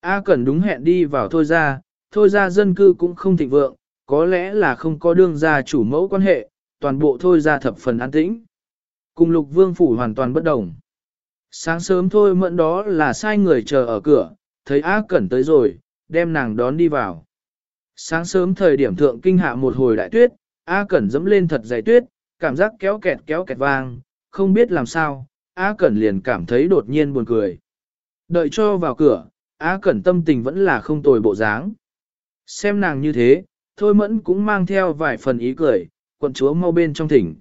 A Cẩn đúng hẹn đi vào thôi ra, thôi ra dân cư cũng không thịnh vượng, có lẽ là không có đương gia chủ mẫu quan hệ, toàn bộ thôi ra thập phần an tĩnh. Cùng lục vương phủ hoàn toàn bất đồng. Sáng sớm thôi mẫn đó là sai người chờ ở cửa, thấy A Cẩn tới rồi, đem nàng đón đi vào. Sáng sớm thời điểm thượng kinh hạ một hồi đại tuyết, A Cẩn dẫm lên thật dày tuyết, cảm giác kéo kẹt kéo kẹt vang, không biết làm sao, A Cẩn liền cảm thấy đột nhiên buồn cười. Đợi cho vào cửa, A Cẩn tâm tình vẫn là không tồi bộ dáng. Xem nàng như thế, Thôi Mẫn cũng mang theo vài phần ý cười, quận chúa mau bên trong thỉnh.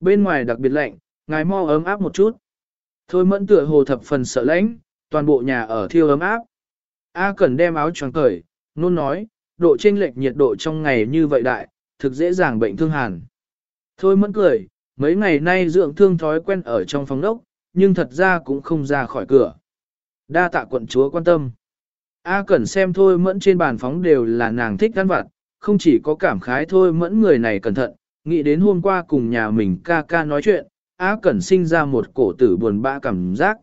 Bên ngoài đặc biệt lạnh, ngài mau ấm áp một chút. Thôi Mẫn tựa hồ thập phần sợ lãnh, toàn bộ nhà ở thiêu ấm áp. A Cẩn đem áo choàng cởi, nôn nói, độ chênh lệch nhiệt độ trong ngày như vậy đại, thực dễ dàng bệnh thương hàn. Thôi Mẫn cười, mấy ngày nay dưỡng thương thói quen ở trong phòng đốc, nhưng thật ra cũng không ra khỏi cửa. Đa tạ quận chúa quan tâm. A Cẩn xem thôi mẫn trên bàn phóng đều là nàng thích ăn vặt, không chỉ có cảm khái thôi mẫn người này cẩn thận, nghĩ đến hôm qua cùng nhà mình ca ca nói chuyện, A Cẩn sinh ra một cổ tử buồn bã cảm giác.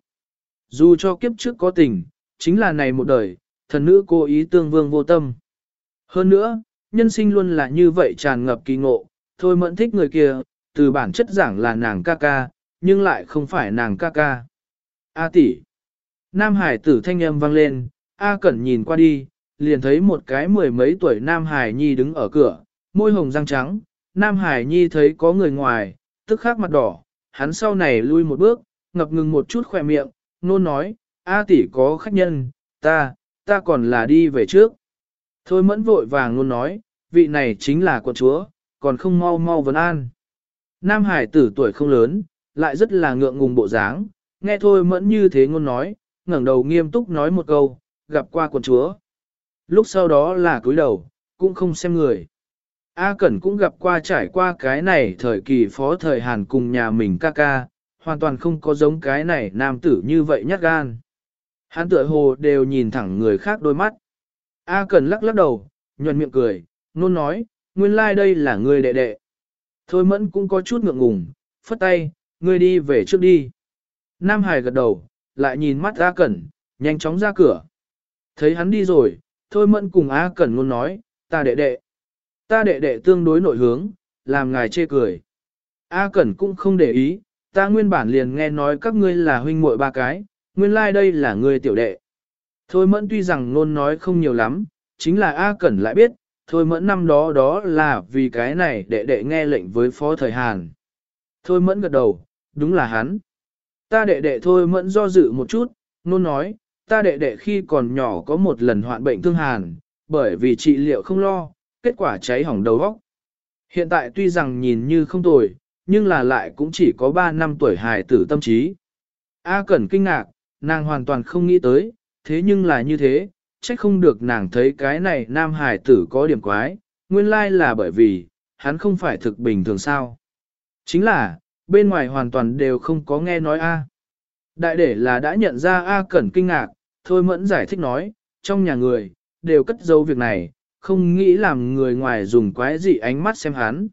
Dù cho kiếp trước có tình, chính là này một đời, thần nữ cố ý tương vương vô tâm. Hơn nữa, nhân sinh luôn là như vậy tràn ngập kỳ ngộ, thôi mẫn thích người kia, từ bản chất giảng là nàng ca ca, nhưng lại không phải nàng ca ca. A tỷ. Nam Hải tử thanh âm vang lên, A Cẩn nhìn qua đi, liền thấy một cái mười mấy tuổi Nam Hải Nhi đứng ở cửa, môi hồng răng trắng. Nam Hải Nhi thấy có người ngoài, tức khắc mặt đỏ, hắn sau này lui một bước, ngập ngừng một chút khỏe miệng, nôn nói, A tỷ có khách nhân, ta, ta còn là đi về trước. Thôi mẫn vội vàng luôn nói, vị này chính là quận chúa, còn không mau mau vấn an. Nam Hải tử tuổi không lớn, lại rất là ngượng ngùng bộ dáng, nghe thôi mẫn như thế ngôn nói, ngẩng đầu nghiêm túc nói một câu, gặp qua quần chúa. Lúc sau đó là cúi đầu, cũng không xem người. A Cẩn cũng gặp qua trải qua cái này thời kỳ phó thời Hàn cùng nhà mình ca ca, hoàn toàn không có giống cái này nam tử như vậy nhát gan. Hắn tựa hồ đều nhìn thẳng người khác đôi mắt. A Cẩn lắc lắc đầu, nhuận miệng cười, nôn nói, nguyên lai like đây là người đệ đệ. Thôi mẫn cũng có chút ngượng ngùng, phất tay, ngươi đi về trước đi. Nam Hải gật đầu, lại nhìn mắt A Cẩn, nhanh chóng ra cửa. Thấy hắn đi rồi, thôi mẫn cùng A Cẩn luôn nói, ta đệ đệ. Ta đệ đệ tương đối nội hướng, làm ngài chê cười. A Cẩn cũng không để ý, ta nguyên bản liền nghe nói các ngươi là huynh muội ba cái, nguyên lai like đây là ngươi tiểu đệ. Thôi mẫn tuy rằng luôn nói không nhiều lắm, chính là A Cẩn lại biết, thôi mẫn năm đó đó là vì cái này đệ đệ nghe lệnh với phó thời Hàn. Thôi mẫn gật đầu, đúng là hắn. Ta đệ đệ thôi mẫn do dự một chút, nôn nói, ta đệ đệ khi còn nhỏ có một lần hoạn bệnh thương hàn, bởi vì trị liệu không lo, kết quả cháy hỏng đầu óc. Hiện tại tuy rằng nhìn như không tồi, nhưng là lại cũng chỉ có 3 năm tuổi hài tử tâm trí. A Cẩn kinh ngạc, nàng hoàn toàn không nghĩ tới, thế nhưng là như thế, trách không được nàng thấy cái này nam hài tử có điểm quái, nguyên lai là bởi vì, hắn không phải thực bình thường sao. Chính là, bên ngoài hoàn toàn đều không có nghe nói A. Đại để là đã nhận ra A Cẩn kinh ngạc, thôi mẫn giải thích nói, trong nhà người, đều cất giấu việc này, không nghĩ làm người ngoài dùng quái dị ánh mắt xem hắn.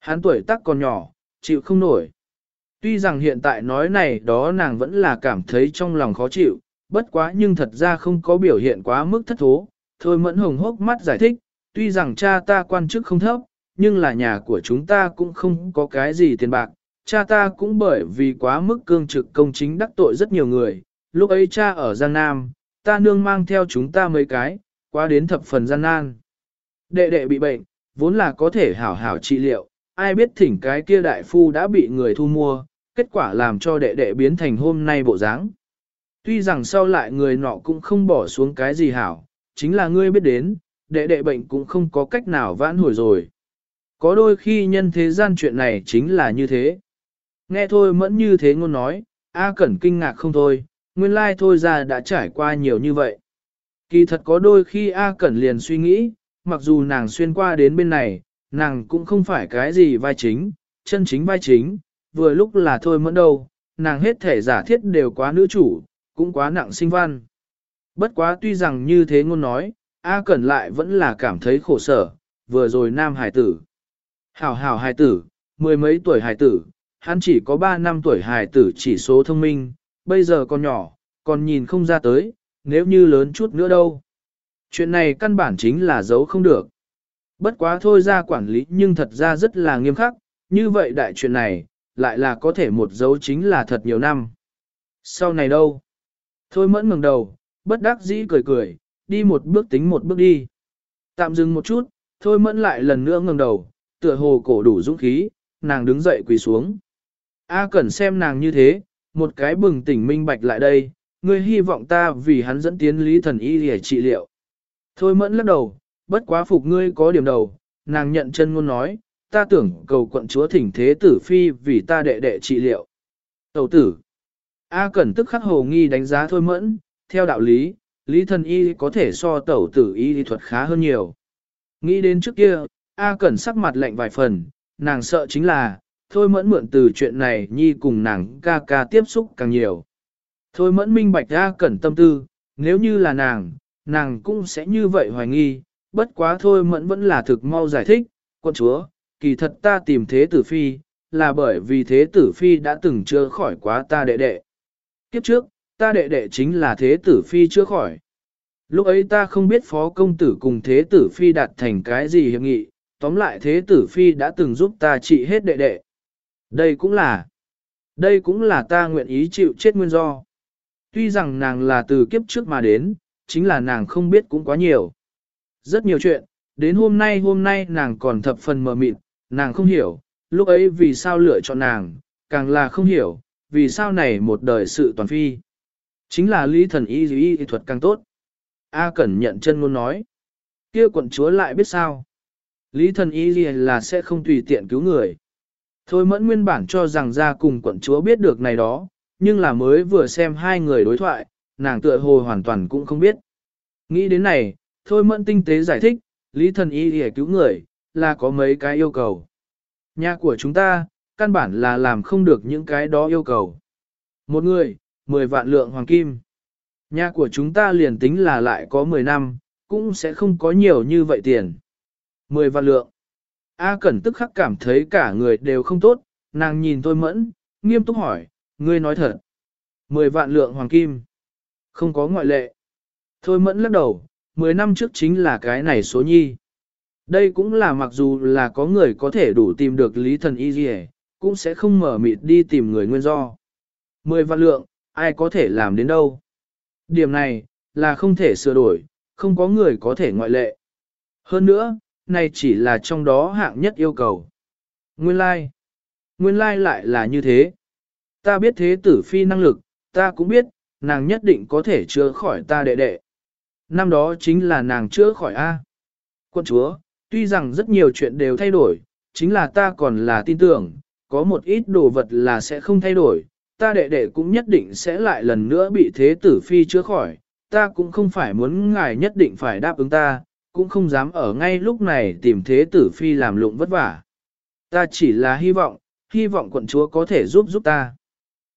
Hắn tuổi tác còn nhỏ, chịu không nổi. Tuy rằng hiện tại nói này đó nàng vẫn là cảm thấy trong lòng khó chịu, bất quá nhưng thật ra không có biểu hiện quá mức thất thố. Thôi mẫn hồng hốc mắt giải thích, tuy rằng cha ta quan chức không thấp, nhưng là nhà của chúng ta cũng không có cái gì tiền bạc, cha ta cũng bởi vì quá mức cương trực công chính đắc tội rất nhiều người, lúc ấy cha ở Giang Nam, ta nương mang theo chúng ta mấy cái, qua đến thập phần gian nan. Đệ đệ bị bệnh, vốn là có thể hảo hảo trị liệu, ai biết thỉnh cái kia đại phu đã bị người thu mua, kết quả làm cho đệ đệ biến thành hôm nay bộ dáng. Tuy rằng sau lại người nọ cũng không bỏ xuống cái gì hảo, chính là ngươi biết đến, đệ đệ bệnh cũng không có cách nào vãn hồi rồi. Có đôi khi nhân thế gian chuyện này chính là như thế. Nghe thôi mẫn như thế ngôn nói, A Cẩn kinh ngạc không thôi, nguyên lai thôi ra đã trải qua nhiều như vậy. Kỳ thật có đôi khi A Cẩn liền suy nghĩ, mặc dù nàng xuyên qua đến bên này, nàng cũng không phải cái gì vai chính, chân chính vai chính, vừa lúc là thôi mẫn đâu, nàng hết thể giả thiết đều quá nữ chủ, cũng quá nặng sinh văn. Bất quá tuy rằng như thế ngôn nói, A Cẩn lại vẫn là cảm thấy khổ sở, vừa rồi nam hải tử. Hảo hảo hải tử, mười mấy tuổi hải tử, hắn chỉ có 3 năm tuổi hài tử chỉ số thông minh, bây giờ còn nhỏ, còn nhìn không ra tới, nếu như lớn chút nữa đâu. Chuyện này căn bản chính là giấu không được. Bất quá thôi ra quản lý nhưng thật ra rất là nghiêm khắc, như vậy đại chuyện này, lại là có thể một dấu chính là thật nhiều năm. Sau này đâu? Thôi mẫn ngừng đầu, bất đắc dĩ cười cười, đi một bước tính một bước đi. Tạm dừng một chút, thôi mẫn lại lần nữa ngừng đầu, tựa hồ cổ đủ dũng khí, nàng đứng dậy quỳ xuống. A Cẩn xem nàng như thế, một cái bừng tỉnh minh bạch lại đây, ngươi hy vọng ta vì hắn dẫn tiến lý thần y để trị liệu. Thôi mẫn lắc đầu, bất quá phục ngươi có điểm đầu, nàng nhận chân ngôn nói, ta tưởng cầu quận chúa thỉnh thế tử phi vì ta đệ đệ trị liệu. Tẩu tử. A Cẩn tức khắc hồ nghi đánh giá thôi mẫn, theo đạo lý, lý thần y có thể so tẩu tử y thuật khá hơn nhiều. Nghĩ đến trước kia, A Cẩn sắc mặt lạnh vài phần, nàng sợ chính là, thôi mẫn mượn từ chuyện này nhi cùng nàng ca ca tiếp xúc càng nhiều. Thôi mẫn minh bạch ra Cẩn tâm tư, nếu như là nàng, nàng cũng sẽ như vậy hoài nghi, bất quá thôi mẫn vẫn là thực mau giải thích, quân chúa, kỳ thật ta tìm thế tử phi, là bởi vì thế tử phi đã từng chưa khỏi quá ta đệ đệ. Kiếp trước, ta đệ đệ chính là thế tử phi chưa khỏi. Lúc ấy ta không biết phó công tử cùng thế tử phi đạt thành cái gì hiệp nghị, tóm lại thế tử phi đã từng giúp ta trị hết đệ đệ. Đây cũng là, đây cũng là ta nguyện ý chịu chết nguyên do. Tuy rằng nàng là từ kiếp trước mà đến, chính là nàng không biết cũng quá nhiều. Rất nhiều chuyện, đến hôm nay hôm nay nàng còn thập phần mờ mịt, nàng không hiểu, lúc ấy vì sao lựa chọn nàng, càng là không hiểu, vì sao này một đời sự toàn phi. Chính là lý thần y y y thuật càng tốt. A Cẩn nhận chân ngôn nói. kia quận chúa lại biết sao. Lý thần y y là sẽ không tùy tiện cứu người. Thôi mẫn nguyên bản cho rằng ra cùng quận chúa biết được này đó, nhưng là mới vừa xem hai người đối thoại, nàng tựa hồ hoàn toàn cũng không biết. Nghĩ đến này, thôi mẫn tinh tế giải thích, lý thần y để cứu người, là có mấy cái yêu cầu. Nhà của chúng ta, căn bản là làm không được những cái đó yêu cầu. Một người, 10 vạn lượng hoàng kim. Nhà của chúng ta liền tính là lại có 10 năm, cũng sẽ không có nhiều như vậy tiền. 10 vạn lượng. A Cẩn tức khắc cảm thấy cả người đều không tốt, nàng nhìn tôi mẫn, nghiêm túc hỏi, ngươi nói thật. 10 vạn lượng hoàng kim. Không có ngoại lệ. Thôi mẫn lắc đầu, 10 năm trước chính là cái này số nhi. Đây cũng là mặc dù là có người có thể đủ tìm được lý thần y gì cũng sẽ không mở mịt đi tìm người nguyên do. 10 vạn lượng, ai có thể làm đến đâu. Điểm này, là không thể sửa đổi, không có người có thể ngoại lệ. Hơn nữa, này chỉ là trong đó hạng nhất yêu cầu. Nguyên lai, like. nguyên lai like lại là như thế. Ta biết thế tử phi năng lực, ta cũng biết, nàng nhất định có thể chữa khỏi ta đệ đệ. Năm đó chính là nàng chữa khỏi A. Quân chúa, tuy rằng rất nhiều chuyện đều thay đổi, chính là ta còn là tin tưởng, có một ít đồ vật là sẽ không thay đổi, ta đệ đệ cũng nhất định sẽ lại lần nữa bị thế tử phi chữa khỏi, ta cũng không phải muốn ngài nhất định phải đáp ứng ta, cũng không dám ở ngay lúc này tìm thế tử phi làm lụng vất vả. Ta chỉ là hy vọng, hy vọng quận chúa có thể giúp giúp ta.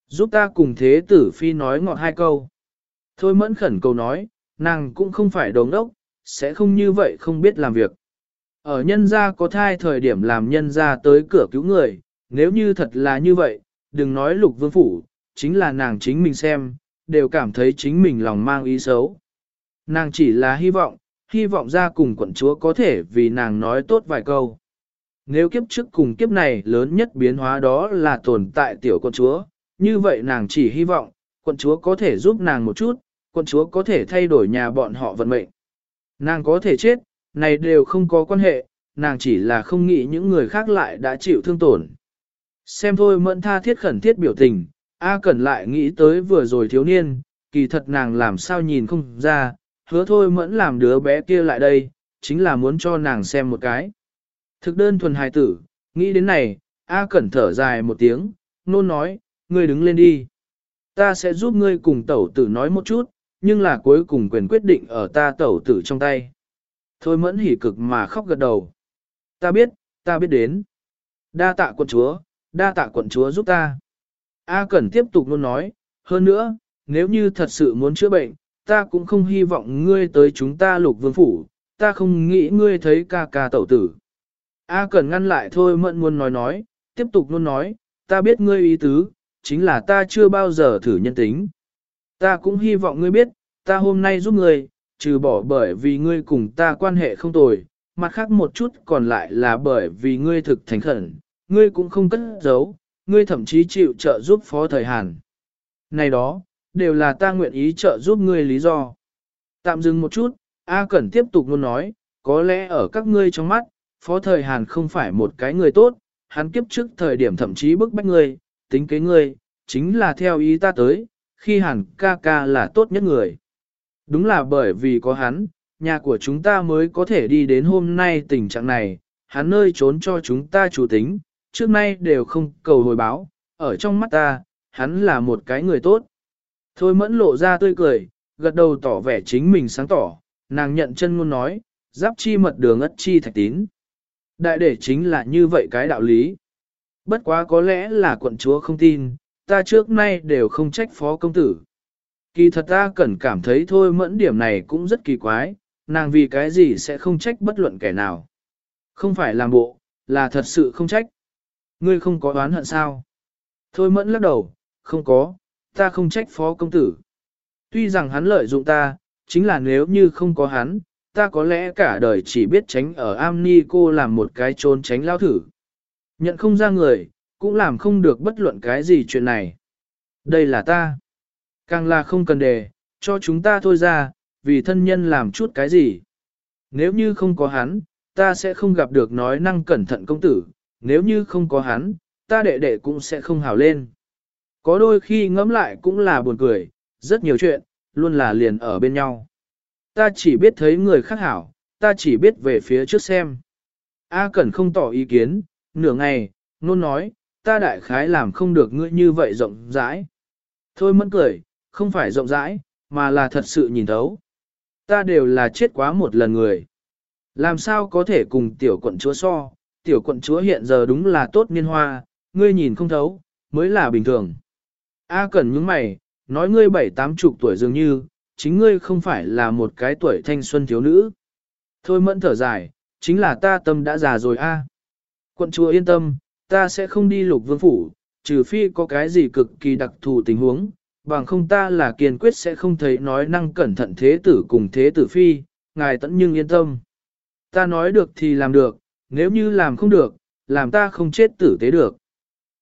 Giúp ta cùng thế tử phi nói ngọt hai câu. Thôi mẫn khẩn cầu nói, nàng cũng không phải đồ ngốc, sẽ không như vậy không biết làm việc. Ở nhân gia có thai thời điểm làm nhân gia tới cửa cứu người, nếu như thật là như vậy, đừng nói lục vương phủ, chính là nàng chính mình xem, đều cảm thấy chính mình lòng mang ý xấu. Nàng chỉ là hy vọng, hy vọng ra cùng quận chúa có thể vì nàng nói tốt vài câu. Nếu kiếp trước cùng kiếp này lớn nhất biến hóa đó là tồn tại tiểu quận chúa, như vậy nàng chỉ hy vọng, quận chúa có thể giúp nàng một chút, quận chúa có thể thay đổi nhà bọn họ vận mệnh. Nàng có thể chết, này đều không có quan hệ, nàng chỉ là không nghĩ những người khác lại đã chịu thương tổn. Xem thôi mẫn tha thiết khẩn thiết biểu tình, A Cẩn lại nghĩ tới vừa rồi thiếu niên, kỳ thật nàng làm sao nhìn không ra, hứa thôi mẫn làm đứa bé kia lại đây, chính là muốn cho nàng xem một cái. Thực đơn thuần hài tử, nghĩ đến này, A Cẩn thở dài một tiếng, nôn nói, ngươi đứng lên đi. Ta sẽ giúp ngươi cùng tẩu tử nói một chút, nhưng là cuối cùng quyền quyết định ở ta tẩu tử trong tay. Thôi mẫn hỉ cực mà khóc gật đầu. Ta biết, ta biết đến. Đa tạ quận chúa, đa tạ quận chúa giúp ta. A Cẩn tiếp tục luôn nói, hơn nữa, nếu như thật sự muốn chữa bệnh, ta cũng không hy vọng ngươi tới chúng ta lục vương phủ, ta không nghĩ ngươi thấy ca ca tẩu tử. A cần ngăn lại thôi Mận muốn nói nói, tiếp tục luôn nói, ta biết ngươi ý tứ, chính là ta chưa bao giờ thử nhân tính. Ta cũng hy vọng ngươi biết, ta hôm nay giúp ngươi, trừ bỏ bởi vì ngươi cùng ta quan hệ không tồi, mặt khác một chút còn lại là bởi vì ngươi thực thành khẩn, ngươi cũng không cất giấu, ngươi thậm chí chịu trợ giúp phó thời Hàn. Này đó, đều là ta nguyện ý trợ giúp ngươi lý do. Tạm dừng một chút, A Cẩn tiếp tục luôn nói, có lẽ ở các ngươi trong mắt, phó thời Hàn không phải một cái người tốt, hắn kiếp trước thời điểm thậm chí bức bách ngươi, tính kế ngươi, chính là theo ý ta tới, khi Hàn ca ca là tốt nhất người. Đúng là bởi vì có hắn, nhà của chúng ta mới có thể đi đến hôm nay tình trạng này, hắn nơi trốn cho chúng ta chủ tính, trước nay đều không cầu hồi báo, ở trong mắt ta, hắn là một cái người tốt. Thôi mẫn lộ ra tươi cười, gật đầu tỏ vẻ chính mình sáng tỏ, nàng nhận chân ngôn nói, giáp chi mật đường ất chi thạch tín. Đại để chính là như vậy cái đạo lý. Bất quá có lẽ là quận chúa không tin, ta trước nay đều không trách phó công tử. Kỳ thật ta cần cảm thấy thôi mẫn điểm này cũng rất kỳ quái, nàng vì cái gì sẽ không trách bất luận kẻ nào. Không phải làm bộ, là thật sự không trách. Ngươi không có oán hận sao? Thôi mẫn lắc đầu, không có, ta không trách phó công tử. Tuy rằng hắn lợi dụng ta, chính là nếu như không có hắn, ta có lẽ cả đời chỉ biết tránh ở am ni cô làm một cái trốn tránh lao thử. Nhận không ra người, cũng làm không được bất luận cái gì chuyện này. Đây là ta. Càng là không cần đề, cho chúng ta thôi ra, vì thân nhân làm chút cái gì. Nếu như không có hắn, ta sẽ không gặp được nói năng cẩn thận công tử, nếu như không có hắn, ta đệ đệ cũng sẽ không hào lên. Có đôi khi ngẫm lại cũng là buồn cười, rất nhiều chuyện, luôn là liền ở bên nhau. Ta chỉ biết thấy người khác hảo, ta chỉ biết về phía trước xem. A Cẩn không tỏ ý kiến, nửa ngày, nôn nói, ta đại khái làm không được ngươi như vậy rộng rãi. Thôi mẫn cười, không phải rộng rãi, mà là thật sự nhìn thấu. Ta đều là chết quá một lần người. Làm sao có thể cùng tiểu quận chúa so, tiểu quận chúa hiện giờ đúng là tốt niên hoa, ngươi nhìn không thấu, mới là bình thường. A Cẩn những mày, nói ngươi bảy tám chục tuổi dường như, chính ngươi không phải là một cái tuổi thanh xuân thiếu nữ. Thôi mẫn thở dài, chính là ta tâm đã già rồi a. Quận chúa yên tâm, ta sẽ không đi lục vương phủ, trừ phi có cái gì cực kỳ đặc thù tình huống, bằng không ta là kiên quyết sẽ không thấy nói năng cẩn thận thế tử cùng thế tử phi, ngài tẫn nhưng yên tâm. Ta nói được thì làm được, nếu như làm không được, làm ta không chết tử tế được.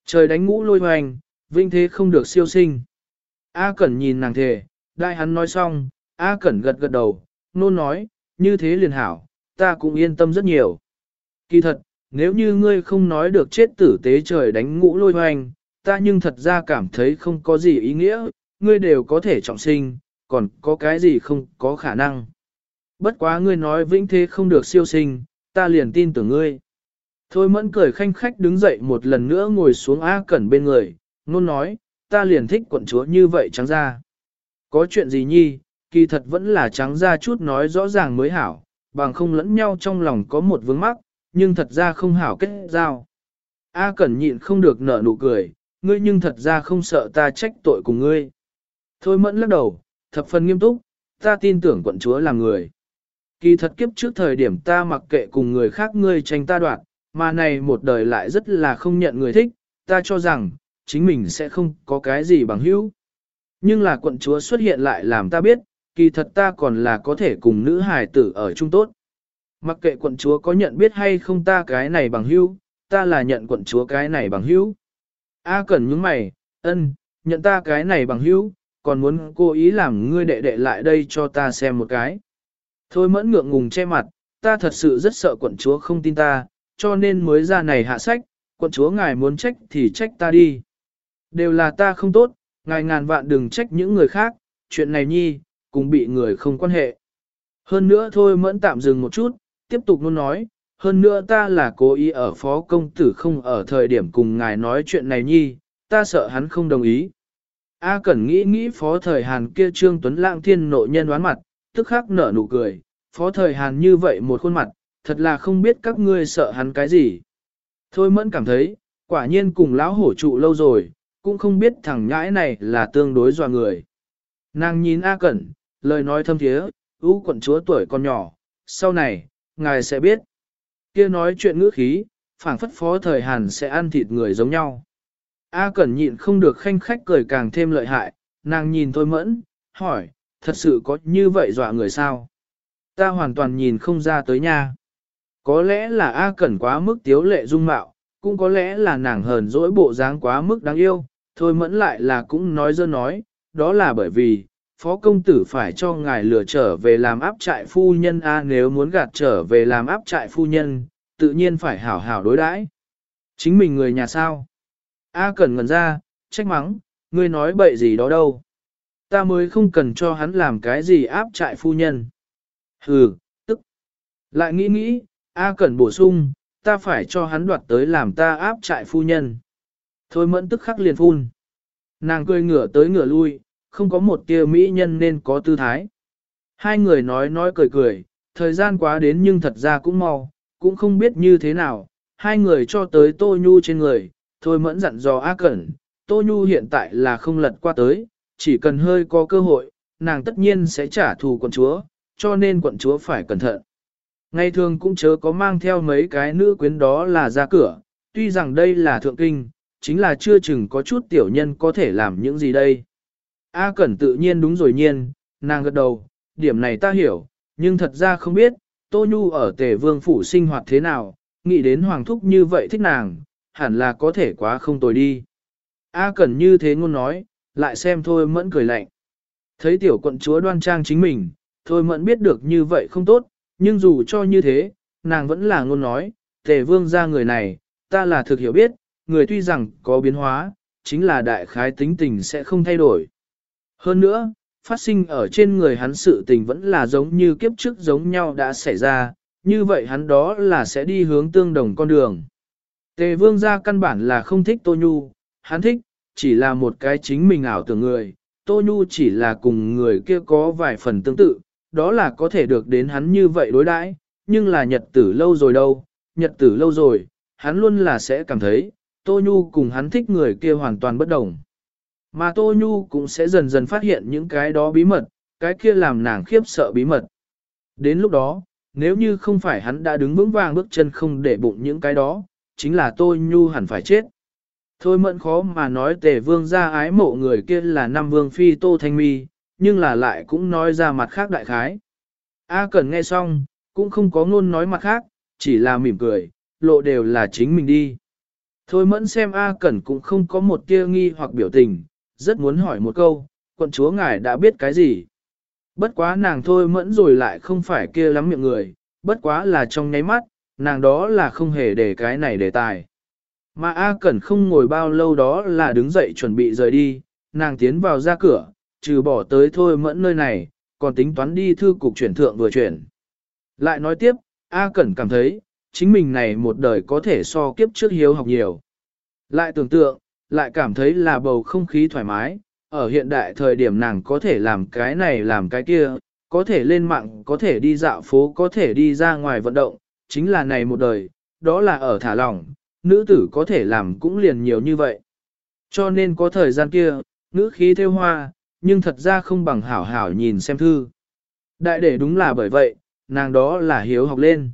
Trời đánh ngũ lôi hoành, vinh thế không được siêu sinh. A Cẩn nhìn nàng thề, đại hắn nói xong, A Cẩn gật gật đầu, nôn nói, như thế liền hảo, ta cũng yên tâm rất nhiều. Kỳ thật, nếu như ngươi không nói được chết tử tế trời đánh ngũ lôi hoành, ta nhưng thật ra cảm thấy không có gì ý nghĩa, ngươi đều có thể trọng sinh, còn có cái gì không có khả năng. Bất quá ngươi nói vĩnh thế không được siêu sinh, ta liền tin tưởng ngươi. Thôi mẫn cười khanh khách đứng dậy một lần nữa ngồi xuống A Cẩn bên người, nôn nói, ta liền thích quận chúa như vậy trắng ra. Có chuyện gì nhi, kỳ thật vẫn là trắng ra chút nói rõ ràng mới hảo, bằng không lẫn nhau trong lòng có một vướng mắc, nhưng thật ra không hảo kết giao. A Cẩn nhịn không được nở nụ cười, ngươi nhưng thật ra không sợ ta trách tội cùng ngươi. Thôi mẫn lắc đầu, thập phần nghiêm túc, ta tin tưởng quận chúa là người. Kỳ thật kiếp trước thời điểm ta mặc kệ cùng người khác ngươi tranh ta đoạt, mà này một đời lại rất là không nhận người thích, ta cho rằng, chính mình sẽ không có cái gì bằng hữu. Nhưng là quận chúa xuất hiện lại làm ta biết, kỳ thật ta còn là có thể cùng nữ hài tử ở chung tốt. Mặc kệ quận chúa có nhận biết hay không ta cái này bằng hữu, ta là nhận quận chúa cái này bằng hữu. A cần những mày, ân, nhận ta cái này bằng hữu, còn muốn cố ý làm ngươi đệ đệ lại đây cho ta xem một cái. Thôi mẫn ngượng ngùng che mặt, ta thật sự rất sợ quận chúa không tin ta, cho nên mới ra này hạ sách, quận chúa ngài muốn trách thì trách ta đi. Đều là ta không tốt, ngài ngàn vạn đừng trách những người khác, chuyện này nhi, cũng bị người không quan hệ. Hơn nữa thôi mẫn tạm dừng một chút, tiếp tục luôn nói, hơn nữa ta là cố ý ở phó công tử không ở thời điểm cùng ngài nói chuyện này nhi, ta sợ hắn không đồng ý. A Cẩn nghĩ nghĩ phó thời Hàn kia Trương Tuấn Lãng thiên nội nhân đoán mặt, tức khắc nở nụ cười, phó thời Hàn như vậy một khuôn mặt, thật là không biết các ngươi sợ hắn cái gì. Thôi mẫn cảm thấy, quả nhiên cùng lão hổ trụ lâu rồi, cũng không biết thằng nhãi này là tương đối dò người. Nàng nhìn A Cẩn, lời nói thâm thiế, ưu quận chúa tuổi còn nhỏ, sau này, ngài sẽ biết. kia nói chuyện ngữ khí, phảng phất phó thời Hàn sẽ ăn thịt người giống nhau. A Cẩn nhịn không được khanh khách cười càng thêm lợi hại, nàng nhìn thôi mẫn, hỏi, thật sự có như vậy dọa người sao? Ta hoàn toàn nhìn không ra tới nha. Có lẽ là A Cẩn quá mức tiếu lệ dung mạo, cũng có lẽ là nàng hờn dỗi bộ dáng quá mức đáng yêu, thôi mẫn lại là cũng nói dơ nói, đó là bởi vì, phó công tử phải cho ngài lừa trở về làm áp trại phu nhân A nếu muốn gạt trở về làm áp trại phu nhân, tự nhiên phải hảo hảo đối đãi. Chính mình người nhà sao? A cần ngần ra, trách mắng, ngươi nói bậy gì đó đâu. Ta mới không cần cho hắn làm cái gì áp trại phu nhân. Hừ, tức. Lại nghĩ nghĩ, A cần bổ sung, ta phải cho hắn đoạt tới làm ta áp trại phu nhân. Thôi mẫn tức khắc liền phun. Nàng cười ngửa tới ngửa lui, không có một tia mỹ nhân nên có tư thái. Hai người nói nói cười cười, thời gian quá đến nhưng thật ra cũng mau, cũng không biết như thế nào, hai người cho tới Tô Nhu trên người, thôi mẫn dặn dò A Cẩn, Tô Nhu hiện tại là không lật qua tới, chỉ cần hơi có cơ hội, nàng tất nhiên sẽ trả thù quận chúa, cho nên quận chúa phải cẩn thận. Ngày thường cũng chớ có mang theo mấy cái nữ quyến đó là ra cửa, tuy rằng đây là thượng kinh, chính là chưa chừng có chút tiểu nhân có thể làm những gì đây. A Cẩn tự nhiên đúng rồi nhiên, nàng gật đầu, điểm này ta hiểu, nhưng thật ra không biết, Tô Nhu ở tề vương phủ sinh hoạt thế nào, nghĩ đến hoàng thúc như vậy thích nàng, hẳn là có thể quá không tồi đi. A Cẩn như thế ngôn nói, lại xem thôi mẫn cười lạnh. Thấy tiểu quận chúa đoan trang chính mình, thôi mẫn biết được như vậy không tốt, nhưng dù cho như thế, nàng vẫn là ngôn nói, tề vương ra người này, ta là thực hiểu biết, người tuy rằng có biến hóa, chính là đại khái tính tình sẽ không thay đổi. Hơn nữa, phát sinh ở trên người hắn sự tình vẫn là giống như kiếp trước giống nhau đã xảy ra, như vậy hắn đó là sẽ đi hướng tương đồng con đường. Tề vương gia căn bản là không thích Tô Nhu, hắn thích, chỉ là một cái chính mình ảo tưởng người, Tô Nhu chỉ là cùng người kia có vài phần tương tự, đó là có thể được đến hắn như vậy đối đãi, nhưng là nhật tử lâu rồi đâu, nhật tử lâu rồi, hắn luôn là sẽ cảm thấy, Tô Nhu cùng hắn thích người kia hoàn toàn bất đồng. Mà Tô Nhu cũng sẽ dần dần phát hiện những cái đó bí mật, cái kia làm nàng khiếp sợ bí mật. Đến lúc đó, nếu như không phải hắn đã đứng vững vàng bước chân không để bụng những cái đó, chính là Tô Nhu hẳn phải chết. Thôi mẫn khó mà nói tề vương ra ái mộ người kia là năm vương phi Tô Thanh Mi, nhưng là lại cũng nói ra mặt khác đại khái. A Cẩn nghe xong, cũng không có ngôn nói mặt khác, chỉ là mỉm cười, lộ đều là chính mình đi. Thôi mẫn xem A Cẩn cũng không có một tia nghi hoặc biểu tình, rất muốn hỏi một câu, quận chúa ngài đã biết cái gì. Bất quá nàng thôi mẫn rồi lại không phải kia lắm miệng người, bất quá là trong nháy mắt, nàng đó là không hề để cái này đề tài. Mà A Cẩn không ngồi bao lâu đó là đứng dậy chuẩn bị rời đi, nàng tiến vào ra cửa, trừ bỏ tới thôi mẫn nơi này, còn tính toán đi thư cục chuyển thượng vừa chuyển. Lại nói tiếp, A Cẩn cảm thấy, chính mình này một đời có thể so kiếp trước hiếu học nhiều. Lại tưởng tượng, lại cảm thấy là bầu không khí thoải mái, ở hiện đại thời điểm nàng có thể làm cái này làm cái kia, có thể lên mạng, có thể đi dạo phố, có thể đi ra ngoài vận động, chính là này một đời, đó là ở thả lỏng, nữ tử có thể làm cũng liền nhiều như vậy. Cho nên có thời gian kia, nữ khí theo hoa, nhưng thật ra không bằng hảo hảo nhìn xem thư. Đại để đúng là bởi vậy, nàng đó là hiếu học lên.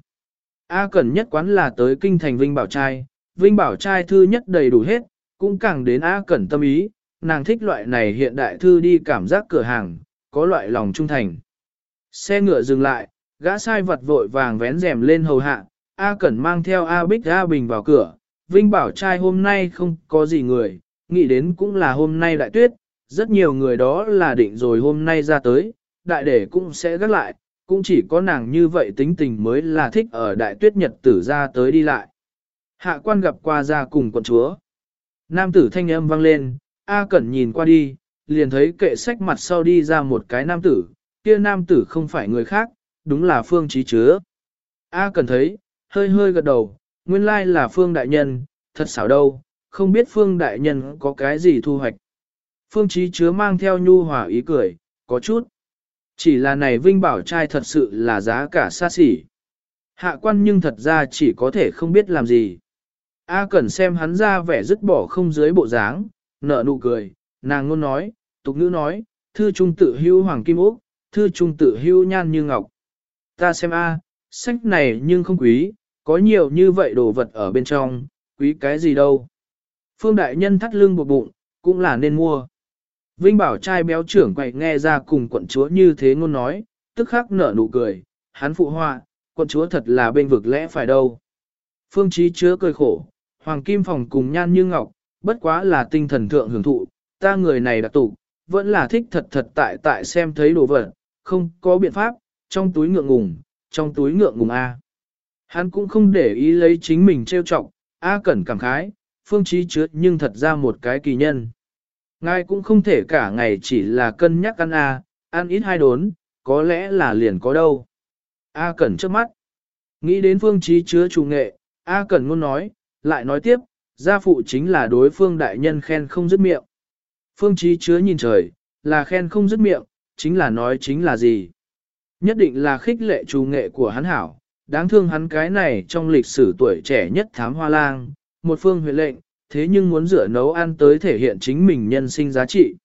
A Cẩn nhất quán là tới kinh thành Vinh Bảo Trai, Vinh Bảo Trai thư nhất đầy đủ hết, cũng càng đến A Cẩn tâm ý, nàng thích loại này hiện đại thư đi cảm giác cửa hàng, có loại lòng trung thành. Xe ngựa dừng lại, gã sai vật vội vàng vén rèm lên hầu hạ, A Cẩn mang theo A Bích A Bình vào cửa, Vinh Bảo Trai hôm nay không có gì người, nghĩ đến cũng là hôm nay đại tuyết, rất nhiều người đó là định rồi hôm nay ra tới, đại để cũng sẽ gác lại, cũng chỉ có nàng như vậy tính tình mới là thích ở đại tuyết nhật tử ra tới đi lại. Hạ quan gặp qua ra cùng quận chúa. Nam tử thanh âm vang lên, A Cẩn nhìn qua đi, liền thấy kệ sách mặt sau đi ra một cái nam tử, kia nam tử không phải người khác, đúng là Phương Trí Chứa. A Cẩn thấy, hơi hơi gật đầu, nguyên lai là Phương Đại Nhân, thật xảo đâu, không biết Phương Đại Nhân có cái gì thu hoạch. Phương Trí Chứa mang theo nhu hòa ý cười, có chút. Chỉ là này Vinh Bảo trai thật sự là giá cả xa xỉ. Hạ quan nhưng thật ra chỉ có thể không biết làm gì. A Cẩn xem hắn ra vẻ dứt bỏ không dưới bộ dáng, nở nụ cười, nàng ngôn nói, tục ngữ nói, thư trung tự hưu hoàng kim úc thư trung tự hưu nhan như ngọc. Ta xem A, sách này nhưng không quý, có nhiều như vậy đồ vật ở bên trong, quý cái gì đâu. Phương đại nhân thắt lưng buộc bụng, cũng là nên mua. Vinh bảo trai béo trưởng quậy nghe ra cùng quận chúa như thế ngôn nói, tức khắc nở nụ cười, hắn phụ họa, quận chúa thật là bên vực lẽ phải đâu. Phương Chí chứa cười khổ, Hoàng Kim Phòng cùng nhan như ngọc, bất quá là tinh thần thượng hưởng thụ, ta người này đặc tụ, vẫn là thích thật thật tại tại xem thấy đồ vật, không có biện pháp, trong túi ngượng ngùng, trong túi ngượng ngùng A. Hắn cũng không để ý lấy chính mình trêu chọc, A cẩn cảm khái, phương trí chứa nhưng thật ra một cái kỳ nhân. Ngài cũng không thể cả ngày chỉ là cân nhắc ăn A, ăn ít hai đốn, có lẽ là liền có đâu. A cẩn trước mắt, nghĩ đến phương trí chứa chủ nghệ, A cẩn muốn nói, lại nói tiếp, gia phụ chính là đối phương đại nhân khen không dứt miệng. Phương trí chứa nhìn trời, là khen không dứt miệng, chính là nói chính là gì. Nhất định là khích lệ chủ nghệ của hắn hảo, đáng thương hắn cái này trong lịch sử tuổi trẻ nhất thám hoa lang, một phương huyện lệnh, thế nhưng muốn rửa nấu ăn tới thể hiện chính mình nhân sinh giá trị.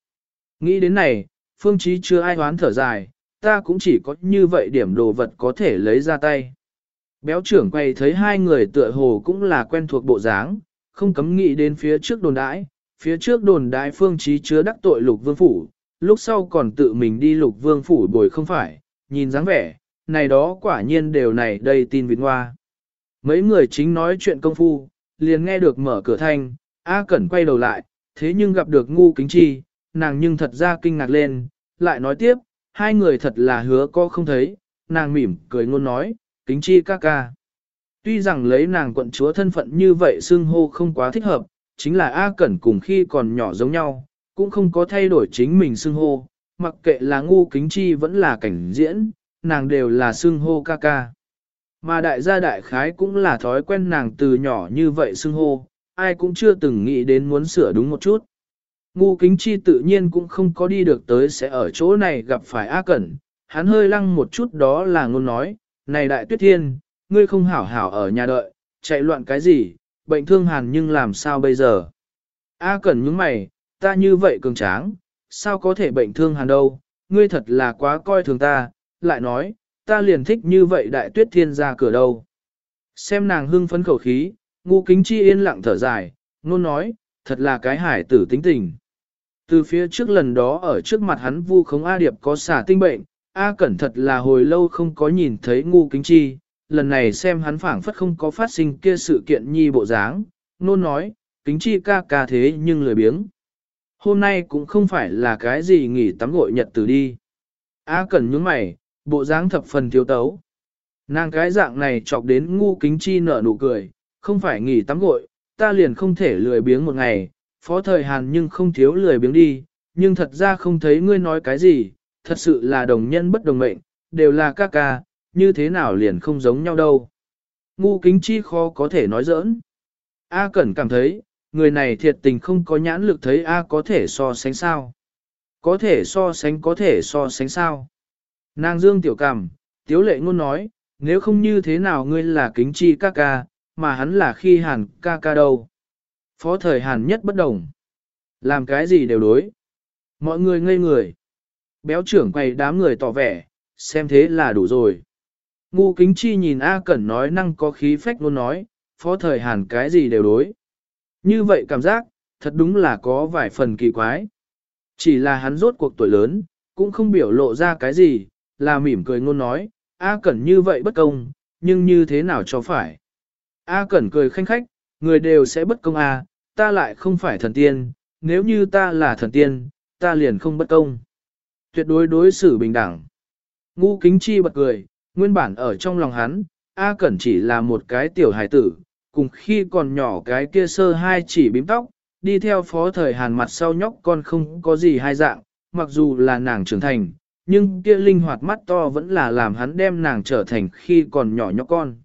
Nghĩ đến này, phương trí chưa ai hoán thở dài, ta cũng chỉ có như vậy điểm đồ vật có thể lấy ra tay. Béo trưởng quay thấy hai người tựa hồ cũng là quen thuộc bộ dáng, không cấm nghĩ đến phía trước đồn đãi, phía trước đồn đãi phương trí chứa đắc tội lục vương phủ, lúc sau còn tự mình đi lục vương phủ bồi không phải, nhìn dáng vẻ, này đó quả nhiên đều này đây tin vịt hoa. Mấy người chính nói chuyện công phu, liền nghe được mở cửa thanh, A Cẩn quay đầu lại, thế nhưng gặp được ngu kính chi, nàng nhưng thật ra kinh ngạc lên, lại nói tiếp, hai người thật là hứa có không thấy, nàng mỉm cười ngôn nói, kính chi ca ca. Tuy rằng lấy nàng quận chúa thân phận như vậy xưng hô không quá thích hợp, chính là A Cẩn cùng khi còn nhỏ giống nhau, cũng không có thay đổi chính mình xưng hô, mặc kệ là ngu kính chi vẫn là cảnh diễn, nàng đều là xưng hô ca ca. Mà đại gia đại khái cũng là thói quen nàng từ nhỏ như vậy xưng hô, ai cũng chưa từng nghĩ đến muốn sửa đúng một chút. Ngu kính chi tự nhiên cũng không có đi được tới sẽ ở chỗ này gặp phải A Cẩn, hắn hơi lăng một chút đó là ngôn nói, này đại tuyết thiên, ngươi không hảo hảo ở nhà đợi, chạy loạn cái gì, bệnh thương hàn nhưng làm sao bây giờ. A Cẩn nhướng mày, ta như vậy cường tráng, sao có thể bệnh thương hàn đâu, ngươi thật là quá coi thường ta, lại nói, ta liền thích như vậy đại tuyết thiên ra cửa đâu. Xem nàng hưng phấn khẩu khí, ngu kính chi yên lặng thở dài, nôn nói, thật là cái hải tử tính tình. Từ phía trước lần đó ở trước mặt hắn vu khống A Điệp có xả tinh bệnh, A Cẩn thật là hồi lâu không có nhìn thấy ngu kính chi, lần này xem hắn phảng phất không có phát sinh kia sự kiện nhi bộ dáng, nôn nói, kính chi ca ca thế nhưng lười biếng. Hôm nay cũng không phải là cái gì nghỉ tắm gội nhật từ đi. A Cẩn nhướng mày, bộ dáng thập phần thiếu tấu. Nàng cái dạng này chọc đến ngu kính chi nở nụ cười, không phải nghỉ tắm gội, ta liền không thể lười biếng một ngày, phó thời hàn nhưng không thiếu lười biếng đi, nhưng thật ra không thấy ngươi nói cái gì, thật sự là đồng nhân bất đồng mệnh, đều là ca ca, như thế nào liền không giống nhau đâu. Ngu kính chi khó có thể nói giỡn. A Cẩn cảm thấy, người này thiệt tình không có nhãn lực thấy A có thể so sánh sao. Có thể so sánh có thể so sánh sao. Nàng dương tiểu cảm, tiếu lệ ngôn nói, nếu không như thế nào ngươi là kính chi ca ca, mà hắn là khi hàn ca ca đâu. Phó thời hàn nhất bất đồng. Làm cái gì đều đối. Mọi người ngây người. Béo trưởng quay đám người tỏ vẻ, xem thế là đủ rồi. Ngu kính chi nhìn A Cẩn nói năng có khí phách luôn nói, phó thời hàn cái gì đều đối. Như vậy cảm giác, thật đúng là có vài phần kỳ quái. Chỉ là hắn rốt cuộc tuổi lớn, cũng không biểu lộ ra cái gì, là mỉm cười ngôn nói, A Cẩn như vậy bất công, nhưng như thế nào cho phải. A Cẩn cười khanh khách, người đều sẽ bất công A, ta lại không phải thần tiên, nếu như ta là thần tiên, ta liền không bất công. Tuyệt đối đối xử bình đẳng. Ngu kính chi bật cười, nguyên bản ở trong lòng hắn, A Cẩn chỉ là một cái tiểu hài tử, cùng khi còn nhỏ cái kia sơ hai chỉ bím tóc, đi theo phó thời hàn mặt sau nhóc con không có gì hai dạng, mặc dù là nàng trưởng thành, nhưng kia linh hoạt mắt to vẫn là làm hắn đem nàng trở thành khi còn nhỏ nhóc con.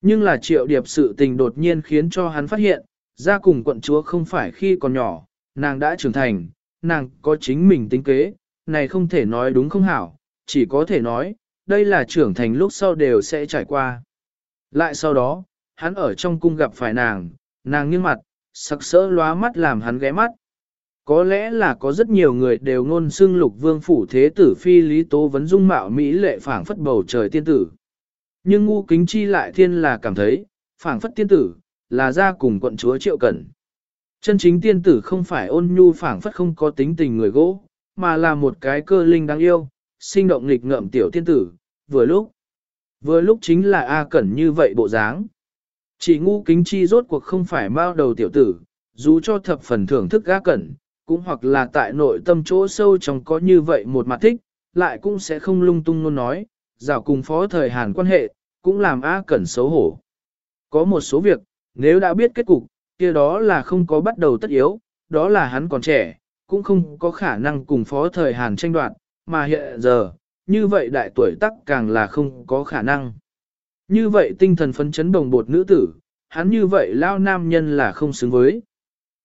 Nhưng là triệu điệp sự tình đột nhiên khiến cho hắn phát hiện, ra cùng quận chúa không phải khi còn nhỏ, nàng đã trưởng thành, nàng có chính mình tính kế, này không thể nói đúng không hảo, chỉ có thể nói, đây là trưởng thành lúc sau đều sẽ trải qua. Lại sau đó, hắn ở trong cung gặp phải nàng, nàng nghiêng mặt, sặc sỡ lóa mắt làm hắn ghé mắt. Có lẽ là có rất nhiều người đều ngôn xưng lục vương phủ thế tử phi lý tố vấn dung mạo Mỹ lệ phảng phất bầu trời tiên tử. Nhưng ngu kính chi lại thiên là cảm thấy, phảng phất tiên tử, là ra cùng quận chúa triệu cẩn. Chân chính tiên tử không phải ôn nhu phảng phất không có tính tình người gỗ, mà là một cái cơ linh đáng yêu, sinh động nghịch ngợm tiểu tiên tử, vừa lúc. Vừa lúc chính là A Cẩn như vậy bộ dáng. Chỉ ngu kính chi rốt cuộc không phải bao đầu tiểu tử, dù cho thập phần thưởng thức A Cẩn, cũng hoặc là tại nội tâm chỗ sâu trong có như vậy một mặt thích, lại cũng sẽ không lung tung luôn nói, rào cùng phó thời Hàn quan hệ, cũng làm A Cẩn xấu hổ. Có một số việc, nếu đã biết kết cục, kia đó là không có bắt đầu tất yếu, đó là hắn còn trẻ, cũng không có khả năng cùng phó thời Hàn tranh đoạt, mà hiện giờ, như vậy đại tuổi tắc càng là không có khả năng. Như vậy tinh thần phấn chấn đồng bột nữ tử, hắn như vậy lao nam nhân là không xứng với.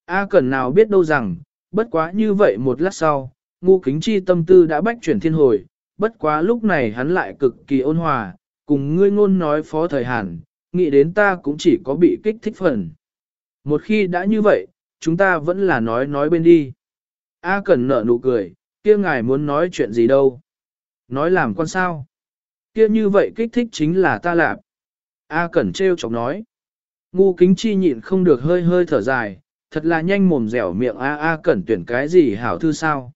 A Cẩn nào biết đâu rằng, bất quá như vậy một lát sau, ngu kính chi tâm tư đã bách chuyển thiên hồi, bất quá lúc này hắn lại cực kỳ ôn hòa, cùng ngươi ngôn nói phó thời Hàn, nghĩ đến ta cũng chỉ có bị kích thích phần. Một khi đã như vậy, chúng ta vẫn là nói nói bên đi. A Cẩn nở nụ cười, kia ngài muốn nói chuyện gì đâu. Nói làm con sao. Kia như vậy kích thích chính là ta làm. A Cẩn trêu chọc nói. Ngu kính chi nhịn không được hơi hơi thở dài, thật là nhanh mồm dẻo miệng A A Cẩn tuyển cái gì hảo thư sao.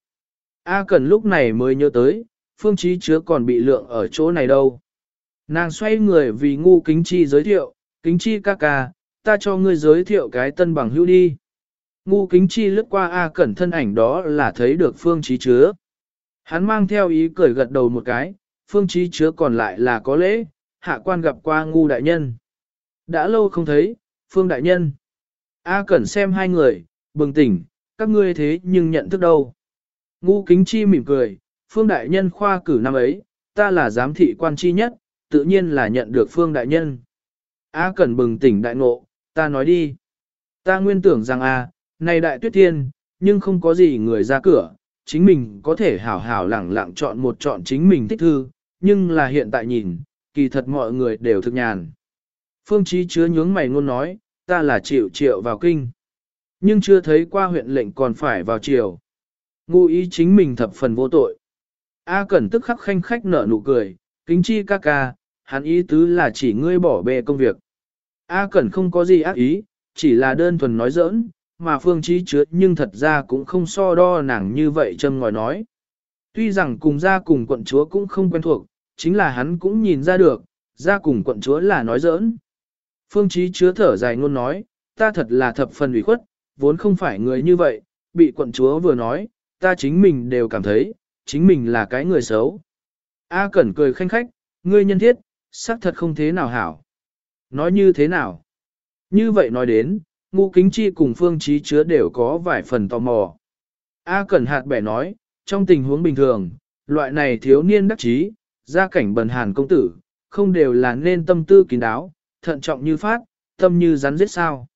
A Cẩn lúc này mới nhớ tới, phương trí chứa còn bị lượng ở chỗ này đâu. Nàng xoay người vì ngu kính chi giới thiệu, kính chi ca ca, ta cho ngươi giới thiệu cái tân bằng hữu đi. Ngu kính chi lướt qua A Cẩn thân ảnh đó là thấy được phương trí chứa. Hắn mang theo ý cười gật đầu một cái, phương trí chứa còn lại là có lễ, hạ quan gặp qua ngu đại nhân. Đã lâu không thấy, phương đại nhân. A Cẩn xem hai người, bừng tỉnh, các ngươi thế nhưng nhận thức đâu. Ngu kính chi mỉm cười, phương đại nhân khoa cử năm ấy, ta là giám thị quan chi nhất, tự nhiên là nhận được phương đại nhân. A cần bừng tỉnh đại ngộ, ta nói đi. Ta nguyên tưởng rằng a, này đại tuyết thiên, nhưng không có gì người ra cửa, chính mình có thể hảo hảo lẳng lặng chọn một chọn chính mình thích thư, nhưng là hiện tại nhìn, kỳ thật mọi người đều thực nhàn. Phương Chí chứa nhướng mày ngôn nói, ta là triệu triệu vào kinh. Nhưng chưa thấy qua huyện lệnh còn phải vào triều. Ngu ý chính mình thập phần vô tội. A Cẩn tức khắc khanh khách nở nụ cười, kính chi ca ca, hắn ý tứ là chỉ ngươi bỏ bê công việc. A Cẩn không có gì ác ý, chỉ là đơn thuần nói giỡn, mà phương trí chứa nhưng thật ra cũng không so đo nàng như vậy châm ngòi nói. Tuy rằng cùng ra cùng quận chúa cũng không quen thuộc, chính là hắn cũng nhìn ra được, ra cùng quận chúa là nói giỡn. Phương trí chứa thở dài ngôn nói, ta thật là thập phần ủy khuất, vốn không phải người như vậy, bị quận chúa vừa nói, ta chính mình đều cảm thấy, chính mình là cái người xấu. A Cẩn cười khanh khách, ngươi nhân thiết, xác thật không thế nào hảo. Nói như thế nào? Như vậy nói đến, ngũ kính chi cùng phương trí chứa đều có vài phần tò mò. A Cẩn hạt bẻ nói, trong tình huống bình thường, loại này thiếu niên đắc trí, gia cảnh bần hàn công tử, không đều là nên tâm tư kín đáo, thận trọng như phát, tâm như rắn giết sao.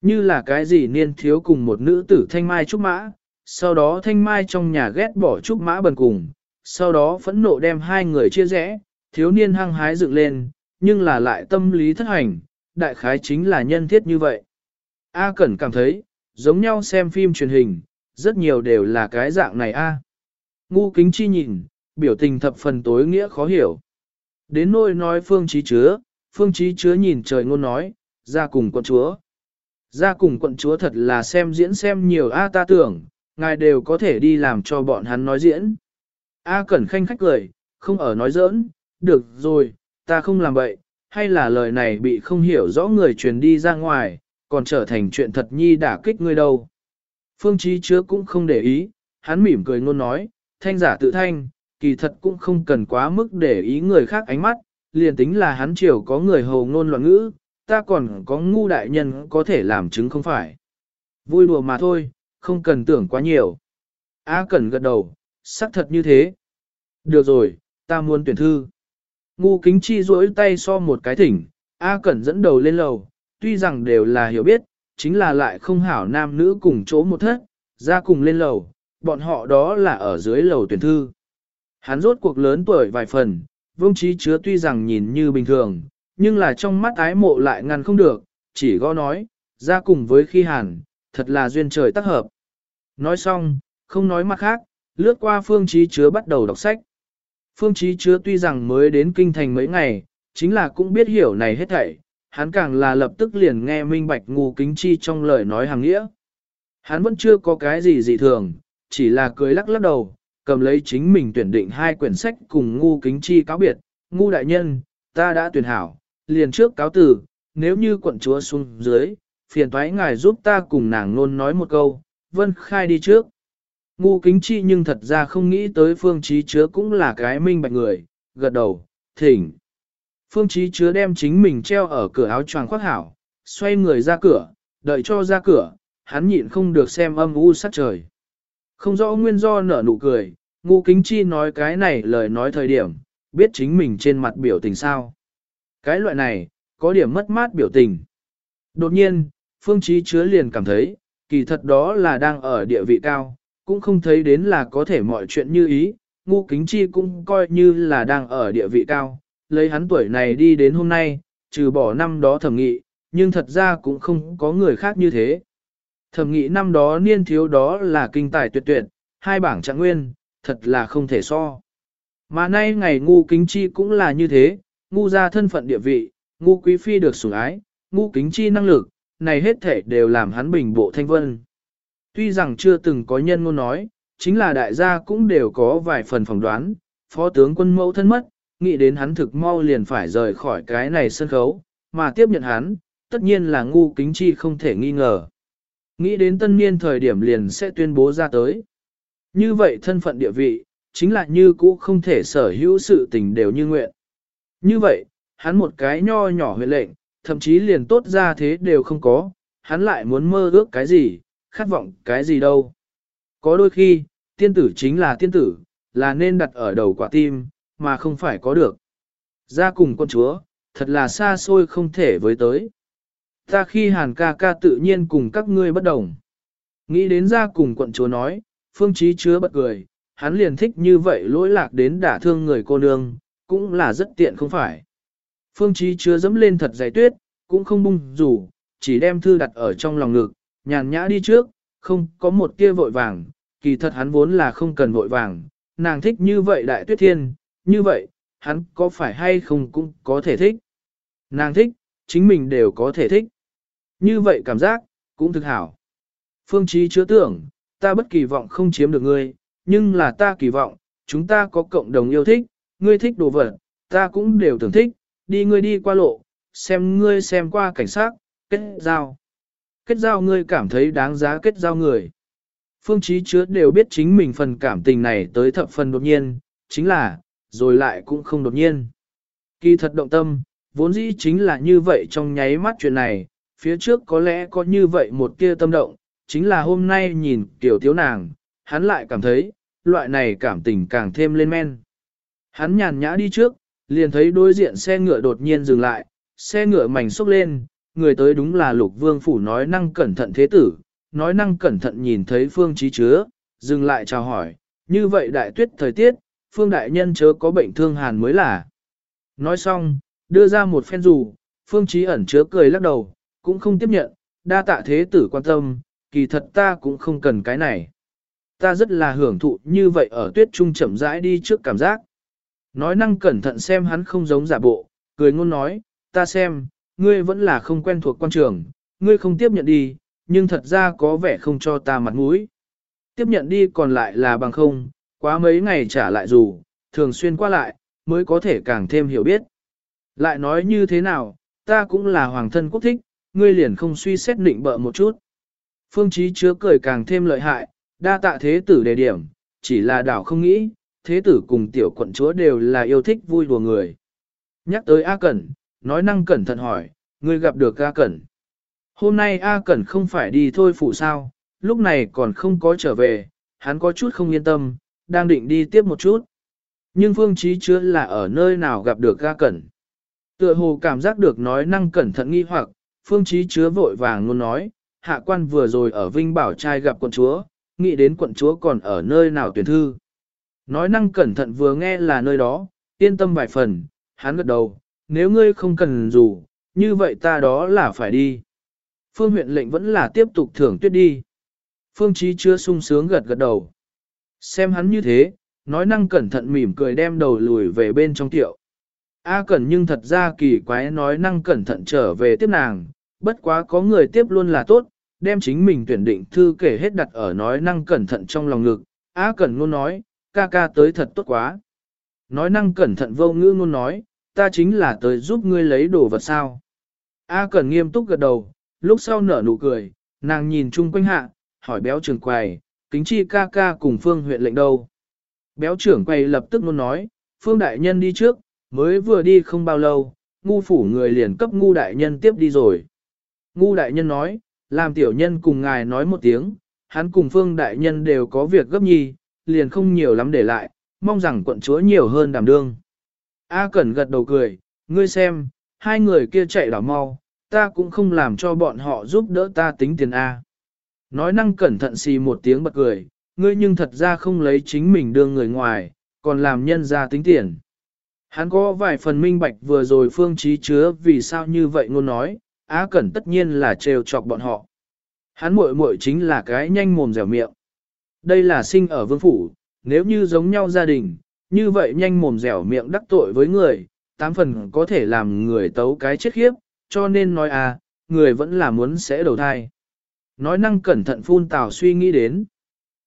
Như là cái gì niên thiếu cùng một nữ tử thanh mai trúc mã, sau đó thanh mai trong nhà ghét bỏ trúc mã bần cùng, sau đó phẫn nộ đem hai người chia rẽ, thiếu niên hăng hái dựng lên, nhưng là lại tâm lý thất hành, đại khái chính là nhân thiết như vậy. A Cẩn cảm thấy, giống nhau xem phim truyền hình, rất nhiều đều là cái dạng này A. Ngu kính chi nhìn, biểu tình thập phần tối nghĩa khó hiểu. Đến nôi nói phương trí chứa, phương trí chứa nhìn trời ngôn nói, ra cùng quận chúa. Ra cùng quận chúa thật là xem diễn xem nhiều A ta tưởng, ngài đều có thể đi làm cho bọn hắn nói diễn. A Cẩn khanh khách cười, không ở nói giỡn, được rồi, ta không làm vậy, hay là lời này bị không hiểu rõ người truyền đi ra ngoài, còn trở thành chuyện thật nhi đả kích ngươi đâu. Phương Chí chứa cũng không để ý, hắn mỉm cười ngôn nói, thanh giả tự thanh, kỳ thật cũng không cần quá mức để ý người khác ánh mắt, liền tính là hắn chiều có người hầu ngôn loạn ngữ, ta còn có ngu đại nhân có thể làm chứng không phải. Vui đùa mà thôi, không cần tưởng quá nhiều. A Cẩn gật đầu, xác thật như thế. Được rồi, ta muốn tuyển thư. Ngu kính chi duỗi tay so một cái thỉnh, A Cẩn dẫn đầu lên lầu, tuy rằng đều là hiểu biết, chính là lại không hảo nam nữ cùng chỗ một thất, ra cùng lên lầu, bọn họ đó là ở dưới lầu tuyển thư. Hắn rốt cuộc lớn tuổi vài phần, vương trí chứa tuy rằng nhìn như bình thường, nhưng là trong mắt ái mộ lại ngăn không được, chỉ gõ nói, ra cùng với khi hàn, thật là duyên trời tác hợp. Nói xong, không nói mặt khác, lướt qua phương trí chứa bắt đầu đọc sách. Phương trí chứa tuy rằng mới đến kinh thành mấy ngày, chính là cũng biết hiểu này hết thảy, hắn càng là lập tức liền nghe minh bạch ngu kính chi trong lời nói hàng nghĩa. Hắn vẫn chưa có cái gì dị thường, chỉ là cười lắc lắc đầu, cầm lấy chính mình tuyển định hai quyển sách cùng ngu kính chi cáo biệt, ngu đại nhân, ta đã tuyển hảo, liền trước cáo tử, nếu như quận chúa xuống dưới, phiền thoái ngài giúp ta cùng nàng luôn nói một câu, vân khai đi trước. Ngu kính chi nhưng thật ra không nghĩ tới phương trí chứa cũng là cái minh bạch người, gật đầu, thỉnh. Phương trí chứa đem chính mình treo ở cửa áo choàng khoác hảo, xoay người ra cửa, đợi cho ra cửa, hắn nhịn không được xem âm u sát trời. Không rõ nguyên do nở nụ cười, ngu kính chi nói cái này lời nói thời điểm, biết chính mình trên mặt biểu tình sao. Cái loại này, có điểm mất mát biểu tình. Đột nhiên, phương trí chứa liền cảm thấy, kỳ thật đó là đang ở địa vị cao, cũng không thấy đến là có thể mọi chuyện như ý, ngu kính chi cũng coi như là đang ở địa vị cao, lấy hắn tuổi này đi đến hôm nay, trừ bỏ năm đó thẩm nghị, nhưng thật ra cũng không có người khác như thế. Thẩm nghị năm đó niên thiếu đó là kinh tài tuyệt tuyệt, hai bảng trạng nguyên, thật là không thể so. Mà nay ngày ngu kính chi cũng là như thế, ngu ra thân phận địa vị, ngu quý phi được sủng ái, ngu kính chi năng lực, này hết thể đều làm hắn bình bộ thanh vân. Tuy rằng chưa từng có nhân ngôn nói, chính là đại gia cũng đều có vài phần phỏng đoán, phó tướng quân mẫu thân mất, nghĩ đến hắn thực mau liền phải rời khỏi cái này sân khấu, mà tiếp nhận hắn, tất nhiên là ngu kính chi không thể nghi ngờ. Nghĩ đến tân niên thời điểm liền sẽ tuyên bố ra tới. Như vậy thân phận địa vị, chính là như cũ không thể sở hữu sự tình đều như nguyện. Như vậy, hắn một cái nho nhỏ huyện lệnh, thậm chí liền tốt ra thế đều không có, hắn lại muốn mơ ước cái gì, khát vọng cái gì đâu. Có đôi khi, tiên tử chính là tiên tử, là nên đặt ở đầu quả tim, mà không phải có được. Ra cùng con chúa, thật là xa xôi không thể với tới. Ta khi hàn ca ca tự nhiên cùng các ngươi bất đồng. Nghĩ đến ra cùng quận chúa nói, phương trí chứa bật cười, hắn liền thích như vậy lỗi lạc đến đả thương người cô nương, cũng là rất tiện không phải. Phương trí chứa dẫm lên thật dày tuyết, cũng không bung rủ, chỉ đem thư đặt ở trong lòng ngực, nhàn nhã đi trước, không có một tia vội vàng, kỳ thật hắn vốn là không cần vội vàng, nàng thích như vậy đại tuyết thiên, như vậy, hắn có phải hay không cũng có thể thích. Nàng thích, chính mình đều có thể thích. Như vậy cảm giác, cũng thực hảo. Phương Chí chứa tưởng, ta bất kỳ vọng không chiếm được ngươi, nhưng là ta kỳ vọng, chúng ta có cộng đồng yêu thích, ngươi thích đồ vật, ta cũng đều tưởng thích, đi ngươi đi qua lộ, xem ngươi xem qua cảnh sát, kết giao. Kết giao ngươi cảm thấy đáng giá kết giao người. Phương Chí chứa đều biết chính mình phần cảm tình này tới thập phần đột nhiên, chính là, rồi lại cũng không đột nhiên. Kỳ thật động tâm, vốn dĩ chính là như vậy trong nháy mắt chuyện này, phía trước có lẽ có như vậy một tia tâm động, chính là hôm nay nhìn tiểu thiếu nàng, hắn lại cảm thấy, loại này cảm tình càng thêm lên men. Hắn nhàn nhã đi trước, liền thấy đối diện xe ngựa đột nhiên dừng lại, xe ngựa mảnh xốc lên, người tới đúng là lục vương phủ nói năng cẩn thận thế tử, nói năng cẩn thận nhìn thấy phương trí chứa, dừng lại chào hỏi, như vậy đại tuyết thời tiết, phương đại nhân chớ có bệnh thương hàn mới là. Nói xong, đưa ra một phen dù, phương trí ẩn chứa cười lắc đầu, cũng không tiếp nhận, đa tạ thế tử quan tâm, kỳ thật ta cũng không cần cái này. Ta rất là hưởng thụ như vậy ở tuyết trung chậm rãi đi trước cảm giác. Nói năng cẩn thận xem hắn không giống giả bộ, cười ngôn nói, ta xem, ngươi vẫn là không quen thuộc quan trường, ngươi không tiếp nhận đi, nhưng thật ra có vẻ không cho ta mặt mũi. Tiếp nhận đi còn lại là bằng không, quá mấy ngày trả lại dù, thường xuyên qua lại, mới có thể càng thêm hiểu biết. Lại nói như thế nào, ta cũng là hoàng thân quốc thích, ngươi liền không suy xét định bợ một chút. Phương Chí chứa cười càng thêm lợi hại, đa tạ thế tử đề điểm, chỉ là đảo không nghĩ, thế tử cùng tiểu quận chúa đều là yêu thích vui đùa người. Nhắc tới A Cẩn, nói năng cẩn thận hỏi, ngươi gặp được A Cẩn. Hôm nay A Cẩn không phải đi thôi phụ sao, lúc này còn không có trở về, hắn có chút không yên tâm, đang định đi tiếp một chút. Nhưng Phương Chí chứa là ở nơi nào gặp được A Cẩn. Tựa hồ cảm giác được nói năng cẩn thận nghi hoặc, Phương Chí chứa vội vàng luôn nói, hạ quan vừa rồi ở Vinh Bảo trai gặp quận chúa, nghĩ đến quận chúa còn ở nơi nào tuyển thư. Nói năng cẩn thận vừa nghe là nơi đó, yên tâm vài phần, hắn gật đầu, nếu ngươi không cần dù, như vậy ta đó là phải đi. Phương huyện lệnh vẫn là tiếp tục thưởng tuyết đi. Phương trí chưa sung sướng gật gật đầu. Xem hắn như thế, nói năng cẩn thận mỉm cười đem đầu lùi về bên trong tiệu. A cẩn nhưng thật ra kỳ quái nói năng cẩn thận trở về tiếp nàng, bất quá có người tiếp luôn là tốt, đem chính mình tuyển định thư kể hết đặt ở nói năng cẩn thận trong lòng ngực, A Cẩn luôn nói, ca ca tới thật tốt quá. Nói năng cẩn thận vô ngữ ngôn nói, ta chính là tới giúp ngươi lấy đồ vật sao. A Cẩn nghiêm túc gật đầu, lúc sau nở nụ cười, nàng nhìn chung quanh hạ, hỏi béo trưởng quầy, kính chi ca ca cùng phương huyện lệnh đâu. Béo trưởng quầy lập tức luôn nói, phương đại nhân đi trước, mới vừa đi không bao lâu, ngu phủ người liền cấp ngu đại nhân tiếp đi rồi. Ngu đại nhân nói, làm tiểu nhân cùng ngài nói một tiếng, hắn cùng phương đại nhân đều có việc gấp nhi, liền không nhiều lắm để lại, mong rằng quận chúa nhiều hơn đảm đương. A Cẩn gật đầu cười, ngươi xem, hai người kia chạy đảo mau, ta cũng không làm cho bọn họ giúp đỡ ta tính tiền A. Nói năng cẩn thận xì một tiếng bật cười, ngươi nhưng thật ra không lấy chính mình đưa người ngoài, còn làm nhân ra tính tiền. Hắn có vài phần minh bạch vừa rồi phương trí chứa vì sao như vậy ngôn nói, Á Cẩn tất nhiên là trêu chọc bọn họ. Hắn muội muội chính là cái nhanh mồm dẻo miệng. Đây là sinh ở vương phủ, nếu như giống nhau gia đình, như vậy nhanh mồm dẻo miệng đắc tội với người, tám phần có thể làm người tấu cái chết khiếp, cho nên nói à, người vẫn là muốn sẽ đầu thai. Nói năng cẩn thận phun tào suy nghĩ đến.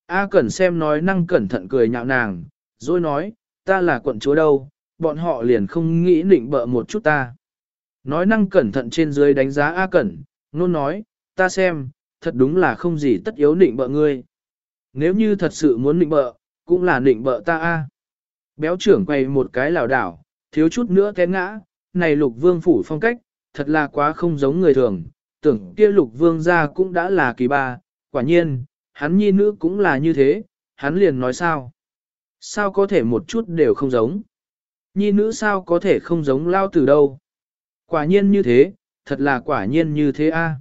A cẩn xem nói năng cẩn thận cười nhạo nàng, rồi nói, ta là quận chúa đâu, bọn họ liền không nghĩ định bợ một chút ta. Nói năng cẩn thận trên dưới đánh giá A cẩn, nôn nói, ta xem, thật đúng là không gì tất yếu định bợ ngươi. Nếu như thật sự muốn nịnh bợ, cũng là nịnh bợ ta A. Béo trưởng quay một cái lảo đảo, thiếu chút nữa té ngã, này lục vương phủ phong cách, thật là quá không giống người thường, tưởng kia lục vương gia cũng đã là kỳ ba, quả nhiên, hắn nhi nữ cũng là như thế, hắn liền nói sao? Sao có thể một chút đều không giống? Nhi nữ sao có thể không giống lao từ đâu? Quả nhiên như thế, thật là quả nhiên như thế a.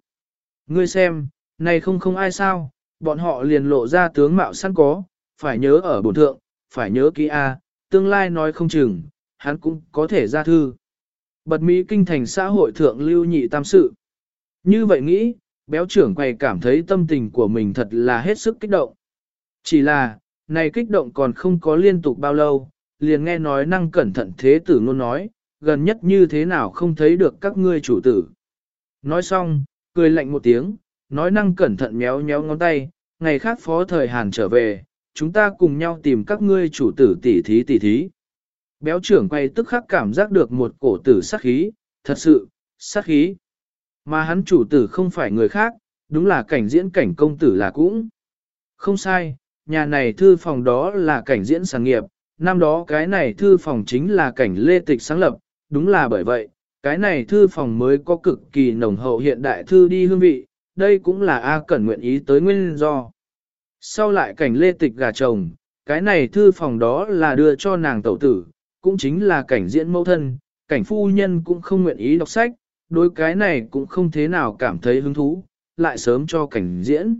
Ngươi xem, này không không ai sao, bọn họ liền lộ ra tướng mạo sẵn có, phải nhớ ở bổn thượng, phải nhớ kỹ a, tương lai nói không chừng, hắn cũng có thể ra thư. Bật Mỹ kinh thành xã hội thượng lưu nhị tam sự. Như vậy nghĩ, béo trưởng quầy cảm thấy tâm tình của mình thật là hết sức kích động. Chỉ là, này kích động còn không có liên tục bao lâu, liền nghe nói năng cẩn thận thế tử ngôn nói, gần nhất như thế nào không thấy được các ngươi chủ tử. Nói xong, cười lạnh một tiếng, nói năng cẩn thận méo méo ngón tay, ngày khác phó thời Hàn trở về, chúng ta cùng nhau tìm các ngươi chủ tử tỉ thí tỉ thí. Béo trưởng quay tức khắc cảm giác được một cổ tử sát khí, thật sự, sát khí. Mà hắn chủ tử không phải người khác, đúng là cảnh diễn cảnh công tử là cũng. Không sai, nhà này thư phòng đó là cảnh diễn sáng nghiệp, năm đó cái này thư phòng chính là cảnh lê tịch sáng lập, đúng là bởi vậy, cái này thư phòng mới có cực kỳ nồng hậu hiện đại thư đi hương vị, đây cũng là A Cẩn nguyện ý tới nguyên do. Sau lại cảnh lê tịch gà chồng, cái này thư phòng đó là đưa cho nàng tẩu tử, cũng chính là cảnh diễn mẫu thân, cảnh phu nhân cũng không nguyện ý đọc sách, đối cái này cũng không thế nào cảm thấy hứng thú, lại sớm cho cảnh diễn.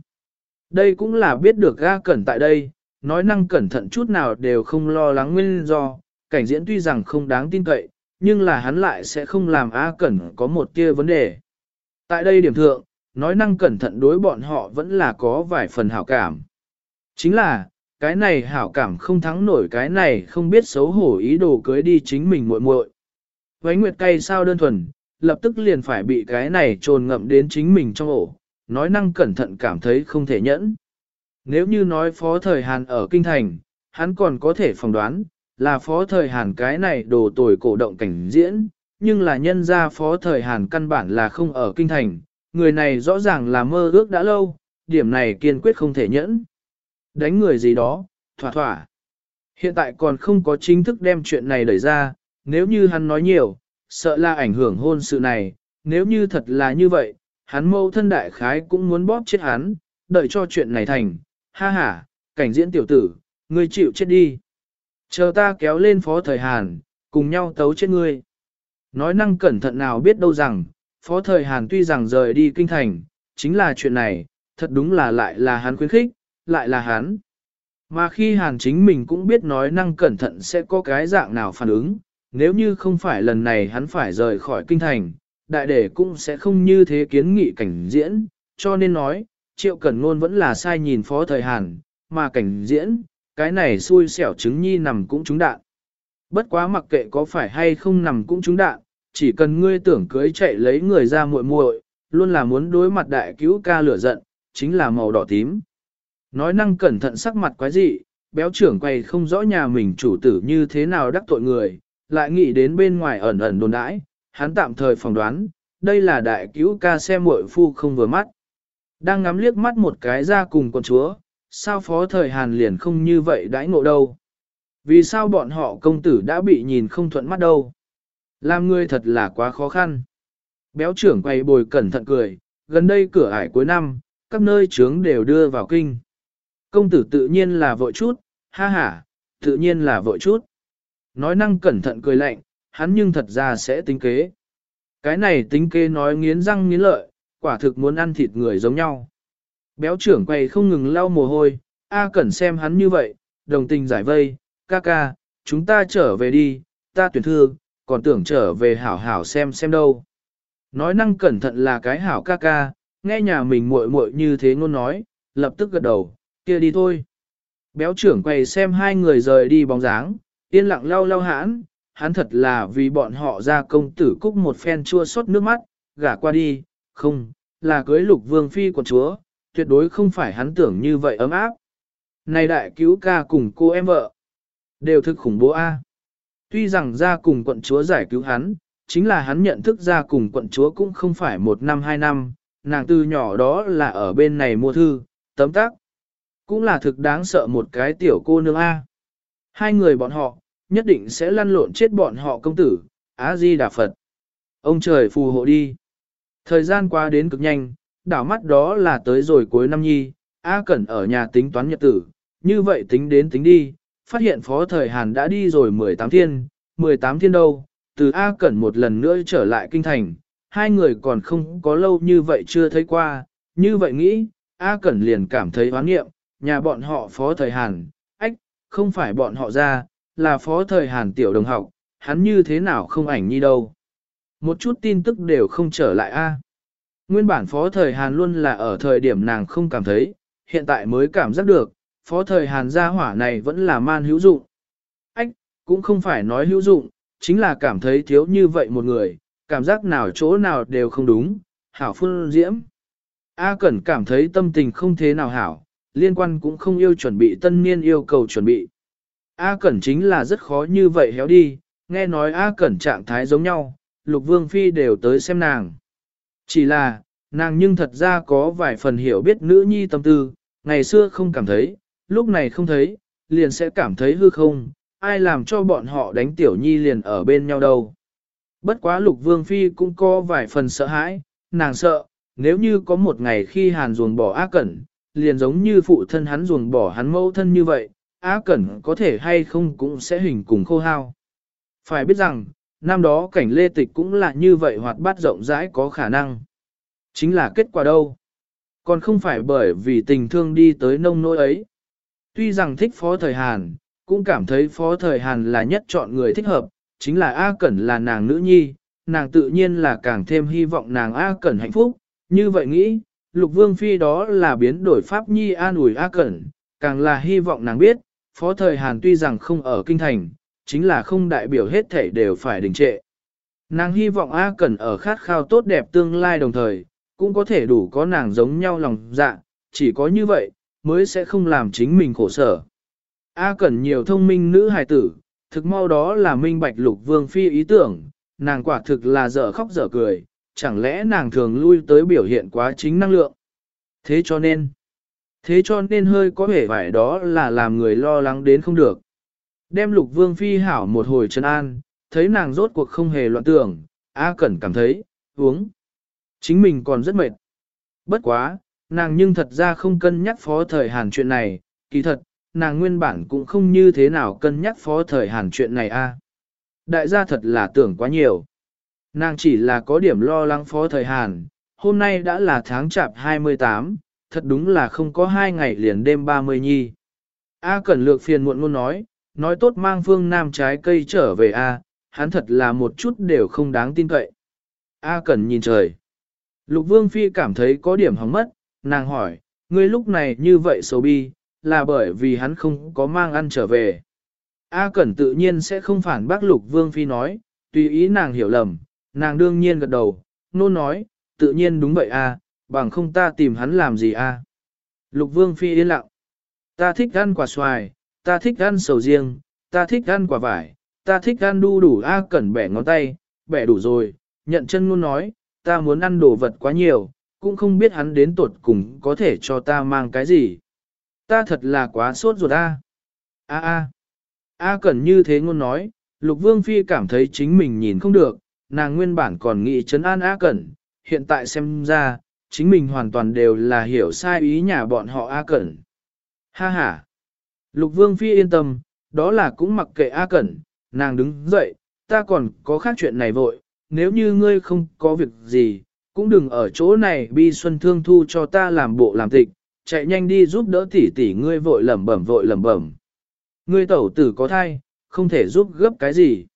Đây cũng là biết được ga cẩn tại đây, nói năng cẩn thận chút nào đều không lo lắng nguyên do, cảnh diễn tuy rằng không đáng tin cậy, nhưng là hắn lại sẽ không làm A Cẩn có một kia vấn đề. Tại đây điểm thượng, nói năng cẩn thận đối bọn họ vẫn là có vài phần hảo cảm. Chính là, cái này hảo cảm không thắng nổi cái này không biết xấu hổ ý đồ cưới đi chính mình muội muội. Vánh Nguyệt cay sao đơn thuần, lập tức liền phải bị cái này trồn ngậm đến chính mình trong ổ, nói năng cẩn thận cảm thấy không thể nhẫn. Nếu như nói phó thời Hàn ở Kinh Thành, hắn còn có thể phỏng đoán, là phó thời Hàn cái này đồ tồi cổ động cảnh diễn, nhưng là nhân ra phó thời Hàn căn bản là không ở Kinh Thành, người này rõ ràng là mơ ước đã lâu, điểm này kiên quyết không thể nhẫn. Đánh người gì đó, thỏa thỏa. Hiện tại còn không có chính thức đem chuyện này đẩy ra, nếu như hắn nói nhiều, sợ là ảnh hưởng hôn sự này, nếu như thật là như vậy, hắn mâu thân đại khái cũng muốn bóp chết hắn, đợi cho chuyện này thành, ha ha, cảnh diễn tiểu tử, ngươi chịu chết đi. Chờ ta kéo lên phó thời Hàn, cùng nhau tấu chết ngươi. Nói năng cẩn thận nào biết đâu rằng, phó thời Hàn tuy rằng rời đi kinh thành, chính là chuyện này, thật đúng là lại là hắn khuyến khích, lại là hắn. Mà khi Hàn chính mình cũng biết nói năng cẩn thận sẽ có cái dạng nào phản ứng, nếu như không phải lần này hắn phải rời khỏi kinh thành, đại đệ cũng sẽ không như thế kiến nghị cảnh diễn, cho nên nói, triệu cẩn ngôn vẫn là sai nhìn phó thời Hàn, mà cảnh diễn, cái này xui xẻo trứng nhi nằm cũng trúng đạn. Bất quá mặc kệ có phải hay không nằm cũng trúng đạn, chỉ cần ngươi tưởng cưới chạy lấy người ra muội muội, luôn là muốn đối mặt đại cứu ca lửa giận, chính là màu đỏ tím. Nói năng cẩn thận sắc mặt quái dị, béo trưởng quay không rõ nhà mình chủ tử như thế nào đắc tội người, lại nghĩ đến bên ngoài ẩn ẩn đồn đãi, hắn tạm thời phỏng đoán, đây là đại cứu ca xem muội phu không vừa mắt. Đang ngắm liếc mắt một cái ra cùng con chúa, sao phó thời Hàn liền không như vậy đãi ngộ đâu. Vì sao bọn họ công tử đã bị nhìn không thuận mắt đâu. Làm người thật là quá khó khăn. Béo trưởng quay bồi cẩn thận cười, gần đây cửa ải cuối năm, các nơi trướng đều đưa vào kinh. Công tử tự nhiên là vội chút, ha ha, tự nhiên là vội chút. Nói năng cẩn thận cười lạnh, hắn nhưng thật ra sẽ tính kế. Cái này tính kế nói nghiến răng nghiến lợi, quả thực muốn ăn thịt người giống nhau. Béo trưởng quay không ngừng lau mồ hôi, A Cẩn xem hắn như vậy, đồng tình giải vây, ca ca, chúng ta trở về đi, ta tuyển thư, còn tưởng trở về hảo hảo xem xem đâu. Nói năng cẩn thận là cái hảo ca ca, nghe nhà mình muội muội như thế ngôn nói, lập tức gật đầu, kia đi thôi. Béo trưởng quay xem hai người rời đi bóng dáng, yên lặng lau lau hãn, hắn thật là vì bọn họ ra công tử cúc một phen chua xót nước mắt, gả qua đi, không, là cưới lục vương phi của chúa, tuyệt đối không phải hắn tưởng như vậy ấm áp. Này đại cứu ca cùng cô em vợ, đều thực khủng bố a. Tuy rằng ra cùng quận chúa giải cứu hắn, chính là hắn nhận thức ra cùng quận chúa cũng không phải một năm hai năm, nàng từ nhỏ đó là ở bên này mua thư, tấm tác. Cũng là thực đáng sợ một cái tiểu cô nương A. Hai người bọn họ, nhất định sẽ lăn lộn chết bọn họ công tử, Á-di Đà Phật. Ông trời phù hộ đi. Thời gian qua đến cực nhanh, đảo mắt đó là tới rồi cuối năm nhi, A Cẩn ở nhà tính toán nhật tử, như vậy tính đến tính đi, phát hiện phó thời Hàn đã đi rồi 18 thiên, 18 thiên đâu, từ A Cẩn một lần nữa trở lại kinh thành, hai người còn không có lâu như vậy chưa thấy qua, như vậy nghĩ, A Cẩn liền cảm thấy hoán nghiệm, nhà bọn họ phó thời Hàn, ách, không phải bọn họ ra, là phó thời Hàn tiểu đồng học, hắn như thế nào không ảnh nhi đâu. Một chút tin tức đều không trở lại A. Nguyên bản phó thời Hàn luôn là ở thời điểm nàng không cảm thấy, hiện tại mới cảm giác được, phó thời Hàn gia hỏa này vẫn là man hữu dụng. Ách, cũng không phải nói hữu dụng, chính là cảm thấy thiếu như vậy một người, cảm giác nào chỗ nào đều không đúng, hảo phương diễm. A Cẩn cảm thấy tâm tình không thế nào hảo, liên quan cũng không yêu chuẩn bị tân niên yêu cầu chuẩn bị. A Cẩn chính là rất khó như vậy héo đi, nghe nói A Cẩn trạng thái giống nhau, Lục Vương Phi đều tới xem nàng. Chỉ là, nàng nhưng thật ra có vài phần hiểu biết nữ nhi tâm tư, ngày xưa không cảm thấy, lúc này không thấy, liền sẽ cảm thấy hư không, ai làm cho bọn họ đánh tiểu nhi liền ở bên nhau đâu. Bất quá lục vương phi cũng có vài phần sợ hãi, nàng sợ, nếu như có một ngày khi hàn ruồng bỏ á cẩn, liền giống như phụ thân hắn ruồng bỏ hắn mẫu thân như vậy, á cẩn có thể hay không cũng sẽ hình cùng khô hao. Phải biết rằng, năm đó cảnh lê tịch cũng là như vậy hoạt bát rộng rãi có khả năng. Chính là kết quả đâu. Còn không phải bởi vì tình thương đi tới nông nỗi ấy. Tuy rằng thích phó thời Hàn, cũng cảm thấy phó thời Hàn là nhất chọn người thích hợp, chính là A Cẩn là nàng nữ nhi, nàng tự nhiên là càng thêm hy vọng nàng A Cẩn hạnh phúc, như vậy nghĩ, lục vương phi đó là biến đổi pháp nhi an ủi A Cẩn, càng là hy vọng nàng biết, phó thời Hàn tuy rằng không ở kinh thành, chính là không đại biểu hết thể đều phải đình trệ. Nàng hy vọng A Cẩn ở khát khao tốt đẹp tương lai đồng thời, cũng có thể đủ có nàng giống nhau lòng dạ, chỉ có như vậy, mới sẽ không làm chính mình khổ sở. A Cẩn nhiều thông minh nữ hài tử, thực mau đó là minh bạch lục vương phi ý tưởng, nàng quả thực là dở khóc dở cười, chẳng lẽ nàng thường lui tới biểu hiện quá chính năng lượng. Thế cho nên, thế cho nên hơi có vẻ vải đó là làm người lo lắng đến không được. Đem lục vương phi hảo một hồi chân an, thấy nàng rốt cuộc không hề loạn tưởng, A Cẩn cảm thấy, uống. Chính mình còn rất mệt. Bất quá, nàng nhưng thật ra không cân nhắc phó thời hàn chuyện này, kỳ thật, nàng nguyên bản cũng không như thế nào cân nhắc phó thời hàn chuyện này a. Đại gia thật là tưởng quá nhiều. Nàng chỉ là có điểm lo lắng phó thời hàn, hôm nay đã là tháng chạp 28, thật đúng là không có hai ngày liền đêm 30 nhi. A Cẩn Lược phiền muộn luôn nói, nói tốt mang phương nam trái cây trở về A, hắn thật là một chút đều không đáng tin cậy. A Cẩn nhìn trời. Lục Vương Phi cảm thấy có điểm hóng mất, nàng hỏi, ngươi lúc này như vậy xấu bi, là bởi vì hắn không có mang ăn trở về. A Cẩn tự nhiên sẽ không phản bác Lục Vương Phi nói, tùy ý nàng hiểu lầm, nàng đương nhiên gật đầu, nôn nói, tự nhiên đúng vậy à, bằng không ta tìm hắn làm gì à. Lục vương phi yên lặng. Ta thích ăn quả xoài, ta thích ăn sầu riêng, ta thích ăn quả vải, ta thích ăn đu đủ A cẩn bẻ ngón tay, bẻ đủ rồi, nhận chân luôn nói, ta muốn ăn đồ vật quá nhiều, cũng không biết hắn đến tuột cùng có thể cho ta mang cái gì. Ta thật là quá sốt ruột A. A A. A cần như thế ngôn nói, lục vương phi cảm thấy chính mình nhìn không được, nàng nguyên bản còn nghĩ chấn an A cẩn, hiện tại xem ra, chính mình hoàn toàn đều là hiểu sai ý nhà bọn họ A cẩn. Ha ha. Lục vương phi yên tâm, đó là cũng mặc kệ A cẩn, nàng đứng dậy, ta còn có khác chuyện này vội, nếu như ngươi không có việc gì, cũng đừng ở chỗ này bi xuân thương thu cho ta làm bộ làm tịch, chạy nhanh đi giúp đỡ tỷ tỷ ngươi vội lẩm bẩm vội lẩm bẩm. Ngươi tẩu tử có thai, không thể giúp gấp cái gì.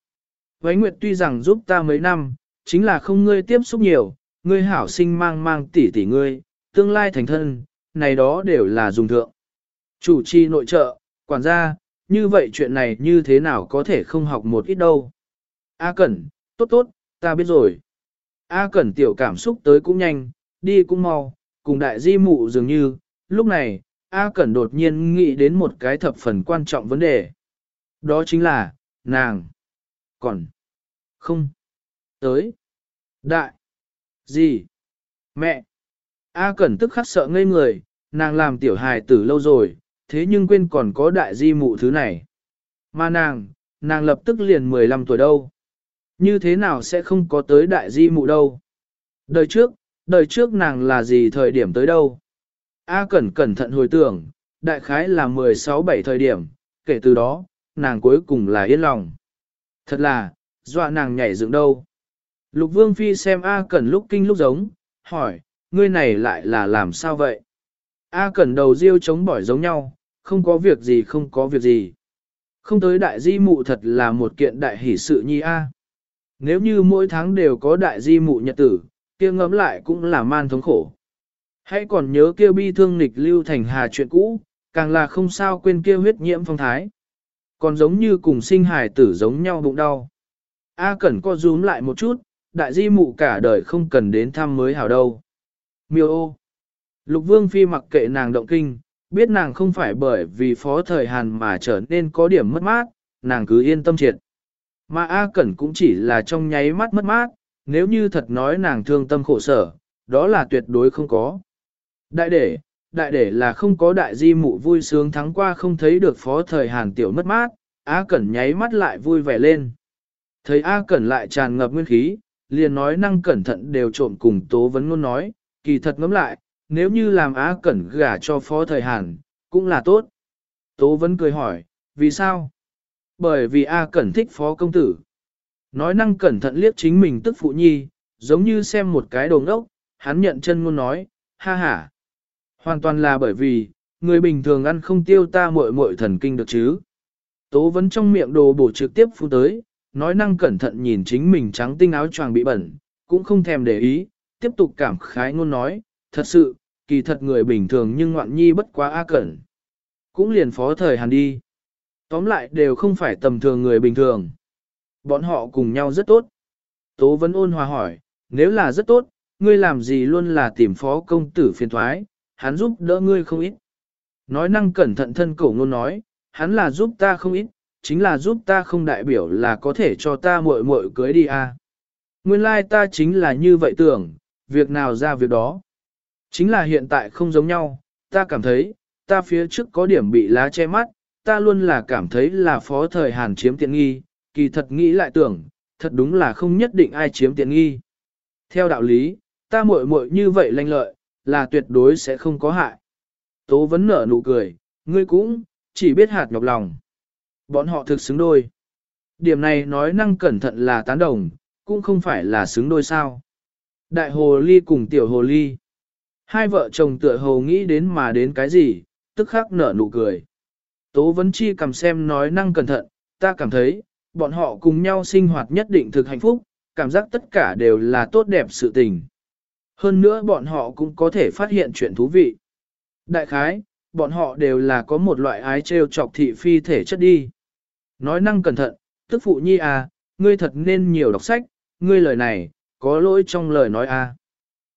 Vánh Nguyệt tuy rằng giúp ta mấy năm, chính là không ngươi tiếp xúc nhiều, ngươi hảo sinh mang mang tỷ tỷ ngươi, tương lai thành thân, này đó đều là dùng thượng. Chủ trì nội trợ, quản gia, như vậy chuyện này như thế nào có thể không học một ít đâu. A Cẩn, tốt tốt, ta biết rồi. A Cẩn tiểu cảm xúc tới cũng nhanh, đi cũng mau, cùng đại di mụ dường như, lúc này, A Cẩn đột nhiên nghĩ đến một cái thập phần quan trọng vấn đề. Đó chính là, nàng. Còn. Không. Tới. Đại. Gì? Mẹ. A Cẩn tức khắc sợ ngây người, nàng làm tiểu hài tử lâu rồi, thế nhưng quên còn có đại di mụ thứ này. Mà nàng, nàng lập tức liền 15 tuổi đâu. Như thế nào sẽ không có tới đại di mụ đâu? Đời trước, đời trước nàng là gì thời điểm tới đâu? A cẩn cẩn thận hồi tưởng, đại khái là 16-7 thời điểm, kể từ đó, nàng cuối cùng là yên lòng. Thật là, dọa nàng nhảy dựng đâu. Lục vương phi xem A cẩn lúc kinh lúc giống, hỏi, ngươi này lại là làm sao vậy? A cẩn đầu riêu chống bỏi giống nhau, không có việc gì không có việc gì. Không tới đại di mụ thật là một kiện đại hỷ sự nhi A. Nếu như mỗi tháng đều có đại di mụ nhật tử, kia ngấm lại cũng là man thống khổ. Hãy còn nhớ kia bi thương nịch lưu thành hà chuyện cũ, càng là không sao quên kia huyết nhiễm phong thái. Còn giống như cùng sinh hài tử giống nhau bụng đau. A Cẩn co rúm lại một chút, đại di mụ cả đời không cần đến thăm mới hảo đâu. Miêu ô. Lục vương phi mặc kệ nàng động kinh, biết nàng không phải bởi vì phó thời Hàn mà trở nên có điểm mất mát, nàng cứ yên tâm triệt. Mà A Cẩn cũng chỉ là trong nháy mắt mất mát, nếu như thật nói nàng thương tâm khổ sở, đó là tuyệt đối không có. Đại đệ, đại đệ là không có đại di mụ vui sướng thắng qua không thấy được phó thời Hàn tiểu mất mát, A Cẩn nháy mắt lại vui vẻ lên. Thấy A Cẩn lại tràn ngập nguyên khí, liền nói năng cẩn thận đều trộn cùng Tố Vấn luôn nói, kỳ thật ngẫm lại, nếu như làm A Cẩn gả cho phó thời Hàn, cũng là tốt. Tố Vấn cười hỏi, vì sao? Bởi vì A Cẩn thích phó công tử. Nói năng cẩn thận liếc chính mình tức phụ nhi, giống như xem một cái đồ ngốc, hắn nhận chân ngôn nói, ha ha. Hoàn toàn là bởi vì, người bình thường ăn không tiêu ta muội muội thần kinh được chứ. Tố vấn trong miệng đồ bổ trực tiếp phu tới, nói năng cẩn thận nhìn chính mình trắng tinh áo choàng bị bẩn, cũng không thèm để ý, tiếp tục cảm khái ngôn nói, thật sự, kỳ thật người bình thường nhưng ngoạn nhi bất quá a cẩn. Cũng liền phó thời hàn đi. Tóm lại đều không phải tầm thường người bình thường. Bọn họ cùng nhau rất tốt. Tố vấn ôn hòa hỏi, nếu là rất tốt, ngươi làm gì luôn là tìm phó công tử phiền thoái, hắn giúp đỡ ngươi không ít. Nói năng cẩn thận thân cổ ngôn nói, hắn là giúp ta không ít, chính là giúp ta không đại biểu là có thể cho ta muội muội cưới đi à. Nguyên lai like ta chính là như vậy tưởng, việc nào ra việc đó. Chính là hiện tại không giống nhau, ta cảm thấy, ta phía trước có điểm bị lá che mắt, ta luôn là cảm thấy là phó thời Hàn chiếm tiện nghi, kỳ thật nghĩ lại tưởng, thật đúng là không nhất định ai chiếm tiện nghi. Theo đạo lý, ta muội muội như vậy lanh lợi, là tuyệt đối sẽ không có hại. Tố vấn nở nụ cười, ngươi cũng, chỉ biết hạt nhọc lòng. Bọn họ thực xứng đôi. Điểm này nói năng cẩn thận là tán đồng, cũng không phải là xứng đôi sao. Đại hồ ly cùng tiểu hồ ly. Hai vợ chồng tựa hồ nghĩ đến mà đến cái gì, tức khắc nở nụ cười. Tố vấn chi cầm xem nói năng cẩn thận, ta cảm thấy, bọn họ cùng nhau sinh hoạt nhất định thực hạnh phúc, cảm giác tất cả đều là tốt đẹp sự tình. Hơn nữa bọn họ cũng có thể phát hiện chuyện thú vị. Đại khái, bọn họ đều là có một loại ái trêu chọc thị phi thể chất đi. Nói năng cẩn thận, tức phụ nhi à, ngươi thật nên nhiều đọc sách, ngươi lời này, có lỗi trong lời nói à.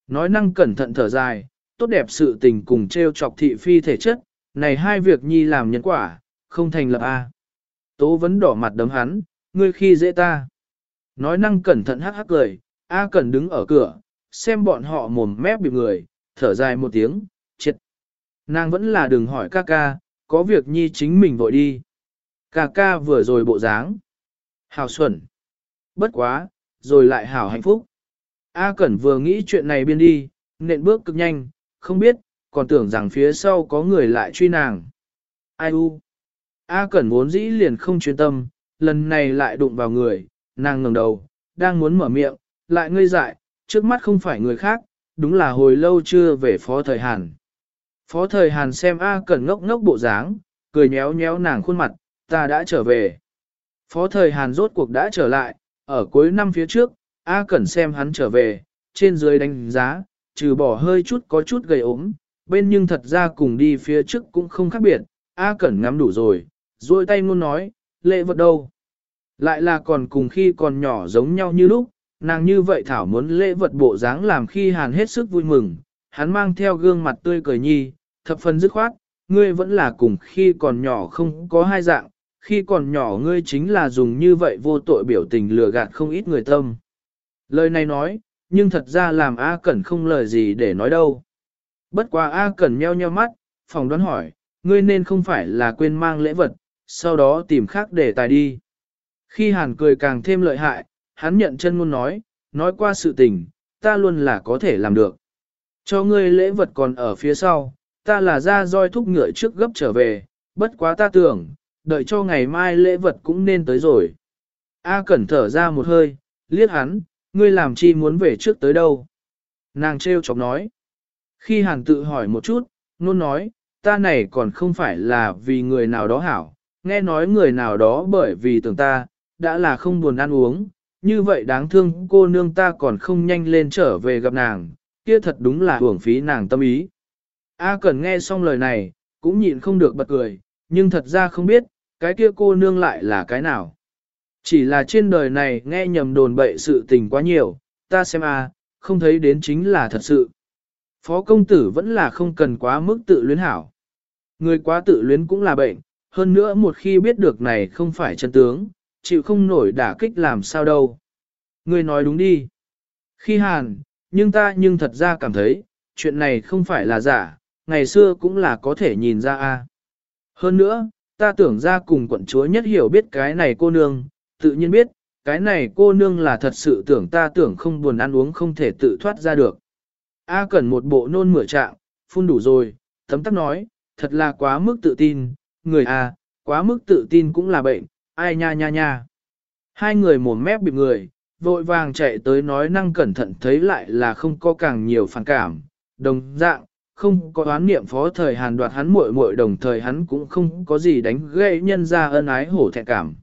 Nói năng cẩn thận thở dài, tốt đẹp sự tình cùng treo chọc thị phi thể chất, này hai việc nhi làm nhân quả, không thành lập A. Tố vấn đỏ mặt đấm hắn, ngươi khi dễ ta. Nói năng cẩn thận hắc hắc cười, A Cẩn đứng ở cửa, xem bọn họ mồm mép bị người, thở dài một tiếng, chết. Nàng vẫn là đừng hỏi ca ca, có việc nhi chính mình vội đi. Ca ca vừa rồi bộ dáng. Hào xuẩn. Bất quá, rồi lại hảo hạnh phúc. A Cẩn vừa nghĩ chuyện này biên đi, nện bước cực nhanh, không biết, còn tưởng rằng phía sau có người lại truy nàng. Ai u? A Cẩn vốn dĩ liền không chuyên tâm, lần này lại đụng vào người, nàng ngẩng đầu, đang muốn mở miệng, lại ngây dại, trước mắt không phải người khác, đúng là hồi lâu chưa về phó thời Hàn. Phó thời Hàn xem A Cẩn ngốc ngốc bộ dáng, cười nhéo nhéo nàng khuôn mặt, ta đã trở về. Phó thời Hàn rốt cuộc đã trở lại, ở cuối năm phía trước, A Cẩn xem hắn trở về, trên dưới đánh giá, trừ bỏ hơi chút có chút gầy ốm, bên nhưng thật ra cùng đi phía trước cũng không khác biệt, A Cẩn ngắm đủ rồi, rồi tay ngôn nói, lệ vật đâu. Lại là còn cùng khi còn nhỏ giống nhau như lúc, nàng như vậy thảo muốn lễ vật bộ dáng làm khi hàn hết sức vui mừng, hắn mang theo gương mặt tươi cười nhi, thập phần dứt khoát, ngươi vẫn là cùng khi còn nhỏ không có hai dạng, khi còn nhỏ ngươi chính là dùng như vậy vô tội biểu tình lừa gạt không ít người tâm. Lời này nói, nhưng thật ra làm A Cẩn không lời gì để nói đâu. Bất quá A Cẩn nheo nheo mắt, phòng đoán hỏi, ngươi nên không phải là quên mang lễ vật, sau đó tìm khác để tài đi. Khi Hàn cười càng thêm lợi hại, hắn nhận chân ngôn nói, nói qua sự tình, ta luôn là có thể làm được. Cho ngươi lễ vật còn ở phía sau, ta là ra roi thúc ngựa trước gấp trở về, bất quá ta tưởng, đợi cho ngày mai lễ vật cũng nên tới rồi. A cẩn thở ra một hơi, liếc hắn, ngươi làm chi muốn về trước tới đâu? Nàng trêu chọc nói. Khi hàn tự hỏi một chút, nôn nói, ta này còn không phải là vì người nào đó hảo, nghe nói người nào đó bởi vì tưởng ta, đã là không buồn ăn uống, như vậy đáng thương cô nương ta còn không nhanh lên trở về gặp nàng, kia thật đúng là hưởng phí nàng tâm ý. A cần nghe xong lời này, cũng nhịn không được bật cười, nhưng thật ra không biết, cái kia cô nương lại là cái nào. Chỉ là trên đời này nghe nhầm đồn bậy sự tình quá nhiều, ta xem a, không thấy đến chính là thật sự. Phó công tử vẫn là không cần quá mức tự luyến hảo. Người quá tự luyến cũng là bệnh, hơn nữa một khi biết được này không phải chân tướng, chịu không nổi đả kích làm sao đâu. Người nói đúng đi. Khi hàn, nhưng ta nhưng thật ra cảm thấy, chuyện này không phải là giả, ngày xưa cũng là có thể nhìn ra a. Hơn nữa, ta tưởng ra cùng quận chúa nhất hiểu biết cái này cô nương, tự nhiên biết, cái này cô nương là thật sự tưởng ta tưởng không buồn ăn uống không thể tự thoát ra được. A cần một bộ nôn mửa trạng, phun đủ rồi, tấm tắc nói, thật là quá mức tự tin, người A, quá mức tự tin cũng là bệnh, ai nha nha nha. Hai người mồm mép bịp người, vội vàng chạy tới nói năng cẩn thận thấy lại là không có càng nhiều phản cảm, đồng dạng, không có oán niệm phó thời hàn đoạt hắn muội muội đồng thời hắn cũng không có gì đánh gãy nhân ra ân ái hổ thẹn cảm.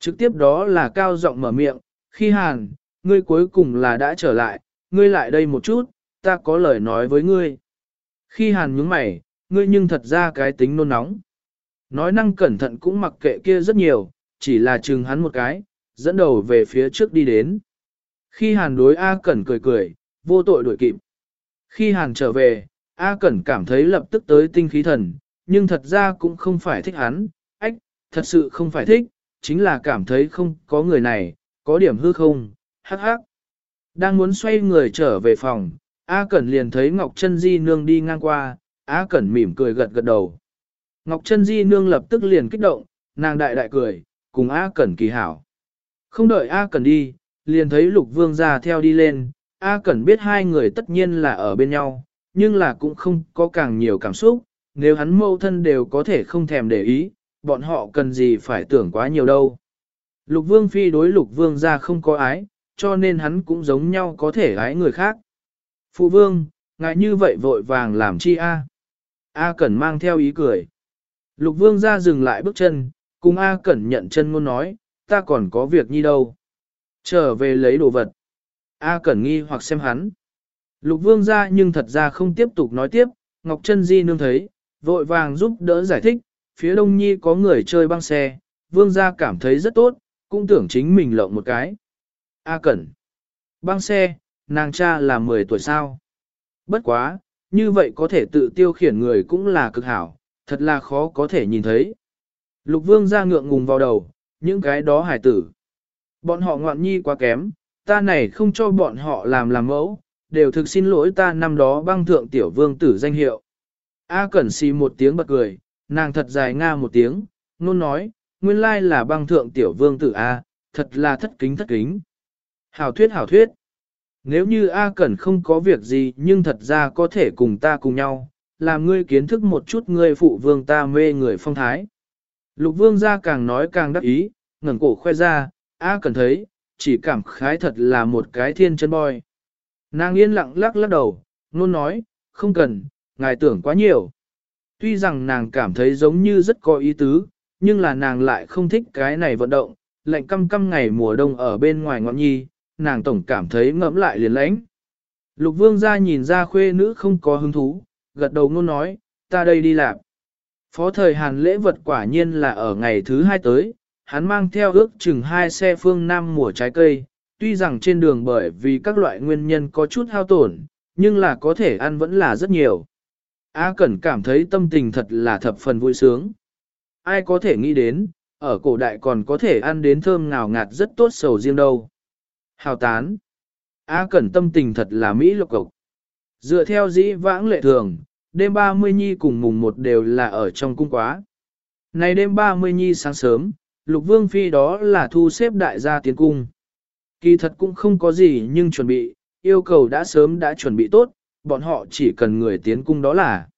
Trực tiếp đó là cao giọng mở miệng, khi hàn, ngươi cuối cùng là đã trở lại, ngươi lại đây một chút, ta có lời nói với ngươi. Khi hàn nhướng mày, ngươi nhưng thật ra cái tính nôn nóng. Nói năng cẩn thận cũng mặc kệ kia rất nhiều, chỉ là chừng hắn một cái, dẫn đầu về phía trước đi đến. Khi hàn đối A Cẩn cười cười, vô tội đuổi kịp. Khi hàn trở về, A Cẩn cảm thấy lập tức tới tinh khí thần, nhưng thật ra cũng không phải thích hắn, ách, thật sự không phải thích, chính là cảm thấy không có người này, có điểm hư không, hắc hắc. Đang muốn xoay người trở về phòng, A Cẩn liền thấy Ngọc Trân Di Nương đi ngang qua, A Cẩn mỉm cười gật gật đầu. Ngọc Trân Di Nương lập tức liền kích động, nàng đại đại cười, cùng A Cẩn kỳ hảo. Không đợi A Cẩn đi, liền thấy Lục Vương ra theo đi lên, A Cẩn biết hai người tất nhiên là ở bên nhau, nhưng là cũng không có càng nhiều cảm xúc, nếu hắn mâu thân đều có thể không thèm để ý, bọn họ cần gì phải tưởng quá nhiều đâu. Lục Vương Phi đối Lục Vương ra không có ái, cho nên hắn cũng giống nhau có thể ái người khác. Phụ Vương, ngại như vậy vội vàng làm chi A? A Cẩn mang theo ý cười. Lục Vương ra dừng lại bước chân, cùng A Cẩn nhận chân ngôn nói, ta còn có việc nhi đâu. Trở về lấy đồ vật. A Cẩn nghi hoặc xem hắn. Lục Vương ra nhưng thật ra không tiếp tục nói tiếp, Ngọc Trân Di nương thấy, vội vàng giúp đỡ giải thích, phía đông nhi có người chơi băng xe, Vương gia cảm thấy rất tốt, cũng tưởng chính mình lộng một cái. A Cẩn. Băng xe, nàng cha là 10 tuổi sao? Bất quá, như vậy có thể tự tiêu khiển người cũng là cực hảo, thật là khó có thể nhìn thấy. Lục vương ra ngượng ngùng vào đầu, những cái đó hải tử. Bọn họ ngoạn nhi quá kém, ta này không cho bọn họ làm làm mẫu, đều thực xin lỗi ta năm đó băng thượng tiểu vương tử danh hiệu. A Cẩn xì một tiếng bật cười, nàng thật dài nga một tiếng, nôn nói, nguyên lai là băng thượng tiểu vương tử A, thật là thất kính thất kính. Hảo thuyết hảo thuyết. Nếu như A Cẩn không có việc gì nhưng thật ra có thể cùng ta cùng nhau, làm ngươi kiến thức một chút ngươi phụ vương ta mê người phong thái. Lục vương ra càng nói càng đắc ý, ngẩng cổ khoe ra, A Cẩn thấy, chỉ cảm khái thật là một cái thiên chân boy. Nàng yên lặng lắc lắc đầu, luôn nói, không cần, ngài tưởng quá nhiều. Tuy rằng nàng cảm thấy giống như rất có ý tứ, nhưng là nàng lại không thích cái này vận động, lạnh căm căm ngày mùa đông ở bên ngoài ngọn nhi, nàng tổng cảm thấy ngẫm lại liền lãnh. Lục vương ra nhìn ra khuê nữ không có hứng thú, gật đầu ngôn nói, ta đây đi làm. Phó thời Hàn lễ vật quả nhiên là ở ngày thứ hai tới, hắn mang theo ước chừng hai xe phương Nam mùa trái cây, tuy rằng trên đường bởi vì các loại nguyên nhân có chút hao tổn, nhưng là có thể ăn vẫn là rất nhiều. A Cẩn cảm thấy tâm tình thật là thập phần vui sướng. Ai có thể nghĩ đến, ở cổ đại còn có thể ăn đến thơm ngào ngạt rất tốt sầu riêng đâu. Hào tán. A Cẩn tâm tình thật là mỹ lộc cộc. Dựa theo dĩ vãng lệ thường, đêm 30 nhi cùng mùng 1 đều là ở trong cung quá. Này đêm 30 nhi sáng sớm, lục vương phi đó là thu xếp đại gia tiến cung. Kỳ thật cũng không có gì nhưng chuẩn bị, yêu cầu đã sớm đã chuẩn bị tốt, bọn họ chỉ cần người tiến cung đó là.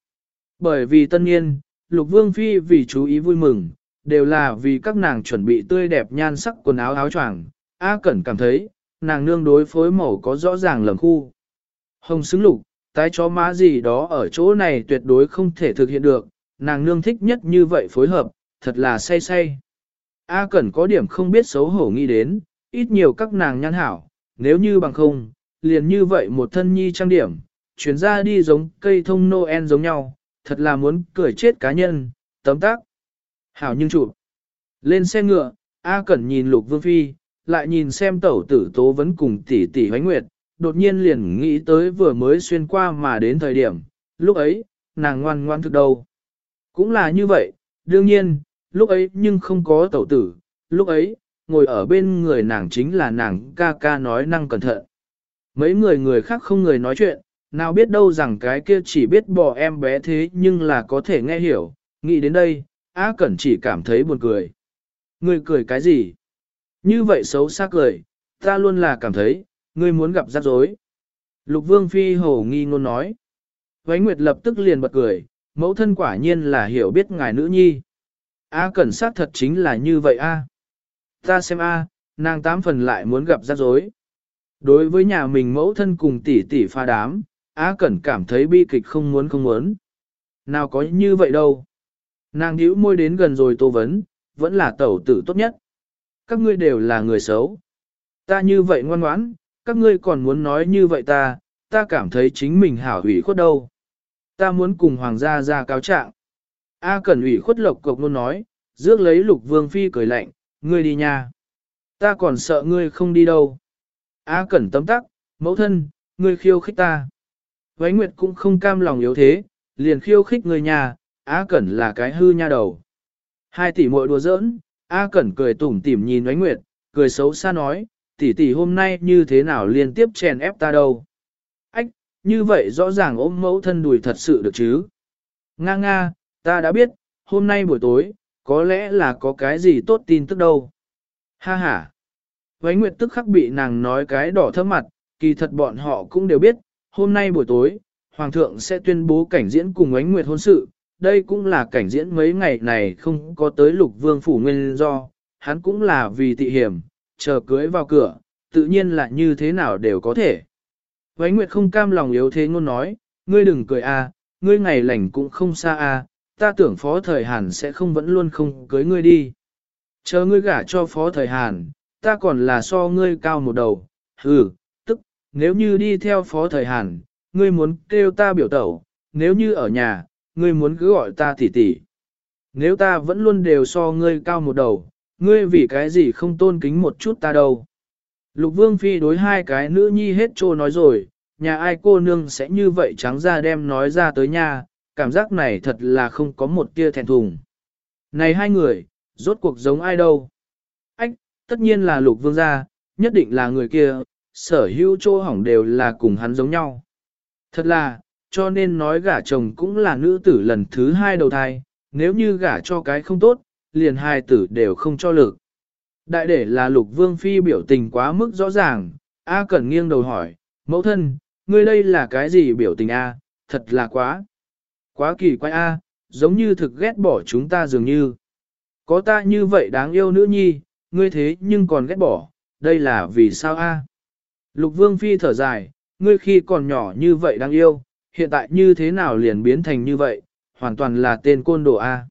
Bởi vì tân niên, lục vương phi vì chú ý vui mừng, đều là vì các nàng chuẩn bị tươi đẹp nhan sắc quần áo áo choàng. A Cẩn cảm thấy, nàng nương đối phối màu có rõ ràng lầm khu. Hồng xứng lục, tái chó má gì đó ở chỗ này tuyệt đối không thể thực hiện được, nàng nương thích nhất như vậy phối hợp, thật là say say. A Cẩn có điểm không biết xấu hổ nghĩ đến, ít nhiều các nàng nhan hảo, nếu như bằng không, liền như vậy một thân nhi trang điểm, chuyển ra đi giống cây thông Noel giống nhau, thật là muốn cười chết cá nhân, tấm tác. Hảo nhưng chủ, Lên xe ngựa, A Cẩn nhìn Lục Vương Phi, lại nhìn xem tẩu tử tố vẫn cùng tỷ tỷ hoánh nguyệt, đột nhiên liền nghĩ tới vừa mới xuyên qua mà đến thời điểm, lúc ấy, nàng ngoan ngoan thực đâu. Cũng là như vậy, đương nhiên, lúc ấy nhưng không có tẩu tử, lúc ấy, ngồi ở bên người nàng chính là nàng ca ca nói năng cẩn thận. Mấy người người khác không người nói chuyện, nào biết đâu rằng cái kia chỉ biết bỏ em bé thế nhưng là có thể nghe hiểu, nghĩ đến đây, Á Cẩn chỉ cảm thấy buồn cười. Người cười cái gì? Như vậy xấu xa cười, ta luôn là cảm thấy, ngươi muốn gặp rắc rối. Lục Vương Phi Hổ nghi ngôn nói. Vánh Nguyệt lập tức liền bật cười, mẫu thân quả nhiên là hiểu biết ngài nữ nhi. A cẩn sát thật chính là như vậy a. Ta xem a, nàng tám phần lại muốn gặp rắc rối. Đối với nhà mình mẫu thân cùng tỷ tỷ pha đám, A cẩn cảm thấy bi kịch không muốn không muốn. Nào có như vậy đâu. Nàng nhíu môi đến gần rồi tô vấn, vẫn là tẩu tử tốt nhất. Các ngươi đều là người xấu. Ta như vậy ngoan ngoãn, các ngươi còn muốn nói như vậy ta, ta cảm thấy chính mình hảo ủy khuất đâu. Ta muốn cùng hoàng gia ra cáo trạng. A Cẩn ủy khuất lộc cộc luôn nói, rước lấy lục vương phi cười lạnh, ngươi đi nha. Ta còn sợ ngươi không đi đâu. A Cẩn tấm tắc, mẫu thân, ngươi khiêu khích ta. Vánh Nguyệt cũng không cam lòng yếu thế, liền khiêu khích người nhà, A Cẩn là cái hư nha đầu. Hai tỷ muội đùa giỡn, A Cẩn cười tủm tỉm nhìn Ánh Nguyệt, cười xấu xa nói, tỷ tỷ hôm nay như thế nào liên tiếp chèn ép ta đâu. Ách, như vậy rõ ràng ôm mẫu thân đùi thật sự được chứ. Nga nga, ta đã biết, hôm nay buổi tối, có lẽ là có cái gì tốt tin tức đâu. Ha ha. Ánh Nguyệt tức khắc bị nàng nói cái đỏ thơm mặt, kỳ thật bọn họ cũng đều biết, hôm nay buổi tối, Hoàng thượng sẽ tuyên bố cảnh diễn cùng Ánh Nguyệt hôn sự, đây cũng là cảnh diễn mấy ngày này không có tới lục vương phủ nguyên do, hắn cũng là vì tị hiểm, chờ cưới vào cửa, tự nhiên là như thế nào đều có thể. Vánh Nguyệt không cam lòng yếu thế ngôn nói, ngươi đừng cười a, ngươi ngày lành cũng không xa a, ta tưởng phó thời Hàn sẽ không vẫn luôn không cưới ngươi đi. Chờ ngươi gả cho phó thời Hàn, ta còn là so ngươi cao một đầu, hừ, tức, nếu như đi theo phó thời Hàn, ngươi muốn kêu ta biểu tẩu, nếu như ở nhà, ngươi muốn cứ gọi ta tỷ tỷ. Nếu ta vẫn luôn đều so ngươi cao một đầu, Ngươi vì cái gì không tôn kính một chút ta đâu. Lục vương phi đối hai cái nữ nhi hết trô nói rồi, nhà ai cô nương sẽ như vậy trắng ra đem nói ra tới nhà, cảm giác này thật là không có một tia thẹn thùng. Này hai người, rốt cuộc giống ai đâu? Ách, tất nhiên là lục vương gia, nhất định là người kia, sở hữu chỗ hỏng đều là cùng hắn giống nhau. Thật là, cho nên nói gả chồng cũng là nữ tử lần thứ hai đầu thai, nếu như gả cho cái không tốt, liền hai tử đều không cho lực. Đại để là lục vương phi biểu tình quá mức rõ ràng, A Cẩn nghiêng đầu hỏi, mẫu thân, ngươi đây là cái gì biểu tình A, thật là quá. Quá kỳ quái A, giống như thực ghét bỏ chúng ta dường như. Có ta như vậy đáng yêu nữ nhi, ngươi thế nhưng còn ghét bỏ, đây là vì sao A. Lục vương phi thở dài, ngươi khi còn nhỏ như vậy đáng yêu, hiện tại như thế nào liền biến thành như vậy, hoàn toàn là tên côn đồ A.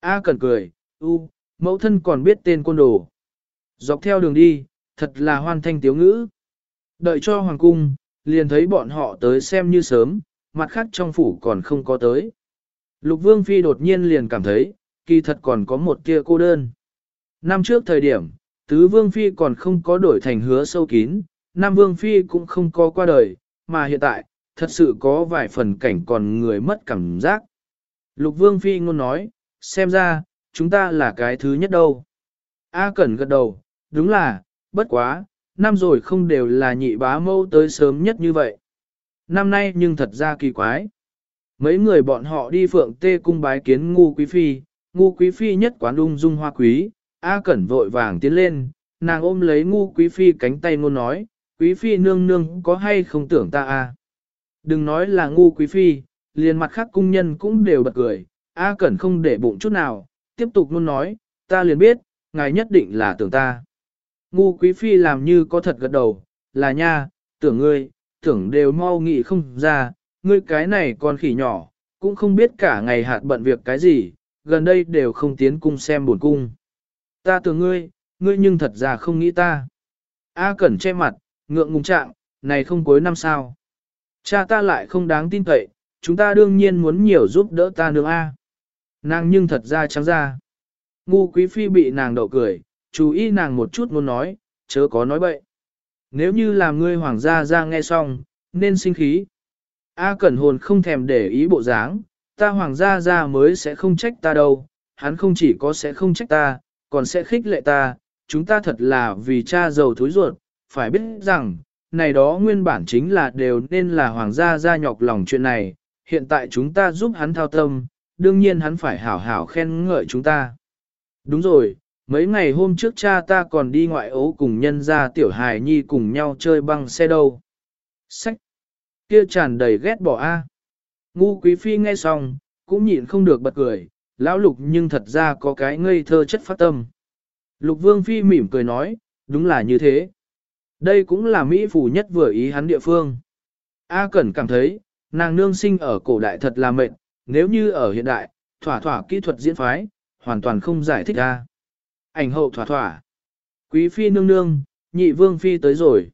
A Cẩn cười, u, mẫu thân còn biết tên côn đồ. Dọc theo đường đi, thật là hoan thanh tiếu ngữ. Đợi cho hoàng cung, liền thấy bọn họ tới xem như sớm, mặt khác trong phủ còn không có tới. Lục Vương Phi đột nhiên liền cảm thấy, kỳ thật còn có một kia cô đơn. Năm trước thời điểm, Tứ Vương Phi còn không có đổi thành hứa sâu kín, Nam Vương Phi cũng không có qua đời, mà hiện tại, thật sự có vài phần cảnh còn người mất cảm giác. Lục Vương Phi ngôn nói, xem ra, chúng ta là cái thứ nhất đâu. A Cẩn gật đầu, đúng là, bất quá, năm rồi không đều là nhị bá mâu tới sớm nhất như vậy. Năm nay nhưng thật ra kỳ quái. Mấy người bọn họ đi phượng tê cung bái kiến ngu quý phi, ngu quý phi nhất quán ung dung hoa quý, A Cẩn vội vàng tiến lên, nàng ôm lấy ngu quý phi cánh tay ngôn nói, quý phi nương nương có hay không tưởng ta a? Đừng nói là ngu quý phi, liền mặt khác cung nhân cũng đều bật cười, A Cẩn không để bụng chút nào, tiếp tục luôn nói, ta liền biết, ngài nhất định là tưởng ta. Ngu quý phi làm như có thật gật đầu, là nha, tưởng ngươi, tưởng đều mau nghĩ không ra, ngươi cái này còn khỉ nhỏ, cũng không biết cả ngày hạt bận việc cái gì, gần đây đều không tiến cung xem buồn cung. Ta tưởng ngươi, ngươi nhưng thật ra không nghĩ ta. A Cẩn che mặt, ngượng ngùng trạng, này không cuối năm sao. Cha ta lại không đáng tin cậy, chúng ta đương nhiên muốn nhiều giúp đỡ ta nương A. Nàng nhưng thật ra trắng ra. Ngu quý phi bị nàng đậu cười, chú ý nàng một chút muốn nói, chớ có nói bậy. Nếu như làm ngươi hoàng gia ra nghe xong, nên sinh khí. A cẩn hồn không thèm để ý bộ dáng, ta hoàng gia ra mới sẽ không trách ta đâu, hắn không chỉ có sẽ không trách ta, còn sẽ khích lệ ta, chúng ta thật là vì cha giàu thối ruột, phải biết rằng, này đó nguyên bản chính là đều nên là hoàng gia gia nhọc lòng chuyện này, hiện tại chúng ta giúp hắn thao tâm, đương nhiên hắn phải hảo hảo khen ngợi chúng ta. Đúng rồi, mấy ngày hôm trước cha ta còn đi ngoại ấu cùng nhân gia tiểu hài nhi cùng nhau chơi băng xe đâu. Sách! Kia tràn đầy ghét bỏ a. Ngu quý phi nghe xong, cũng nhịn không được bật cười, lão lục nhưng thật ra có cái ngây thơ chất phát tâm. Lục vương phi mỉm cười nói, đúng là như thế. Đây cũng là Mỹ phủ nhất vừa ý hắn địa phương. A Cẩn cảm thấy, nàng nương sinh ở cổ đại thật là mệnh, nếu như ở hiện đại, thỏa thỏa kỹ thuật diễn phái, hoàn toàn không giải thích ra. Ảnh hậu thỏa thỏa. Quý phi nương nương, nhị vương phi tới rồi.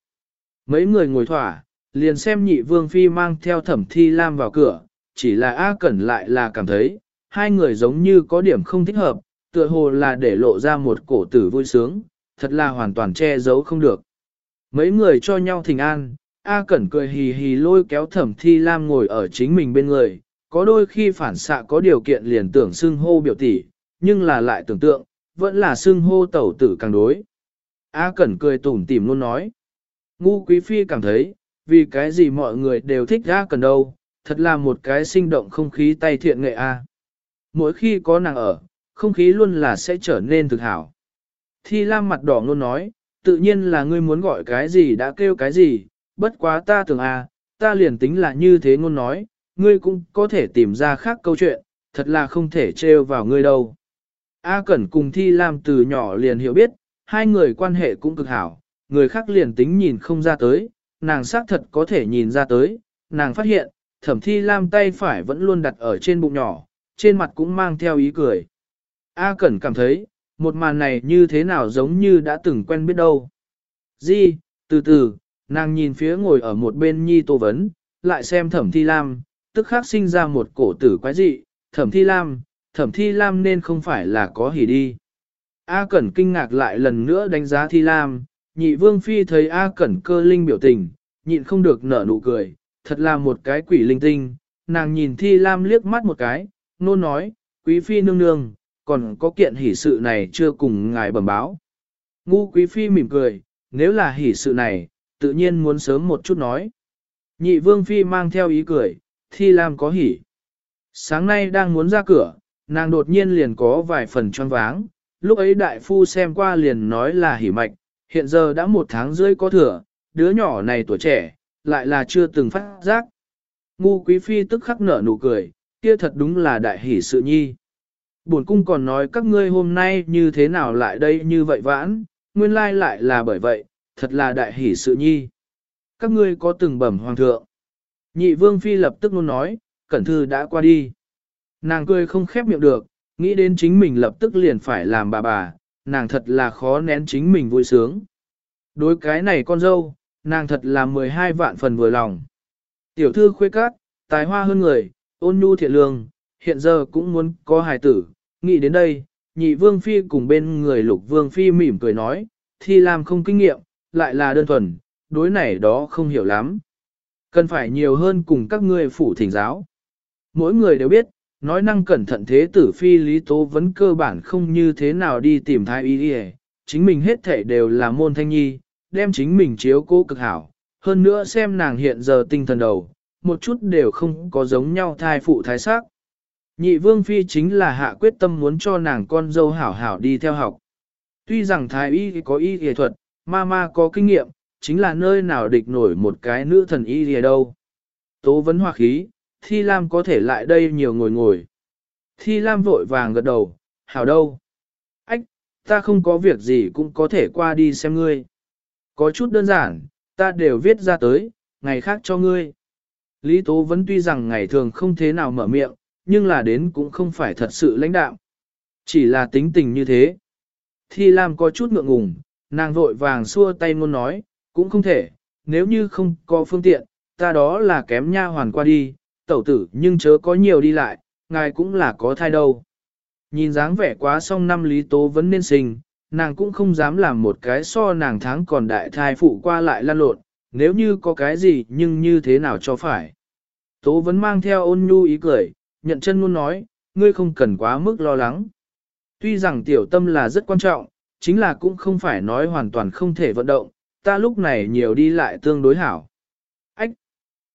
Mấy người ngồi thỏa, liền xem nhị vương phi mang theo thẩm thi lam vào cửa, chỉ là A Cẩn lại là cảm thấy, hai người giống như có điểm không thích hợp, tựa hồ là để lộ ra một cổ tử vui sướng, thật là hoàn toàn che giấu không được. Mấy người cho nhau thỉnh an, A Cẩn cười hì hì lôi kéo thẩm thi lam ngồi ở chính mình bên người, có đôi khi phản xạ có điều kiện liền tưởng xưng hô biểu tỷ, nhưng là lại tưởng tượng, vẫn là xưng hô tẩu tử càng đối. A Cẩn cười tủm tỉm luôn nói. Ngu Quý Phi cảm thấy, vì cái gì mọi người đều thích A Cẩn đâu, thật là một cái sinh động không khí tay thiện nghệ A. Mỗi khi có nàng ở, không khí luôn là sẽ trở nên thực hảo. Thi Lam mặt đỏ luôn nói, tự nhiên là ngươi muốn gọi cái gì đã kêu cái gì, bất quá ta tưởng à, ta liền tính là như thế ngôn nói, ngươi cũng có thể tìm ra khác câu chuyện, thật là không thể trêu vào ngươi đâu. A Cẩn cùng Thi Lam từ nhỏ liền hiểu biết, hai người quan hệ cũng cực hảo, người khác liền tính nhìn không ra tới, nàng xác thật có thể nhìn ra tới, nàng phát hiện, thẩm Thi Lam tay phải vẫn luôn đặt ở trên bụng nhỏ, trên mặt cũng mang theo ý cười. A Cẩn cảm thấy, một màn này như thế nào giống như đã từng quen biết đâu. Di, từ từ, nàng nhìn phía ngồi ở một bên Nhi Tô Vấn, lại xem thẩm Thi Lam, tức khắc sinh ra một cổ tử quái dị, thẩm Thi Lam, thẩm thi lam nên không phải là có hỉ đi. A Cẩn kinh ngạc lại lần nữa đánh giá thi lam, nhị vương phi thấy A Cẩn cơ linh biểu tình, nhịn không được nở nụ cười, thật là một cái quỷ linh tinh, nàng nhìn Thi Lam liếc mắt một cái, nôn nói, quý phi nương nương, còn có kiện hỷ sự này chưa cùng ngài bẩm báo. Ngu quý phi mỉm cười, nếu là hỷ sự này, tự nhiên muốn sớm một chút nói. Nhị vương phi mang theo ý cười, Thi làm có hỉ. Sáng nay đang muốn ra cửa, nàng đột nhiên liền có vài phần choáng váng, lúc ấy đại phu xem qua liền nói là hỉ mạch, hiện giờ đã một tháng rưỡi có thừa, đứa nhỏ này tuổi trẻ, lại là chưa từng phát giác. Ngu quý phi tức khắc nở nụ cười, kia thật đúng là đại hỷ sự nhi. Bổn cung còn nói các ngươi hôm nay như thế nào lại đây như vậy vãn, nguyên lai lại là bởi vậy, thật là đại hỷ sự nhi. Các ngươi có từng bẩm hoàng thượng. Nhị vương phi lập tức luôn nói, cẩn thư đã qua đi. Nàng cười không khép miệng được, nghĩ đến chính mình lập tức liền phải làm bà bà, nàng thật là khó nén chính mình vui sướng. Đối cái này con dâu, nàng thật là 12 vạn phần vừa lòng. Tiểu thư khuê cát, tài hoa hơn người, ôn nhu thiện lương, hiện giờ cũng muốn có hài tử. Nghĩ đến đây, nhị vương phi cùng bên người lục vương phi mỉm cười nói, thi làm không kinh nghiệm, lại là đơn thuần, đối này đó không hiểu lắm. Cần phải nhiều hơn cùng các ngươi phủ thỉnh giáo. Mỗi người đều biết, nói năng cẩn thận thế tử phi lý tố vẫn cơ bản không như thế nào đi tìm thái y đi chính mình hết thể đều là môn thanh nhi, đem chính mình chiếu cố cực hảo, hơn nữa xem nàng hiện giờ tinh thần đầu, một chút đều không có giống nhau thai phụ thái sắc. Nhị vương phi chính là hạ quyết tâm muốn cho nàng con dâu hảo hảo đi theo học. Tuy rằng thái y có y y thuật, ma ma có kinh nghiệm, chính là nơi nào địch nổi một cái nữ thần y y đâu. Tố vấn hoa khí, Thi Lam có thể lại đây nhiều ngồi ngồi. Thi Lam vội vàng gật đầu, hảo đâu. Ách, ta không có việc gì cũng có thể qua đi xem ngươi. Có chút đơn giản, ta đều viết ra tới, ngày khác cho ngươi. Lý Tố vẫn tuy rằng ngày thường không thế nào mở miệng, nhưng là đến cũng không phải thật sự lãnh đạo. Chỉ là tính tình như thế. Thi Lam có chút ngượng ngùng, nàng vội vàng xua tay ngôn nói, cũng không thể, nếu như không có phương tiện, ta đó là kém nha hoàn qua đi, tẩu tử nhưng chớ có nhiều đi lại, ngài cũng là có thai đâu. Nhìn dáng vẻ quá xong năm Lý Tố vẫn nên sinh, nàng cũng không dám làm một cái so nàng tháng còn đại thai phụ qua lại lan lộn, nếu như có cái gì nhưng như thế nào cho phải. Tố vẫn mang theo ôn nhu ý cười, nhận chân luôn nói, ngươi không cần quá mức lo lắng. Tuy rằng tiểu tâm là rất quan trọng, chính là cũng không phải nói hoàn toàn không thể vận động, ta lúc này nhiều đi lại tương đối hảo. Ách!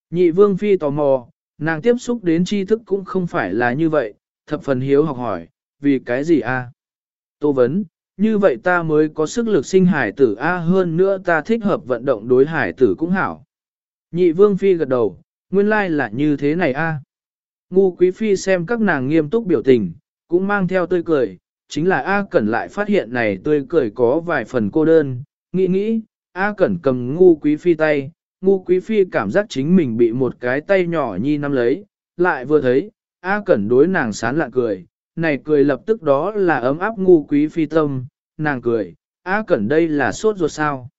Nhị vương phi tò mò, nàng tiếp xúc đến tri thức cũng không phải là như vậy, thập phần hiếu học hỏi, vì cái gì a? Tô vấn, như vậy ta mới có sức lực sinh hải tử A hơn nữa ta thích hợp vận động đối hải tử cũng hảo. Nhị vương phi gật đầu, nguyên lai là như thế này A. Ngu quý phi xem các nàng nghiêm túc biểu tình, cũng mang theo tươi cười, chính là A Cẩn lại phát hiện này tươi cười có vài phần cô đơn, nghĩ nghĩ, A Cẩn cầm ngu quý phi tay, ngu quý phi cảm giác chính mình bị một cái tay nhỏ nhi nắm lấy, lại vừa thấy, A Cẩn đối nàng sán lạ cười, này cười lập tức đó là ấm áp ngu quý phi tâm, nàng cười, A Cẩn đây là sốt ruột sao.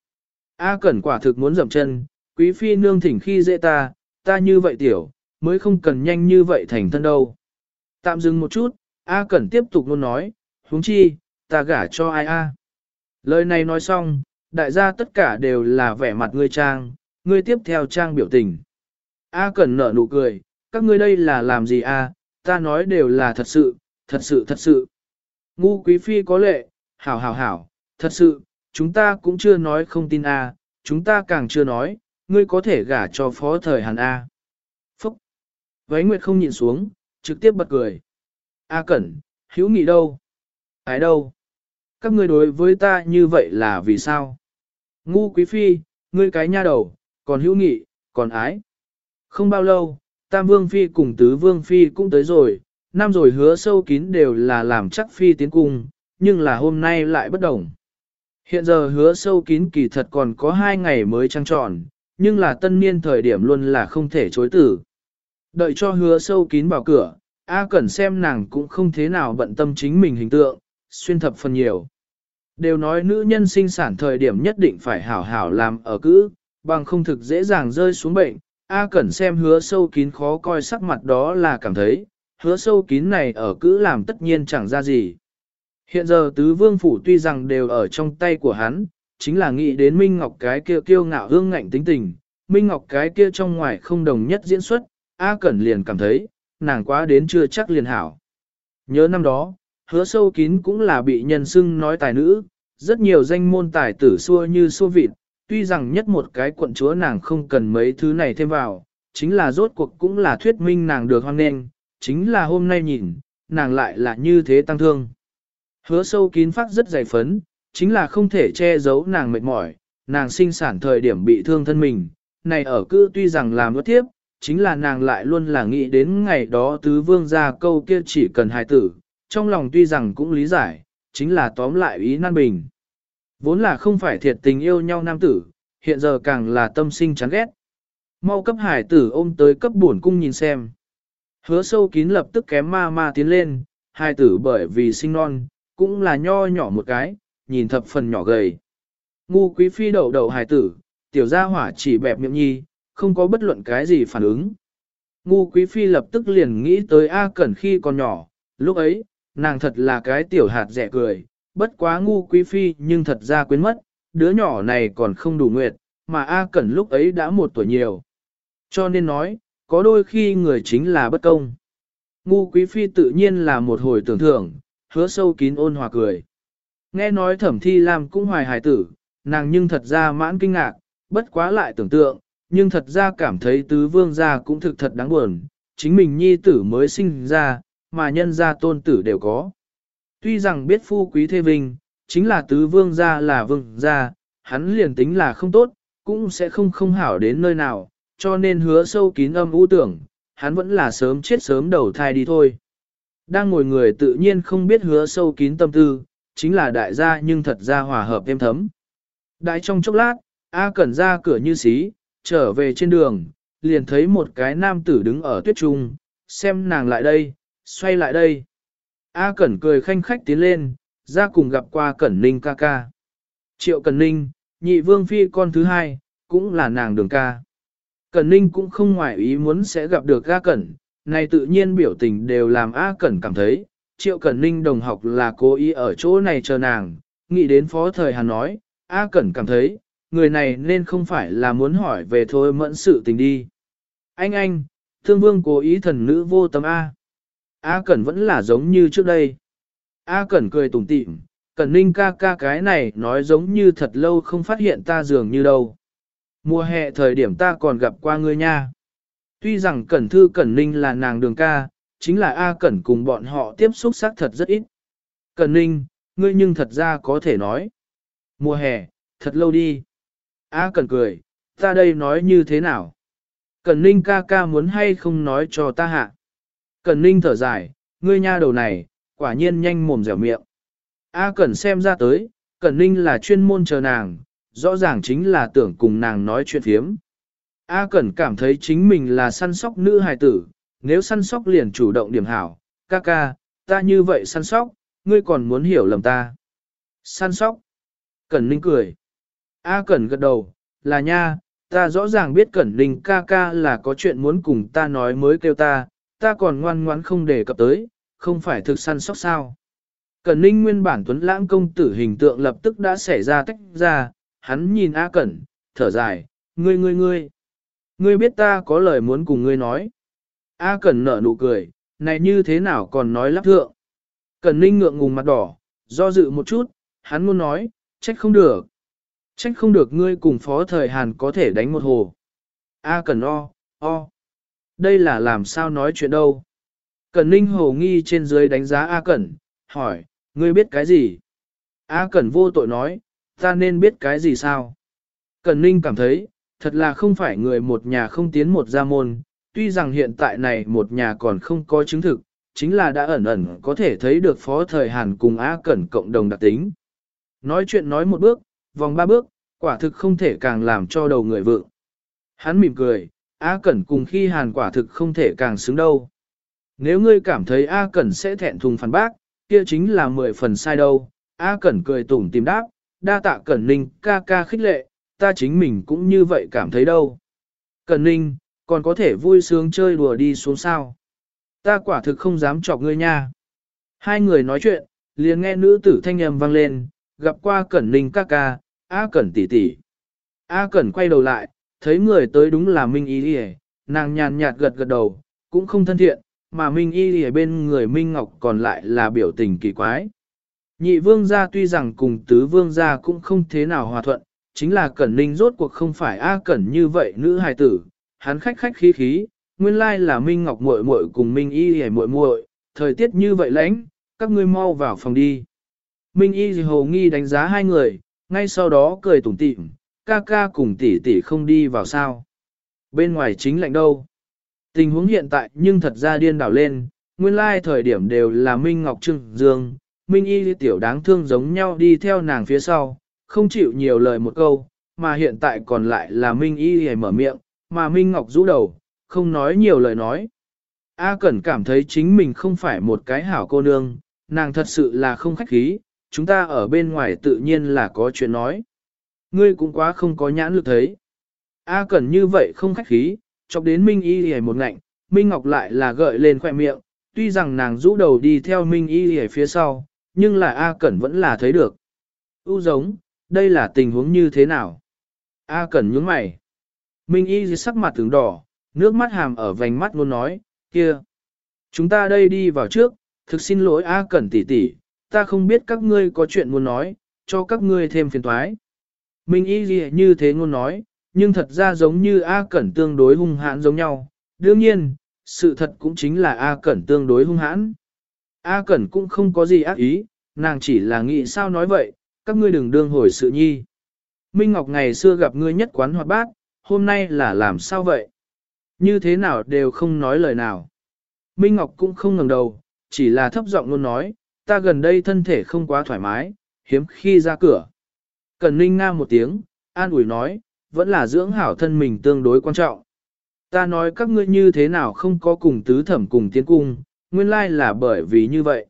A Cẩn quả thực muốn dậm chân, quý phi nương thỉnh khi dễ ta, ta như vậy tiểu, mới không cần nhanh như vậy thành thân đâu. Tạm dừng một chút, A Cẩn tiếp tục luôn nói, huống chi, ta gả cho ai A. Lời này nói xong, đại gia tất cả đều là vẻ mặt ngươi trang, ngươi tiếp theo trang biểu tình. A Cẩn nở nụ cười, các ngươi đây là làm gì A, ta nói đều là thật sự, thật sự thật sự. Ngu quý phi có lệ, hảo hảo hảo, thật sự, chúng ta cũng chưa nói không tin A, chúng ta càng chưa nói, ngươi có thể gả cho phó thời Hàn A. Vấy Nguyệt không nhìn xuống, trực tiếp bật cười. A Cẩn, hữu nghị đâu? Ái đâu? Các ngươi đối với ta như vậy là vì sao? Ngu quý phi, ngươi cái nha đầu, còn hữu nghị, còn ái. Không bao lâu, Tam Vương Phi cùng Tứ Vương Phi cũng tới rồi, năm rồi hứa sâu kín đều là làm chắc Phi tiến cung, nhưng là hôm nay lại bất đồng. Hiện giờ hứa sâu kín kỳ thật còn có hai ngày mới trăng tròn, nhưng là tân niên thời điểm luôn là không thể chối tử. Đợi cho hứa sâu kín vào cửa, A Cẩn xem nàng cũng không thế nào bận tâm chính mình hình tượng, xuyên thập phần nhiều. Đều nói nữ nhân sinh sản thời điểm nhất định phải hảo hảo làm ở cữ, bằng không thực dễ dàng rơi xuống bệnh. A Cẩn xem hứa sâu kín khó coi sắc mặt đó là cảm thấy, hứa sâu kín này ở cữ làm tất nhiên chẳng ra gì. Hiện giờ tứ vương phủ tuy rằng đều ở trong tay của hắn, chính là nghĩ đến Minh Ngọc cái kia kiêu ngạo hương ngạnh tính tình, Minh Ngọc cái kia trong ngoài không đồng nhất diễn xuất, A Cẩn liền cảm thấy, nàng quá đến chưa chắc liền hảo. Nhớ năm đó, hứa sâu kín cũng là bị nhân xưng nói tài nữ, rất nhiều danh môn tài tử xua như xua vịt, tuy rằng nhất một cái quận chúa nàng không cần mấy thứ này thêm vào, chính là rốt cuộc cũng là thuyết minh nàng được hoan nghênh, chính là hôm nay nhìn, nàng lại là như thế tăng thương. Hứa sâu kín phát rất dày phấn, chính là không thể che giấu nàng mệt mỏi, nàng sinh sản thời điểm bị thương thân mình, này ở cư tuy rằng làm ước tiếp, chính là nàng lại luôn là nghĩ đến ngày đó tứ vương ra câu kia chỉ cần hài tử, trong lòng tuy rằng cũng lý giải, chính là tóm lại ý nan bình. Vốn là không phải thiệt tình yêu nhau nam tử, hiện giờ càng là tâm sinh chán ghét. Mau cấp hải tử ôm tới cấp buồn cung nhìn xem. Hứa sâu kín lập tức kém ma ma tiến lên, hai tử bởi vì sinh non, cũng là nho nhỏ một cái, nhìn thập phần nhỏ gầy. Ngu quý phi đậu đậu hài tử, tiểu gia hỏa chỉ bẹp miệng nhi, không có bất luận cái gì phản ứng. Ngu quý phi lập tức liền nghĩ tới A Cẩn khi còn nhỏ, lúc ấy, nàng thật là cái tiểu hạt rẻ cười, bất quá ngu quý phi nhưng thật ra quên mất, đứa nhỏ này còn không đủ nguyệt, mà A Cẩn lúc ấy đã một tuổi nhiều. Cho nên nói, có đôi khi người chính là bất công. Ngu quý phi tự nhiên là một hồi tưởng thưởng, hứa sâu kín ôn hòa cười. Nghe nói thẩm thi làm cũng hoài hài tử, nàng nhưng thật ra mãn kinh ngạc, bất quá lại tưởng tượng, nhưng thật ra cảm thấy tứ vương gia cũng thực thật đáng buồn, chính mình nhi tử mới sinh ra, mà nhân gia tôn tử đều có. Tuy rằng biết phu quý thê vinh, chính là tứ vương gia là vương gia, hắn liền tính là không tốt, cũng sẽ không không hảo đến nơi nào, cho nên hứa sâu kín âm u tưởng, hắn vẫn là sớm chết sớm đầu thai đi thôi. Đang ngồi người tự nhiên không biết hứa sâu kín tâm tư, chính là đại gia nhưng thật ra hòa hợp êm thấm. Đại trong chốc lát, A Cẩn ra cửa như xí, trở về trên đường, liền thấy một cái nam tử đứng ở tuyết trung, xem nàng lại đây, xoay lại đây. A Cẩn cười khanh khách tiến lên, ra cùng gặp qua Cẩn Ninh ca ca. Triệu Cẩn Ninh, nhị vương phi con thứ hai, cũng là nàng đường ca. Cẩn Ninh cũng không ngoại ý muốn sẽ gặp được A Cẩn, này tự nhiên biểu tình đều làm A Cẩn cảm thấy, Triệu Cẩn Ninh đồng học là cố ý ở chỗ này chờ nàng, nghĩ đến phó thời Hàn nói, A Cẩn cảm thấy, người này nên không phải là muốn hỏi về thôi mẫn sự tình đi. Anh anh, thương vương cố ý thần nữ vô tâm A. A Cẩn vẫn là giống như trước đây. A Cẩn cười tủm tỉm, Cẩn Ninh ca ca cái này nói giống như thật lâu không phát hiện ta dường như đâu. Mùa hè thời điểm ta còn gặp qua ngươi nha. Tuy rằng Cẩn Thư Cẩn Ninh là nàng đường ca, chính là A Cẩn cùng bọn họ tiếp xúc xác thật rất ít. Cẩn Ninh, ngươi nhưng thật ra có thể nói. Mùa hè, thật lâu đi. A Cẩn cười, ta đây nói như thế nào? Cẩn Ninh ca ca muốn hay không nói cho ta hạ. Cẩn Ninh thở dài, ngươi nha đầu này, quả nhiên nhanh mồm dẻo miệng. A Cẩn xem ra tới, Cẩn Ninh là chuyên môn chờ nàng, rõ ràng chính là tưởng cùng nàng nói chuyện phiếm. A Cẩn cảm thấy chính mình là săn sóc nữ hài tử, nếu săn sóc liền chủ động điểm hảo, ca ca, ta như vậy săn sóc, ngươi còn muốn hiểu lầm ta. Săn sóc. Cẩn Ninh cười. A Cẩn gật đầu, là nha, ta rõ ràng biết Cẩn Ninh ca ca là có chuyện muốn cùng ta nói mới kêu ta, ta còn ngoan ngoãn không để cập tới, không phải thực săn sóc sao. Cẩn Ninh nguyên bản tuấn lãng công tử hình tượng lập tức đã xảy ra tách ra, hắn nhìn A Cẩn, thở dài, ngươi ngươi ngươi. Ngươi biết ta có lời muốn cùng ngươi nói. A Cẩn nở nụ cười, này như thế nào còn nói lắp thượng. Cẩn Ninh ngượng ngùng mặt đỏ, do dự một chút, hắn muốn nói, trách không được. Trách không được ngươi cùng phó thời Hàn có thể đánh một hồ. A à, Cẩn o, o. Đây là làm sao nói chuyện đâu. Cẩn Ninh hồ nghi trên dưới đánh giá A Cẩn, hỏi, ngươi biết cái gì? A Cẩn vô tội nói, ta nên biết cái gì sao? Cẩn Ninh cảm thấy, thật là không phải người một nhà không tiến một gia môn, tuy rằng hiện tại này một nhà còn không có chứng thực, chính là đã ẩn ẩn có thể thấy được phó thời Hàn cùng A Cẩn cộng đồng đặc tính. Nói chuyện nói một bước, vòng ba bước, quả thực không thể càng làm cho đầu người vượng. Hắn mỉm cười, A Cẩn cùng khi Hàn quả thực không thể càng xứng đâu. Nếu ngươi cảm thấy A Cẩn sẽ thẹn thùng phản bác, kia chính là mười phần sai đâu. A Cẩn cười tủm tìm đáp, đa tạ Cẩn Ninh ca ca khích lệ, ta chính mình cũng như vậy cảm thấy đâu. Cẩn Ninh, còn có thể vui sướng chơi đùa đi xuống sao. Ta quả thực không dám chọc ngươi nha. Hai người nói chuyện, liền nghe nữ tử thanh âm vang lên, gặp qua Cẩn Ninh ca ca, A Cẩn tỷ tỷ. A Cẩn quay đầu lại, thấy người tới đúng là Minh Y Lìa, nàng nhàn nhạt gật gật đầu, cũng không thân thiện, mà Minh Y Lìa bên người Minh Ngọc còn lại là biểu tình kỳ quái. Nhị vương gia tuy rằng cùng tứ vương gia cũng không thế nào hòa thuận, chính là Cẩn Ninh rốt cuộc không phải A Cẩn như vậy nữ hài tử, hắn khách khách khí khí, nguyên lai là Minh Ngọc muội muội cùng Minh Y Lìa muội muội, thời tiết như vậy lãnh, các ngươi mau vào phòng đi. Minh Y hồ nghi đánh giá hai người, ngay sau đó cười tủm tỉm, ca ca cùng tỷ tỷ không đi vào sao. Bên ngoài chính lạnh đâu. Tình huống hiện tại nhưng thật ra điên đảo lên, nguyên lai thời điểm đều là Minh Ngọc Trưng Dương, Minh Y tiểu đáng thương giống nhau đi theo nàng phía sau, không chịu nhiều lời một câu, mà hiện tại còn lại là Minh Y hề mở miệng, mà Minh Ngọc rũ đầu, không nói nhiều lời nói. A Cẩn cảm thấy chính mình không phải một cái hảo cô nương, nàng thật sự là không khách khí, chúng ta ở bên ngoài tự nhiên là có chuyện nói. Ngươi cũng quá không có nhãn lực thấy. A Cẩn như vậy không khách khí, chọc đến Minh Y hề một ngạnh, Minh Ngọc lại là gợi lên khoẻ miệng, tuy rằng nàng rũ đầu đi theo Minh Y hề phía sau, nhưng là A Cẩn vẫn là thấy được. U giống, đây là tình huống như thế nào? A Cẩn nhướng mày. Minh Y sắc mặt tướng đỏ, nước mắt hàm ở vành mắt luôn nói, kia. Chúng ta đây đi vào trước, thực xin lỗi A Cẩn tỷ tỷ, ta không biết các ngươi có chuyện muốn nói, cho các ngươi thêm phiền toái. Minh Y gì như thế ngôn nói, nhưng thật ra giống như A Cẩn tương đối hung hãn giống nhau. Đương nhiên, sự thật cũng chính là A Cẩn tương đối hung hãn. A Cẩn cũng không có gì ác ý, nàng chỉ là nghĩ sao nói vậy, các ngươi đừng đương hồi sự nhi. Minh Ngọc ngày xưa gặp ngươi nhất quán hoạt bát, hôm nay là làm sao vậy? Như thế nào đều không nói lời nào. Minh Ngọc cũng không ngẩng đầu, chỉ là thấp giọng luôn nói, ta gần đây thân thể không quá thoải mái, hiếm khi ra cửa. Cần Ninh Nga một tiếng, an ủi nói, vẫn là dưỡng hảo thân mình tương đối quan trọng. Ta nói các ngươi như thế nào không có cùng tứ thẩm cùng tiến cung, nguyên lai là bởi vì như vậy.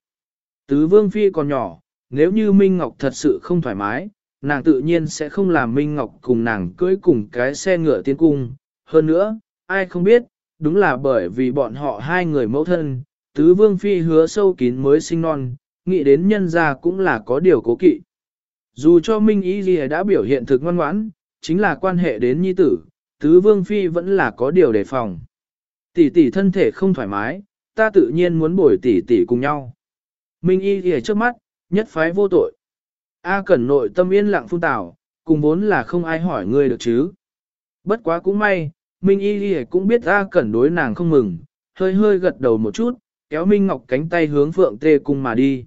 Tứ Vương Phi còn nhỏ, nếu như Minh Ngọc thật sự không thoải mái, nàng tự nhiên sẽ không làm Minh Ngọc cùng nàng cưới cùng cái xe ngựa tiến cung. Hơn nữa, ai không biết, đúng là bởi vì bọn họ hai người mẫu thân, tứ vương phi hứa sâu kín mới sinh non, nghĩ đến nhân gia cũng là có điều cố kỵ. Dù cho Minh Ý gì đã biểu hiện thực ngoan ngoãn, chính là quan hệ đến nhi tử, tứ vương phi vẫn là có điều đề phòng. Tỷ tỷ thân thể không thoải mái, ta tự nhiên muốn bồi tỷ tỷ cùng nhau. Minh Y Ghi trước mắt, nhất phái vô tội. A Cẩn nội tâm yên lặng phun tảo, cùng vốn là không ai hỏi ngươi được chứ. Bất quá cũng may, Minh Y Ghi cũng biết A Cẩn đối nàng không mừng, hơi hơi gật đầu một chút, kéo Minh Ngọc cánh tay hướng Phượng Tê Cung mà đi.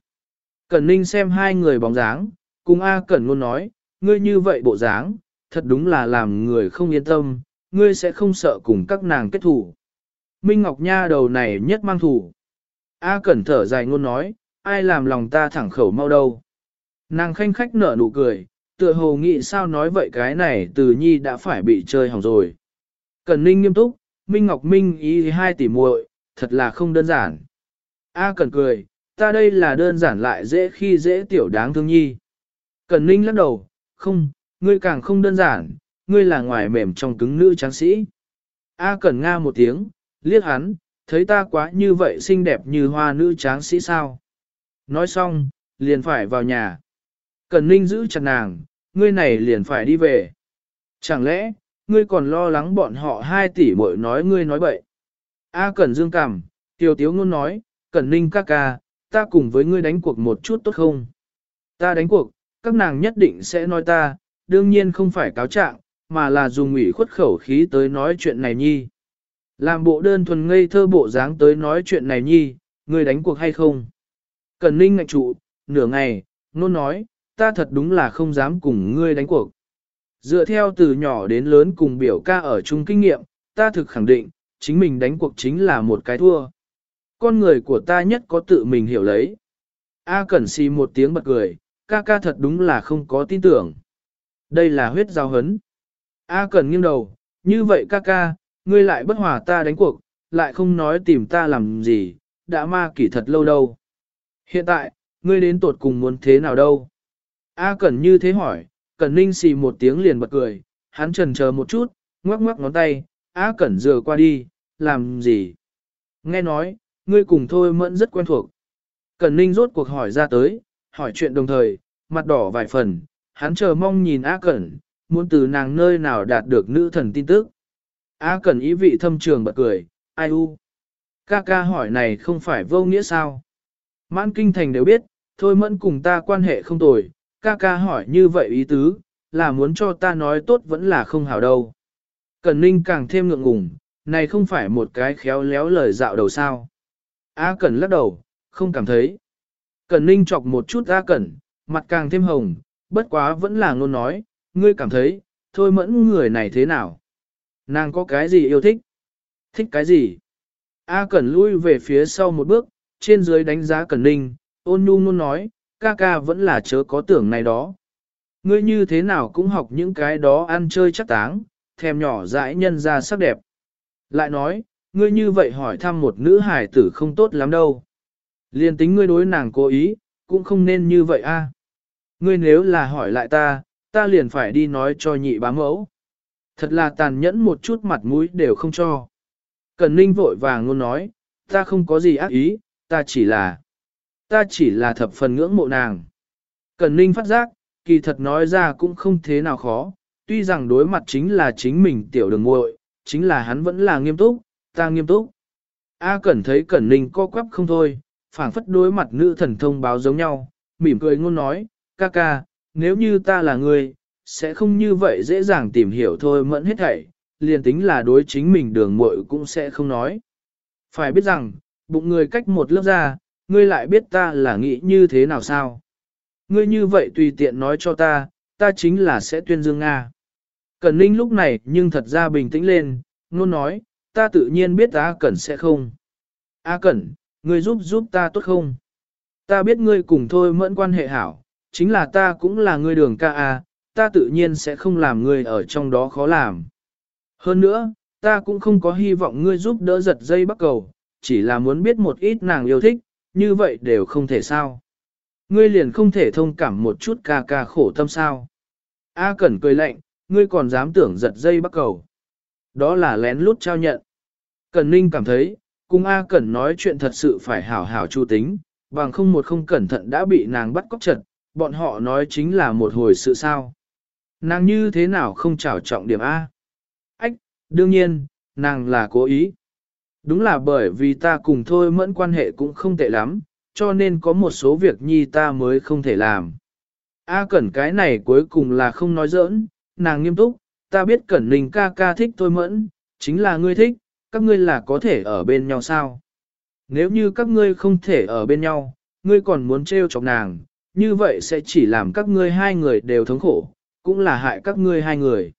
Cẩn Ninh xem hai người bóng dáng, cùng A Cẩn luôn nói, ngươi như vậy bộ dáng, thật đúng là làm người không yên tâm, ngươi sẽ không sợ cùng các nàng kết thủ. Minh Ngọc Nha đầu này nhất mang thủ. A Cẩn thở dài ngôn nói, ai làm lòng ta thẳng khẩu mau đâu. Nàng khanh khách nở nụ cười, tựa hồ nghĩ sao nói vậy cái này từ nhi đã phải bị chơi hỏng rồi. Cẩn Ninh nghiêm túc, Minh Ngọc Minh ý hai tỷ muội, thật là không đơn giản. A Cẩn cười, ta đây là đơn giản lại dễ khi dễ tiểu đáng thương nhi. Cẩn Ninh lắc đầu, không, ngươi càng không đơn giản, ngươi là ngoài mềm trong cứng nữ tráng sĩ. A Cẩn Nga một tiếng, liếc hắn, thấy ta quá như vậy xinh đẹp như hoa nữ tráng sĩ sao. Nói xong, liền phải vào nhà. Cẩn Ninh giữ chặt nàng, ngươi này liền phải đi về. Chẳng lẽ, ngươi còn lo lắng bọn họ hai tỷ muội nói ngươi nói bậy. A Cẩn Dương cảm, Tiêu Tiếu ngôn nói, Cẩn Ninh ca ca, ta cùng với ngươi đánh cuộc một chút tốt không? Ta đánh cuộc, các nàng nhất định sẽ nói ta, đương nhiên không phải cáo trạng, mà là dùng ủy khuất khẩu khí tới nói chuyện này nhi. Làm bộ đơn thuần ngây thơ bộ dáng tới nói chuyện này nhi, ngươi đánh cuộc hay không? Cẩn Ninh ngạch trụ, nửa ngày, nôn nói, ta thật đúng là không dám cùng ngươi đánh cuộc. Dựa theo từ nhỏ đến lớn cùng biểu ca ở chung kinh nghiệm, ta thực khẳng định, chính mình đánh cuộc chính là một cái thua. Con người của ta nhất có tự mình hiểu lấy. A Cẩn xì một tiếng bật cười, ca ca thật đúng là không có tin tưởng. Đây là huyết giao hấn. A Cẩn nghiêng đầu, như vậy ca ca, ngươi lại bất hòa ta đánh cuộc, lại không nói tìm ta làm gì, đã ma kỷ thật lâu đâu. Hiện tại, ngươi đến tột cùng muốn thế nào đâu? A Cẩn như thế hỏi, Cẩn Ninh xì một tiếng liền bật cười, hắn trần chờ một chút, ngoắc ngoắc ngón tay, A Cẩn dừa qua đi, làm gì? Nghe nói, ngươi cùng thôi mẫn rất quen thuộc. Cẩn Ninh rốt cuộc hỏi ra tới, hỏi chuyện đồng thời, mặt đỏ vài phần, hắn chờ mong nhìn A Cẩn, muốn từ nàng nơi nào đạt được nữ thần tin tức. A Cẩn ý vị thâm trường bật cười, ai u. Ca ca hỏi này không phải vô nghĩa sao? Mãn kinh thành đều biết, thôi mẫn cùng ta quan hệ không tồi, ca ca hỏi như vậy ý tứ, là muốn cho ta nói tốt vẫn là không hảo đâu. Cẩn ninh càng thêm ngượng ngùng, này không phải một cái khéo léo lời dạo đầu sao. A Cẩn lắc đầu, không cảm thấy. Cẩn ninh chọc một chút A Cẩn, mặt càng thêm hồng, bất quá vẫn là ngôn nói, ngươi cảm thấy, thôi mẫn người này thế nào? Nàng có cái gì yêu thích? Thích cái gì? A Cẩn lui về phía sau một bước, trên dưới đánh giá Cẩn Ninh, ôn nhu ngôn nói, ca ca vẫn là chớ có tưởng này đó. Ngươi như thế nào cũng học những cái đó ăn chơi chắc táng, thèm nhỏ dãi nhân ra sắc đẹp. Lại nói, ngươi như vậy hỏi thăm một nữ hải tử không tốt lắm đâu. Liên tính ngươi đối nàng cố ý, cũng không nên như vậy a. Ngươi nếu là hỏi lại ta, ta liền phải đi nói cho nhị bá mẫu. Thật là tàn nhẫn một chút mặt mũi đều không cho. Cần ninh vội vàng luôn nói, ta không có gì ác ý, ta chỉ là, ta chỉ là thập phần ngưỡng mộ nàng. Cần ninh phát giác, kỳ thật nói ra cũng không thế nào khó, tuy rằng đối mặt chính là chính mình tiểu đường muội, chính là hắn vẫn là nghiêm túc, ta nghiêm túc. A Cẩn thấy Cẩn Ninh co quắp không thôi, phảng phất đối mặt nữ thần thông báo giống nhau, mỉm cười ngôn nói, ca ca, nếu như ta là người, sẽ không như vậy dễ dàng tìm hiểu thôi mẫn hết thảy, liền tính là đối chính mình đường muội cũng sẽ không nói. Phải biết rằng, bụng người cách một lớp ra, ngươi lại biết ta là nghĩ như thế nào sao? Ngươi như vậy tùy tiện nói cho ta, ta chính là sẽ tuyên dương Nga. Cẩn Ninh lúc này nhưng thật ra bình tĩnh lên, luôn nói, ta tự nhiên biết A Cẩn sẽ không. A Cẩn, ngươi giúp giúp ta tốt không? Ta biết ngươi cùng thôi mẫn quan hệ hảo, chính là ta cũng là ngươi đường ca A, ta tự nhiên sẽ không làm ngươi ở trong đó khó làm. Hơn nữa, ta cũng không có hy vọng ngươi giúp đỡ giật dây bắt cầu, chỉ là muốn biết một ít nàng yêu thích, như vậy đều không thể sao. Ngươi liền không thể thông cảm một chút ca ca khổ tâm sao. A Cẩn cười lạnh, ngươi còn dám tưởng giật dây bắt cầu. Đó là lén lút trao nhận. Cẩn Ninh cảm thấy, cùng A Cẩn nói chuyện thật sự phải hảo hảo chu tính, bằng không một không cẩn thận đã bị nàng bắt cóc trật, bọn họ nói chính là một hồi sự sao. Nàng như thế nào không trảo trọng điểm A? Ách, đương nhiên, nàng là cố ý. Đúng là bởi vì ta cùng thôi mẫn quan hệ cũng không tệ lắm, cho nên có một số việc nhi ta mới không thể làm. A cẩn cái này cuối cùng là không nói giỡn, nàng nghiêm túc, ta biết cẩn ninh ca ca thích thôi mẫn, chính là ngươi thích, các ngươi là có thể ở bên nhau sao? Nếu như các ngươi không thể ở bên nhau, ngươi còn muốn trêu chọc nàng, như vậy sẽ chỉ làm các ngươi hai người đều thống khổ, cũng là hại các ngươi hai người.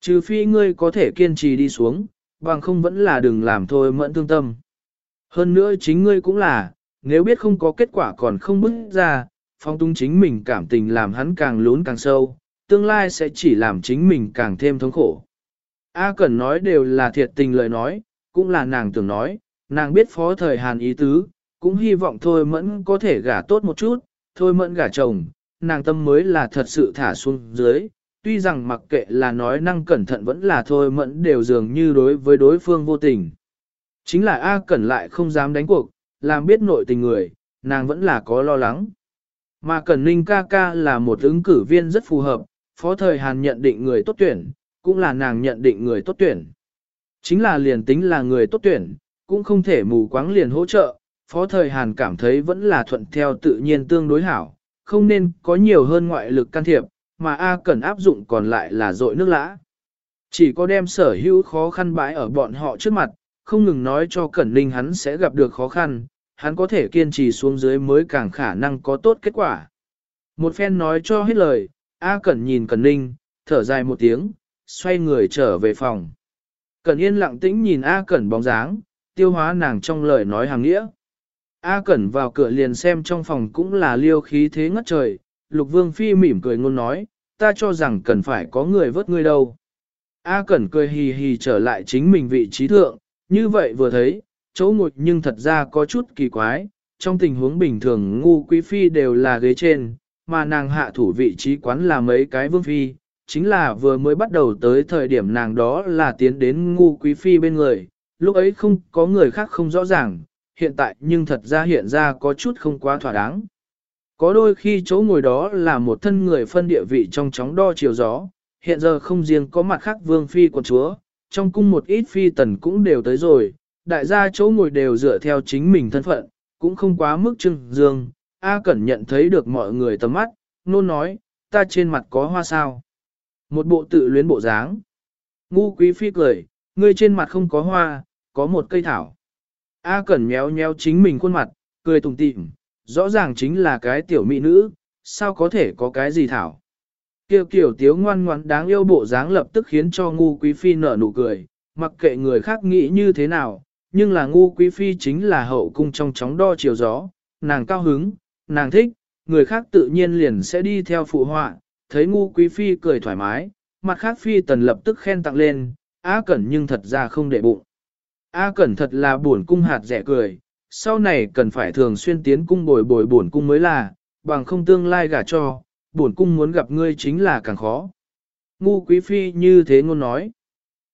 Trừ phi ngươi có thể kiên trì đi xuống, bằng không vẫn là đừng làm thôi mẫn thương tâm. Hơn nữa chính ngươi cũng là, nếu biết không có kết quả còn không bước ra, phong tung chính mình cảm tình làm hắn càng lún càng sâu, tương lai sẽ chỉ làm chính mình càng thêm thống khổ. A Cẩn nói đều là thiệt tình lời nói, cũng là nàng tưởng nói, nàng biết phó thời Hàn ý tứ, cũng hy vọng thôi mẫn có thể gả tốt một chút, thôi mẫn gả chồng, nàng tâm mới là thật sự thả xuống dưới, tuy rằng mặc kệ là nói năng cẩn thận vẫn là thôi mẫn đều dường như đối với đối phương vô tình. Chính là A Cẩn lại không dám đánh cuộc, làm biết nội tình người, nàng vẫn là có lo lắng. Mà Cẩn Ninh ca ca là một ứng cử viên rất phù hợp, phó thời Hàn nhận định người tốt tuyển, cũng là nàng nhận định người tốt tuyển. Chính là liền tính là người tốt tuyển, cũng không thể mù quáng liền hỗ trợ, phó thời Hàn cảm thấy vẫn là thuận theo tự nhiên tương đối hảo, không nên có nhiều hơn ngoại lực can thiệp, mà A cần áp dụng còn lại là dội nước lã. Chỉ có đem sở hữu khó khăn bãi ở bọn họ trước mặt, không ngừng nói cho Cẩn Ninh hắn sẽ gặp được khó khăn, hắn có thể kiên trì xuống dưới mới càng khả năng có tốt kết quả. Một phen nói cho hết lời, A Cẩn nhìn Cẩn Ninh, thở dài một tiếng, xoay người trở về phòng. Cẩn yên lặng tĩnh nhìn A Cẩn bóng dáng, tiêu hóa nàng trong lời nói hàng nghĩa. A Cẩn vào cửa liền xem trong phòng cũng là liêu khí thế ngất trời, Lục Vương Phi mỉm cười ngôn nói, ta cho rằng cần phải có người vớt ngươi đâu. A Cẩn cười hì hì trở lại chính mình vị trí thượng, như vậy vừa thấy, chỗ ngồi nhưng thật ra có chút kỳ quái, trong tình huống bình thường ngu quý phi đều là ghế trên, mà nàng hạ thủ vị trí quán là mấy cái vương phi, chính là vừa mới bắt đầu tới thời điểm nàng đó là tiến đến ngu quý phi bên người, lúc ấy không có người khác không rõ ràng, hiện tại nhưng thật ra hiện ra có chút không quá thỏa đáng. Có đôi khi chỗ ngồi đó là một thân người phân địa vị trong chóng đo chiều gió, hiện giờ không riêng có mặt khác vương phi quận chúa, trong cung một ít phi tần cũng đều tới rồi, đại gia chỗ ngồi đều dựa theo chính mình thân phận, cũng không quá mức trưng dương. A Cẩn nhận thấy được mọi người tầm mắt, nôn nói, ta trên mặt có hoa sao. Một bộ tự luyến bộ dáng. Ngu quý phi cười, ngươi trên mặt không có hoa, có một cây thảo. A Cẩn méo méo chính mình khuôn mặt, cười tùng tịm, rõ ràng chính là cái tiểu mỹ nữ, sao có thể có cái gì thảo. Kiều kiểu tiếu ngoan ngoãn đáng yêu bộ dáng lập tức khiến cho ngu quý phi nở nụ cười, mặc kệ người khác nghĩ như thế nào, nhưng là ngu quý phi chính là hậu cung trong chóng đo chiều gió, nàng cao hứng, nàng thích, người khác tự nhiên liền sẽ đi theo phụ họa, thấy ngu quý phi cười thoải mái, mặt khác phi tần lập tức khen tặng lên, A Cẩn nhưng thật ra không để bụng. A Cẩn thật là buồn cung hạt rẻ cười, sau này cần phải thường xuyên tiến cung bồi bồi buồn cung mới là, bằng không tương lai gả cho, buồn cung muốn gặp ngươi chính là càng khó. Ngu quý phi như thế ngôn nói.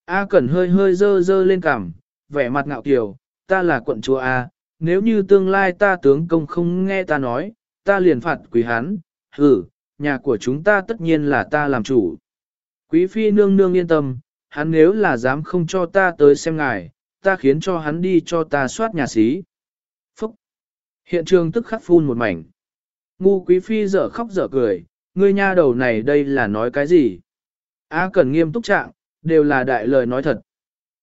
A Cẩn hơi hơi dơ dơ lên cằm, vẻ mặt ngạo kiều, ta là quận chúa A, nếu như tương lai ta tướng công không nghe ta nói, ta liền phạt quý hắn, hử, nhà của chúng ta tất nhiên là ta làm chủ. Quý phi nương nương yên tâm, hắn nếu là dám không cho ta tới xem ngài, ta khiến cho hắn đi cho ta soát nhà xí. Phúc! Hiện trường tức khắc phun một mảnh. Ngu quý phi dở khóc dở cười, ngươi nha đầu này đây là nói cái gì? A cần nghiêm túc trạng, đều là đại lời nói thật.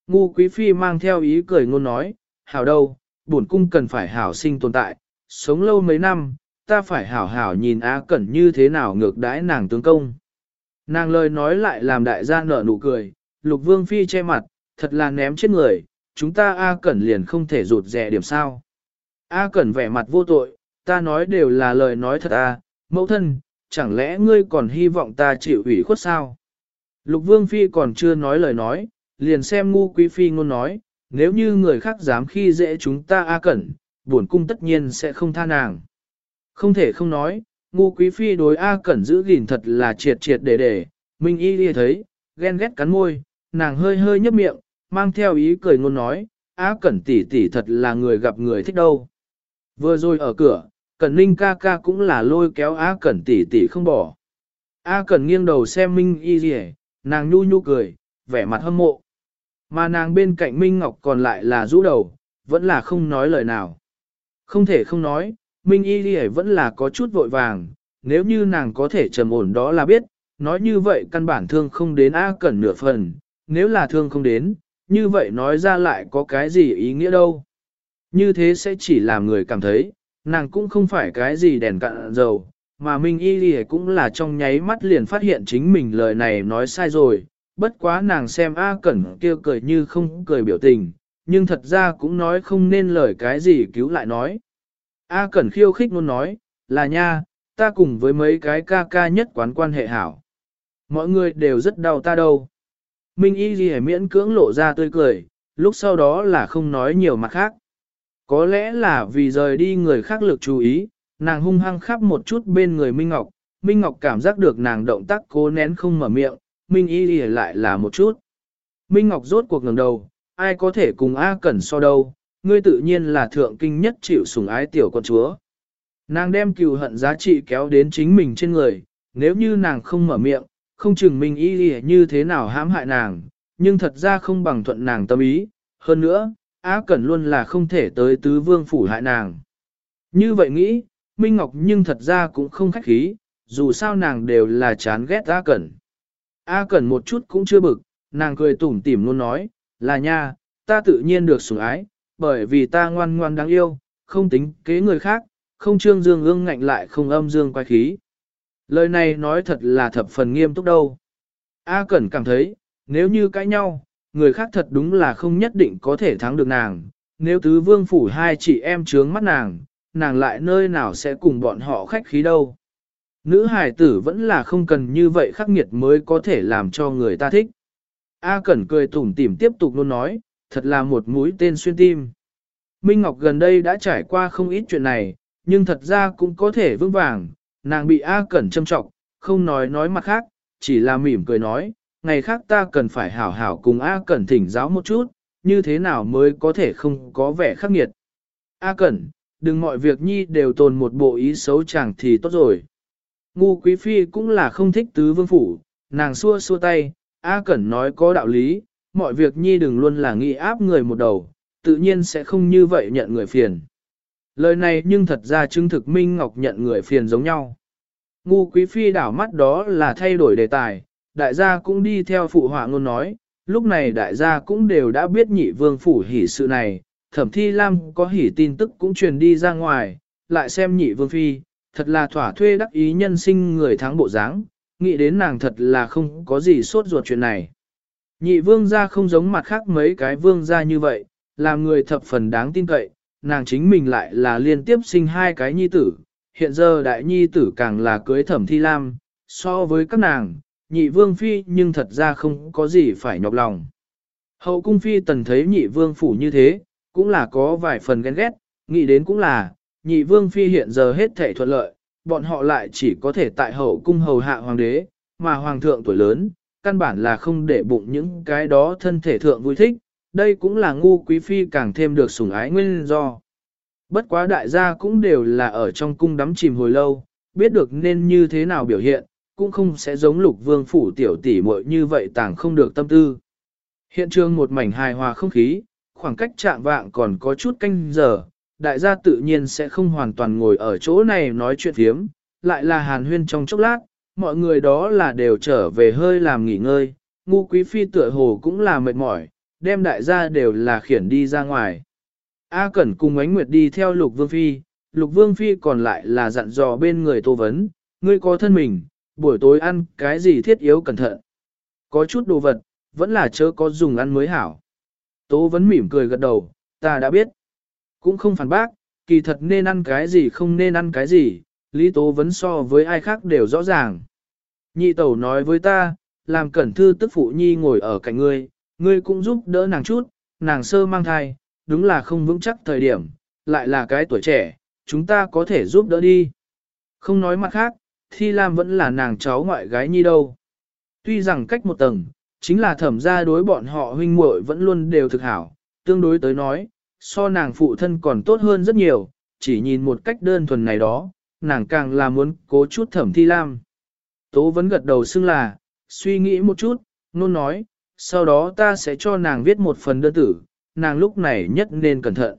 Ngu quý phi mang theo ý cười ngôn nói, hảo đâu, bổn cung cần phải hảo sinh tồn tại, sống lâu mấy năm, ta phải hảo hảo nhìn A Cẩn như thế nào ngược đãi nàng tướng công. Nàng lời nói lại làm đại gia nở nụ cười, lục vương phi che mặt, thật là ném chết người, chúng ta A Cẩn liền không thể rụt rè điểm sao. A Cẩn vẻ mặt vô tội, ta nói đều là lời nói thật à, mẫu thân, chẳng lẽ ngươi còn hy vọng ta chịu ủy khuất sao? Lục vương phi còn chưa nói lời nói, liền xem ngu quý phi ngôn nói, nếu như người khác dám khi dễ chúng ta A Cẩn, buồn cung tất nhiên sẽ không tha nàng. Không thể không nói, ngu quý phi đối A Cẩn giữ gìn thật là triệt triệt để để, Minh Y đi thấy, ghen ghét cắn môi, nàng hơi hơi nhấp miệng, mang theo ý cười ngôn nói, A Cẩn tỷ tỷ thật là người gặp người thích đâu. Vừa rồi ở cửa, Cẩn Ninh ca ca cũng là lôi kéo A Cẩn tỷ tỷ không bỏ. A Cẩn nghiêng đầu xem Minh Y gì nàng nhu nhu cười, vẻ mặt hâm mộ. Mà nàng bên cạnh Minh Ngọc còn lại là rũ đầu, vẫn là không nói lời nào. Không thể không nói, Minh Y Lì vẫn là có chút vội vàng, nếu như nàng có thể trầm ổn đó là biết, nói như vậy căn bản thương không đến A Cẩn nửa phần, nếu là thương không đến, như vậy nói ra lại có cái gì ý nghĩa đâu. Như thế sẽ chỉ làm người cảm thấy, nàng cũng không phải cái gì đèn cạn dầu, mà Minh Y Lì cũng là trong nháy mắt liền phát hiện chính mình lời này nói sai rồi, bất quá nàng xem A Cẩn kia cười như không cười biểu tình, nhưng thật ra cũng nói không nên lời cái gì cứu lại nói. A Cẩn khiêu khích luôn nói, là nha, ta cùng với mấy cái ca ca nhất quán quan hệ hảo. Mọi người đều rất đau ta đâu. Minh Y Ghi miễn cưỡng lộ ra tươi cười, lúc sau đó là không nói nhiều mặt khác. Có lẽ là vì rời đi người khác lực chú ý, nàng hung hăng khắp một chút bên người Minh Ngọc, Minh Ngọc cảm giác được nàng động tác cố nén không mở miệng, Minh Y Ghi lại là một chút. Minh Ngọc rốt cuộc ngẩng đầu, ai có thể cùng A Cẩn so đâu, ngươi tự nhiên là thượng kinh nhất chịu sủng ái tiểu con chúa. Nàng đem cừu hận giá trị kéo đến chính mình trên người, nếu như nàng không mở miệng, không chừng mình y lì như thế nào hãm hại nàng, nhưng thật ra không bằng thuận nàng tâm ý. Hơn nữa, Á Cẩn luôn là không thể tới tứ vương phủ hại nàng. Như vậy nghĩ, Minh Ngọc nhưng thật ra cũng không khách khí, dù sao nàng đều là chán ghét A Cẩn. A Cẩn một chút cũng chưa bực, nàng cười tủm tỉm luôn nói, là nha, ta tự nhiên được sủng ái, bởi vì ta ngoan ngoan đáng yêu, không tính kế người khác, không trương dương ương ngạnh lại không âm dương quay khí. Lời này nói thật là thập phần nghiêm túc đâu. A Cẩn cảm thấy, nếu như cãi nhau, người khác thật đúng là không nhất định có thể thắng được nàng. Nếu tứ vương phủ hai chị em trướng mắt nàng, nàng lại nơi nào sẽ cùng bọn họ khách khí đâu. Nữ hải tử vẫn là không cần như vậy khắc nghiệt mới có thể làm cho người ta thích. A Cẩn cười tủm tỉm tiếp tục luôn nói, thật là một mũi tên xuyên tim. Minh Ngọc gần đây đã trải qua không ít chuyện này, nhưng thật ra cũng có thể vững vàng, nàng bị A Cẩn châm trọng, không nói nói mặt khác, chỉ là mỉm cười nói, ngày khác ta cần phải hảo hảo cùng A Cẩn thỉnh giáo một chút, như thế nào mới có thể không có vẻ khắc nghiệt. A Cẩn, đừng mọi việc nhi đều tồn một bộ ý xấu chẳng thì tốt rồi. Ngu Quý Phi cũng là không thích tứ vương phủ, nàng xua xua tay, A Cẩn nói có đạo lý, mọi việc nhi đừng luôn là nghĩ áp người một đầu, tự nhiên sẽ không như vậy nhận người phiền. Lời này nhưng thật ra chứng thực Minh Ngọc nhận người phiền giống nhau. Ngu quý phi đảo mắt đó là thay đổi đề tài, đại gia cũng đi theo phụ họa ngôn nói, lúc này đại gia cũng đều đã biết nhị vương phủ hỉ sự này, thẩm thi lam có hỉ tin tức cũng truyền đi ra ngoài, lại xem nhị vương phi, thật là thỏa thuê đắc ý nhân sinh người thắng bộ dáng, nghĩ đến nàng thật là không có gì sốt ruột chuyện này. Nhị vương gia không giống mặt khác mấy cái vương gia như vậy, làm người thập phần đáng tin cậy, nàng chính mình lại là liên tiếp sinh hai cái nhi tử, hiện giờ đại nhi tử càng là cưới thẩm thi lam, so với các nàng, nhị vương phi nhưng thật ra không có gì phải nhọc lòng. Hậu cung phi tần thấy nhị vương phủ như thế, cũng là có vài phần ghen ghét, nghĩ đến cũng là, nhị vương phi hiện giờ hết thể thuận lợi, bọn họ lại chỉ có thể tại hậu cung hầu hạ hoàng đế, mà hoàng thượng tuổi lớn, căn bản là không để bụng những cái đó thân thể thượng vui thích, đây cũng là ngu quý phi càng thêm được sủng ái nguyên do. Bất quá đại gia cũng đều là ở trong cung đắm chìm hồi lâu, biết được nên như thế nào biểu hiện, cũng không sẽ giống lục vương phủ tiểu tỷ muội như vậy tàng không được tâm tư. Hiện trường một mảnh hài hòa không khí, khoảng cách chạm vạng còn có chút canh giờ, đại gia tự nhiên sẽ không hoàn toàn ngồi ở chỗ này nói chuyện thiếm, lại là hàn huyên trong chốc lát, mọi người đó là đều trở về hơi làm nghỉ ngơi, ngu quý phi tựa hồ cũng là mệt mỏi, đem đại gia đều là khiển đi ra ngoài. A Cẩn cùng ánh nguyệt đi theo lục vương phi, lục vương phi còn lại là dặn dò bên người tô vấn, ngươi có thân mình, buổi tối ăn cái gì thiết yếu cẩn thận. Có chút đồ vật, vẫn là chớ có dùng ăn mới hảo. Tố vấn mỉm cười gật đầu, ta đã biết. Cũng không phản bác, kỳ thật nên ăn cái gì không nên ăn cái gì, Lý Tố vấn so với ai khác đều rõ ràng. Nhị tẩu nói với ta, làm cẩn thư tức phụ nhi ngồi ở cạnh ngươi, ngươi cũng giúp đỡ nàng chút, nàng sơ mang thai, đúng là không vững chắc thời điểm, lại là cái tuổi trẻ, chúng ta có thể giúp đỡ đi. Không nói mặt khác, Thi Lam vẫn là nàng cháu ngoại gái nhi đâu. Tuy rằng cách một tầng, chính là thẩm gia đối bọn họ huynh muội vẫn luôn đều thực hảo, tương đối tới nói, so nàng phụ thân còn tốt hơn rất nhiều, chỉ nhìn một cách đơn thuần này đó, nàng càng là muốn cố chút thẩm Thi Lam. Tố vẫn gật đầu xưng là, suy nghĩ một chút, nôn nói, sau đó ta sẽ cho nàng viết một phần đơn tử, nàng lúc này nhất nên cẩn thận.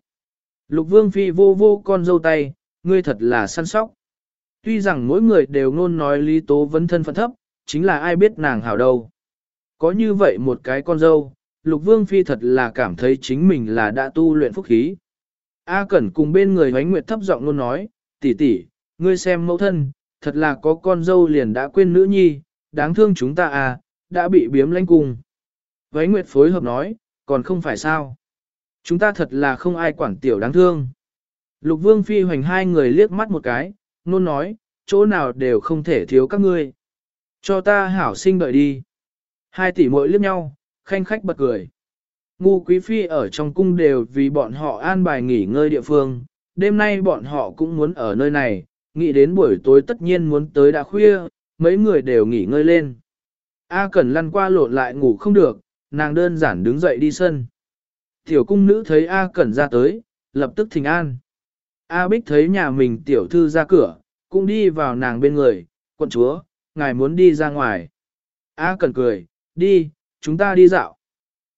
Lục vương phi vô vô con dâu tay, ngươi thật là săn sóc. Tuy rằng mỗi người đều nôn nói lý tố vấn thân phận thấp, chính là ai biết nàng hảo đâu. Có như vậy một cái con dâu, lục vương phi thật là cảm thấy chính mình là đã tu luyện phúc khí. A Cẩn cùng bên người hoánh nguyệt thấp giọng luôn nói, tỷ tỷ, ngươi xem mẫu thân, thật là có con dâu liền đã quên nữ nhi, đáng thương chúng ta à, đã bị biếm lãnh cùng. Váy nguyệt phối hợp nói, còn không phải sao. Chúng ta thật là không ai quản tiểu đáng thương. Lục vương phi hoành hai người liếc mắt một cái, nôn nói, chỗ nào đều không thể thiếu các ngươi. Cho ta hảo sinh đợi đi. Hai tỷ muội liếc nhau, khanh khách bật cười. Ngu quý phi ở trong cung đều vì bọn họ an bài nghỉ ngơi địa phương, đêm nay bọn họ cũng muốn ở nơi này, nghĩ đến buổi tối tất nhiên muốn tới đã khuya, mấy người đều nghỉ ngơi lên. A Cẩn lăn qua lộn lại ngủ không được, nàng đơn giản đứng dậy đi sân. Tiểu cung nữ thấy A Cẩn ra tới, lập tức thình an. A Bích thấy nhà mình tiểu thư ra cửa, cũng đi vào nàng bên người, quận chúa, ngài muốn đi ra ngoài. A Cẩn cười, đi, chúng ta đi dạo.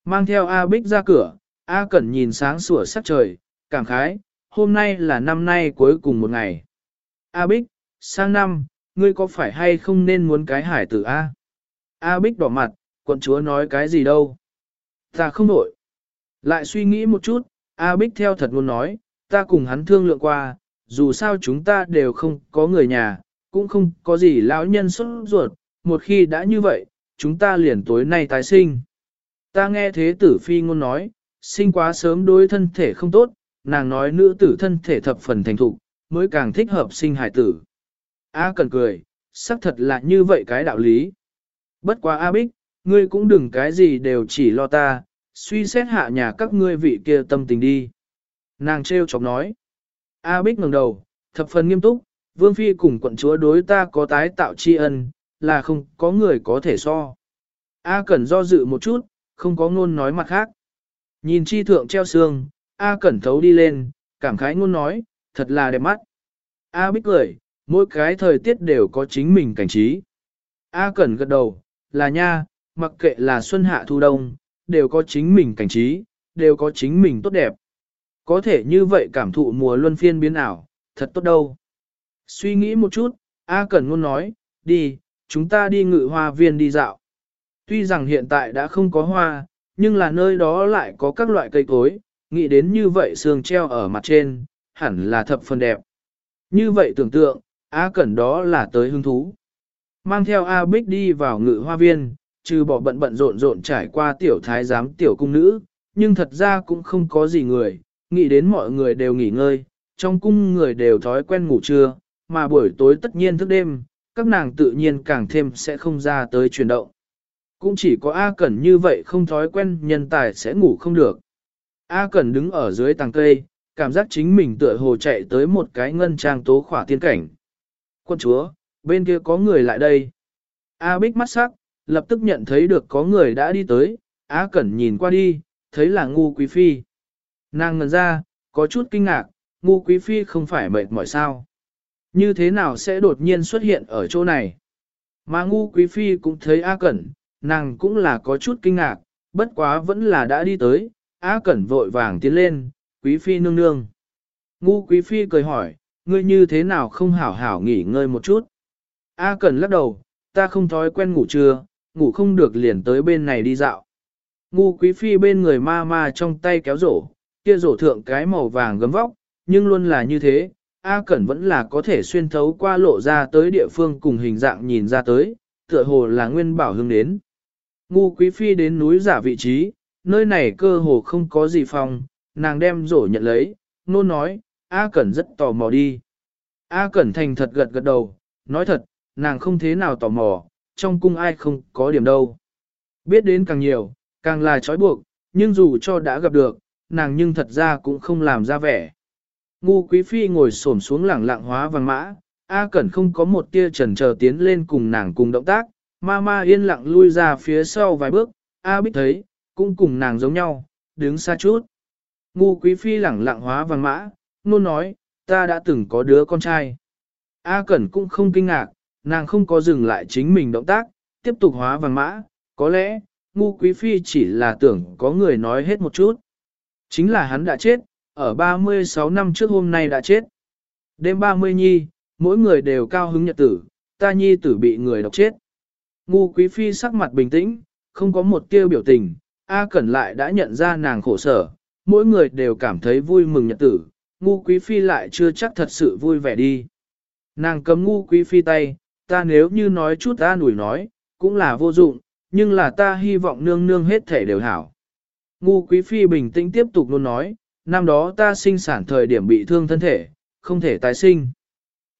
Mang theo A Bích ra cửa, A Cẩn nhìn sáng sủa sắc trời, cảm khái, hôm nay là năm nay cuối cùng một ngày. A Bích, sang năm, ngươi có phải hay không nên muốn cái hải tử A? A Bích đỏ mặt, quận chúa nói cái gì đâu? Ta không nổi. Lại suy nghĩ một chút, A Bích theo thật muốn nói, ta cùng hắn thương lượng qua, dù sao chúng ta đều không có người nhà, cũng không có gì lão nhân xuất ruột, một khi đã như vậy, chúng ta liền tối nay tái sinh. Ta nghe thế tử phi ngôn nói, sinh quá sớm đối thân thể không tốt, nàng nói nữ tử thân thể thập phần thành thục, mới càng thích hợp sinh hải tử. A cần cười, xác thật là như vậy cái đạo lý. Bất quá A Bích, ngươi cũng đừng cái gì đều chỉ lo ta, suy xét hạ nhà các ngươi vị kia tâm tình đi. Nàng trêu chọc nói. A Bích ngẩng đầu, thập phần nghiêm túc, Vương Phi cùng quận chúa đối ta có tái tạo tri ân, là không có người có thể so. A Cẩn do dự một chút, không có ngôn nói mặt khác. Nhìn chi thượng treo xương, A Cẩn thấu đi lên, cảm khái ngôn nói, thật là đẹp mắt. A Bích cười, mỗi cái thời tiết đều có chính mình cảnh trí. A Cẩn gật đầu, là nha, mặc kệ là xuân hạ thu đông, đều có chính mình cảnh trí, đều có chính mình tốt đẹp. Có thể như vậy cảm thụ mùa luân phiên biến ảo, thật tốt đâu. Suy nghĩ một chút, A Cẩn luôn nói, đi, chúng ta đi ngự hoa viên đi dạo. Tuy rằng hiện tại đã không có hoa, nhưng là nơi đó lại có các loại cây cối, nghĩ đến như vậy sương treo ở mặt trên, hẳn là thập phần đẹp. Như vậy tưởng tượng, A Cẩn đó là tới hứng thú. Mang theo A Bích đi vào ngự hoa viên, trừ bỏ bận bận rộn rộn trải qua tiểu thái giám tiểu cung nữ, nhưng thật ra cũng không có gì người, nghĩ đến mọi người đều nghỉ ngơi, trong cung người đều thói quen ngủ trưa, mà buổi tối tất nhiên thức đêm, các nàng tự nhiên càng thêm sẽ không ra tới chuyển động. Cũng chỉ có A Cẩn như vậy không thói quen nhân tài sẽ ngủ không được. A Cẩn đứng ở dưới tàng cây, cảm giác chính mình tựa hồ chạy tới một cái ngân trang tố khỏa tiên cảnh. Quân chúa, bên kia có người lại đây. A Bích mắt sắc, lập tức nhận thấy được có người đã đi tới, A Cẩn nhìn qua đi, thấy là ngu quý phi. Nàng ngần ra, có chút kinh ngạc, ngu quý phi không phải mệt mỏi sao. Như thế nào sẽ đột nhiên xuất hiện ở chỗ này? Mà ngu quý phi cũng thấy A Cẩn, nàng cũng là có chút kinh ngạc, bất quá vẫn là đã đi tới, A Cẩn vội vàng tiến lên, quý phi nương nương. Ngu quý phi cười hỏi, ngươi như thế nào không hảo hảo nghỉ ngơi một chút? A Cẩn lắc đầu, ta không thói quen ngủ trưa, ngủ không được liền tới bên này đi dạo. Ngu quý phi bên người ma ma trong tay kéo rổ, kia rổ thượng cái màu vàng gấm vóc, nhưng luôn là như thế, A Cẩn vẫn là có thể xuyên thấu qua lộ ra tới địa phương cùng hình dạng nhìn ra tới, tựa hồ là nguyên bảo hương đến. Ngu quý phi đến núi giả vị trí, nơi này cơ hồ không có gì phòng, nàng đem rổ nhận lấy, nôn nói, A Cẩn rất tò mò đi. A Cẩn thành thật gật gật đầu, nói thật, nàng không thế nào tò mò, trong cung ai không có điểm đâu. Biết đến càng nhiều, càng là trói buộc, nhưng dù cho đã gặp được, nàng nhưng thật ra cũng không làm ra vẻ. Ngu quý phi ngồi xổm xuống lẳng lặng hóa vàng mã, A Cẩn không có một tia trần chờ tiến lên cùng nàng cùng động tác, ma ma yên lặng lui ra phía sau vài bước, A Bích thấy, cũng cùng nàng giống nhau, đứng xa chút. Ngu quý phi lẳng lặng hóa vàng mã, nôn nói, ta đã từng có đứa con trai. A Cẩn cũng không kinh ngạc, nàng không có dừng lại chính mình động tác, tiếp tục hóa vàng mã, có lẽ, ngu quý phi chỉ là tưởng có người nói hết một chút. Chính là hắn đã chết, ở 36 năm trước hôm nay đã chết. Đêm 30 nhi, mỗi người đều cao hứng nhật tử, ta nhi tử bị người độc chết. Ngu quý phi sắc mặt bình tĩnh, không có một tiêu biểu tình, A Cẩn lại đã nhận ra nàng khổ sở, mỗi người đều cảm thấy vui mừng nhật tử, ngu quý phi lại chưa chắc thật sự vui vẻ đi. Nàng cấm ngu quý phi tay, ta nếu như nói chút ta nủi nói, cũng là vô dụng, nhưng là ta hy vọng nương nương hết thể đều hảo. Ngu quý phi bình tĩnh tiếp tục luôn nói, năm đó ta sinh sản thời điểm bị thương thân thể, không thể tái sinh.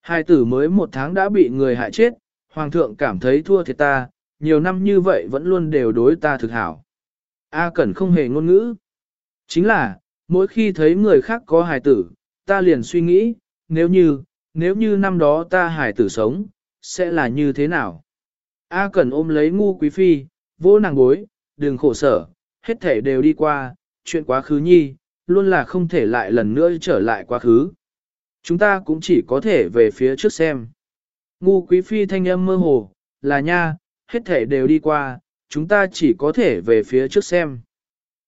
Hai tử mới một tháng đã bị người hại chết, hoàng thượng cảm thấy thua thiệt ta, nhiều năm như vậy vẫn luôn đều đối ta thực hảo. A Cẩn không hề ngôn ngữ. Chính là, mỗi khi thấy người khác có hài tử, ta liền suy nghĩ, nếu như, nếu như năm đó ta hài tử sống, sẽ là như thế nào? A cần ôm lấy ngu quý phi, vô nàng bối, đừng khổ sở, hết thể đều đi qua, chuyện quá khứ nhi, luôn là không thể lại lần nữa trở lại quá khứ. Chúng ta cũng chỉ có thể về phía trước xem. Ngu quý phi thanh âm mơ hồ, là nha, hết thể đều đi qua, chúng ta chỉ có thể về phía trước xem.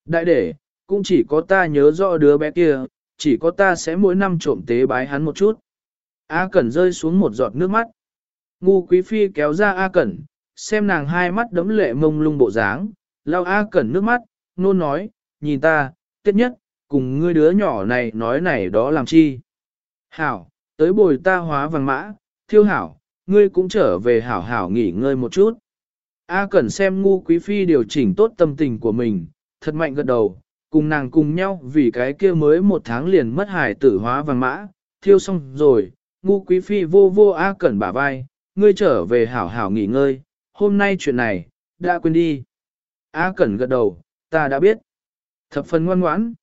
Đại đệ, cũng chỉ có ta nhớ rõ đứa bé kia, chỉ có ta sẽ mỗi năm trộm tế bái hắn một chút. A Cẩn rơi xuống một giọt nước mắt. Ngu quý phi kéo ra A Cẩn, xem nàng hai mắt đấm lệ mông lung bộ dáng, lau A Cẩn nước mắt, nôn nói, nhìn ta, tiết nhất, cùng ngươi đứa nhỏ này nói này đó làm chi. Hảo, tới bồi ta hóa vàng mã, thiêu hảo, ngươi cũng trở về hảo hảo nghỉ ngơi một chút. A Cẩn xem ngu quý phi điều chỉnh tốt tâm tình của mình, thật mạnh gật đầu, cùng nàng cùng nhau vì cái kia mới một tháng liền mất hải tử hóa vàng mã, thiêu xong rồi, ngu quý phi vô vô A Cẩn bả vai, ngươi trở về hảo hảo nghỉ ngơi, hôm nay chuyện này, đã quên đi. A Cẩn gật đầu, ta đã biết. Thập phần ngoan ngoãn.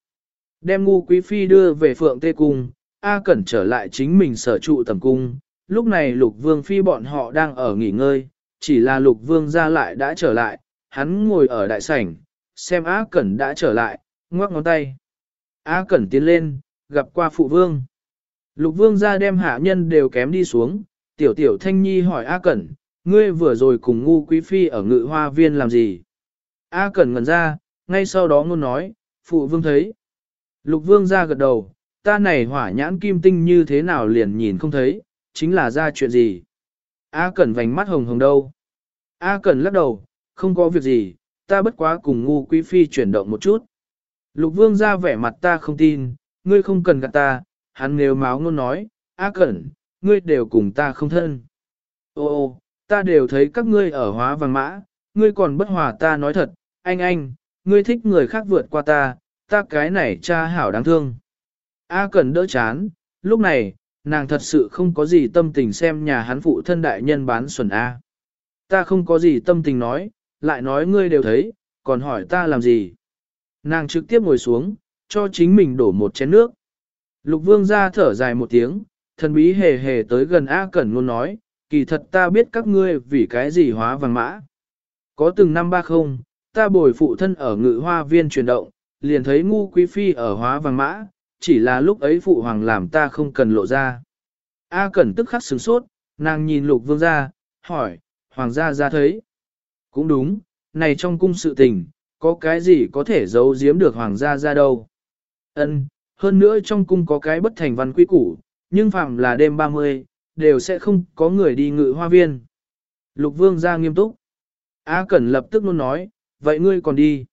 Đem ngu quý phi đưa về phượng tê cung, A Cẩn trở lại chính mình sở trụ tầm cung. Lúc này lục vương phi bọn họ đang ở nghỉ ngơi, chỉ là lục vương ra lại đã trở lại, hắn ngồi ở đại sảnh, xem A Cẩn đã trở lại, ngoắc ngón tay. A Cẩn tiến lên, gặp qua phụ vương. Lục vương ra đem hạ nhân đều kém đi xuống, tiểu tiểu thanh nhi hỏi A Cẩn, ngươi vừa rồi cùng ngu quý phi ở ngự hoa viên làm gì? A Cẩn ngẩn ra, ngay sau đó ngôn nói, phụ vương thấy. Lục vương ra gật đầu, ta này hỏa nhãn kim tinh như thế nào liền nhìn không thấy, chính là ra chuyện gì. A Cẩn vành mắt hồng hồng đâu. A Cẩn lắc đầu, không có việc gì, ta bất quá cùng ngu quý phi chuyển động một chút. Lục vương ra vẻ mặt ta không tin, ngươi không cần gạt ta, hắn nếu máu ngôn nói, A Cẩn, ngươi đều cùng ta không thân. Ô ô, ta đều thấy các ngươi ở hóa vàng mã, ngươi còn bất hòa ta nói thật, anh anh, ngươi thích người khác vượt qua ta, ta cái này cha hảo đáng thương. A Cẩn đỡ chán, lúc này, nàng thật sự không có gì tâm tình xem nhà hắn phụ thân đại nhân bán xuẩn A. Ta không có gì tâm tình nói, lại nói ngươi đều thấy, còn hỏi ta làm gì. Nàng trực tiếp ngồi xuống, cho chính mình đổ một chén nước. Lục vương ra thở dài một tiếng, thần bí hề hề tới gần A Cẩn luôn nói, kỳ thật ta biết các ngươi vì cái gì hóa vàng mã. Có từng năm ba không, ta bồi phụ thân ở ngự hoa viên chuyển động, liền thấy ngu quý phi ở hóa vàng mã, chỉ là lúc ấy phụ hoàng làm ta không cần lộ ra. A Cẩn tức khắc sửng sốt, nàng nhìn lục vương ra, hỏi, hoàng gia ra thấy. Cũng đúng, này trong cung sự tình, có cái gì có thể giấu giếm được hoàng gia ra đâu. Ân, hơn nữa trong cung có cái bất thành văn quy củ, nhưng phạm là đêm 30, đều sẽ không có người đi ngự hoa viên. Lục vương ra nghiêm túc. A Cẩn lập tức luôn nói, vậy ngươi còn đi.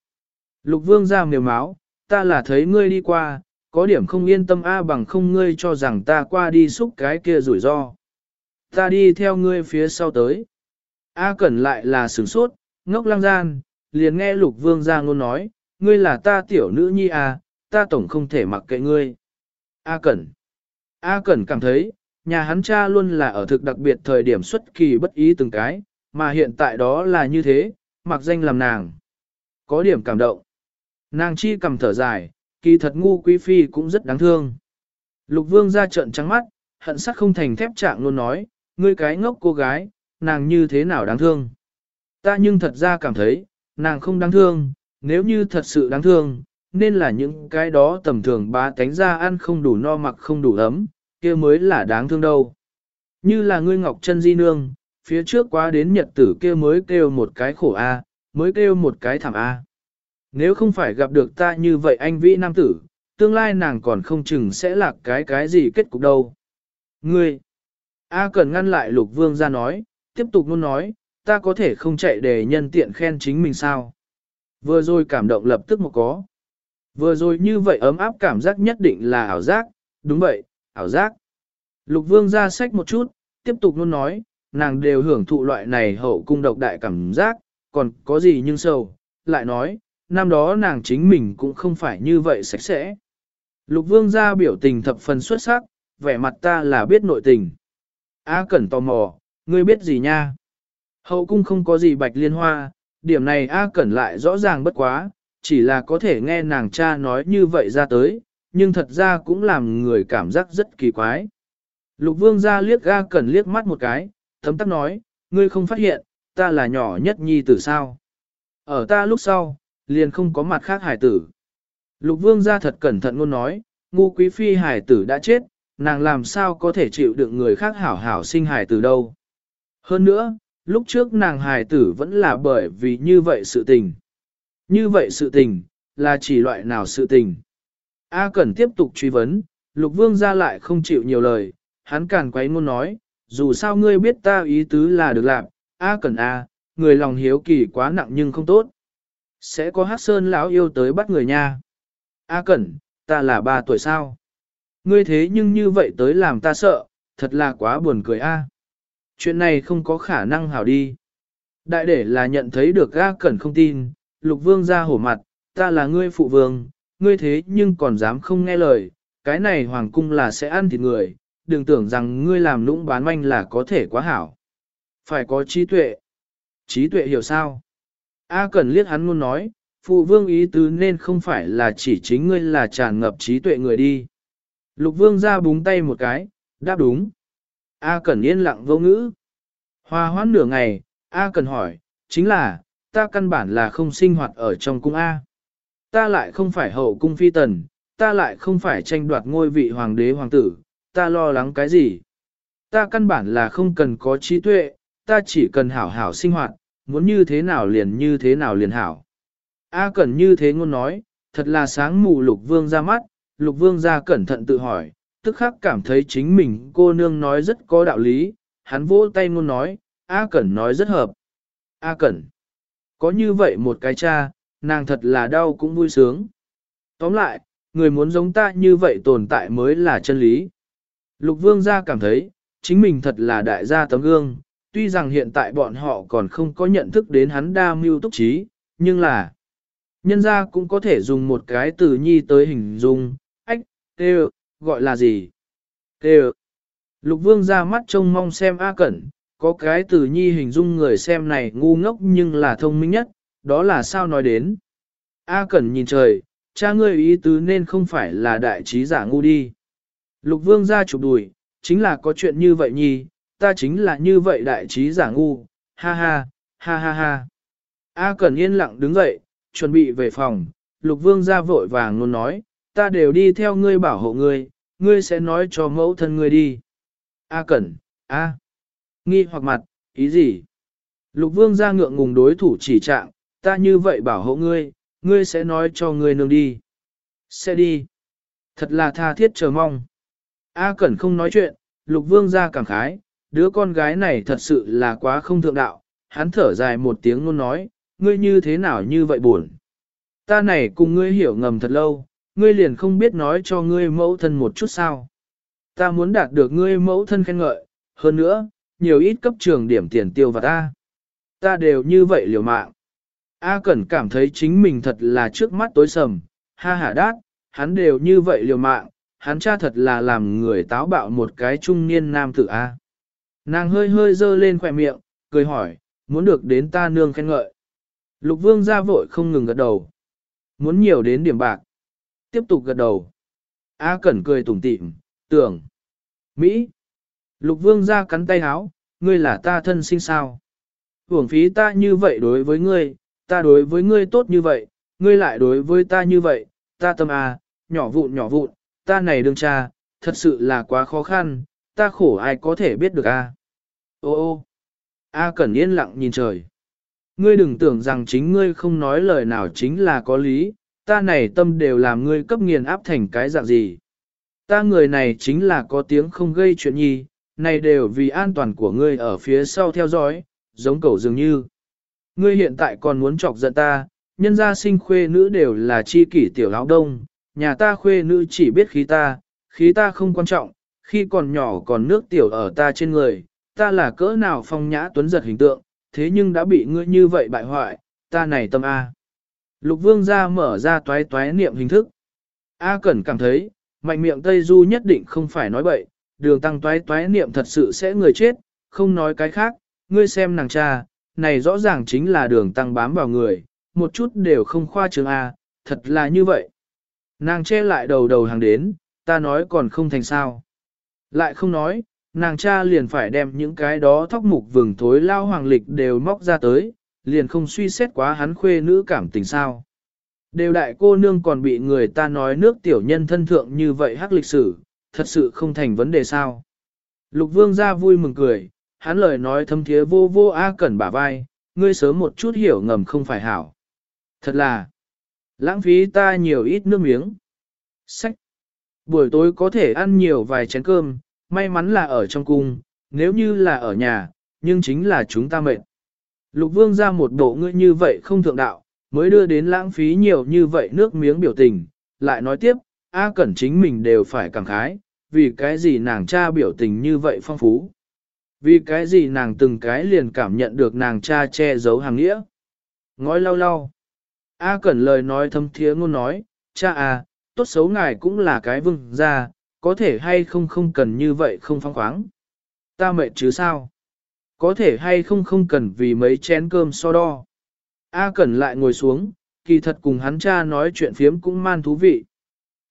Lục vương ra mềm máu, ta là thấy ngươi đi qua, có điểm không yên tâm A bằng không ngươi cho rằng ta qua đi xúc cái kia rủi ro. Ta đi theo ngươi phía sau tới. A Cẩn lại là sửng sốt, ngốc lăng gian, liền nghe lục vương ra ngôn nói, ngươi là ta tiểu nữ nhi à, ta tổng không thể mặc kệ ngươi. A Cẩn. A Cẩn cảm thấy, nhà hắn cha luôn là ở thực đặc biệt thời điểm xuất kỳ bất ý từng cái, mà hiện tại đó là như thế, mặc danh làm nàng. Có điểm cảm động. Nàng chi cầm thở dài, kỳ thật ngu quý phi cũng rất đáng thương. Lục vương ra trận trắng mắt, hận sắc không thành thép trạng luôn nói, ngươi cái ngốc cô gái, nàng như thế nào đáng thương. Ta nhưng thật ra cảm thấy, nàng không đáng thương, nếu như thật sự đáng thương, nên là những cái đó tầm thường bá tánh ra ăn không đủ no mặc không đủ ấm, kia mới là đáng thương đâu. Như là ngươi ngọc chân di nương, phía trước quá đến nhật tử kia mới kêu một cái khổ A, mới kêu một cái thảm A. Nếu không phải gặp được ta như vậy anh vĩ nam tử, tương lai nàng còn không chừng sẽ là cái cái gì kết cục đâu. Ngươi, A cần ngăn lại lục vương ra nói, tiếp tục luôn nói, ta có thể không chạy để nhân tiện khen chính mình sao. Vừa rồi cảm động lập tức một có. Vừa rồi như vậy ấm áp cảm giác nhất định là ảo giác, đúng vậy, ảo giác. Lục vương ra sách một chút, tiếp tục luôn nói, nàng đều hưởng thụ loại này hậu cung độc đại cảm giác, còn có gì nhưng sâu, lại nói, năm đó nàng chính mình cũng không phải như vậy sạch sẽ. Lục vương ra biểu tình thập phần xuất sắc, vẻ mặt ta là biết nội tình. A Cẩn tò mò, ngươi biết gì nha? Hậu cung không có gì bạch liên hoa, điểm này A Cẩn lại rõ ràng bất quá, chỉ là có thể nghe nàng cha nói như vậy ra tới, nhưng thật ra cũng làm người cảm giác rất kỳ quái. Lục vương ra liếc A Cẩn liếc mắt một cái, thấm tắc nói, ngươi không phát hiện, ta là nhỏ nhất nhi tử sao. Ở ta lúc sau, liền không có mặt khác hải tử. Lục vương ra thật cẩn thận luôn nói, ngu quý phi hải tử đã chết, nàng làm sao có thể chịu đựng người khác hảo hảo sinh hải tử đâu. Hơn nữa, lúc trước nàng hài tử vẫn là bởi vì như vậy sự tình. Như vậy sự tình, là chỉ loại nào sự tình. A Cẩn tiếp tục truy vấn, lục vương ra lại không chịu nhiều lời, hắn càn quấy ngôn nói, dù sao ngươi biết ta ý tứ là được làm, A Cẩn A, người lòng hiếu kỳ quá nặng nhưng không tốt. Sẽ có hát sơn lão yêu tới bắt người nha. A Cẩn, ta là ba tuổi sao? Ngươi thế nhưng như vậy tới làm ta sợ, thật là quá buồn cười a. Chuyện này không có khả năng hảo đi. Đại để là nhận thấy được A Cẩn không tin, lục vương ra hổ mặt, ta là ngươi phụ vương, ngươi thế nhưng còn dám không nghe lời, cái này hoàng cung là sẽ ăn thịt người, đừng tưởng rằng ngươi làm lũng bán manh là có thể quá hảo. Phải có trí tuệ. Trí tuệ hiểu sao? A Cẩn liếc hắn luôn nói, phụ vương ý tứ nên không phải là chỉ chính ngươi là tràn ngập trí tuệ người đi. Lục vương ra búng tay một cái, đáp đúng. A Cẩn yên lặng vô ngữ. Hoa hoãn nửa ngày, A Cẩn hỏi, chính là, ta căn bản là không sinh hoạt ở trong cung A. Ta lại không phải hậu cung phi tần, ta lại không phải tranh đoạt ngôi vị hoàng đế hoàng tử, ta lo lắng cái gì? Ta căn bản là không cần có trí tuệ, ta chỉ cần hảo hảo sinh hoạt, muốn như thế nào liền như thế nào liền hảo. A Cẩn như thế ngôn nói, thật là sáng mù lục vương ra mắt, lục vương ra cẩn thận tự hỏi, tức khắc cảm thấy chính mình cô nương nói rất có đạo lý, hắn vỗ tay ngôn nói, A Cẩn nói rất hợp. A Cẩn, có như vậy một cái cha, nàng thật là đau cũng vui sướng. Tóm lại, người muốn giống ta như vậy tồn tại mới là chân lý. Lục vương gia cảm thấy, chính mình thật là đại gia tấm gương, tuy rằng hiện tại bọn họ còn không có nhận thức đến hắn đa mưu túc trí, nhưng là nhân gia cũng có thể dùng một cái từ nhi tới hình dung, ách, tê gọi là gì? Tê Lục vương ra mắt trông mong xem A Cẩn, có cái từ nhi hình dung người xem này ngu ngốc nhưng là thông minh nhất, đó là sao nói đến. A Cẩn nhìn trời, cha ngươi ý tứ nên không phải là đại trí giả ngu đi. Lục vương ra chụp đùi, chính là có chuyện như vậy nhi, ta chính là như vậy đại trí giả ngu, ha ha, ha ha ha. A Cẩn yên lặng đứng dậy, chuẩn bị về phòng, lục vương ra vội vàng luôn nói, ta đều đi theo ngươi bảo hộ ngươi, ngươi sẽ nói cho mẫu thân ngươi đi. A Cẩn, A. Nghi hoặc mặt, ý gì? Lục vương ra ngượng ngùng đối thủ chỉ trạng, ta như vậy bảo hộ ngươi, ngươi sẽ nói cho ngươi nương đi. Sẽ đi. Thật là tha thiết chờ mong. A Cẩn không nói chuyện, lục vương ra cảm khái, đứa con gái này thật sự là quá không thượng đạo, hắn thở dài một tiếng luôn nói, ngươi như thế nào như vậy buồn. Ta này cùng ngươi hiểu ngầm thật lâu, ngươi liền không biết nói cho ngươi mẫu thân một chút sao. Ta muốn đạt được ngươi mẫu thân khen ngợi, hơn nữa, nhiều ít cấp trường điểm tiền tiêu và ta. Ta đều như vậy liều mạng. A Cẩn cảm thấy chính mình thật là trước mắt tối sầm, ha ha đát, hắn đều như vậy liều mạng, hắn cha thật là làm người táo bạo một cái trung niên nam tử A. Nàng hơi hơi dơ lên khỏe miệng, cười hỏi, muốn được đến ta nương khen ngợi. Lục vương ra vội không ngừng gật đầu. Muốn nhiều đến điểm bạc. Tiếp tục gật đầu. A Cẩn cười tủm tỉm, tưởng. Mỹ. Lục vương ra cắn tay háo, ngươi là ta thân sinh sao. Hưởng phí ta như vậy đối với ngươi, ta đối với ngươi tốt như vậy, ngươi lại đối với ta như vậy, ta tâm à, nhỏ vụn nhỏ vụn, ta này đương cha, thật sự là quá khó khăn, ta khổ ai có thể biết được a. À? Ô ô, A Cẩn yên lặng nhìn trời. Ngươi đừng tưởng rằng chính ngươi không nói lời nào chính là có lý, ta này tâm đều làm ngươi cấp nghiền áp thành cái dạng gì. Ta người này chính là có tiếng không gây chuyện nhi, này đều vì an toàn của ngươi ở phía sau theo dõi, giống cầu dường như. Ngươi hiện tại còn muốn chọc giận ta, nhân gia sinh khuê nữ đều là chi kỷ tiểu áo đông, nhà ta khuê nữ chỉ biết khí ta, khí ta không quan trọng, khi còn nhỏ còn nước tiểu ở ta trên người, ta là cỡ nào phong nhã tuấn giật hình tượng, thế nhưng đã bị ngươi như vậy bại hoại, ta này tâm A. Lục vương ra mở ra toái toái niệm hình thức. A Cẩn cảm thấy, mạnh miệng Tây Du nhất định không phải nói bậy, đường tăng toái toái niệm thật sự sẽ người chết, không nói cái khác, ngươi xem nàng cha, này rõ ràng chính là đường tăng bám vào người, một chút đều không khoa trương A, thật là như vậy. Nàng che lại đầu đầu hàng đến, ta nói còn không thành sao. Lại không nói, nàng cha liền phải đem những cái đó thóc mục vừng thối lao hoàng lịch đều móc ra tới, liền không suy xét quá hắn khuê nữ cảm tình sao. Đều đại cô nương còn bị người ta nói nước tiểu nhân thân thượng như vậy hắc lịch sử, thật sự không thành vấn đề sao. Lục vương ra vui mừng cười, hắn lời nói thâm thiế vô vô A cẩn bả vai, ngươi sớm một chút hiểu ngầm không phải hảo. Thật là, lãng phí ta nhiều ít nước miếng. Sách, buổi tối có thể ăn nhiều vài chén cơm, may mắn là ở trong cung, nếu như là ở nhà, nhưng chính là chúng ta mệt. Lục vương ra một bộ ngươi như vậy không thượng đạo, mới đưa đến lãng phí nhiều như vậy nước miếng biểu tình, lại nói tiếp, A Cẩn chính mình đều phải cảm khái, vì cái gì nàng cha biểu tình như vậy phong phú. Vì cái gì nàng từng cái liền cảm nhận được nàng cha che giấu hàng nghĩa. Ngói lau lau. A Cẩn lời nói thâm thiế ngôn nói, cha à, tốt xấu ngài cũng là cái vương gia, có thể hay không không cần như vậy không phong khoáng. Ta mệt chứ sao? Có thể hay không không cần vì mấy chén cơm so đo. A Cẩn lại ngồi xuống, kỳ thật cùng hắn cha nói chuyện phiếm cũng man thú vị.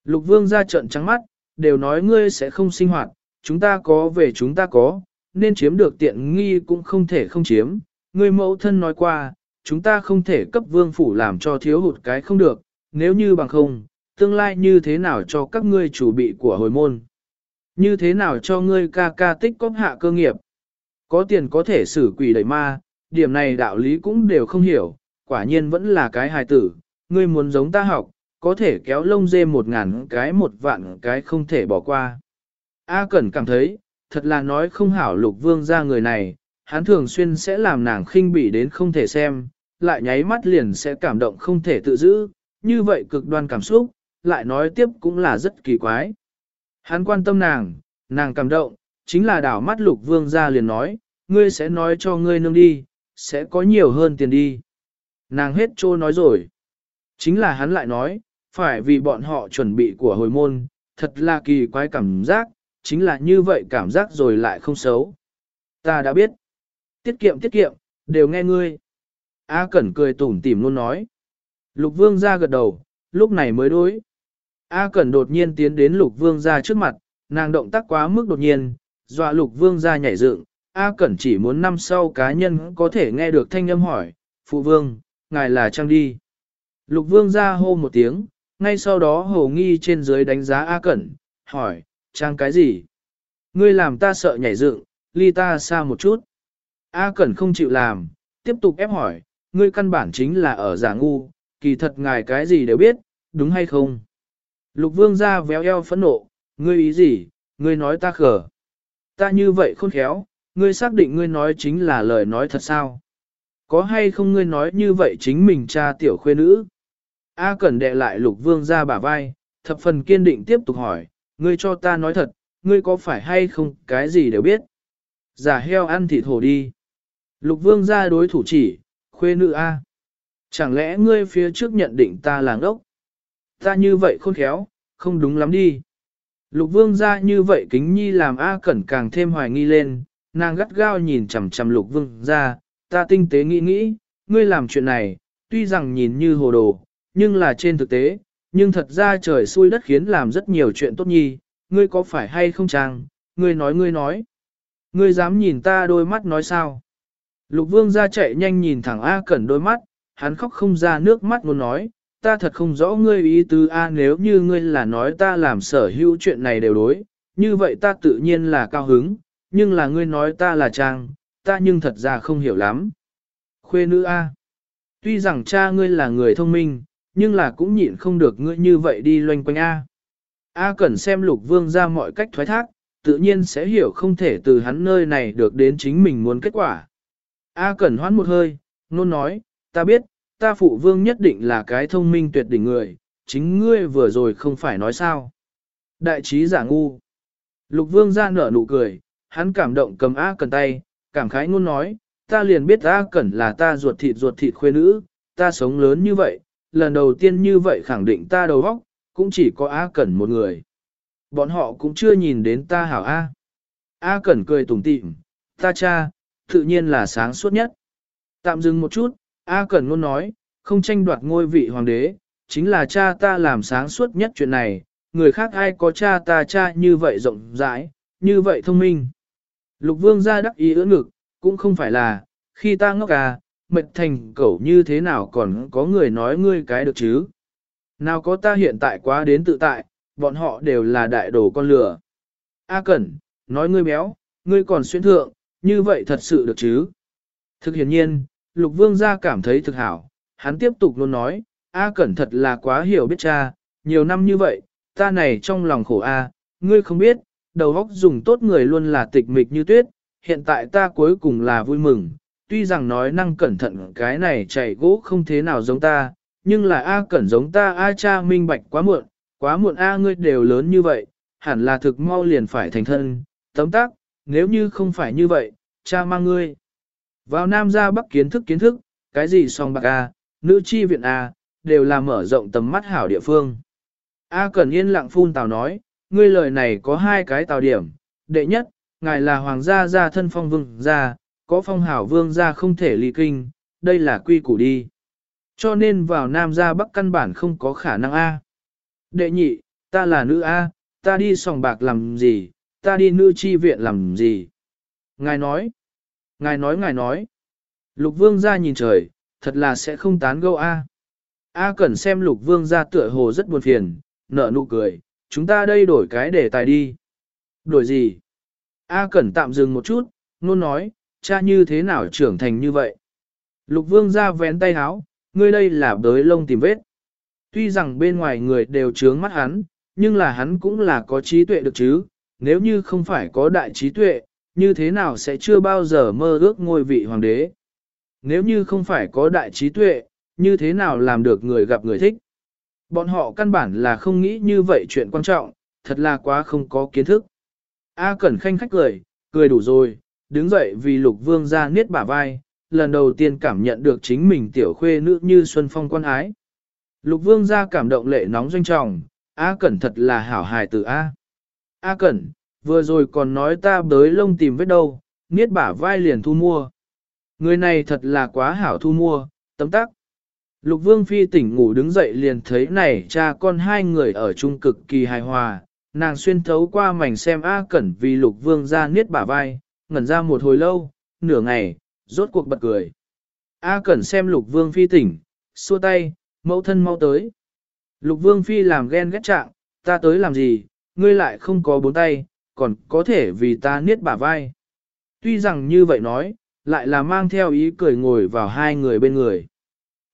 Lục vương ra trận trắng mắt, đều nói ngươi sẽ không sinh hoạt, chúng ta có về chúng ta có, nên chiếm được tiện nghi cũng không thể không chiếm. Ngươi mẫu thân nói qua, chúng ta không thể cấp vương phủ làm cho thiếu hụt cái không được, nếu như bằng không, tương lai như thế nào cho các ngươi chủ bị của hồi môn. Như thế nào cho ngươi ca ca tích cóp hạ cơ nghiệp. Có tiền có thể xử quỷ đẩy ma, điểm này đạo lý cũng đều không hiểu, quả nhiên vẫn là cái hài tử, ngươi muốn giống ta học, có thể kéo lông dê một ngàn cái một vạn cái không thể bỏ qua. A Cẩn cảm thấy, thật là nói không hảo lục vương ra người này, hắn thường xuyên sẽ làm nàng khinh bỉ đến không thể xem, lại nháy mắt liền sẽ cảm động không thể tự giữ, như vậy cực đoan cảm xúc, lại nói tiếp cũng là rất kỳ quái. Hắn quan tâm nàng, nàng cảm động, chính là đảo mắt lục vương ra liền nói, ngươi sẽ nói cho ngươi nương đi, sẽ có nhiều hơn tiền đi. Nàng hết trô nói rồi. Chính là hắn lại nói, phải vì bọn họ chuẩn bị của hồi môn, thật là kỳ quái cảm giác, chính là như vậy cảm giác rồi lại không xấu. Ta đã biết. Tiết kiệm tiết kiệm, đều nghe ngươi. A Cẩn cười tủm tỉm luôn nói. Lục Vương ra gật đầu, lúc này mới đối. A Cẩn đột nhiên tiến đến Lục Vương ra trước mặt, nàng động tác quá mức đột nhiên, dọa Lục Vương ra nhảy dựng. A Cẩn chỉ muốn năm sau cá nhân có thể nghe được thanh âm hỏi, Phụ Vương, ngài là Trang đi. Lục Vương ra hô một tiếng, ngay sau đó hồ nghi trên dưới đánh giá A Cẩn, hỏi, Trang cái gì? Ngươi làm ta sợ nhảy dựng, ly ta xa một chút. A Cẩn không chịu làm, tiếp tục ép hỏi, ngươi căn bản chính là ở giả ngu, kỳ thật ngài cái gì đều biết, đúng hay không? Lục vương ra véo eo phẫn nộ, ngươi ý gì, ngươi nói ta khờ. Ta như vậy khôn khéo, ngươi xác định ngươi nói chính là lời nói thật sao? Có hay không ngươi nói như vậy chính mình cha tiểu khuê nữ? A Cẩn đệ lại lục vương ra bả vai, thập phần kiên định tiếp tục hỏi, ngươi cho ta nói thật, ngươi có phải hay không cái gì đều biết? Giả heo ăn thịt hổ đi. Lục vương ra đối thủ chỉ, khuê nữ A. Chẳng lẽ ngươi phía trước nhận định ta là ngốc? Ta như vậy khôn khéo, không đúng lắm đi. Lục vương ra như vậy kính nhi làm A Cẩn càng thêm hoài nghi lên, nàng gắt gao nhìn chằm chằm lục vương ra, ta tinh tế nghĩ nghĩ, ngươi làm chuyện này, tuy rằng nhìn như hồ đồ, nhưng là trên thực tế, nhưng thật ra trời xui đất khiến làm rất nhiều chuyện tốt nhi, ngươi có phải hay không chàng, ngươi nói ngươi nói. Ngươi dám nhìn ta đôi mắt nói sao? Lục vương ra chạy nhanh nhìn thẳng A Cẩn đôi mắt, hắn khóc không ra nước mắt luôn nói, ta thật không rõ ngươi ý tứ A nếu như ngươi là nói ta làm sở hữu chuyện này đều đối, như vậy ta tự nhiên là cao hứng, nhưng là ngươi nói ta là trang, ta nhưng thật ra không hiểu lắm. Khuê nữ A. Tuy rằng cha ngươi là người thông minh, nhưng là cũng nhịn không được ngươi như vậy đi loanh quanh A. A cần xem lục vương ra mọi cách thoái thác, tự nhiên sẽ hiểu không thể từ hắn nơi này được đến chính mình muốn kết quả. A Cẩn hoán một hơi, nôn nói, ta biết, ta phụ vương nhất định là cái thông minh tuyệt đỉnh người, chính ngươi vừa rồi không phải nói sao. Đại trí giả ngu. Lục vương ra nở nụ cười, hắn cảm động cầm A Cẩn tay, cảm khái ngôn nói, ta liền biết A Cẩn là ta ruột thịt ruột thịt khuê nữ, ta sống lớn như vậy, lần đầu tiên như vậy khẳng định ta đầu óc, cũng chỉ có A Cẩn một người. Bọn họ cũng chưa nhìn đến ta hảo A. A Cẩn cười tủm tỉm, ta cha, tự nhiên là sáng suốt nhất. Tạm dừng một chút, A Cẩn luôn nói, không tranh đoạt ngôi vị hoàng đế, chính là cha ta làm sáng suốt nhất chuyện này, người khác ai có cha ta cha như vậy rộng rãi, như vậy thông minh. Lục vương ra đắc ý ưỡn ngực, cũng không phải là, khi ta ngốc à, mệt thành cẩu như thế nào còn có người nói ngươi cái được chứ. Nào có ta hiện tại quá đến tự tại, bọn họ đều là đại đồ con lửa. A Cẩn, nói ngươi béo, ngươi còn xuyên thượng, như vậy thật sự được chứ? Thực hiển nhiên, lục vương gia cảm thấy thực hảo, hắn tiếp tục luôn nói, A cẩn thật là quá hiểu biết cha, nhiều năm như vậy, ta này trong lòng khổ A, ngươi không biết, đầu óc dùng tốt người luôn là tịch mịch như tuyết, hiện tại ta cuối cùng là vui mừng, tuy rằng nói năng cẩn thận cái này chạy gỗ không thế nào giống ta, nhưng là A cẩn giống ta A cha minh bạch quá muộn, quá muộn A ngươi đều lớn như vậy, hẳn là thực mau liền phải thành thân, tấm tắc, nếu như không phải như vậy, cha mang ngươi. Vào Nam ra Bắc kiến thức kiến thức, cái gì song bạc A, nữ chi viện A, đều là mở rộng tầm mắt hảo địa phương. A Cẩn yên lặng phun tào nói, ngươi lời này có hai cái tào điểm. Đệ nhất, ngài là hoàng gia gia thân phong vương gia, có phong hảo vương gia không thể ly kinh, đây là quy củ đi. Cho nên vào Nam ra Bắc căn bản không có khả năng A. Đệ nhị, ta là nữ A, ta đi sòng bạc làm gì, ta đi nữ chi viện làm gì? Ngài nói, ngài nói ngài nói. Lục vương ra nhìn trời, thật là sẽ không tán gẫu A. A cần xem lục vương ra tựa hồ rất buồn phiền, nở nụ cười, chúng ta đây đổi cái đề tài đi. Đổi gì? A Cẩn tạm dừng một chút, nôn nói, cha như thế nào trưởng thành như vậy. Lục vương ra vén tay háo, ngươi đây là bới lông tìm vết. Tuy rằng bên ngoài người đều trướng mắt hắn, nhưng là hắn cũng là có trí tuệ được chứ, nếu như không phải có đại trí tuệ, như thế nào sẽ chưa bao giờ mơ ước ngôi vị hoàng đế. Nếu như không phải có đại trí tuệ, như thế nào làm được người gặp người thích. Bọn họ căn bản là không nghĩ như vậy chuyện quan trọng, thật là quá không có kiến thức. A Cẩn khanh khách cười, cười đủ rồi, đứng dậy vì lục vương ra niết bả vai, lần đầu tiên cảm nhận được chính mình tiểu khuê nữ như xuân phong quan ái. Lục vương ra cảm động lệ nóng doanh trọng, A Cẩn thật là hảo hài tử A. A Cẩn, vừa rồi còn nói ta bới lông tìm vết đâu, niết bả vai liền thu mua. Người này thật là quá hảo thu mua, tấm tắc. Lục vương phi tỉnh ngủ đứng dậy liền thấy này cha con hai người ở chung cực kỳ hài hòa, nàng xuyên thấu qua mảnh xem A Cẩn vì lục vương ra niết bả vai, ngẩn ra một hồi lâu, nửa ngày, rốt cuộc bật cười. A Cẩn xem lục vương phi tỉnh, xua tay, mẫu thân mau tới. Lục vương phi làm ghen ghét trạng, ta tới làm gì, ngươi lại không có bốn tay, còn có thể vì ta niết bả vai. Tuy rằng như vậy nói, lại là mang theo ý cười ngồi vào hai người bên người.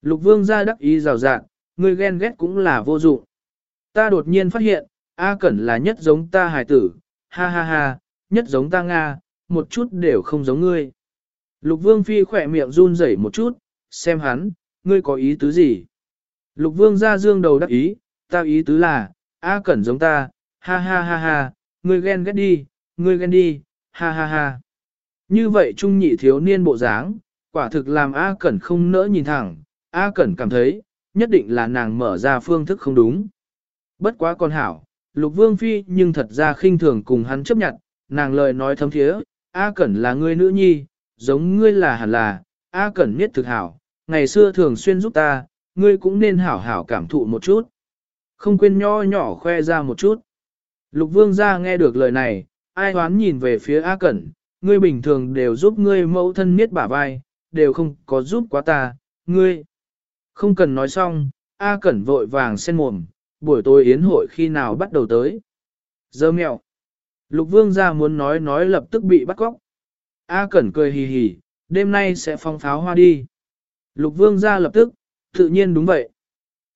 Lục vương ra đắc ý rào rạng, ngươi ghen ghét cũng là vô dụng. Ta đột nhiên phát hiện, A Cẩn là nhất giống ta hài tử, ha ha ha, nhất giống ta Nga, một chút đều không giống ngươi. Lục vương phi khỏe miệng run rẩy một chút, xem hắn, ngươi có ý tứ gì? Lục vương ra dương đầu đắc ý, ta ý tứ là, A Cẩn giống ta, ha ha ha ha, ngươi ghen ghét đi, ngươi ghen đi, ha ha ha. Như vậy trung nhị thiếu niên bộ dáng, quả thực làm A Cẩn không nỡ nhìn thẳng, A Cẩn cảm thấy, nhất định là nàng mở ra phương thức không đúng. Bất quá con hảo, Lục Vương Phi nhưng thật ra khinh thường cùng hắn chấp nhận, nàng lời nói thấm thiế, A Cẩn là ngươi nữ nhi, giống ngươi là hẳn là, A Cẩn biết thực hảo, ngày xưa thường xuyên giúp ta, ngươi cũng nên hảo hảo cảm thụ một chút. Không quên nho nhỏ khoe ra một chút. Lục Vương gia nghe được lời này, ai hoán nhìn về phía A Cẩn, ngươi bình thường đều giúp ngươi mẫu thân miết bả vai, đều không có giúp quá ta, ngươi. Không cần nói xong, A Cẩn vội vàng sen mồm, buổi tối yến hội khi nào bắt đầu tới. Giờ mẹo. Lục vương gia muốn nói nói lập tức bị bắt cóc. A Cẩn cười hì hì, đêm nay sẽ phong pháo hoa đi. Lục vương gia lập tức, tự nhiên đúng vậy.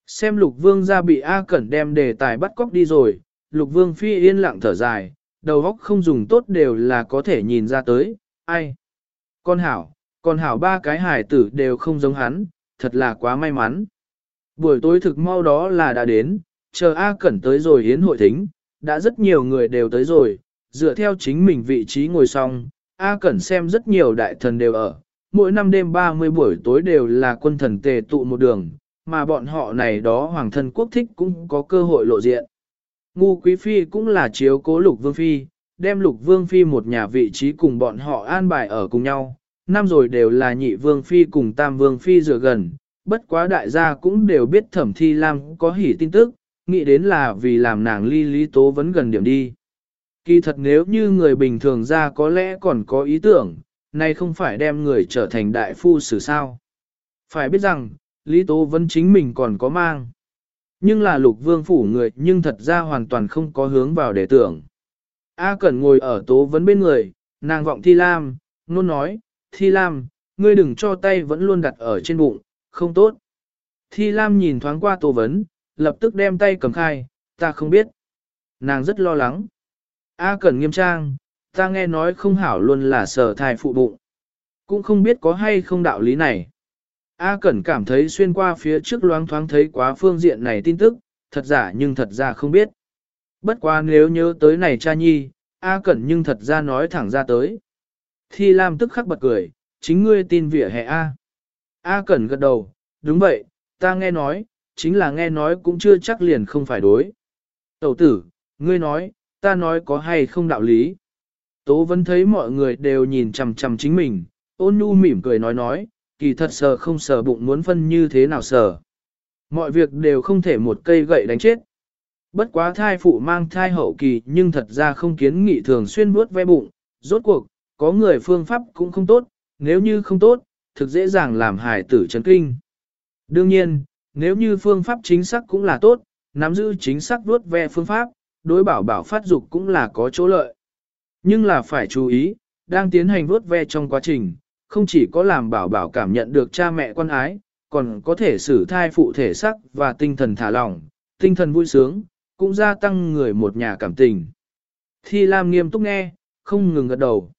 Xem lục vương gia bị A Cẩn đem đề tài bắt cóc đi rồi, lục vương phi yên lặng thở dài, đầu óc không dùng tốt đều là có thể nhìn ra tới, ai. Con hảo, con hảo ba cái hải tử đều không giống hắn, thật là quá may mắn. Buổi tối thực mau đó là đã đến, chờ A Cẩn tới rồi hiến hội thính, đã rất nhiều người đều tới rồi, dựa theo chính mình vị trí ngồi xong, A Cẩn xem rất nhiều đại thần đều ở, mỗi năm đêm 30 buổi tối đều là quân thần tề tụ một đường, mà bọn họ này đó hoàng thân quốc thích cũng có cơ hội lộ diện. Ngu Quý Phi cũng là chiếu cố lục vương phi, đem lục vương phi một nhà vị trí cùng bọn họ an bài ở cùng nhau, năm rồi đều là nhị vương phi cùng tam vương phi dựa gần, bất quá đại gia cũng đều biết thẩm thi lam có hỉ tin tức, nghĩ đến là vì làm nàng ly lý tố vẫn gần điểm đi. Kỳ thật nếu như người bình thường ra có lẽ còn có ý tưởng, nay không phải đem người trở thành đại phu xử sao. Phải biết rằng, Lý Tố vẫn chính mình còn có mang. Nhưng là lục vương phủ người nhưng thật ra hoàn toàn không có hướng vào để tưởng. A Cẩn ngồi ở tố vấn bên người, nàng vọng Thi Lam, nôn nói, Thi Lam, ngươi đừng cho tay vẫn luôn đặt ở trên bụng, không tốt. Thi Lam nhìn thoáng qua tố vấn, lập tức đem tay cầm khai, ta không biết. Nàng rất lo lắng. A Cẩn nghiêm trang, ta nghe nói không hảo luôn là sở thai phụ bụng. Cũng không biết có hay không đạo lý này. A Cẩn cảm thấy xuyên qua phía trước loáng thoáng thấy quá phương diện này tin tức, thật giả nhưng thật ra không biết. Bất quá nếu nhớ tới này cha nhi, A Cẩn nhưng thật ra nói thẳng ra tới. Thi Lam tức khắc bật cười, chính ngươi tin vỉa hè A. A Cẩn gật đầu, đúng vậy, ta nghe nói, chính là nghe nói cũng chưa chắc liền không phải đối. Tẩu tử, ngươi nói, ta nói có hay không đạo lý. Tố vẫn thấy mọi người đều nhìn chằm chằm chính mình, ôn nhu mỉm cười nói nói, kỳ thật sờ không sờ bụng muốn phân như thế nào sờ. Mọi việc đều không thể một cây gậy đánh chết. Bất quá thai phụ mang thai hậu kỳ nhưng thật ra không kiến nghị thường xuyên vuốt ve bụng, rốt cuộc, có người phương pháp cũng không tốt, nếu như không tốt, thực dễ dàng làm hài tử chấn kinh. Đương nhiên, nếu như phương pháp chính xác cũng là tốt, nắm giữ chính xác vuốt ve phương pháp, đối bảo bảo phát dục cũng là có chỗ lợi. Nhưng là phải chú ý, đang tiến hành vuốt ve trong quá trình, không chỉ có làm bảo bảo cảm nhận được cha mẹ quan ái, còn có thể xử thai phụ thể sắc và tinh thần thả lỏng, tinh thần vui sướng, cũng gia tăng người một nhà cảm tình. Thi Lam nghiêm túc nghe, không ngừng gật đầu.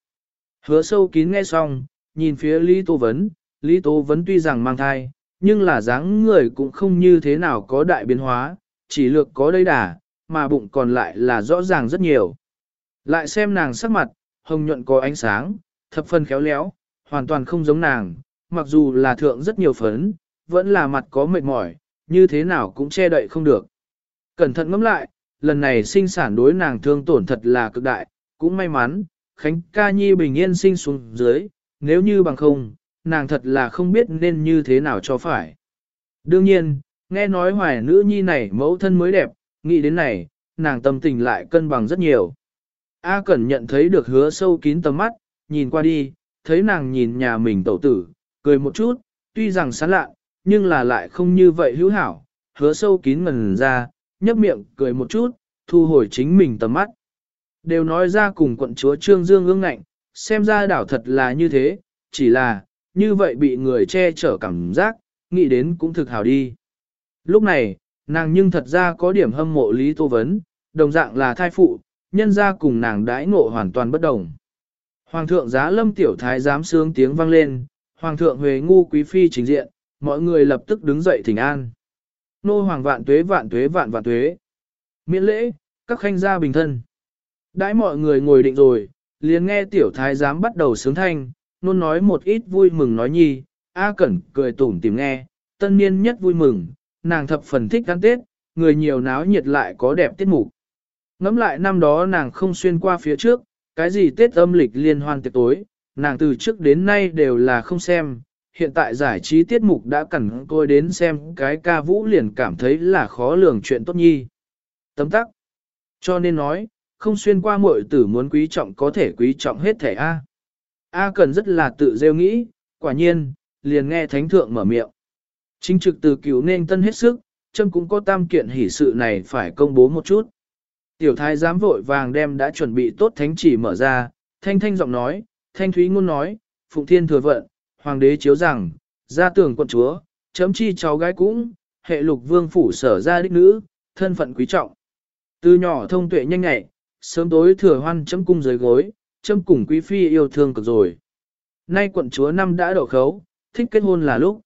Hứa sâu kín nghe xong, nhìn phía Lý Tô Vấn, Lý Tô Vấn tuy rằng mang thai, nhưng là dáng người cũng không như thế nào có đại biến hóa, chỉ lược có đầy đà, mà bụng còn lại là rõ ràng rất nhiều. Lại xem nàng sắc mặt, hồng nhuận có ánh sáng, thập phần khéo léo, hoàn toàn không giống nàng, mặc dù là thượng rất nhiều phấn, vẫn là mặt có mệt mỏi, như thế nào cũng che đậy không được. Cẩn thận ngẫm lại, lần này sinh sản đối nàng thương tổn thật là cực đại, cũng may mắn, Khánh ca nhi bình yên sinh xuống dưới, nếu như bằng không, nàng thật là không biết nên như thế nào cho phải. Đương nhiên, nghe nói hoài nữ nhi này mẫu thân mới đẹp, nghĩ đến này, nàng tâm tình lại cân bằng rất nhiều. A Cẩn nhận thấy được hứa sâu kín tầm mắt, nhìn qua đi, thấy nàng nhìn nhà mình tẩu tử, cười một chút, tuy rằng sán lạ, nhưng là lại không như vậy hữu hảo, hứa sâu kín ngần ra, nhấp miệng, cười một chút, thu hồi chính mình tầm mắt. Đều nói ra cùng quận chúa Trương Dương ương ngạnh, xem ra đảo thật là như thế, chỉ là, như vậy bị người che chở cảm giác, nghĩ đến cũng thực hảo đi. Lúc này, nàng nhưng thật ra có điểm hâm mộ Lý Tô Vấn, đồng dạng là thai phụ, nhân ra cùng nàng đãi ngộ hoàn toàn bất đồng. Hoàng thượng giá lâm tiểu thái giám sướng tiếng vang lên, Hoàng thượng huế ngu quý phi trình diện, mọi người lập tức đứng dậy thỉnh an. Nô hoàng vạn tuế vạn tuế vạn vạn tuế. Miễn lễ, các khanh gia bình thân. Đãi mọi người ngồi định rồi, liền nghe tiểu thái giám bắt đầu sướng thanh, nôn nói một ít vui mừng nói nhi, A Cẩn cười tủm tìm nghe, tân niên nhất vui mừng, nàng thập phần thích ăn Tết, người nhiều náo nhiệt lại có đẹp tiết mục. Ngắm lại năm đó nàng không xuyên qua phía trước, cái gì Tết âm lịch liên hoan tiệc tối, nàng từ trước đến nay đều là không xem, hiện tại giải trí tiết mục đã cẩn tôi đến xem cái ca vũ liền cảm thấy là khó lường chuyện tốt nhi. Tấm tắc. Cho nên nói, không xuyên qua muội tử muốn quý trọng có thể quý trọng hết thể A. A cần rất là tự rêu nghĩ, quả nhiên, liền nghe thánh thượng mở miệng. Chính trực từ cứu nên tân hết sức, châm cũng có tam kiện hỷ sự này phải công bố một chút. Tiểu thái giám vội vàng đem đã chuẩn bị tốt thánh chỉ mở ra, thanh thanh giọng nói, thanh thúy ngôn nói, phụng thiên thừa vận, hoàng đế chiếu rằng, ra tưởng quận chúa, chấm chi cháu gái cũng, hệ lục vương phủ sở ra đích nữ, thân phận quý trọng. Từ nhỏ thông tuệ nhanh nhẹ, sớm tối thừa hoan chấm cung dưới gối, chấm cùng quý phi yêu thương cực rồi. Nay quận chúa năm đã đậu khấu, thích kết hôn là lúc.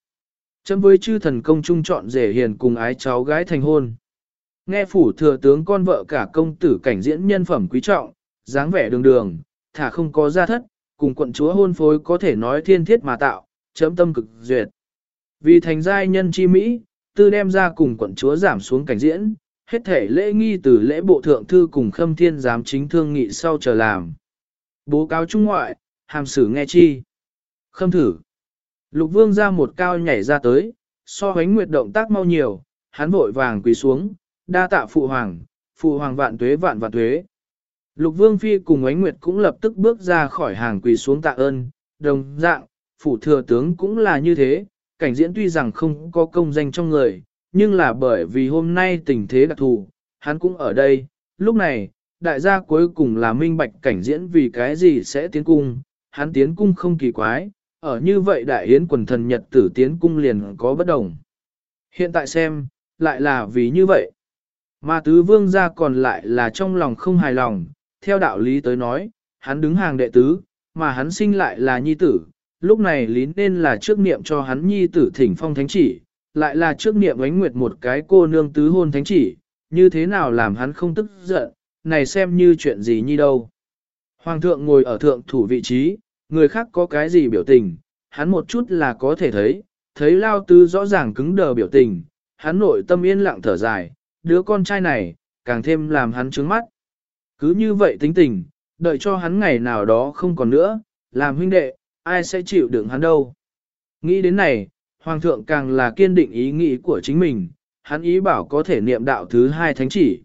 Chấm với chư thần công trung chọn rể hiền cùng ái cháu gái thành hôn. Nghe phủ thừa tướng con vợ cả công tử cảnh diễn nhân phẩm quý trọng, dáng vẻ đường đường, thả không có gia thất, cùng quận chúa hôn phối có thể nói thiên thiết mà tạo, chấm tâm cực duyệt. Vì thành giai nhân chi Mỹ, tư đem ra cùng quận chúa giảm xuống cảnh diễn, hết thể lễ nghi từ lễ bộ thượng thư cùng khâm thiên giám chính thương nghị sau chờ làm. Bố cáo trung ngoại, hàm sử nghe chi. Khâm thử. Lục vương ra một cao nhảy ra tới, so hoánh nguyệt động tác mau nhiều, hắn vội vàng quỳ xuống, đa tạ phụ hoàng, phụ hoàng vạn tuế vạn vạn tuế. Lục vương phi cùng ánh nguyệt cũng lập tức bước ra khỏi hàng quỳ xuống tạ ơn, đồng dạng, phủ thừa tướng cũng là như thế, cảnh diễn tuy rằng không có công danh trong người, nhưng là bởi vì hôm nay tình thế đặc thù, hắn cũng ở đây, lúc này, đại gia cuối cùng là minh bạch cảnh diễn vì cái gì sẽ tiến cung, hắn tiến cung không kỳ quái, ở như vậy đại yến quần thần nhật tử tiến cung liền có bất đồng. Hiện tại xem, lại là vì như vậy. Mà tứ vương gia còn lại là trong lòng không hài lòng, theo đạo lý tới nói, hắn đứng hàng đệ tứ, mà hắn sinh lại là nhi tử, lúc này lý nên là trước niệm cho hắn nhi tử thỉnh phong thánh chỉ, lại là trước niệm ánh nguyệt một cái cô nương tứ hôn thánh chỉ, như thế nào làm hắn không tức giận, này xem như chuyện gì nhi đâu. Hoàng thượng ngồi ở thượng thủ vị trí, người khác có cái gì biểu tình, hắn một chút là có thể thấy, thấy lao tứ rõ ràng cứng đờ biểu tình, hắn nội tâm yên lặng thở dài, đứa con trai này, càng thêm làm hắn trướng mắt. Cứ như vậy tính tình, đợi cho hắn ngày nào đó không còn nữa, làm huynh đệ, ai sẽ chịu đựng hắn đâu. Nghĩ đến này, Hoàng thượng càng là kiên định ý nghĩ của chính mình, hắn ý bảo có thể niệm đạo thứ hai thánh chỉ.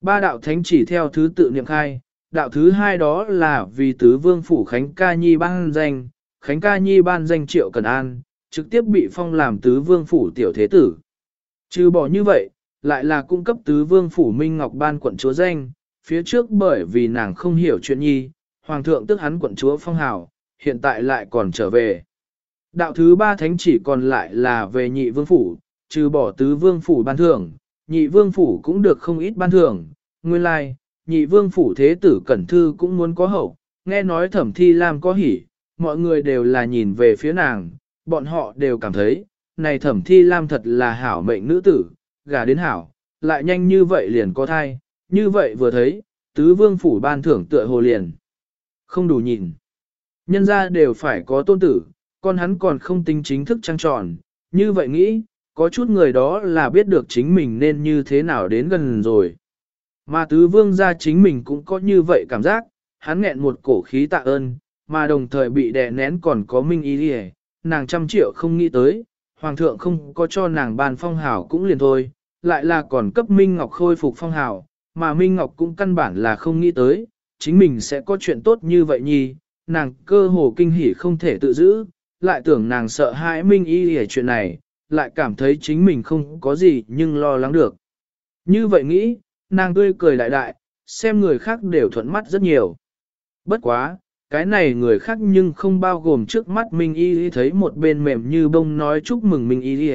Ba đạo thánh chỉ theo thứ tự niệm khai, đạo thứ hai đó là vì tứ vương phủ Khánh Ca Nhi ban danh, Khánh Ca Nhi ban danh Triệu Cần An, trực tiếp bị phong làm tứ vương phủ tiểu thế tử. Trừ bỏ như vậy, lại là cung cấp tứ vương phủ Minh Ngọc ban quận chúa danh, phía trước bởi vì nàng không hiểu chuyện nhi, hoàng thượng tức hắn quận chúa phong hào, hiện tại lại còn trở về. Đạo thứ ba thánh chỉ còn lại là về nhị vương phủ, trừ bỏ tứ vương phủ ban thưởng, nhị vương phủ cũng được không ít ban thưởng, nguyên lai, like, nhị vương phủ thế tử cẩn thư cũng muốn có hậu, nghe nói thẩm thi lam có hỉ, mọi người đều là nhìn về phía nàng, bọn họ đều cảm thấy, này thẩm thi lam thật là hảo mệnh nữ tử, gà đến hảo, lại nhanh như vậy liền có thai, như vậy vừa thấy, tứ vương phủ ban thưởng tựa hồ liền. Không đủ nhìn. Nhân ra đều phải có tôn tử, con hắn còn không tính chính thức trăng tròn, như vậy nghĩ, có chút người đó là biết được chính mình nên như thế nào đến gần rồi. Mà tứ vương gia chính mình cũng có như vậy cảm giác, hắn nghẹn một cổ khí tạ ơn, mà đồng thời bị đè nén còn có minh ý đi nàng trăm triệu không nghĩ tới, hoàng thượng không có cho nàng ban phong hảo cũng liền thôi, lại là còn cấp Minh Ngọc khôi phục phong hào, mà Minh Ngọc cũng căn bản là không nghĩ tới, chính mình sẽ có chuyện tốt như vậy nhi, nàng cơ hồ kinh hỉ không thể tự giữ, lại tưởng nàng sợ hãi Minh y hề chuyện này, lại cảm thấy chính mình không có gì nhưng lo lắng được. Như vậy nghĩ, nàng tươi cười đại đại, xem người khác đều thuận mắt rất nhiều. Bất quá, cái này người khác nhưng không bao gồm trước mắt Minh Y thấy một bên mềm như bông nói chúc mừng Minh Y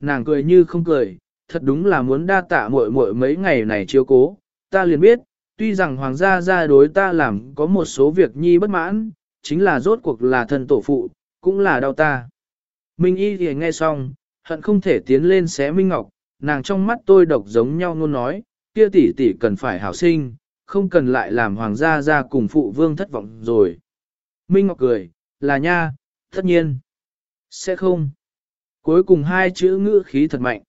nàng cười như không cười, thật đúng là muốn đa tạ muội muội mấy ngày này chiếu cố, ta liền biết, tuy rằng hoàng gia gia đối ta làm có một số việc nhi bất mãn, chính là rốt cuộc là thân tổ phụ, cũng là đau ta. Minh Y thì nghe xong, hận không thể tiến lên xé Minh Ngọc, nàng trong mắt tôi độc giống nhau luôn nói, kia tỷ tỷ cần phải hảo sinh, không cần lại làm hoàng gia gia cùng phụ vương thất vọng rồi. Minh Ngọc cười, là nha, tất nhiên. Sẽ không. Cuối cùng hai chữ ngữ khí thật mạnh.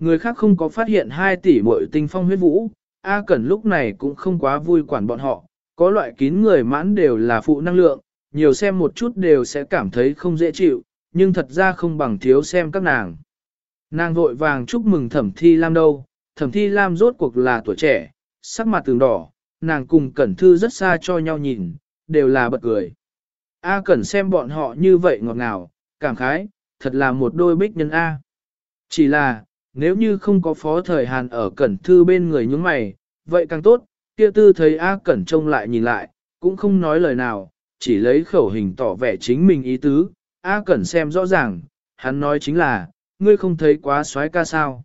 Người khác không có phát hiện hai tỷ muội tinh phong huyết vũ, A Cẩn lúc này cũng không quá vui quản bọn họ, có loại kín người mãn đều là phụ năng lượng, nhiều xem một chút đều sẽ cảm thấy không dễ chịu, nhưng thật ra không bằng thiếu xem các nàng. Nàng vội vàng chúc mừng thẩm thi lam đâu, thẩm thi lam rốt cuộc là tuổi trẻ, sắc mặt tường đỏ, nàng cùng Cẩn Thư rất xa cho nhau nhìn, đều là bật cười. A Cẩn xem bọn họ như vậy ngọt ngào, cảm khái, thật là một đôi bích nhân A. Chỉ là, nếu như không có phó thời Hàn ở Cẩn Thư bên người những mày, vậy càng tốt, kia tư thấy A Cẩn trông lại nhìn lại, cũng không nói lời nào, chỉ lấy khẩu hình tỏ vẻ chính mình ý tứ. A Cẩn xem rõ ràng, hắn nói chính là, ngươi không thấy quá xoái ca sao.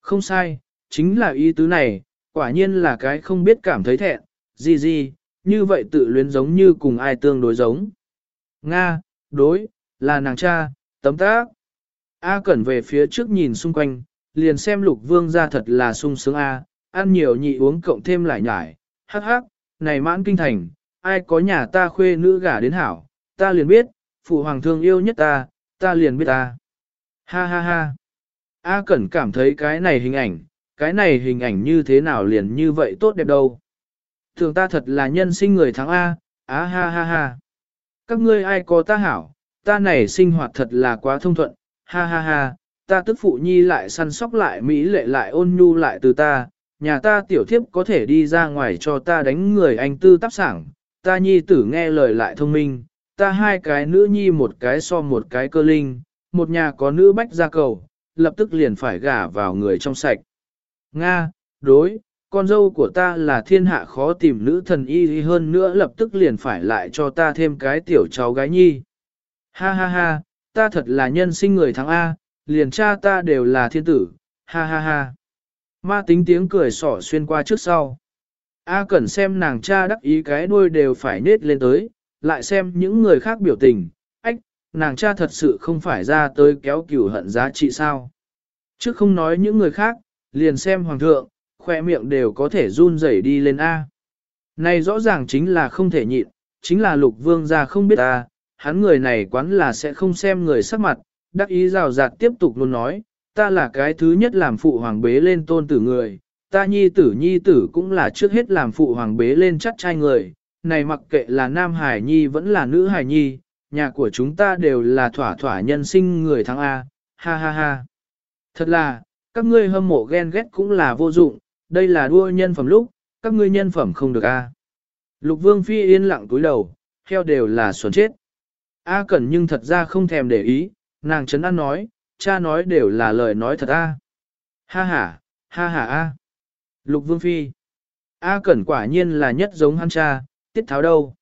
Không sai, chính là ý tứ này, quả nhiên là cái không biết cảm thấy thẹn, gì gì, như vậy tự luyến giống như cùng ai tương đối giống. Nga, đối, là nàng cha, tấm tác. A Cẩn về phía trước nhìn xung quanh, liền xem lục vương ra thật là sung sướng A, ăn nhiều nhị uống cộng thêm lại nhải, hắc hắc, này mãn kinh thành, ai có nhà ta khuê nữ gả đến hảo, ta liền biết, phụ hoàng thương yêu nhất ta, ta liền biết ta. Ha ha ha. A Cẩn cảm thấy cái này hình ảnh, cái này hình ảnh như thế nào liền như vậy tốt đẹp đâu. Thường ta thật là nhân sinh người thắng A, á ha ha ha. Các ngươi ai có ta hảo, ta này sinh hoạt thật là quá thông thuận, ha ha ha, ta tức phụ nhi lại săn sóc lại mỹ lệ lại ôn nhu lại từ ta, nhà ta tiểu thiếp có thể đi ra ngoài cho ta đánh người anh tư tác sảng, ta nhi tử nghe lời lại thông minh, ta hai cái nữ nhi một cái so một cái cơ linh, một nhà có nữ bách ra cầu, lập tức liền phải gả vào người trong sạch. Nga, đối, con dâu của ta là thiên hạ khó tìm nữ thần y hơn nữa lập tức liền phải lại cho ta thêm cái tiểu cháu gái nhi. Ha ha ha, ta thật là nhân sinh người thắng A, liền cha ta đều là thiên tử, ha ha ha. Ma tính tiếng cười sỏ xuyên qua trước sau. A cẩn xem nàng cha đắc ý cái đuôi đều phải nết lên tới, lại xem những người khác biểu tình, ách, nàng cha thật sự không phải ra tới kéo cửu hận giá trị sao. Trước không nói những người khác, liền xem hoàng thượng, khoe miệng đều có thể run rẩy đi lên A. Này rõ ràng chính là không thể nhịn, chính là lục vương gia không biết A, hắn người này quán là sẽ không xem người sắc mặt, đắc ý rào rạt tiếp tục luôn nói, ta là cái thứ nhất làm phụ hoàng bế lên tôn tử người, ta nhi tử nhi tử cũng là trước hết làm phụ hoàng bế lên chắc trai người, này mặc kệ là nam hải nhi vẫn là nữ hải nhi, nhà của chúng ta đều là thỏa thỏa nhân sinh người thắng A, ha ha ha. Thật là, các ngươi hâm mộ ghen ghét cũng là vô dụng, đây là đua nhân phẩm lúc, các ngươi nhân phẩm không được a. Lục vương phi yên lặng cúi đầu, theo đều là xuẩn chết. A cẩn nhưng thật ra không thèm để ý, nàng chấn an nói, cha nói đều là lời nói thật a. Ha ha, ha ha a. Lục vương phi. A cẩn quả nhiên là nhất giống hắn cha, tiết tháo đâu.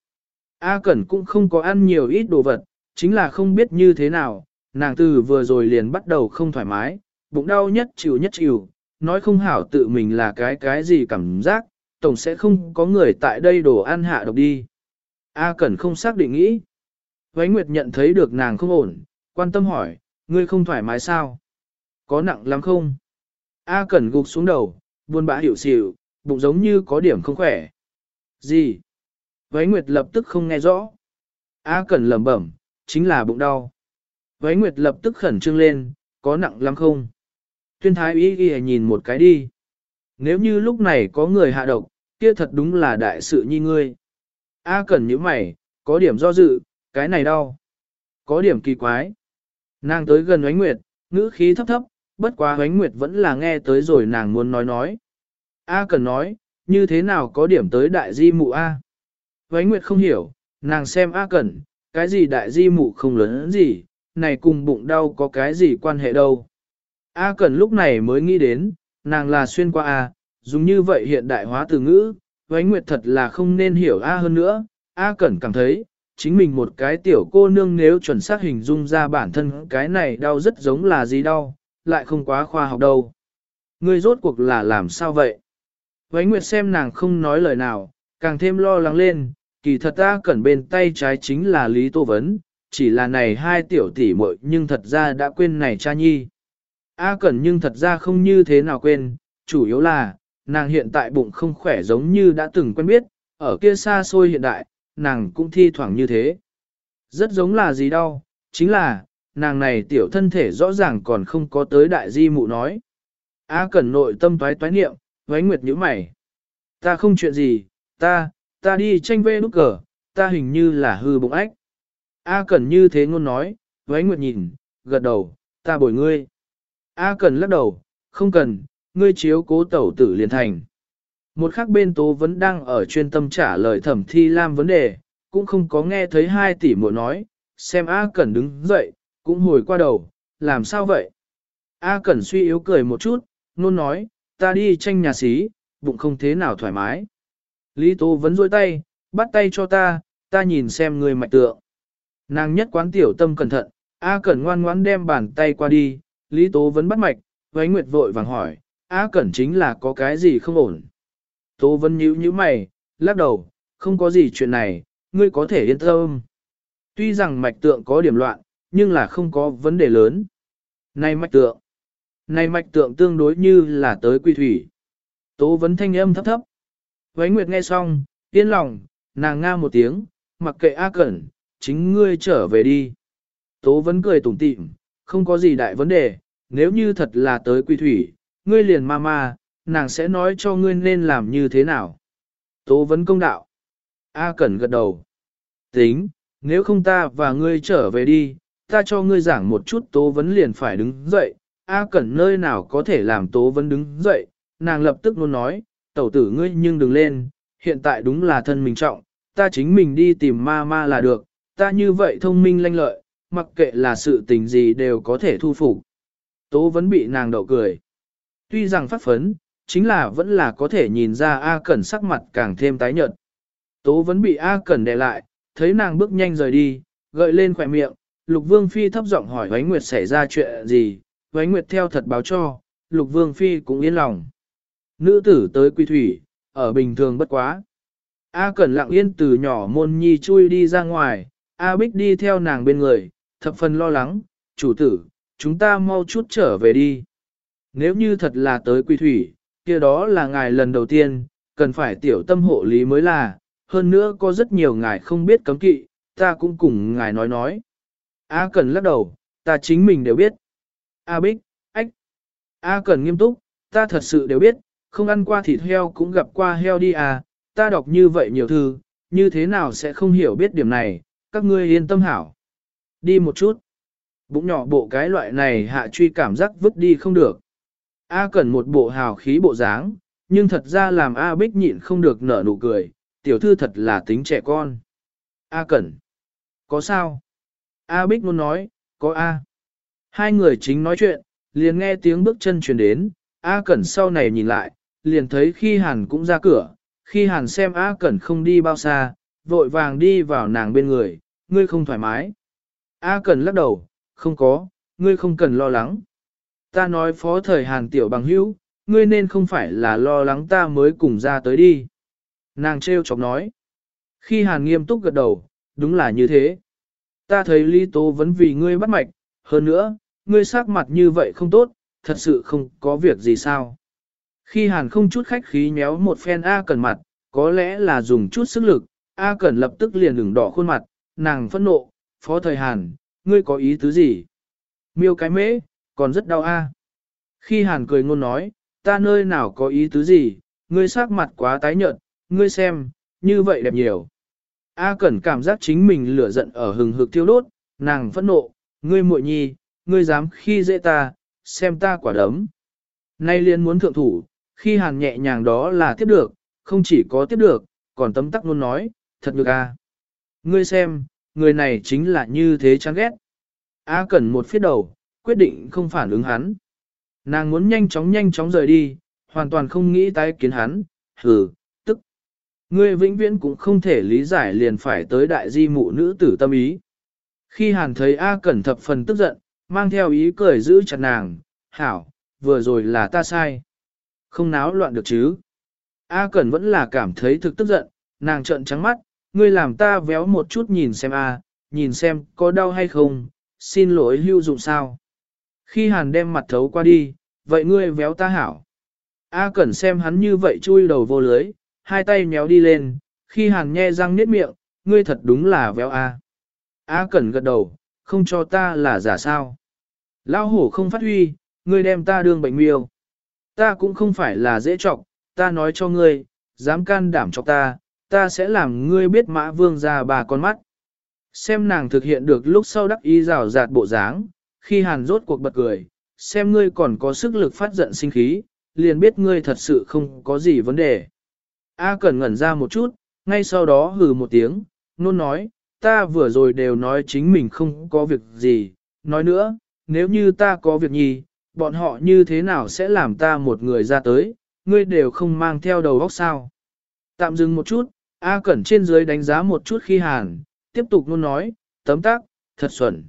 A Cẩn cũng không có ăn nhiều ít đồ vật, chính là không biết như thế nào, nàng từ vừa rồi liền bắt đầu không thoải mái, bụng đau nhất chịu nhất chịu, nói không hảo tự mình là cái cái gì cảm giác, tổng sẽ không có người tại đây đồ ăn hạ độc đi. A Cẩn không xác định nghĩ. Vánh Nguyệt nhận thấy được nàng không ổn, quan tâm hỏi, ngươi không thoải mái sao? Có nặng lắm không? A Cẩn gục xuống đầu, buồn bã hiểu xỉu, bụng giống như có điểm không khỏe. Gì? Vấy Nguyệt lập tức không nghe rõ. A Cẩn lẩm bẩm, chính là bụng đau. Vấy Nguyệt lập tức khẩn trương lên, có nặng lắm không? Tuyên thái ý ghi nhìn một cái đi. Nếu như lúc này có người hạ độc, kia thật đúng là đại sự nhi ngươi. A Cẩn như mày, có điểm do dự, cái này đau. Có điểm kỳ quái. Nàng tới gần Ánh Nguyệt, ngữ khí thấp thấp, bất quá Ánh Nguyệt vẫn là nghe tới rồi nàng muốn nói nói. A Cẩn nói, như thế nào có điểm tới đại di mụ A. Ánh Nguyệt không hiểu, nàng xem A Cẩn, cái gì đại di mụ không lớn gì, này cùng bụng đau có cái gì quan hệ đâu. A Cẩn lúc này mới nghĩ đến, nàng là xuyên qua A, dùng như vậy hiện đại hóa từ ngữ, Ánh Nguyệt thật là không nên hiểu A hơn nữa, A Cẩn cảm thấy, chính mình một cái tiểu cô nương nếu chuẩn xác hình dung ra bản thân cái này đau rất giống là gì đau, lại không quá khoa học đâu. Ngươi rốt cuộc là làm sao vậy? Vánh Nguyệt xem nàng không nói lời nào, càng thêm lo lắng lên, kỳ thật ta cẩn bên tay trái chính là Lý Tô Vấn, chỉ là này hai tiểu tỷ muội nhưng thật ra đã quên này cha nhi. A cẩn nhưng thật ra không như thế nào quên, chủ yếu là, nàng hiện tại bụng không khỏe giống như đã từng quen biết, ở kia xa xôi hiện đại, nàng cũng thi thoảng như thế. Rất giống là gì đâu, chính là, nàng này tiểu thân thể rõ ràng còn không có tới đại di mụ nói. A cẩn nội tâm toái toái niệm, vánh nguyệt nhíu mày. Ta không chuyện gì, ta, ta đi tranh vê nút cờ, ta hình như là hư bụng ách. A Cẩn như thế ngôn nói, với Nguyệt nhìn, gật đầu, ta bồi ngươi. A Cẩn lắc đầu, không cần, ngươi chiếu cố tẩu tử liền thành. Một khác bên tố vẫn đang ở chuyên tâm trả lời thẩm thi lam vấn đề, cũng không có nghe thấy hai tỷ muội nói, xem A Cẩn đứng dậy, cũng hồi qua đầu, làm sao vậy? A Cẩn suy yếu cười một chút, nôn nói, ta đi tranh nhà xí, bụng không thế nào thoải mái. Lý Tố vẫn rôi tay, bắt tay cho ta, ta nhìn xem người mạch tượng. Nàng nhất quán tiểu tâm cẩn thận, A Cẩn ngoan ngoãn đem bàn tay qua đi, Lý Tố vẫn bắt mạch, với Nguyệt vội vàng hỏi, A Cẩn chính là có cái gì không ổn. Tố Vân nhíu nhíu mày, lắc đầu, không có gì chuyện này, ngươi có thể yên tâm. Tuy rằng mạch tượng có điểm loạn, nhưng là không có vấn đề lớn. Này mạch tượng, này mạch tượng tương đối như là tới quy thủy. Tố Vân thanh âm thấp thấp, Vánh Nguyệt nghe xong, yên lòng, nàng nga một tiếng, mặc kệ A Cẩn, chính ngươi trở về đi. Tố Vân cười tủm tỉm, không có gì đại vấn đề, nếu như thật là tới quy thủy, ngươi liền ma ma, nàng sẽ nói cho ngươi nên làm như thế nào. Tố vấn công đạo. A Cẩn gật đầu. Tính, nếu không ta và ngươi trở về đi, ta cho ngươi giảng một chút tố vấn liền phải đứng dậy. A Cẩn nơi nào có thể làm tố vấn đứng dậy, nàng lập tức luôn nói, tẩu tử ngươi nhưng đừng lên, hiện tại đúng là thân mình trọng, ta chính mình đi tìm ma ma là được, ta như vậy thông minh lanh lợi, mặc kệ là sự tình gì đều có thể thu phục. Tố vấn bị nàng đậu cười. Tuy rằng phát phấn, chính là vẫn là có thể nhìn ra A Cẩn sắc mặt càng thêm tái nhợt. Tố vẫn bị A Cẩn đè lại, thấy nàng bước nhanh rời đi, gợi lên khỏe miệng, Lục Vương Phi thấp giọng hỏi Vánh Nguyệt xảy ra chuyện gì, Vánh Nguyệt theo thật báo cho, Lục Vương Phi cũng yên lòng. Nữ tử tới quy thủy, ở bình thường bất quá. A Cẩn lặng yên từ nhỏ môn nhi chui đi ra ngoài, A Bích đi theo nàng bên người, thập phần lo lắng, chủ tử, chúng ta mau chút trở về đi. Nếu như thật là tới quy thủy, kia đó là ngài lần đầu tiên, cần phải tiểu tâm hộ lý mới là, hơn nữa có rất nhiều ngài không biết cấm kỵ, ta cũng cùng ngài nói nói. A cần lắc đầu, ta chính mình đều biết. A Bích, ách. A cần nghiêm túc, ta thật sự đều biết, không ăn qua thịt heo cũng gặp qua heo đi à, ta đọc như vậy nhiều thư, như thế nào sẽ không hiểu biết điểm này, các ngươi yên tâm hảo. Đi một chút. Bụng nhỏ bộ cái loại này hạ truy cảm giác vứt đi không được. A cần một bộ hào khí bộ dáng, nhưng thật ra làm A Bích nhịn không được nở nụ cười, tiểu thư thật là tính trẻ con. A Cẩn. Có sao? A Bích muốn nói, có A. Hai người chính nói chuyện, liền nghe tiếng bước chân truyền đến, A Cẩn sau này nhìn lại, liền thấy khi Hàn cũng ra cửa, khi Hàn xem A Cẩn không đi bao xa, vội vàng đi vào nàng bên người, ngươi không thoải mái. A Cẩn lắc đầu, không có, ngươi không cần lo lắng. Ta nói phó thời Hàn tiểu bằng hữu, ngươi nên không phải là lo lắng ta mới cùng ra tới đi. Nàng trêu chọc nói. Khi Hàn nghiêm túc gật đầu, đúng là như thế. Ta thấy Lý Tố vẫn vì ngươi bắt mạch, hơn nữa, ngươi sắc mặt như vậy không tốt, thật sự không có việc gì sao. Khi Hàn không chút khách khí nhéo một phen A cần mặt, có lẽ là dùng chút sức lực, A Cẩn lập tức liền ửng đỏ khuôn mặt, nàng phẫn nộ, phó thời Hàn, ngươi có ý tứ gì? Miêu cái mễ, còn rất đau A. Khi Hàn cười ngôn nói, ta nơi nào có ý tứ gì, ngươi sắc mặt quá tái nhợt, ngươi xem, như vậy đẹp nhiều. A Cẩn cảm giác chính mình lửa giận ở hừng hực thiêu đốt, nàng phẫn nộ, ngươi muội nhi, ngươi dám khi dễ ta, xem ta quả đấm. Nay liền muốn thượng thủ, khi hàn nhẹ nhàng đó là tiếp được, không chỉ có tiếp được, còn tấm tắc luôn nói, thật ngược a. Ngươi xem, người này chính là như thế chán ghét. A Cẩn một phía đầu, quyết định không phản ứng hắn. Nàng muốn nhanh chóng nhanh chóng rời đi, hoàn toàn không nghĩ tái kiến hắn, hừ, tức. Ngươi vĩnh viễn cũng không thể lý giải liền phải tới đại di mụ nữ tử tâm ý. Khi hàn thấy A Cẩn thập phần tức giận, mang theo ý cười giữ chặt nàng, hảo, vừa rồi là ta sai. Không náo loạn được chứ. A Cẩn vẫn là cảm thấy thực tức giận, nàng trợn trắng mắt, ngươi làm ta véo một chút nhìn xem A, nhìn xem có đau hay không, xin lỗi hưu dụng sao. Khi hàn đem mặt thấu qua đi, vậy ngươi véo ta hảo. A Cẩn xem hắn như vậy chui đầu vô lưới, hai tay méo đi lên, khi hàn nhe răng niết miệng, ngươi thật đúng là véo A. A Cẩn gật đầu, không cho ta là giả sao. Lao hổ không phát huy, ngươi đem ta đương bệnh miêu. Ta cũng không phải là dễ trọng, ta nói cho ngươi, dám can đảm cho ta, ta sẽ làm ngươi biết mã vương ra bà con mắt. Xem nàng thực hiện được lúc sau đắc ý rào rạt bộ dáng, khi hàn rốt cuộc bật cười, xem ngươi còn có sức lực phát giận sinh khí, liền biết ngươi thật sự không có gì vấn đề. A Cẩn ngẩn ra một chút, ngay sau đó hừ một tiếng, nôn nói, ta vừa rồi đều nói chính mình không có việc gì, nói nữa, nếu như ta có việc gì, bọn họ như thế nào sẽ làm ta một người ra tới, ngươi đều không mang theo đầu óc sao. Tạm dừng một chút, A Cẩn trên dưới đánh giá một chút khi hàn, tiếp tục luôn nói, tấm tác, thật xuẩn.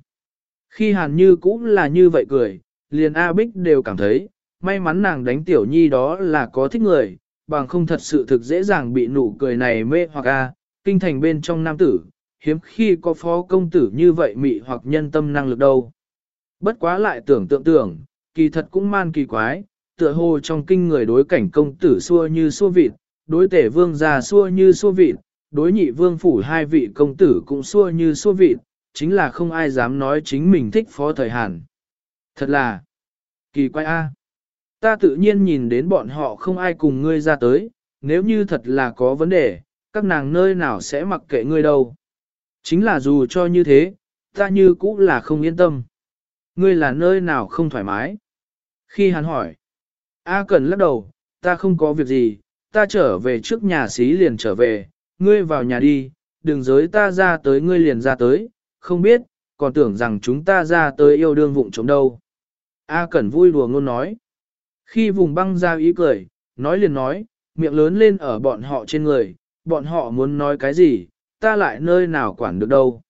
Khi hàn như cũng là như vậy cười, liền A Bích đều cảm thấy, may mắn nàng đánh tiểu nhi đó là có thích người, bằng không thật sự thực dễ dàng bị nụ cười này mê hoặc A, kinh thành bên trong nam tử, hiếm khi có phó công tử như vậy mị hoặc nhân tâm năng lực đâu. Bất quá lại tưởng tượng tưởng, kỳ thật cũng man kỳ quái, tựa hồ trong kinh người đối cảnh công tử xua như xua vịt, đối tể vương già xua như xua vịt, đối nhị vương phủ hai vị công tử cũng xua như xua vịt, chính là không ai dám nói chính mình thích phó thời Hàn. Thật là kỳ quái a. Ta tự nhiên nhìn đến bọn họ không ai cùng ngươi ra tới, nếu như thật là có vấn đề, các nàng nơi nào sẽ mặc kệ ngươi đâu. Chính là dù cho như thế, ta như cũng là không yên tâm. Ngươi là nơi nào không thoải mái? Khi hắn hỏi, A Cần lắc đầu, ta không có việc gì, ta trở về trước nhà xí liền trở về, ngươi vào nhà đi, đừng giới ta ra tới ngươi liền ra tới, không biết, còn tưởng rằng chúng ta ra tới yêu đương vụng trống đâu. A Cẩn vui đùa ngôn nói. Khi vùng băng ra ý cười, nói liền nói, miệng lớn lên ở bọn họ trên người, bọn họ muốn nói cái gì, ta lại nơi nào quản được đâu.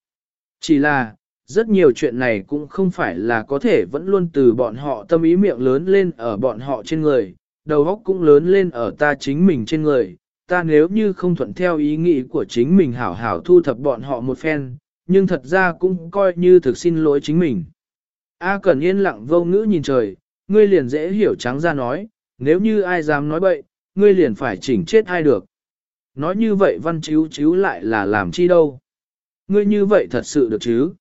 Chỉ là, rất nhiều chuyện này cũng không phải là có thể vẫn luôn từ bọn họ tâm ý miệng lớn lên ở bọn họ trên người, đầu óc cũng lớn lên ở ta chính mình trên người, ta nếu như không thuận theo ý nghĩ của chính mình hảo hảo thu thập bọn họ một phen, nhưng thật ra cũng coi như thực xin lỗi chính mình. A Cẩn yên lặng vô ngữ nhìn trời, ngươi liền dễ hiểu trắng ra nói, nếu như ai dám nói bậy, ngươi liền phải chỉnh chết ai được. Nói như vậy văn chiếu chiếu lại là làm chi đâu. Ngươi như vậy thật sự được chứ?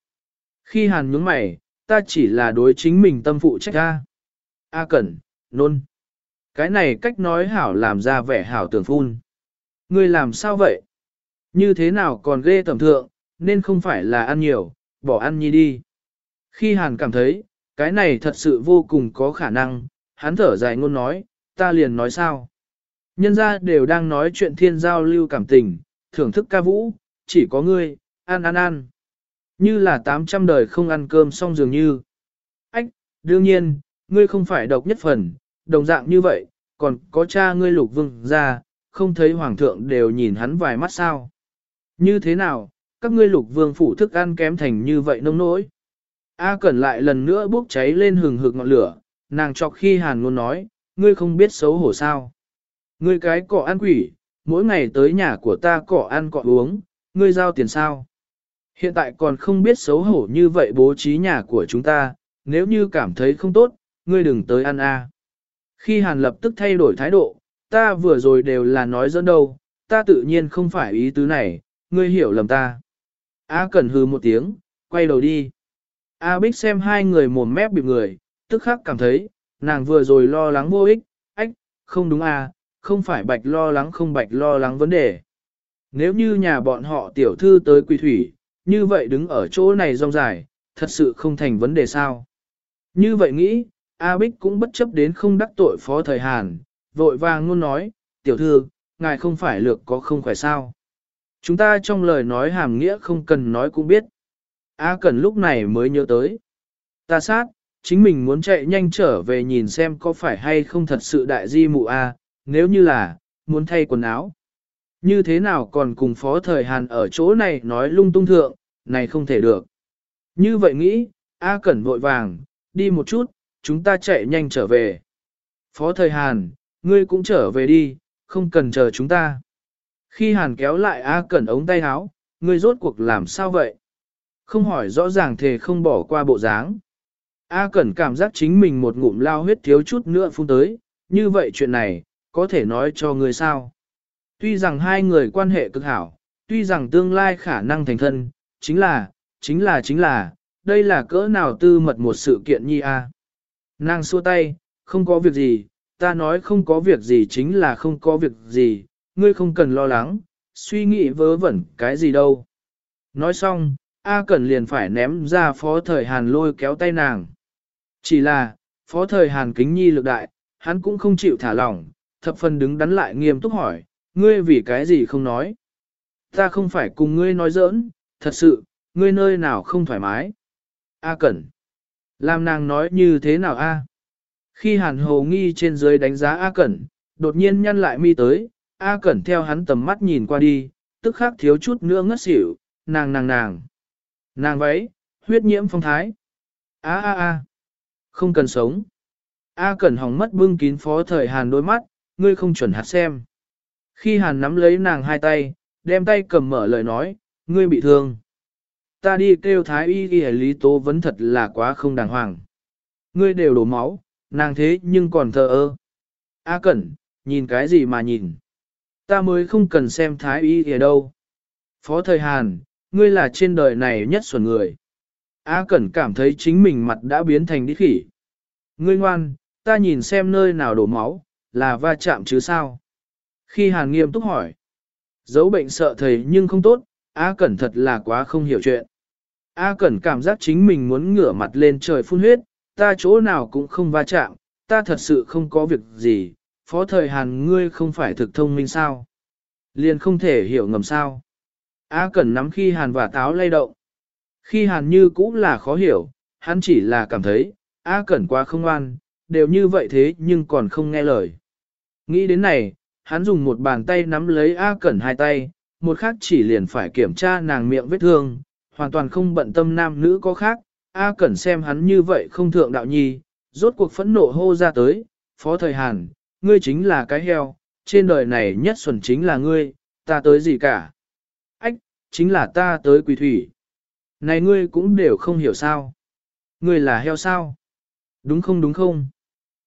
Khi hàn nhướng mày, ta chỉ là đối chính mình tâm phụ trách ra. A Cẩn, nôn. Cái này cách nói hảo làm ra vẻ hảo tưởng phun. Ngươi làm sao vậy? Như thế nào còn ghê tầm thượng, nên không phải là ăn nhiều, bỏ ăn nhi đi. Khi hàn cảm thấy, cái này thật sự vô cùng có khả năng, hắn thở dài ngôn nói, ta liền nói sao. Nhân ra đều đang nói chuyện thiên giao lưu cảm tình, thưởng thức ca vũ, chỉ có ngươi, ăn ăn ăn. Như là 800 đời không ăn cơm xong dường như. Ách, đương nhiên, ngươi không phải độc nhất phần, đồng dạng như vậy, còn có cha ngươi lục vương ra, không thấy hoàng thượng đều nhìn hắn vài mắt sao. Như thế nào, các ngươi lục vương phủ thức ăn kém thành như vậy nông nỗi. A Cẩn lại lần nữa bốc cháy lên hừng hực ngọn lửa, nàng chọc khi hàn luôn nói, ngươi không biết xấu hổ sao. Ngươi cái cỏ ăn quỷ, mỗi ngày tới nhà của ta cỏ ăn cỏ uống, ngươi giao tiền sao. Hiện tại còn không biết xấu hổ như vậy bố trí nhà của chúng ta, nếu như cảm thấy không tốt, ngươi đừng tới ăn a. Khi hàn lập tức thay đổi thái độ, ta vừa rồi đều là nói dẫn đâu, ta tự nhiên không phải ý tứ này, ngươi hiểu lầm ta. A Cẩn hừ một tiếng, quay đầu đi. A Bích xem hai người mồm mép bịp người, tức khắc cảm thấy, nàng vừa rồi lo lắng vô ích, ách, không đúng à, không phải bạch lo lắng không bạch lo lắng vấn đề. Nếu như nhà bọn họ tiểu thư tới quỳ thủy, như vậy đứng ở chỗ này rong dài, thật sự không thành vấn đề sao. Như vậy nghĩ, A Bích cũng bất chấp đến không đắc tội phó thời Hàn, vội vàng luôn nói, tiểu thư, ngài không phải lược có không khỏe sao. Chúng ta trong lời nói hàm nghĩa không cần nói cũng biết. A Cẩn lúc này mới nhớ tới. Ta sát, chính mình muốn chạy nhanh trở về nhìn xem có phải hay không thật sự đại di mụ A, nếu như là, muốn thay quần áo. Như thế nào còn cùng phó thời Hàn ở chỗ này nói lung tung thượng, này không thể được. Như vậy nghĩ, A Cẩn vội vàng, đi một chút, chúng ta chạy nhanh trở về. Phó thời Hàn, ngươi cũng trở về đi, không cần chờ chúng ta. Khi Hàn kéo lại A Cẩn ống tay áo, ngươi rốt cuộc làm sao vậy? Không hỏi rõ ràng thề không bỏ qua bộ dáng. A Cẩn cảm giác chính mình một ngụm lao huyết thiếu chút nữa phun tới, như vậy chuyện này, có thể nói cho ngươi sao? Tuy rằng hai người quan hệ cực hảo, tuy rằng tương lai khả năng thành thân, chính là, chính là chính là, đây là cỡ nào tư mật một sự kiện nhi a. Nàng xua tay, không có việc gì, ta nói không có việc gì chính là không có việc gì, ngươi không cần lo lắng, suy nghĩ vớ vẩn cái gì đâu. Nói xong, A Cẩn liền phải ném ra phó thời Hàn lôi kéo tay nàng. Chỉ là, phó thời Hàn kính nhi lực đại, hắn cũng không chịu thả lỏng, thập phần đứng đắn lại nghiêm túc hỏi, ngươi vì cái gì không nói. Ta không phải cùng ngươi nói giỡn, thật sự, ngươi nơi nào không thoải mái. A Cẩn. Làm nàng nói như thế nào A? Khi hàn hồ nghi trên dưới đánh giá A Cẩn, đột nhiên nhăn lại mi tới, A Cẩn theo hắn tầm mắt nhìn qua đi, tức khắc thiếu chút nữa ngất xỉu, nàng nàng nàng. Nàng váy, huyết nhiễm phong thái. A a a. Không cần sống. A Cẩn hỏng mất bưng kín phó thời hàn đôi mắt, ngươi không chuẩn hạt xem. Khi hàn nắm lấy nàng hai tay, đem tay cầm mở lời nói, ngươi bị thương. Ta đi kêu thái y y lý tố vấn thật là quá không đàng hoàng. Ngươi đều đổ máu, nàng thế nhưng còn thờ ơ. A Cẩn, nhìn cái gì mà nhìn. Ta mới không cần xem thái y ở đâu. Phó thời Hàn, ngươi là trên đời này nhất xuẩn người. A Cẩn cảm thấy chính mình mặt đã biến thành đi khỉ. Ngươi ngoan, ta nhìn xem nơi nào đổ máu, là va chạm chứ sao? Khi Hàn nghiêm túc hỏi, giấu bệnh sợ thầy nhưng không tốt, A Cẩn thật là quá không hiểu chuyện. A Cẩn cảm giác chính mình muốn ngửa mặt lên trời phun huyết, ta chỗ nào cũng không va chạm, ta thật sự không có việc gì, phó thời Hàn ngươi không phải thực thông minh sao? Liền không thể hiểu ngầm sao? A Cẩn nắm khi Hàn và táo lay động. Khi Hàn như cũng là khó hiểu, hắn chỉ là cảm thấy, A Cẩn quá không an, đều như vậy thế nhưng còn không nghe lời. Nghĩ đến này, hắn dùng một bàn tay nắm lấy A Cẩn hai tay, một khác chỉ liền phải kiểm tra nàng miệng vết thương, hoàn toàn không bận tâm nam nữ có khác. A Cẩn xem hắn như vậy không thượng đạo nhi, rốt cuộc phẫn nộ hô ra tới, phó thời Hàn, ngươi chính là cái heo, trên đời này nhất xuẩn chính là ngươi, ta tới gì cả. Ách, chính là ta tới quỳ thủy. Này ngươi cũng đều không hiểu sao. Ngươi là heo sao? Đúng không đúng không?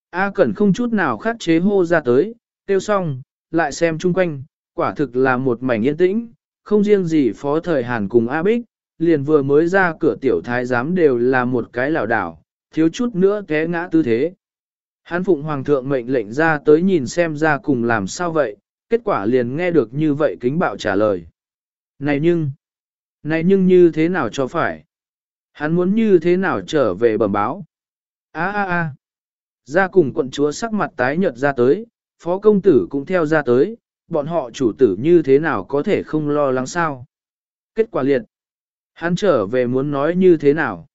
A Cẩn không chút nào khắc chế hô ra tới, tiêu xong, lại xem chung quanh, quả thực là một mảnh yên tĩnh, không riêng gì phó thời Hàn cùng A Bích, liền vừa mới ra cửa tiểu thái giám đều là một cái lảo đảo, thiếu chút nữa té ngã tư thế. Hán phụng hoàng thượng mệnh lệnh ra tới nhìn xem ra cùng làm sao vậy, kết quả liền nghe được như vậy kính bạo trả lời. Này nhưng, này nhưng như thế nào cho phải? Hắn muốn như thế nào trở về bẩm báo? A a a. Ra cùng quận chúa sắc mặt tái nhợt ra tới, phó công tử cũng theo ra tới, bọn họ chủ tử như thế nào có thể không lo lắng sao? Kết quả liệt. Hắn trở về muốn nói như thế nào?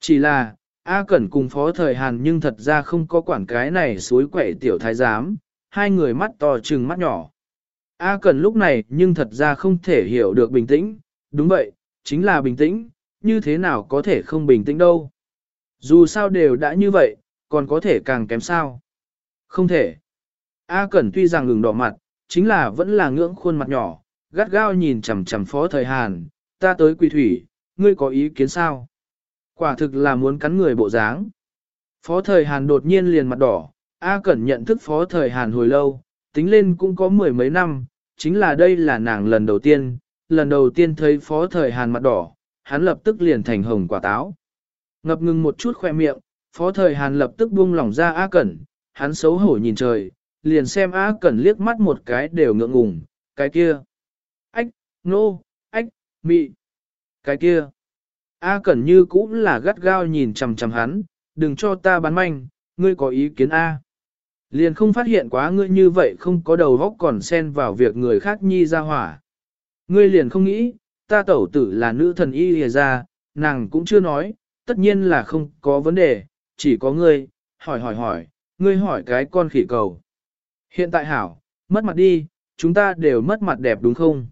Chỉ là, A Cẩn cùng phó thời Hàn nhưng thật ra không có quản cái này suối quậy tiểu thái giám, hai người mắt to trừng mắt nhỏ. A Cẩn lúc này nhưng thật ra không thể hiểu được bình tĩnh, đúng vậy, chính là bình tĩnh, như thế nào có thể không bình tĩnh đâu. Dù sao đều đã như vậy, còn có thể càng kém sao. Không thể. A Cẩn tuy rằng ngừng đỏ mặt, chính là vẫn là ngưỡng khuôn mặt nhỏ, gắt gao nhìn chằm chằm phó thời Hàn, ta tới quỳ thủy, ngươi có ý kiến sao? Quả thực là muốn cắn người bộ dáng. Phó thời Hàn đột nhiên liền mặt đỏ, A Cẩn nhận thức phó thời Hàn hồi lâu, tính lên cũng có mười mấy năm, chính là đây là nàng lần đầu tiên, lần đầu tiên thấy phó thời Hàn mặt đỏ, hắn lập tức liền thành hồng quả táo. Ngập ngừng một chút khoe miệng, phó thời Hàn lập tức buông lỏng ra A Cẩn, hắn xấu hổ nhìn trời, liền xem A Cẩn liếc mắt một cái đều ngượng ngùng, cái kia. Ách, nô, ách, mị. Cái kia. A Cẩn như cũng là gắt gao nhìn chằm chằm hắn, đừng cho ta bán manh, ngươi có ý kiến A. Liền không phát hiện quá ngươi như vậy không có đầu vóc còn xen vào việc người khác nhi ra hỏa. Ngươi liền không nghĩ, ta tẩu tử là nữ thần y lìa ra, nàng cũng chưa nói, tất nhiên là không có vấn đề, chỉ có ngươi, hỏi hỏi hỏi, ngươi hỏi cái con khỉ cầu. Hiện tại hảo, mất mặt đi, chúng ta đều mất mặt đẹp đúng không?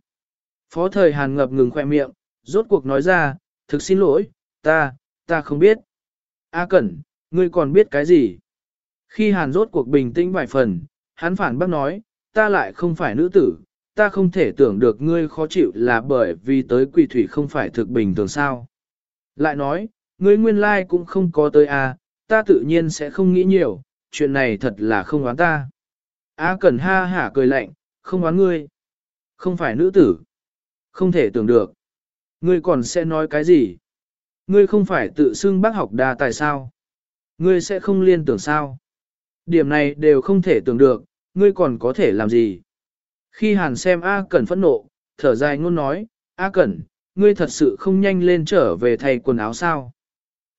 Phó thời Hàn ngập ngừng khoe miệng, rốt cuộc nói ra, thực xin lỗi, ta, ta không biết. A Cẩn, ngươi còn biết cái gì? Khi Hàn rốt cuộc bình tĩnh vài phần, hắn phản bác nói, ta lại không phải nữ tử, ta không thể tưởng được ngươi khó chịu là bởi vì tới quỷ thủy không phải thực bình thường sao. Lại nói, ngươi nguyên lai cũng không có tới a, à, ta tự nhiên sẽ không nghĩ nhiều, chuyện này thật là không oán ta. A Cẩn ha hả cười lạnh, không oán ngươi. Không phải nữ tử. Không thể tưởng được. Ngươi còn sẽ nói cái gì? Ngươi không phải tự xưng bác học đa tại sao? Ngươi sẽ không liên tưởng sao? Điểm này đều không thể tưởng được, ngươi còn có thể làm gì? Khi Hàn xem A Cẩn phẫn nộ, thở dài ngôn nói, A Cẩn, ngươi thật sự không nhanh lên trở về thay quần áo sao?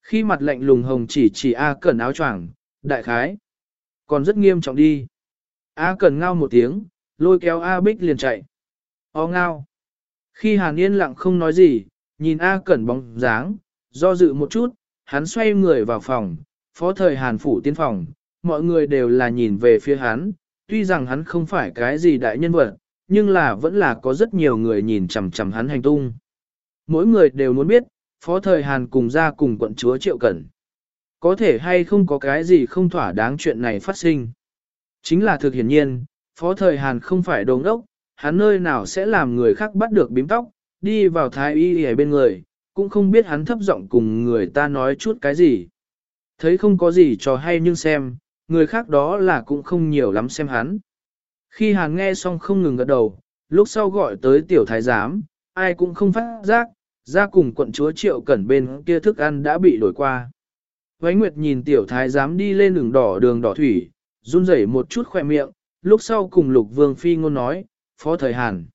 Khi mặt lạnh lùng hồng chỉ chỉ A Cẩn áo choàng, đại khái, còn rất nghiêm trọng đi. A Cẩn ngao một tiếng, lôi kéo A Bích liền chạy. O ngao. Khi Hàn Yên lặng không nói gì, nhìn A Cẩn bóng dáng, do dự một chút, hắn xoay người vào phòng, phó thời Hàn phủ tiên phòng, mọi người đều là nhìn về phía hắn, tuy rằng hắn không phải cái gì đại nhân vật, nhưng là vẫn là có rất nhiều người nhìn chằm chằm hắn hành tung. Mỗi người đều muốn biết, phó thời Hàn cùng ra cùng quận chúa Triệu Cẩn. Có thể hay không có cái gì không thỏa đáng chuyện này phát sinh. Chính là thực hiển nhiên, phó thời Hàn không phải đồ ngốc hắn nơi nào sẽ làm người khác bắt được bím tóc, đi vào thái y ở bên người, cũng không biết hắn thấp giọng cùng người ta nói chút cái gì. Thấy không có gì cho hay nhưng xem, người khác đó là cũng không nhiều lắm xem hắn. Khi hắn nghe xong không ngừng gật đầu, lúc sau gọi tới tiểu thái giám, ai cũng không phát giác, ra cùng quận chúa triệu cẩn bên kia thức ăn đã bị đổi qua. Vánh Nguyệt nhìn tiểu thái giám đi lên đường đỏ đường đỏ thủy, run rẩy một chút khỏe miệng, lúc sau cùng lục vương phi ngôn nói, phó thời Hàn.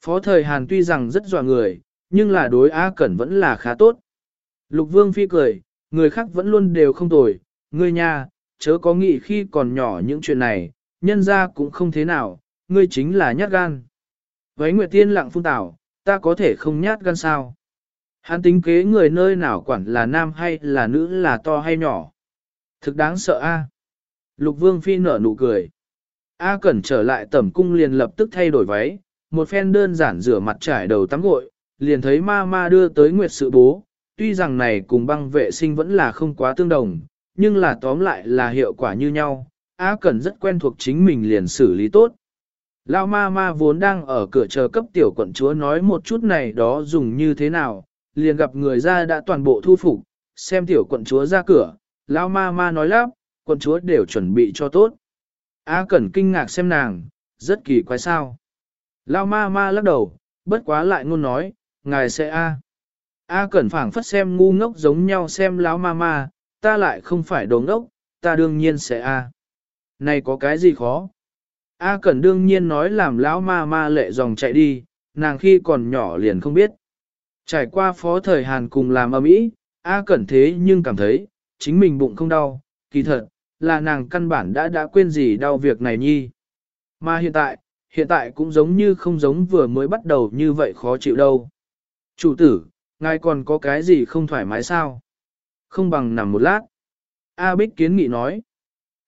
Phó thời Hàn tuy rằng rất dọa người, nhưng là đối A Cẩn vẫn là khá tốt. Lục vương phi cười, người khác vẫn luôn đều không tồi, ngươi nha, chớ có nghĩ khi còn nhỏ những chuyện này, nhân ra cũng không thế nào, ngươi chính là nhát gan. Với Nguyệt Tiên lặng phun tảo, ta có thể không nhát gan sao? Hắn tính kế người nơi nào quản là nam hay là nữ là to hay nhỏ. Thực đáng sợ a. Lục Vương Phi nở nụ cười. A Cẩn trở lại tẩm cung liền lập tức thay đổi váy, một phen đơn giản rửa mặt trải đầu tắm gội, liền thấy ma ma đưa tới Nguyệt sự bố. Tuy rằng này cùng băng vệ sinh vẫn là không quá tương đồng, nhưng là tóm lại là hiệu quả như nhau, A Cẩn rất quen thuộc chính mình liền xử lý tốt. Lão ma ma vốn đang ở cửa chờ cấp tiểu quận chúa nói một chút này đó dùng như thế nào, liền gặp người ra đã toàn bộ thu phục, xem tiểu quận chúa ra cửa, lão ma ma nói lắp, quận chúa đều chuẩn bị cho tốt. A Cẩn kinh ngạc xem nàng, rất kỳ quái sao. Lão ma ma lắc đầu, bất quá lại ngôn nói, ngài sẽ A. A Cẩn phảng phất xem ngu ngốc giống nhau xem lão ma ma, ta lại không phải đồ ngốc, ta đương nhiên sẽ A. Này có cái gì khó? A Cẩn đương nhiên nói làm lão ma ma lệ dòng chạy đi, nàng khi còn nhỏ liền không biết. Trải qua phó thời Hàn cùng làm âm ý, A Cẩn thế nhưng cảm thấy, chính mình bụng không đau, kỳ thật, là nàng căn bản đã đã quên gì đau việc này nhi. Mà hiện tại, hiện tại cũng giống như không giống vừa mới bắt đầu như vậy khó chịu đâu. Chủ tử, ngài còn có cái gì không thoải mái sao? Không bằng nằm một lát. A Bích kiến nghị nói.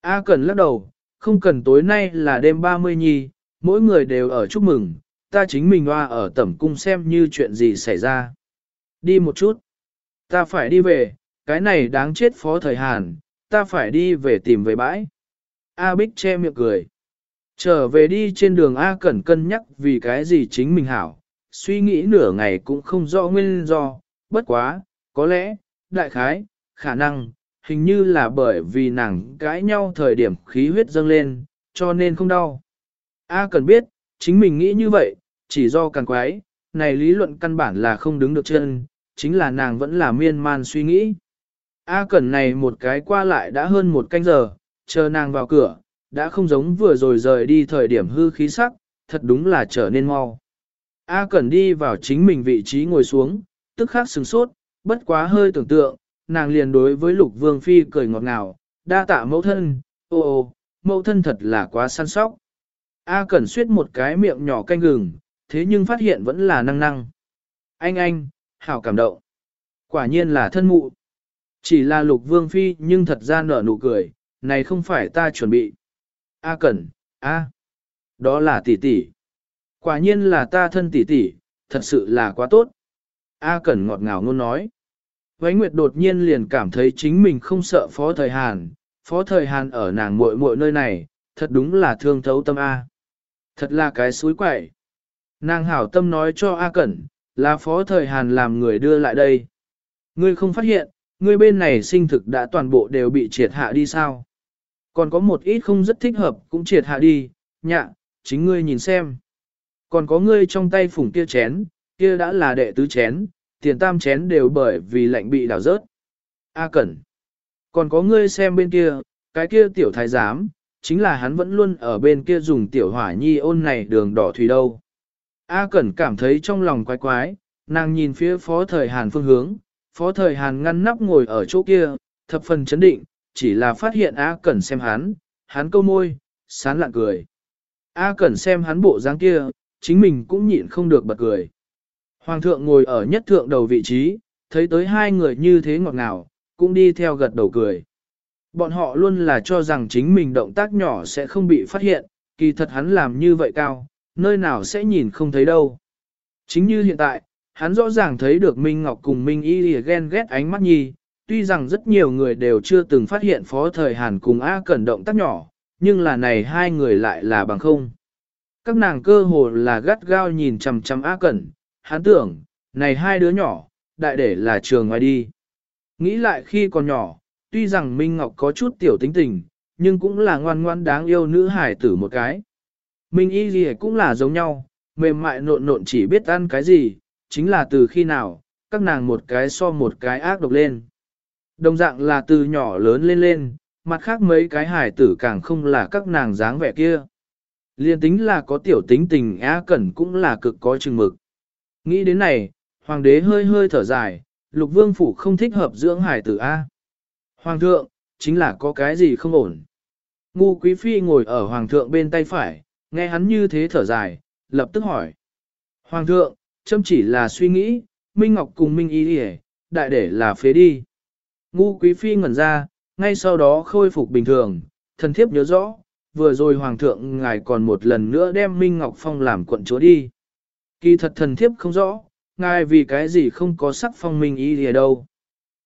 A cần lắc đầu, không cần tối nay là đêm 30 nhi, mỗi người đều ở chúc mừng, ta chính mình hoa ở tẩm cung xem như chuyện gì xảy ra. Đi một chút. Ta phải đi về, cái này đáng chết phó thời Hàn, ta phải đi về tìm về bãi. A Bích che miệng cười. Trở về đi trên đường A Cẩn cân nhắc vì cái gì chính mình hảo, suy nghĩ nửa ngày cũng không rõ nguyên do, bất quá, có lẽ, đại khái, khả năng, hình như là bởi vì nàng cãi nhau thời điểm khí huyết dâng lên, cho nên không đau. A Cẩn biết, chính mình nghĩ như vậy, chỉ do càng quái, này lý luận căn bản là không đứng được chân, chính là nàng vẫn là miên man suy nghĩ. A Cẩn này một cái qua lại đã hơn một canh giờ, chờ nàng vào cửa, đã không giống vừa rồi rời đi thời điểm hư khí sắc, thật đúng là trở nên mau. A Cẩn đi vào chính mình vị trí ngồi xuống, tức khắc sừng sốt, bất quá hơi tưởng tượng, nàng liền đối với Lục Vương Phi cười ngọt ngào, đa tạ mẫu thân, ô ô, mẫu thân thật là quá săn sóc. A Cẩn suyết một cái miệng nhỏ canh gừng, thế nhưng phát hiện vẫn là năng năng. Anh anh, hảo cảm động. Quả nhiên là thân mụ. Chỉ là Lục Vương Phi nhưng thật ra nở nụ cười, này không phải ta chuẩn bị. A Cẩn, A. Đó là tỷ tỷ. Quả nhiên là ta thân tỷ tỷ, thật sự là quá tốt. A Cẩn ngọt ngào ngôn nói. Vánh Nguyệt đột nhiên liền cảm thấy chính mình không sợ Phó Thời Hàn, Phó Thời Hàn ở nàng muội muội nơi này, thật đúng là thương thấu tâm A. Thật là cái suối quậy. Nàng hảo tâm nói cho A Cẩn, là Phó Thời Hàn làm người đưa lại đây. Ngươi không phát hiện, ngươi bên này sinh thực đã toàn bộ đều bị triệt hạ đi sao? Còn có một ít không rất thích hợp cũng triệt hạ đi, nhạ, chính ngươi nhìn xem. Còn có ngươi trong tay phủng kia chén, kia đã là đệ tứ chén, tiền tam chén đều bởi vì lạnh bị đảo rớt. A Cẩn. Còn có ngươi xem bên kia, cái kia tiểu thái giám, chính là hắn vẫn luôn ở bên kia dùng tiểu hỏa nhi ôn này đường đỏ thủy đâu. A Cẩn cảm thấy trong lòng quái quái, nàng nhìn phía phó thời Hàn phương hướng, phó thời Hàn ngăn nắp ngồi ở chỗ kia, thập phần chấn định, chỉ là phát hiện A Cẩn xem hắn, hắn câu môi, sán lạng cười. A Cẩn xem hắn bộ dáng kia, chính mình cũng nhịn không được bật cười. Hoàng thượng ngồi ở nhất thượng đầu vị trí, thấy tới hai người như thế ngọt ngào, cũng đi theo gật đầu cười. Bọn họ luôn là cho rằng chính mình động tác nhỏ sẽ không bị phát hiện, kỳ thật hắn làm như vậy cao, nơi nào sẽ nhìn không thấy đâu. Chính như hiện tại, hắn rõ ràng thấy được Minh Ngọc cùng Minh Y ghen ghét ánh mắt nhi, tuy rằng rất nhiều người đều chưa từng phát hiện phó thời Hàn cùng A Cẩn động tác nhỏ, nhưng là này hai người lại là bằng không. Các nàng cơ hồ là gắt gao nhìn chằm chằm A Cẩn, hắn tưởng, này hai đứa nhỏ, đại để là trường ngoài đi. Nghĩ lại khi còn nhỏ, tuy rằng Minh Ngọc có chút tiểu tính tình, nhưng cũng là ngoan ngoan đáng yêu nữ hải tử một cái. Minh Y gì cũng là giống nhau, mềm mại nộn nộn chỉ biết ăn cái gì, chính là từ khi nào, các nàng một cái so một cái ác độc lên. Đồng dạng là từ nhỏ lớn lên lên, mặt khác mấy cái hải tử càng không là các nàng dáng vẻ kia. Liên tính là có tiểu tính tình á cẩn cũng là cực có chừng mực. Nghĩ đến này, hoàng đế hơi hơi thở dài, lục vương phủ không thích hợp dưỡng hải tử A. Hoàng thượng, chính là có cái gì không ổn. Ngu quý phi ngồi ở hoàng thượng bên tay phải, nghe hắn như thế thở dài, lập tức hỏi. Hoàng thượng, châm chỉ là suy nghĩ, Minh Ngọc cùng Minh Y đi đại để là phế đi. Ngu quý phi ngẩn ra, ngay sau đó khôi phục bình thường, thần thiếp nhớ rõ, vừa rồi hoàng thượng ngài còn một lần nữa đem Minh Ngọc Phong làm quận chúa đi. Kỳ thật thần thiếp không rõ, ngài vì cái gì không có sắc phong Minh Y gì đâu.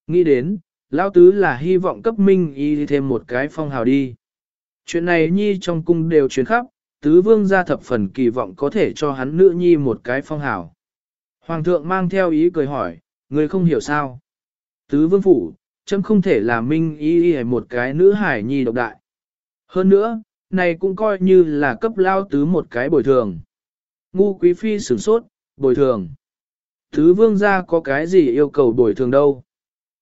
Nghĩ đến, lão tứ là hy vọng cấp Minh Y thêm một cái phong hào đi. Chuyện này nhi trong cung đều truyền khắp, tứ vương gia thập phần kỳ vọng có thể cho hắn nữ nhi một cái phong hào. Hoàng thượng mang theo ý cười hỏi, người không hiểu sao. Tứ vương phủ, chấm không thể là minh y y một cái nữ hải nhi độc đại. Hơn nữa, này cũng coi như là cấp lao tứ một cái bồi thường. Ngu quý phi sửng sốt, bồi thường. Tứ vương gia có cái gì yêu cầu bồi thường đâu.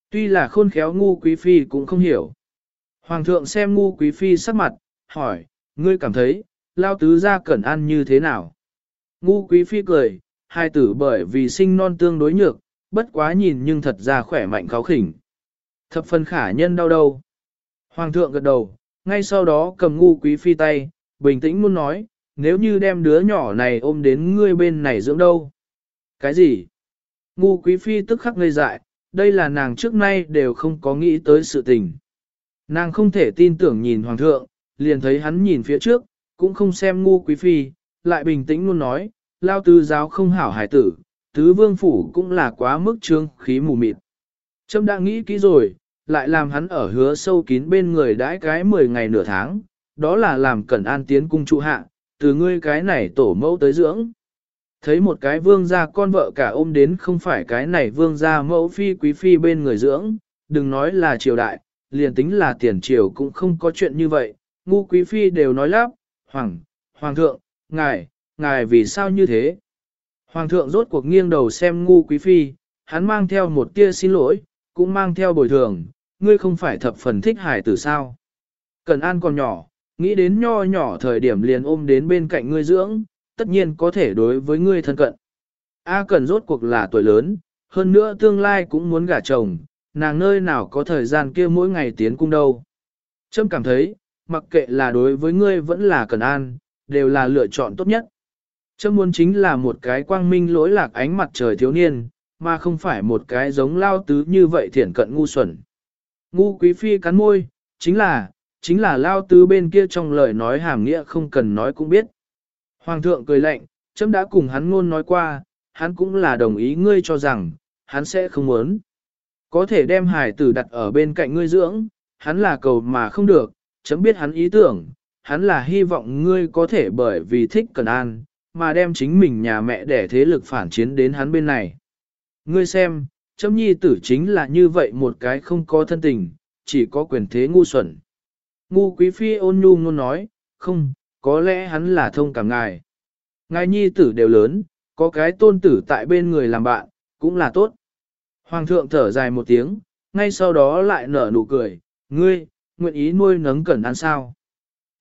Tuy là khôn khéo ngu quý phi cũng không hiểu. Hoàng thượng xem ngu quý phi sắc mặt, hỏi, ngươi cảm thấy, lao tứ gia cẩn ăn như thế nào? Ngu quý phi cười, hai tử bởi vì sinh non tương đối nhược, bất quá nhìn nhưng thật ra khỏe mạnh kháo khỉnh. Thập phần khả nhân đau đầu. Hoàng thượng gật đầu, ngay sau đó cầm ngu quý phi tay, bình tĩnh muốn nói, nếu như đem đứa nhỏ này ôm đến ngươi bên này dưỡng đâu. Cái gì? Ngu quý phi tức khắc ngây dại, đây là nàng trước nay đều không có nghĩ tới sự tình. Nàng không thể tin tưởng nhìn hoàng thượng, liền thấy hắn nhìn phía trước, cũng không xem ngu quý phi, lại bình tĩnh luôn nói, lao tứ giáo không hảo hải tử, tứ vương phủ cũng là quá mức trương khí mù mịt. Trâm đã nghĩ kỹ rồi, lại làm hắn ở hứa sâu kín bên người đãi cái 10 ngày nửa tháng, đó là làm cẩn an tiến cung trụ hạ, từ ngươi cái này tổ mẫu tới dưỡng. Thấy một cái vương gia con vợ cả ôm đến không phải cái này vương gia mẫu phi quý phi bên người dưỡng, đừng nói là triều đại, liền tính là tiền triều cũng không có chuyện như vậy, ngu quý phi đều nói lắp, hoàng, hoàng thượng, ngài, ngài vì sao như thế? Hoàng thượng rốt cuộc nghiêng đầu xem ngu quý phi, hắn mang theo một tia xin lỗi, cũng mang theo bồi thường, ngươi không phải thập phần thích hải tử sao. Cần an còn nhỏ, nghĩ đến nho nhỏ thời điểm liền ôm đến bên cạnh ngươi dưỡng, tất nhiên có thể đối với ngươi thân cận. A cần rốt cuộc là tuổi lớn, hơn nữa tương lai cũng muốn gả chồng, nàng nơi nào có thời gian kia mỗi ngày tiến cung đâu. Trâm cảm thấy, mặc kệ là đối với ngươi vẫn là cần an, đều là lựa chọn tốt nhất. Châm muốn chính là một cái quang minh lỗi lạc ánh mặt trời thiếu niên, mà không phải một cái giống lao tứ như vậy thiển cận ngu xuẩn. Ngu quý phi cắn môi, chính là, chính là lao tứ bên kia trong lời nói hàm nghĩa không cần nói cũng biết. Hoàng thượng cười lạnh, chấm đã cùng hắn ngôn nói qua, hắn cũng là đồng ý ngươi cho rằng, hắn sẽ không muốn. Có thể đem hải tử đặt ở bên cạnh ngươi dưỡng, hắn là cầu mà không được, chấm biết hắn ý tưởng, hắn là hy vọng ngươi có thể bởi vì thích cần an, mà đem chính mình nhà mẹ để thế lực phản chiến đến hắn bên này. Ngươi xem, chấm nhi tử chính là như vậy một cái không có thân tình, chỉ có quyền thế ngu xuẩn. Ngu quý phi ôn nhu ngôn nói, không, có lẽ hắn là thông cảm ngài. Ngài nhi tử đều lớn, có cái tôn tử tại bên người làm bạn, cũng là tốt. Hoàng thượng thở dài một tiếng, ngay sau đó lại nở nụ cười, ngươi, nguyện ý nuôi nấng cẩn an sao.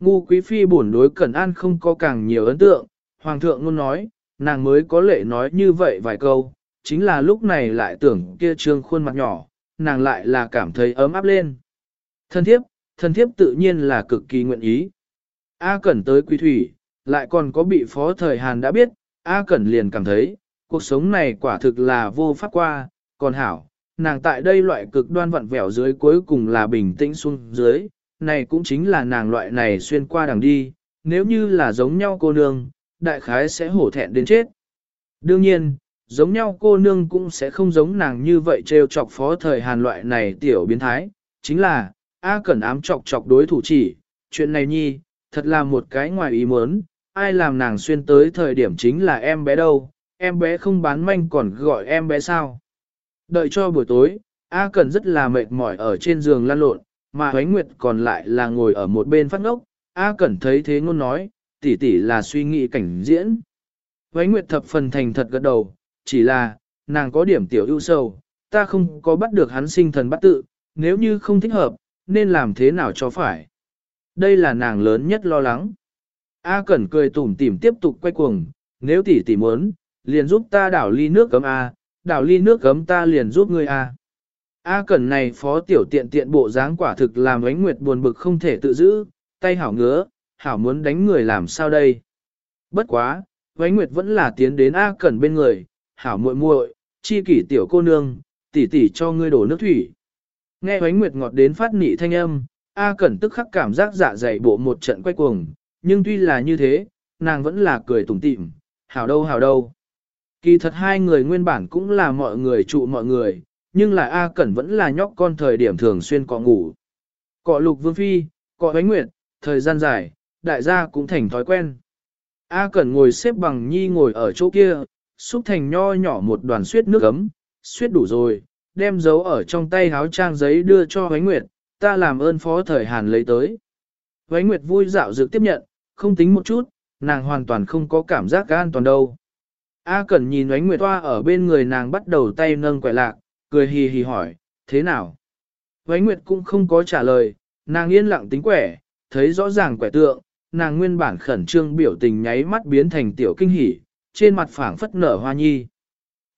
Ngu quý phi bổn đối cẩn an không có càng nhiều ấn tượng, hoàng thượng luôn nói, nàng mới có lệ nói như vậy vài câu, chính là lúc này lại tưởng kia trương khuôn mặt nhỏ, nàng lại là cảm thấy ấm áp lên. Thân thiếp, thân thiếp tự nhiên là cực kỳ nguyện ý. A Cẩn tới Quý Thủy, lại còn có bị Phó Thời Hàn đã biết, A Cẩn liền cảm thấy, cuộc sống này quả thực là vô pháp qua, còn hảo, nàng tại đây loại cực đoan vặn vẹo dưới cuối cùng là bình tĩnh xuống dưới, này cũng chính là nàng loại này xuyên qua đằng đi, nếu như là giống nhau cô nương, đại khái sẽ hổ thẹn đến chết. Đương nhiên, giống nhau cô nương cũng sẽ không giống nàng như vậy trêu chọc phó thời hàn loại này tiểu biến thái, chính là, A Cẩn ám chọc chọc đối thủ chỉ, chuyện này nhi, thật là một cái ngoài ý muốn, ai làm nàng xuyên tới thời điểm chính là em bé đâu, em bé không bán manh còn gọi em bé sao. Đợi cho buổi tối, A Cẩn rất là mệt mỏi ở trên giường lăn lộn, mà Huánh Nguyệt còn lại là ngồi ở một bên phát ngốc, A Cẩn thấy thế ngôn nói, tỷ tỷ là suy nghĩ cảnh diễn. Huánh Nguyệt thập phần thành thật gật đầu, chỉ là, nàng có điểm tiểu ưu sâu, ta không có bắt được hắn sinh thần bắt tự, nếu như không thích hợp, nên làm thế nào cho phải. Đây là nàng lớn nhất lo lắng. A Cẩn cười tủm tỉm tiếp tục quay cuồng, nếu tỷ tỷ muốn, liền giúp ta đảo ly nước cấm A, đảo ly nước cấm ta liền giúp ngươi A. A Cẩn này phó tiểu tiện tiện bộ dáng quả thực làm ánh nguyệt buồn bực không thể tự giữ, tay hảo ngứa, hảo muốn đánh người làm sao đây. Bất quá, Vánh nguyệt vẫn là tiến đến A Cẩn bên người, hảo muội muội, chi kỷ tiểu cô nương, tỷ tỷ cho ngươi đổ nước thủy. Nghe Vánh nguyệt ngọt đến phát nị thanh âm, A Cẩn tức khắc cảm giác dạ dày bộ một trận quay cuồng, nhưng tuy là như thế, nàng vẫn là cười tủm tỉm, hảo đâu hảo đâu. Kỳ thật hai người nguyên bản cũng là mọi người trụ mọi người, nhưng là A Cẩn vẫn là nhóc con thời điểm thường xuyên cọ ngủ. Cọ lục vương phi, cọ ánh nguyệt, thời gian dài, đại gia cũng thành thói quen. A Cẩn ngồi xếp bằng nhi ngồi ở chỗ kia, xúc thành nho nhỏ một đoàn suyết nước ấm, suyết đủ rồi, đem dấu ở trong tay háo trang giấy đưa cho ánh nguyệt, ta làm ơn phó thời Hàn lấy tới. Vánh Nguyệt vui dạo dược tiếp nhận, không tính một chút, nàng hoàn toàn không có cảm giác an toàn đâu. A Cẩn nhìn Vánh Nguyệt toa ở bên người nàng bắt đầu tay nâng quẻ lạc, cười hì hì hỏi, thế nào? Vánh Nguyệt cũng không có trả lời, nàng yên lặng tính quẻ, thấy rõ ràng quẻ tượng, nàng nguyên bản khẩn trương biểu tình nháy mắt biến thành tiểu kinh hỉ, trên mặt phảng phất nở hoa nhi.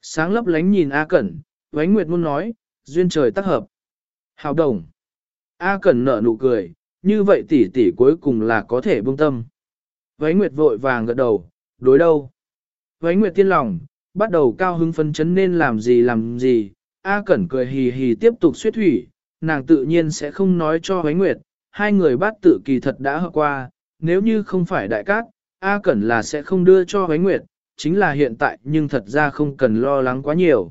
Sáng lấp lánh nhìn A Cẩn, Vánh Nguyệt muốn nói, duyên trời tác hợp. Hào đồng. A Cẩn nở nụ cười, như vậy tỷ tỷ cuối cùng là có thể buông tâm. Vánh Nguyệt vội vàng gật đầu, đối đâu. Vánh Nguyệt tiên lòng, bắt đầu cao hứng phân chấn nên làm gì làm gì. A Cẩn cười hì hì tiếp tục suyết thủy, nàng tự nhiên sẽ không nói cho Vánh Nguyệt, hai người bắt tự kỳ thật đã hợp qua, nếu như không phải đại cát, A Cẩn là sẽ không đưa cho Huế Nguyệt, chính là hiện tại nhưng thật ra không cần lo lắng quá nhiều.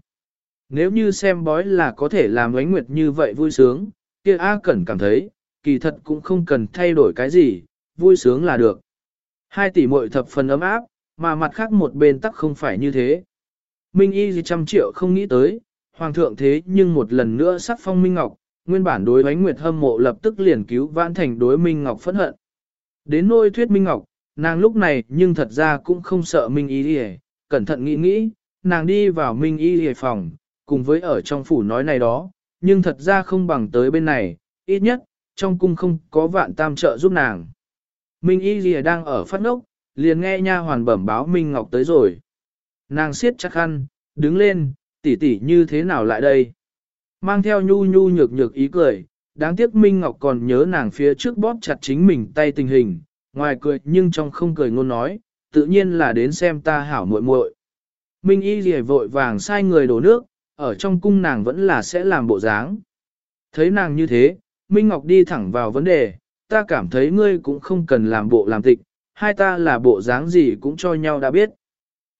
Nếu như xem bói là có thể làm Huế Nguyệt như vậy vui sướng, kia A Cẩn cảm thấy, kỳ thật cũng không cần thay đổi cái gì, vui sướng là được. Hai tỷ muội thập phần ấm áp, mà mặt khác một bên tắc không phải như thế. Minh Y gì trăm triệu không nghĩ tới, Hoàng thượng thế nhưng một lần nữa sắc phong Minh Ngọc, nguyên bản đối ánh Nguyệt hâm mộ lập tức liền cứu vãn thành đối Minh Ngọc phẫn hận. Đến nôi thuyết Minh Ngọc, nàng lúc này nhưng thật ra cũng không sợ Minh Y đi cẩn thận nghĩ nghĩ, nàng đi vào Minh Y đi phòng, cùng với ở trong phủ nói này đó, nhưng thật ra không bằng tới bên này, ít nhất, trong cung không có vạn tam trợ giúp nàng. Minh Y Lìa đang ở phát ngốc, liền nghe nha hoàn bẩm báo Minh Ngọc tới rồi. Nàng siết chắc khăn, đứng lên, tỷ tỷ như thế nào lại đây? Mang theo nhu nhu nhược nhược ý cười, đáng tiếc Minh Ngọc còn nhớ nàng phía trước bóp chặt chính mình tay tình hình, ngoài cười nhưng trong không cười ngôn nói, tự nhiên là đến xem ta hảo muội muội. Minh Y Lìa vội vàng sai người đổ nước, ở trong cung nàng vẫn là sẽ làm bộ dáng. Thấy nàng như thế, Minh Ngọc đi thẳng vào vấn đề, ta cảm thấy ngươi cũng không cần làm bộ làm tịch, hai ta là bộ dáng gì cũng cho nhau đã biết.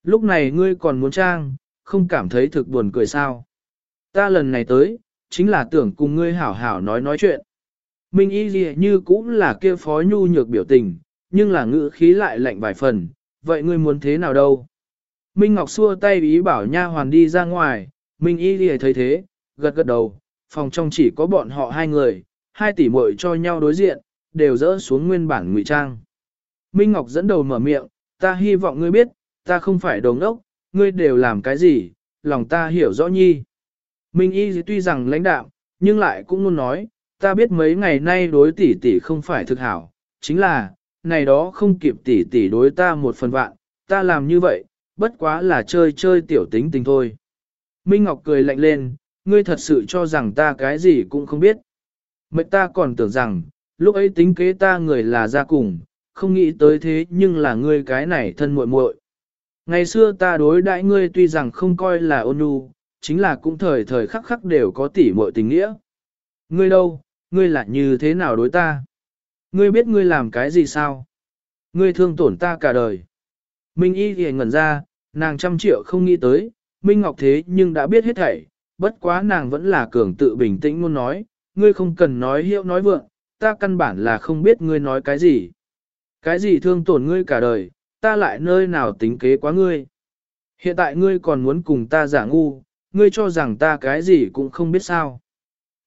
Lúc này ngươi còn muốn trang, không cảm thấy thực buồn cười sao. Ta lần này tới, chính là tưởng cùng ngươi hảo hảo nói nói chuyện. Minh y gì như cũng là kia phó nhu nhược biểu tình, nhưng là ngữ khí lại lạnh vài phần, vậy ngươi muốn thế nào đâu? Minh Ngọc xua tay ý bảo nha hoàn đi ra ngoài, Minh y gì thấy thế, gật gật đầu, phòng trong chỉ có bọn họ hai người, hai tỷ muội cho nhau đối diện, đều dỡ xuống nguyên bản ngụy trang. Minh Ngọc dẫn đầu mở miệng, ta hy vọng ngươi biết, ta không phải đồ ngốc, ngươi đều làm cái gì, lòng ta hiểu rõ nhi. Minh Y tuy rằng lãnh đạo, nhưng lại cũng luôn nói, ta biết mấy ngày nay đối tỷ tỷ không phải thực hảo, chính là, này đó không kịp tỷ tỷ đối ta một phần vạn, ta làm như vậy, bất quá là chơi chơi tiểu tính tình thôi. Minh Ngọc cười lạnh lên, ngươi thật sự cho rằng ta cái gì cũng không biết. Mệnh ta còn tưởng rằng, lúc ấy tính kế ta người là ra cùng, không nghĩ tới thế nhưng là ngươi cái này thân muội muội. Ngày xưa ta đối đãi ngươi tuy rằng không coi là ôn nhu, chính là cũng thời thời khắc khắc đều có tỉ muội tình nghĩa. Ngươi đâu, ngươi là như thế nào đối ta? Ngươi biết ngươi làm cái gì sao? Ngươi thương tổn ta cả đời. Minh y thì ngẩn ra, nàng trăm triệu không nghĩ tới, Minh Ngọc thế nhưng đã biết hết thảy, bất quá nàng vẫn là cường tự bình tĩnh muốn nói, ngươi không cần nói hiệu nói vượng, ta căn bản là không biết ngươi nói cái gì. Cái gì thương tổn ngươi cả đời, ta lại nơi nào tính kế quá ngươi. Hiện tại ngươi còn muốn cùng ta giả ngu, ngươi cho rằng ta cái gì cũng không biết sao.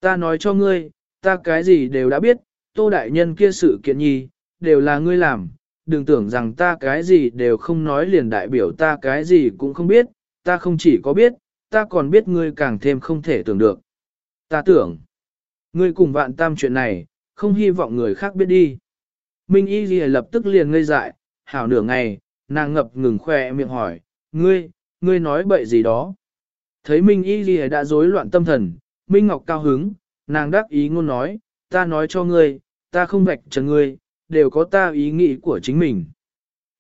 Ta nói cho ngươi, ta cái gì đều đã biết, tô đại nhân kia sự kiện nhi, đều là ngươi làm, đừng tưởng rằng ta cái gì đều không nói liền đại biểu ta cái gì cũng không biết, ta không chỉ có biết, ta còn biết ngươi càng thêm không thể tưởng được. Ta tưởng, ngươi cùng vạn tam chuyện này, không hy vọng người khác biết đi. Minh Y Ghi lập tức liền ngây dại, hảo nửa ngày, nàng ngập ngừng khoe miệng hỏi, ngươi, ngươi nói bậy gì đó. Thấy Minh Y Ghi đã rối loạn tâm thần, Minh Ngọc cao hứng, nàng đáp ý ngôn nói, ta nói cho ngươi, ta không vạch trần ngươi, đều có ta ý nghĩ của chính mình.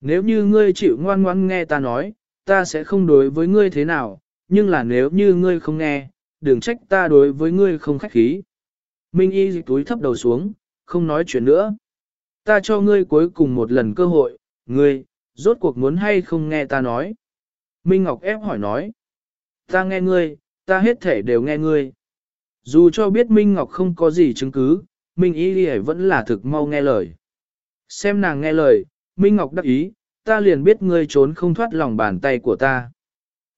Nếu như ngươi chịu ngoan ngoãn nghe ta nói, ta sẽ không đối với ngươi thế nào, nhưng là nếu như ngươi không nghe, đừng trách ta đối với ngươi không khách khí. Minh Y dịch túi thấp đầu xuống, không nói chuyện nữa. Ta cho ngươi cuối cùng một lần cơ hội, ngươi, rốt cuộc muốn hay không nghe ta nói. Minh Ngọc ép hỏi nói. Ta nghe ngươi, ta hết thể đều nghe ngươi. Dù cho biết Minh Ngọc không có gì chứng cứ, Minh Y Lì vẫn là thực mau nghe lời. Xem nàng nghe lời, Minh Ngọc đắc ý, ta liền biết ngươi trốn không thoát lòng bàn tay của ta.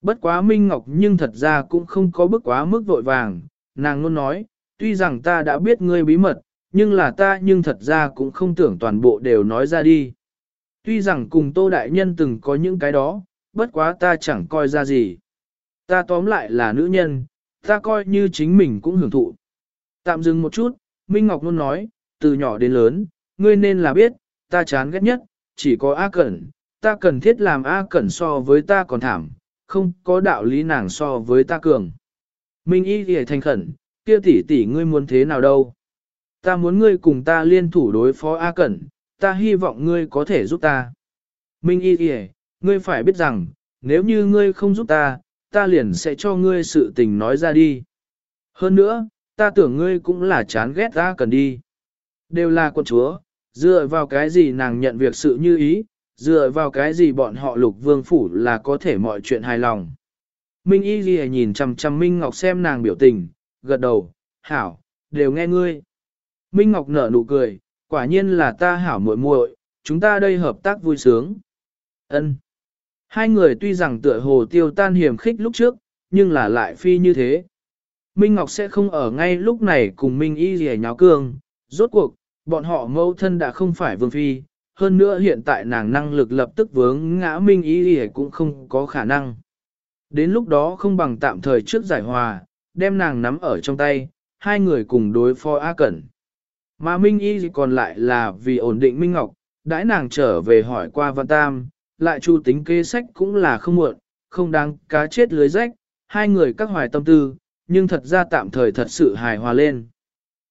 Bất quá Minh Ngọc nhưng thật ra cũng không có bức quá mức vội vàng, nàng luôn nói, tuy rằng ta đã biết ngươi bí mật, nhưng là ta nhưng thật ra cũng không tưởng toàn bộ đều nói ra đi. Tuy rằng cùng Tô Đại Nhân từng có những cái đó, bất quá ta chẳng coi ra gì. Ta tóm lại là nữ nhân, ta coi như chính mình cũng hưởng thụ. Tạm dừng một chút, Minh Ngọc luôn nói, từ nhỏ đến lớn, ngươi nên là biết, ta chán ghét nhất, chỉ có A Cẩn, ta cần thiết làm A Cẩn so với ta còn thảm, không có đạo lý nàng so với ta cường. Minh Y thì thành khẩn, kia tỷ tỷ ngươi muốn thế nào đâu. Ta muốn ngươi cùng ta liên thủ đối phó A Cẩn, ta hy vọng ngươi có thể giúp ta. Minh Y thì ngươi phải biết rằng, nếu như ngươi không giúp ta, ta liền sẽ cho ngươi sự tình nói ra đi. Hơn nữa, ta tưởng ngươi cũng là chán ghét ta cần đi. Đều là con chúa, dựa vào cái gì nàng nhận việc sự như ý, dựa vào cái gì bọn họ lục vương phủ là có thể mọi chuyện hài lòng. Minh Y Ghi nhìn chằm chằm Minh Ngọc xem nàng biểu tình, gật đầu, hảo, đều nghe ngươi. Minh Ngọc nở nụ cười, quả nhiên là ta hảo muội muội, chúng ta đây hợp tác vui sướng. Ân. Hai người tuy rằng tựa hồ tiêu tan hiểm khích lúc trước, nhưng là lại phi như thế. Minh Ngọc sẽ không ở ngay lúc này cùng Minh Y gì nháo cương, rốt cuộc, bọn họ mâu thân đã không phải vương phi, hơn nữa hiện tại nàng năng lực lập tức vướng ngã Minh Y gì cũng không có khả năng. Đến lúc đó không bằng tạm thời trước giải hòa, đem nàng nắm ở trong tay, hai người cùng đối phó A Cẩn. Mà Minh Y còn lại là vì ổn định Minh Ngọc, đãi nàng trở về hỏi qua Văn Tam, lại chu tính kế sách cũng là không muộn, không đáng cá chết lưới rách, hai người các hoài tâm tư, nhưng thật ra tạm thời thật sự hài hòa lên.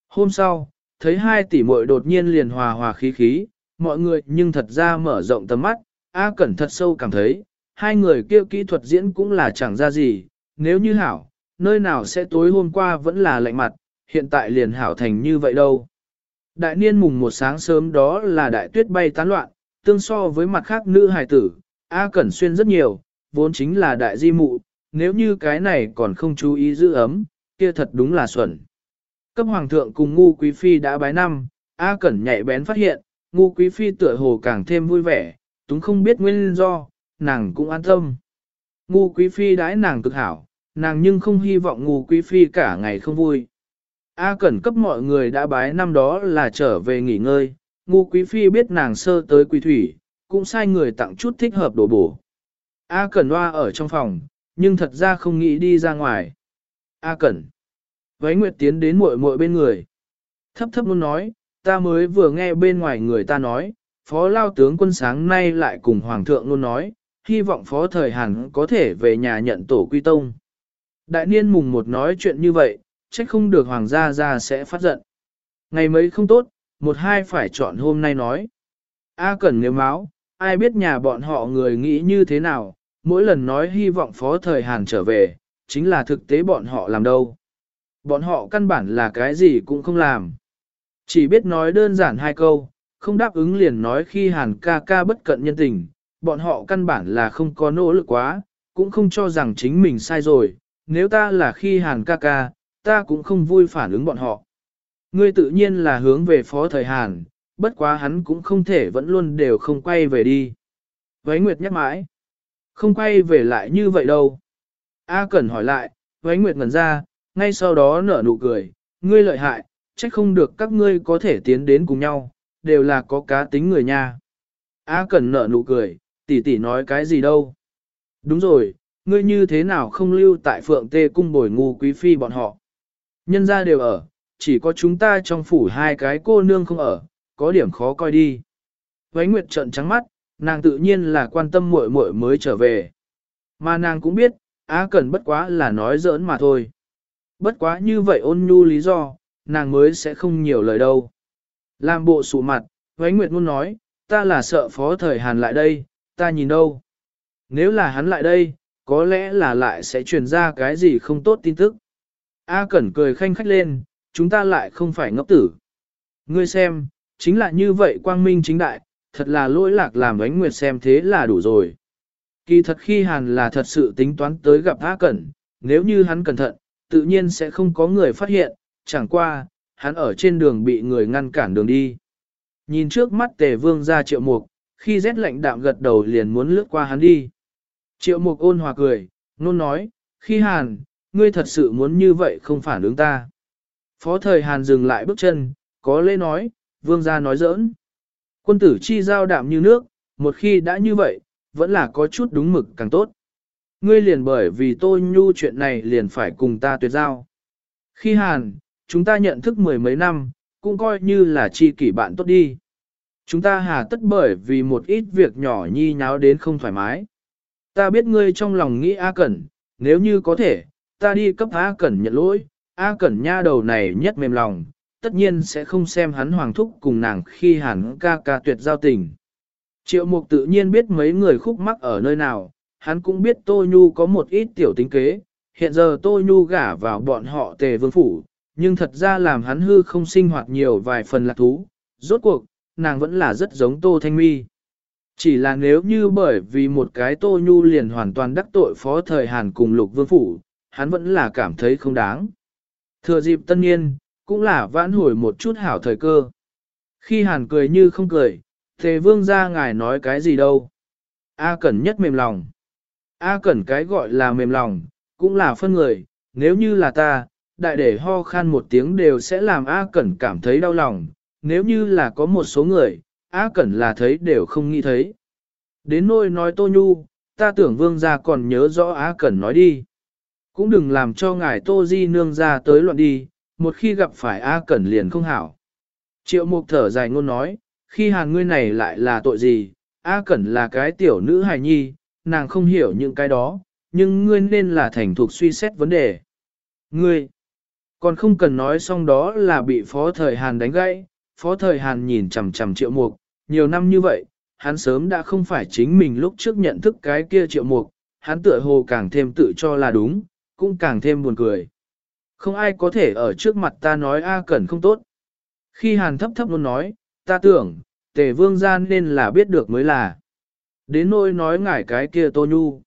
Hôm sau, thấy hai tỷ muội đột nhiên liền hòa hòa khí khí, mọi người nhưng thật ra mở rộng tầm mắt, A Cẩn thật sâu cảm thấy, hai người kia kỹ thuật diễn cũng là chẳng ra gì, nếu như hảo, nơi nào sẽ tối hôm qua vẫn là lạnh mặt, hiện tại liền hảo thành như vậy đâu. Đại niên mùng một sáng sớm đó là đại tuyết bay tán loạn, tương so với mặt khác nữ hài tử, A Cẩn Xuyên rất nhiều, vốn chính là đại di mụ, nếu như cái này còn không chú ý giữ ấm, kia thật đúng là xuẩn. Cấp hoàng thượng cùng ngu quý phi đã bái năm, A Cẩn nhạy bén phát hiện, ngu quý phi tựa hồ càng thêm vui vẻ, túng không biết nguyên do, nàng cũng an tâm. Ngu quý phi đãi nàng cực hảo, nàng nhưng không hy vọng ngu quý phi cả ngày không vui. A Cẩn cấp mọi người đã bái năm đó là trở về nghỉ ngơi, ngu quý phi biết nàng sơ tới quỳ thủy, cũng sai người tặng chút thích hợp đồ bổ. A Cẩn hoa ở trong phòng, nhưng thật ra không nghĩ đi ra ngoài. A Cẩn. Váy Nguyệt tiến đến muội muội bên người. Thấp thấp luôn nói, ta mới vừa nghe bên ngoài người ta nói, phó lao tướng quân sáng nay lại cùng hoàng thượng luôn nói, hy vọng phó thời Hàn có thể về nhà nhận tổ quy tông. Đại niên mùng một nói chuyện như vậy, trách không được hoàng gia ra sẽ phát giận. Ngày mấy không tốt, một hai phải chọn hôm nay nói. A Cẩn nếu máu, ai biết nhà bọn họ người nghĩ như thế nào, mỗi lần nói hy vọng phó thời Hàn trở về, chính là thực tế bọn họ làm đâu. Bọn họ căn bản là cái gì cũng không làm. Chỉ biết nói đơn giản hai câu, không đáp ứng liền nói khi Hàn ca ca bất cận nhân tình, bọn họ căn bản là không có nỗ lực quá, cũng không cho rằng chính mình sai rồi, nếu ta là khi Hàn ca ca, ta cũng không vui phản ứng bọn họ. Ngươi tự nhiên là hướng về phó thời Hàn, bất quá hắn cũng không thể vẫn luôn đều không quay về đi. Váy Nguyệt nhắc mãi, không quay về lại như vậy đâu. A Cẩn hỏi lại, Váy Nguyệt ngẩn ra, ngay sau đó nở nụ cười, ngươi lợi hại, trách không được các ngươi có thể tiến đến cùng nhau, đều là có cá tính người nha. A Cẩn nở nụ cười, tỷ tỷ nói cái gì đâu. Đúng rồi, ngươi như thế nào không lưu tại phượng tê cung bồi ngu quý phi bọn họ. Nhân ra đều ở, chỉ có chúng ta trong phủ hai cái cô nương không ở, có điểm khó coi đi. Vánh Nguyệt trợn trắng mắt, nàng tự nhiên là quan tâm muội muội mới trở về. Mà nàng cũng biết, Á Cẩn bất quá là nói giỡn mà thôi. Bất quá như vậy ôn nhu lý do, nàng mới sẽ không nhiều lời đâu. Làm bộ sụ mặt, Vánh Nguyệt muốn nói, ta là sợ phó thời Hàn lại đây, ta nhìn đâu. Nếu là hắn lại đây, có lẽ là lại sẽ truyền ra cái gì không tốt tin tức. A Cẩn cười khanh khách lên, chúng ta lại không phải ngốc tử. Ngươi xem, chính là như vậy quang minh chính đại, thật là lỗi lạc làm ánh nguyệt xem thế là đủ rồi. Kỳ thật khi Hàn là thật sự tính toán tới gặp A Cẩn, nếu như hắn cẩn thận, tự nhiên sẽ không có người phát hiện, chẳng qua, hắn ở trên đường bị người ngăn cản đường đi. Nhìn trước mắt tề vương ra triệu mục, khi rét lạnh đạm gật đầu liền muốn lướt qua hắn đi. Triệu mục ôn hòa cười, nôn nói, khi Hàn, ngươi thật sự muốn như vậy không phản ứng ta. Phó thời Hàn dừng lại bước chân, có lễ nói, vương gia nói giỡn. Quân tử chi giao đạm như nước, một khi đã như vậy, vẫn là có chút đúng mực càng tốt. Ngươi liền bởi vì tôi nhu chuyện này liền phải cùng ta tuyệt giao. Khi Hàn, chúng ta nhận thức mười mấy năm, cũng coi như là chi kỷ bạn tốt đi. Chúng ta hà tất bởi vì một ít việc nhỏ nhi nháo đến không thoải mái. Ta biết ngươi trong lòng nghĩ A Cẩn, nếu như có thể, ta đi cấp A Cẩn nhận lỗi, A Cẩn nha đầu này nhất mềm lòng, tất nhiên sẽ không xem hắn hoàng thúc cùng nàng khi hắn ca ca tuyệt giao tình. Triệu mục tự nhiên biết mấy người khúc mắc ở nơi nào, hắn cũng biết Tô Nhu có một ít tiểu tính kế, hiện giờ Tô Nhu gả vào bọn họ tề vương phủ, nhưng thật ra làm hắn hư không sinh hoạt nhiều vài phần lạc thú, rốt cuộc, nàng vẫn là rất giống Tô Thanh Mi. Chỉ là nếu như bởi vì một cái Tô Nhu liền hoàn toàn đắc tội phó thời Hàn cùng lục vương phủ, hắn vẫn là cảm thấy không đáng. Thừa dịp tân niên, cũng là vãn hồi một chút hảo thời cơ. Khi Hàn cười như không cười, thề vương ra ngài nói cái gì đâu. A Cẩn nhất mềm lòng. A Cẩn cái gọi là mềm lòng, cũng là phân người, nếu như là ta, đại để ho khan một tiếng đều sẽ làm A Cẩn cảm thấy đau lòng, nếu như là có một số người, A Cẩn là thấy đều không nghĩ thấy. Đến nôi nói Tô Nhu, ta tưởng vương gia còn nhớ rõ A Cẩn nói đi. Cũng đừng làm cho ngài Tô Di nương ra tới loạn đi, một khi gặp phải A Cẩn liền không hảo. Triệu mục thở dài ngôn nói, khi hàng ngươi này lại là tội gì, A Cẩn là cái tiểu nữ hài nhi, nàng không hiểu những cái đó, nhưng ngươi nên là thành thục suy xét vấn đề. Ngươi, còn không cần nói xong đó là bị phó thời Hàn đánh gãy, phó thời Hàn nhìn chằm chằm triệu mục, nhiều năm như vậy, hắn sớm đã không phải chính mình lúc trước nhận thức cái kia triệu mục, hắn tựa hồ càng thêm tự cho là đúng, cũng càng thêm buồn cười. Không ai có thể ở trước mặt ta nói A Cẩn không tốt. Khi Hàn thấp thấp luôn nói, ta tưởng, tề vương gian nên là biết được mới là. Đến nỗi nói ngài cái kia tô nhu.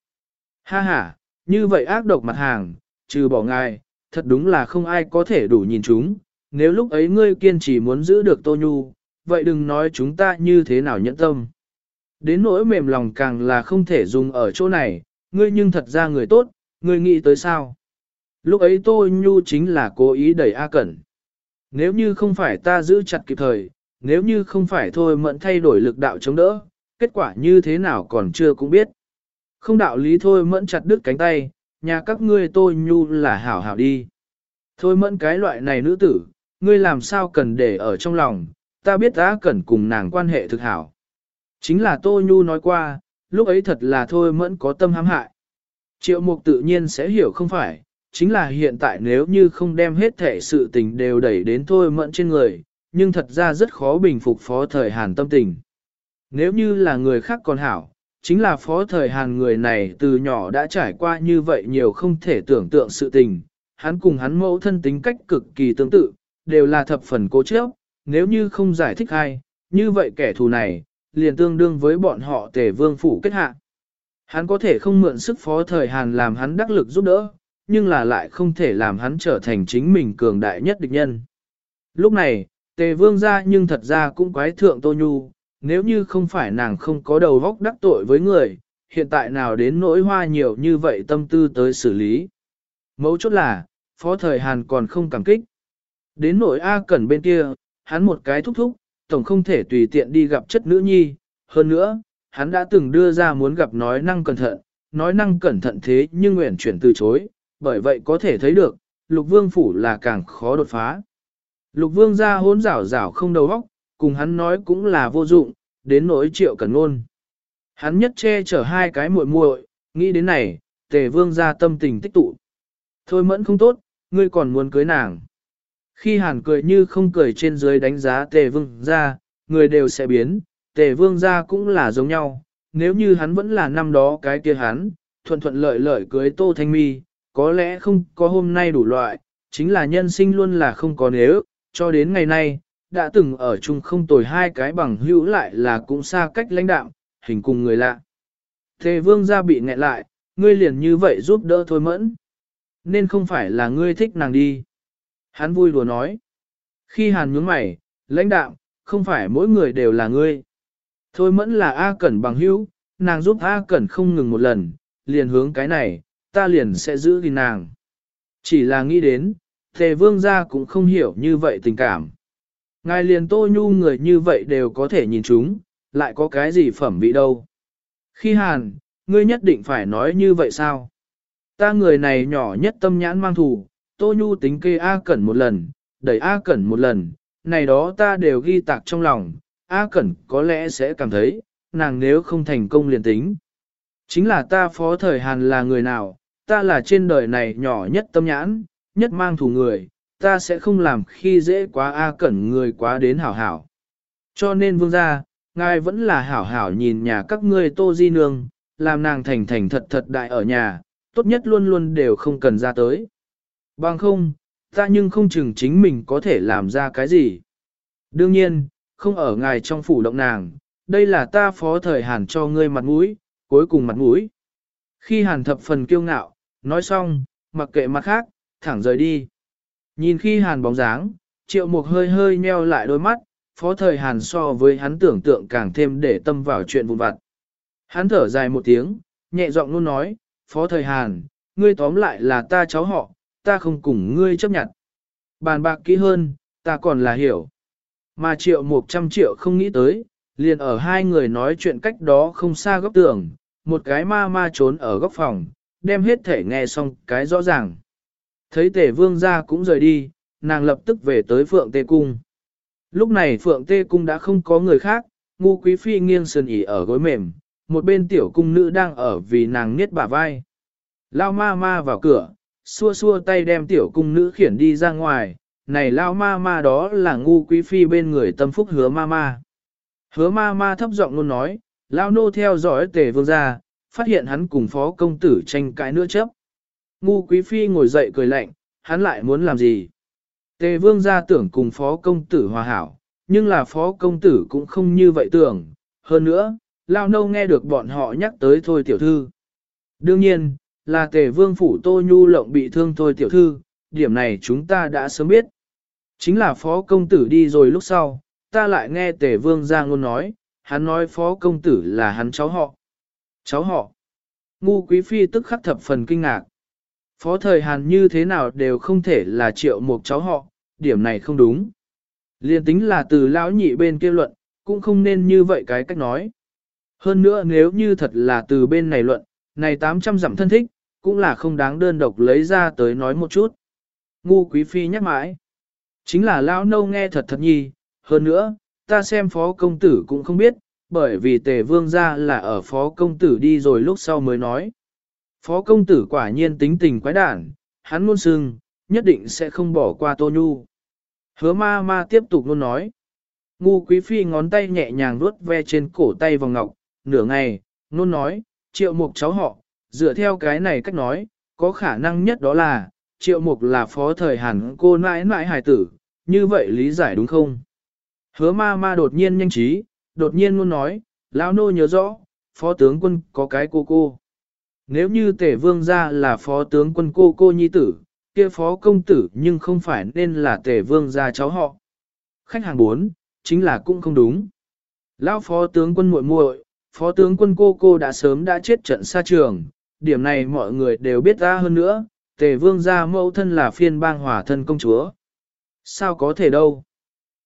Ha ha, như vậy ác độc mặt hàng, trừ bỏ ngài, thật đúng là không ai có thể đủ nhìn chúng. Nếu lúc ấy ngươi kiên trì muốn giữ được tô nhu, vậy đừng nói chúng ta như thế nào nhẫn tâm. Đến nỗi mềm lòng càng là không thể dùng ở chỗ này, ngươi nhưng thật ra người tốt, ngươi nghĩ tới sao? Lúc ấy Tô Nhu chính là cố ý đẩy A Cẩn. Nếu như không phải ta giữ chặt kịp thời, nếu như không phải thôi mẫn thay đổi lực đạo chống đỡ, kết quả như thế nào còn chưa cũng biết. Không đạo lý thôi mẫn chặt đứt cánh tay, nhà các ngươi Tô Nhu là hảo hảo đi. Thôi mẫn cái loại này nữ tử, ngươi làm sao cần để ở trong lòng, ta biết A Cẩn cùng nàng quan hệ thực hảo. Chính là Tô Nhu nói qua, lúc ấy thật là thôi mẫn có tâm hãm hại. Triệu mục tự nhiên sẽ hiểu không phải, chính là hiện tại nếu như không đem hết thể sự tình đều đẩy đến thôi mẫn trên người, nhưng thật ra rất khó bình phục phó thời Hàn tâm tình. Nếu như là người khác còn hảo, chính là phó thời Hàn người này từ nhỏ đã trải qua như vậy nhiều không thể tưởng tượng sự tình, hắn cùng hắn mẫu thân tính cách cực kỳ tương tự, đều là thập phần cố chấp, nếu như không giải thích ai, như vậy kẻ thù này, liền tương đương với bọn họ tề vương phủ kết hạ. Hắn có thể không mượn sức phó thời Hàn làm hắn đắc lực giúp đỡ, nhưng là lại không thể làm hắn trở thành chính mình cường đại nhất địch nhân. Lúc này, tề vương ra nhưng thật ra cũng quái thượng Tô Nhu, nếu như không phải nàng không có đầu vóc đắc tội với người, hiện tại nào đến nỗi hoa nhiều như vậy tâm tư tới xử lý. Mấu chốt là, phó thời Hàn còn không cảm kích. Đến nỗi A Cẩn bên kia, hắn một cái thúc thúc, tổng không thể tùy tiện đi gặp chất nữ nhi, hơn nữa, hắn đã từng đưa ra muốn gặp nói năng cẩn thận, nói năng cẩn thận thế nhưng nguyện chuyển từ chối, bởi vậy có thể thấy được, lục vương phủ là càng khó đột phá. Lục vương ra hỗn rảo rảo không đầu óc, cùng hắn nói cũng là vô dụng, đến nỗi triệu cần ngôn. Hắn nhất che chở hai cái muội muội, nghĩ đến này, tề vương ra tâm tình tích tụ. Thôi mẫn không tốt, ngươi còn muốn cưới nàng. Khi hàn cười như không cười trên dưới đánh giá tề vương ra, người đều sẽ biến, tề vương gia cũng là giống nhau. Nếu như hắn vẫn là năm đó cái kia hắn, thuận thuận lợi lợi cưới tô thanh mi, có lẽ không có hôm nay đủ loại, chính là nhân sinh luôn là không có nếu, cho đến ngày nay, đã từng ở chung không tồi hai cái bằng hữu lại là cũng xa cách lãnh đạo, hình cùng người lạ. Tề vương gia bị nghẹn lại, ngươi liền như vậy giúp đỡ thôi mẫn. Nên không phải là ngươi thích nàng đi. Hắn vui đùa nói. Khi hàn nhướng mày, lãnh đạo, không phải mỗi người đều là ngươi. Thôi mẫn là A Cẩn bằng hữu, nàng giúp A Cẩn không ngừng một lần, liền hướng cái này, ta liền sẽ giữ gìn nàng. Chỉ là nghĩ đến, thề vương gia cũng không hiểu như vậy tình cảm. Ngài liền tô nhu người như vậy đều có thể nhìn chúng, lại có cái gì phẩm vị đâu. Khi hàn, ngươi nhất định phải nói như vậy sao? Ta người này nhỏ nhất tâm nhãn mang thù, tô nhu tính kê A Cẩn một lần, đẩy A Cẩn một lần, này đó ta đều ghi tạc trong lòng, A Cẩn có lẽ sẽ cảm thấy, nàng nếu không thành công liền tính. Chính là ta phó thời Hàn là người nào, ta là trên đời này nhỏ nhất tâm nhãn, nhất mang thù người, ta sẽ không làm khi dễ quá A Cẩn người quá đến hảo hảo. Cho nên vương gia, ngài vẫn là hảo hảo nhìn nhà các ngươi tô di nương, làm nàng thành thành thật thật đại ở nhà, tốt nhất luôn luôn đều không cần ra tới. Bằng không, ta nhưng không chừng chính mình có thể làm ra cái gì. Đương nhiên, không ở ngài trong phủ động nàng, đây là ta phó thời hàn cho ngươi mặt mũi, cuối cùng mặt mũi. Khi hàn thập phần kiêu ngạo, nói xong, mặc kệ mặt khác, thẳng rời đi. Nhìn khi hàn bóng dáng, triệu mục hơi hơi nheo lại đôi mắt, phó thời hàn so với hắn tưởng tượng càng thêm để tâm vào chuyện vụn vặt. Hắn thở dài một tiếng, nhẹ giọng luôn nói, phó thời hàn, ngươi tóm lại là ta cháu họ, ta không cùng ngươi chấp nhận. Bàn bạc kỹ hơn, ta còn là hiểu. Mà triệu một trăm triệu không nghĩ tới, liền ở hai người nói chuyện cách đó không xa góc tường, một cái ma ma trốn ở góc phòng, đem hết thể nghe xong cái rõ ràng. Thấy tể vương ra cũng rời đi, nàng lập tức về tới phượng tê cung. Lúc này phượng tê cung đã không có người khác, ngu quý phi nghiêng sườn ỉ ở gối mềm, một bên tiểu cung nữ đang ở vì nàng niết bả vai. Lao ma ma vào cửa, xua xua tay đem tiểu cung nữ khiển đi ra ngoài, này lao ma ma đó là ngu quý phi bên người tâm phúc hứa ma ma. Hứa ma ma thấp giọng luôn nói, lao nô theo dõi tề vương gia phát hiện hắn cùng phó công tử tranh cãi nữa chấp. Ngu quý phi ngồi dậy cười lạnh, hắn lại muốn làm gì? Tề vương gia tưởng cùng phó công tử hòa hảo, nhưng là phó công tử cũng không như vậy tưởng. Hơn nữa, lao nâu nghe được bọn họ nhắc tới thôi tiểu thư. Đương nhiên, là tề vương phủ tô nhu lộng bị thương thôi tiểu thư, điểm này chúng ta đã sớm biết. Chính là phó công tử đi rồi lúc sau, ta lại nghe tề vương ra ngôn nói, hắn nói phó công tử là hắn cháu họ. Cháu họ. Ngu quý phi tức khắc thập phần kinh ngạc. Phó thời Hàn như thế nào đều không thể là triệu một cháu họ, điểm này không đúng. Liên tính là từ lão nhị bên kia luận, cũng không nên như vậy cái cách nói. Hơn nữa nếu như thật là từ bên này luận, này 800 dặm thân thích, cũng là không đáng đơn độc lấy ra tới nói một chút. Ngu quý phi nhắc mãi. Chính là lão nâu nghe thật thật nhi, hơn nữa, ta xem phó công tử cũng không biết, bởi vì tề vương ra là ở phó công tử đi rồi lúc sau mới nói. Phó công tử quả nhiên tính tình quái đản, hắn luôn sưng, nhất định sẽ không bỏ qua tô nhu. Hứa ma ma tiếp tục luôn nói. Ngu quý phi ngón tay nhẹ nhàng vuốt ve trên cổ tay vòng ngọc, nửa ngày, luôn nói, triệu mục cháu họ, dựa theo cái này cách nói, có khả năng nhất đó là, triệu mục là phó thời hẳn cô nãi nãi hài tử, như vậy lý giải đúng không? Hứa ma ma đột nhiên nhanh trí, đột nhiên luôn nói, lão nô nhớ rõ, phó tướng quân có cái cô cô. Nếu như tể vương gia là phó tướng quân cô cô nhi tử, kia phó công tử nhưng không phải nên là tể vương gia cháu họ. Khách hàng 4, chính là cũng không đúng. Lão phó tướng quân muội muội, phó tướng quân cô cô đã sớm đã chết trận xa trường, điểm này mọi người đều biết ra hơn nữa, tề vương gia mẫu thân là phiên bang hòa thân công chúa. Sao có thể đâu?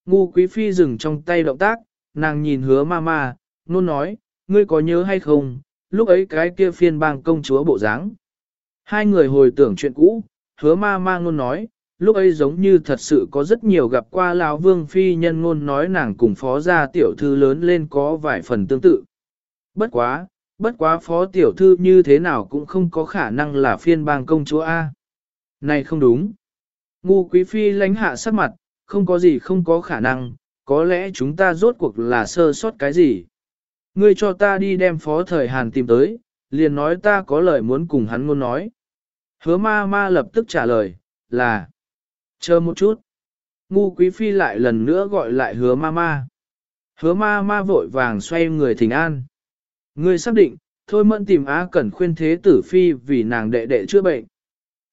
Ngu quý phi dừng trong tay động tác, nàng nhìn hứa ma ma, nôn nói, ngươi có nhớ hay không, lúc ấy cái kia phiên bang công chúa bộ dáng. Hai người hồi tưởng chuyện cũ, hứa ma ma ngôn nói, lúc ấy giống như thật sự có rất nhiều gặp qua lão vương phi nhân ngôn nói nàng cùng phó gia tiểu thư lớn lên có vài phần tương tự. Bất quá, bất quá phó tiểu thư như thế nào cũng không có khả năng là phiên bang công chúa A. Này không đúng. Ngu quý phi lánh hạ sắc mặt, không có gì không có khả năng, có lẽ chúng ta rốt cuộc là sơ sót cái gì. Ngươi cho ta đi đem phó thời Hàn tìm tới, liền nói ta có lời muốn cùng hắn ngôn nói. Hứa ma ma lập tức trả lời, là, chờ một chút. Ngu quý phi lại lần nữa gọi lại hứa ma ma. Hứa ma ma vội vàng xoay người thỉnh an. Ngươi xác định, thôi mẫn tìm á cẩn khuyên thế tử phi vì nàng đệ đệ chữa bệnh.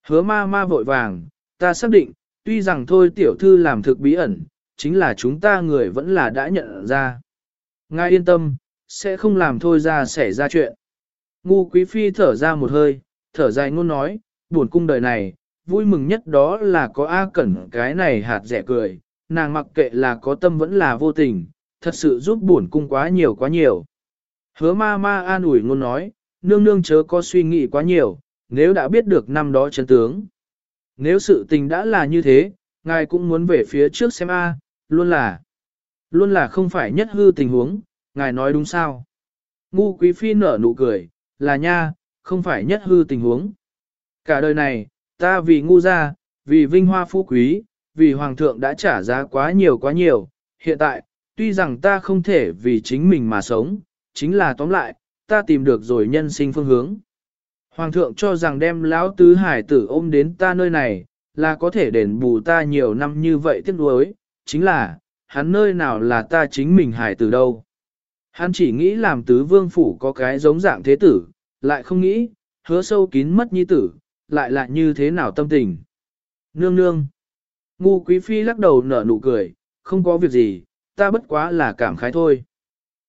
Hứa ma ma vội vàng, ta xác định, tuy rằng thôi tiểu thư làm thực bí ẩn, chính là chúng ta người vẫn là đã nhận ra. Ngài yên tâm, sẽ không làm thôi ra xảy ra chuyện. Ngu quý phi thở ra một hơi, thở dài ngôn nói, buồn cung đời này, vui mừng nhất đó là có A Cẩn cái này hạt rẻ cười, nàng mặc kệ là có tâm vẫn là vô tình, thật sự giúp buồn cung quá nhiều quá nhiều. Hứa ma ma an ủi ngôn nói, nương nương chớ có suy nghĩ quá nhiều, nếu đã biết được năm đó chân tướng. Nếu sự tình đã là như thế, ngài cũng muốn về phía trước xem A, luôn là, luôn là không phải nhất hư tình huống, ngài nói đúng sao? Ngu quý phi nở nụ cười, là nha, không phải nhất hư tình huống. Cả đời này, ta vì ngu gia, vì vinh hoa phú quý, vì hoàng thượng đã trả giá quá nhiều quá nhiều, hiện tại, tuy rằng ta không thể vì chính mình mà sống, chính là tóm lại, ta tìm được rồi nhân sinh phương hướng. Hoàng thượng cho rằng đem lão tứ hải tử ôm đến ta nơi này, là có thể đền bù ta nhiều năm như vậy tiếc nuối, chính là, hắn nơi nào là ta chính mình hải tử đâu. Hắn chỉ nghĩ làm tứ vương phủ có cái giống dạng thế tử, lại không nghĩ, hứa sâu kín mất nhi tử, lại lại như thế nào tâm tình. Nương nương. Ngu quý phi lắc đầu nở nụ cười, không có việc gì, ta bất quá là cảm khái thôi.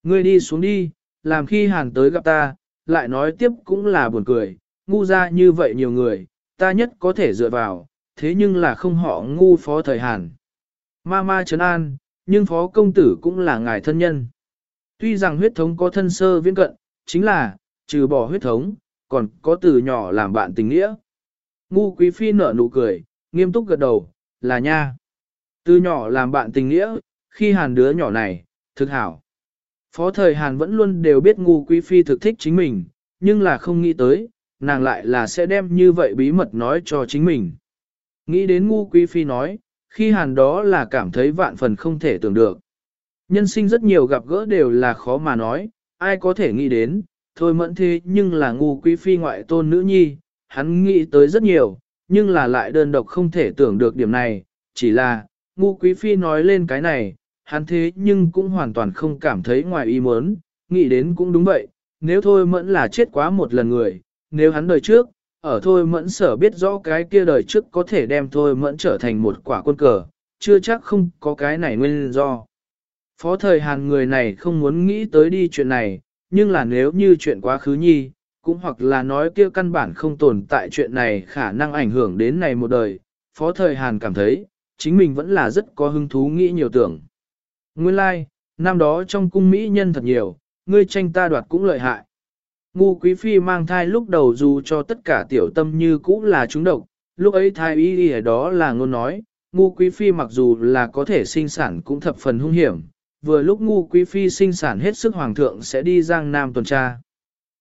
Ngươi đi xuống đi, làm khi hàn tới gặp ta, lại nói tiếp cũng là buồn cười, ngu ra như vậy nhiều người, ta nhất có thể dựa vào, thế nhưng là không họ ngu phó thời hàn. Ma ma trấn an, nhưng phó công tử cũng là ngài thân nhân. Tuy rằng huyết thống có thân sơ viễn cận, chính là, trừ bỏ huyết thống, còn có từ nhỏ làm bạn tình nghĩa. Ngu quý phi nở nụ cười, nghiêm túc gật đầu, là nha. Từ nhỏ làm bạn tình nghĩa, khi hàn đứa nhỏ này, thực hảo. Phó thời hàn vẫn luôn đều biết ngu quý phi thực thích chính mình, nhưng là không nghĩ tới, nàng lại là sẽ đem như vậy bí mật nói cho chính mình. Nghĩ đến ngu quý phi nói, khi hàn đó là cảm thấy vạn phần không thể tưởng được. Nhân sinh rất nhiều gặp gỡ đều là khó mà nói, ai có thể nghĩ đến, thôi mẫn thế nhưng là ngu quý phi ngoại tôn nữ nhi, hắn nghĩ tới rất nhiều, nhưng là lại đơn độc không thể tưởng được điểm này, chỉ là, ngu quý phi nói lên cái này, hắn thế nhưng cũng hoàn toàn không cảm thấy ngoài ý muốn, nghĩ đến cũng đúng vậy, nếu thôi mẫn là chết quá một lần người, nếu hắn đời trước, ở thôi mẫn sở biết rõ cái kia đời trước có thể đem thôi mẫn trở thành một quả quân cờ, chưa chắc không có cái này nguyên do. Phó thời Hàn người này không muốn nghĩ tới đi chuyện này, nhưng là nếu như chuyện quá khứ nhi, cũng hoặc là nói kia căn bản không tồn tại chuyện này khả năng ảnh hưởng đến này một đời, Phó thời Hàn cảm thấy, chính mình vẫn là rất có hứng thú nghĩ nhiều tưởng. Nguyên lai, like, năm đó trong cung Mỹ nhân thật nhiều, ngươi tranh ta đoạt cũng lợi hại. Ngu quý phi mang thai lúc đầu dù cho tất cả tiểu tâm như cũ là chúng độc, lúc ấy thai y ở đó là ngôn nói, ngu quý phi mặc dù là có thể sinh sản cũng thập phần hung hiểm, vừa lúc ngu quý phi sinh sản hết sức hoàng thượng sẽ đi giang nam tuần tra.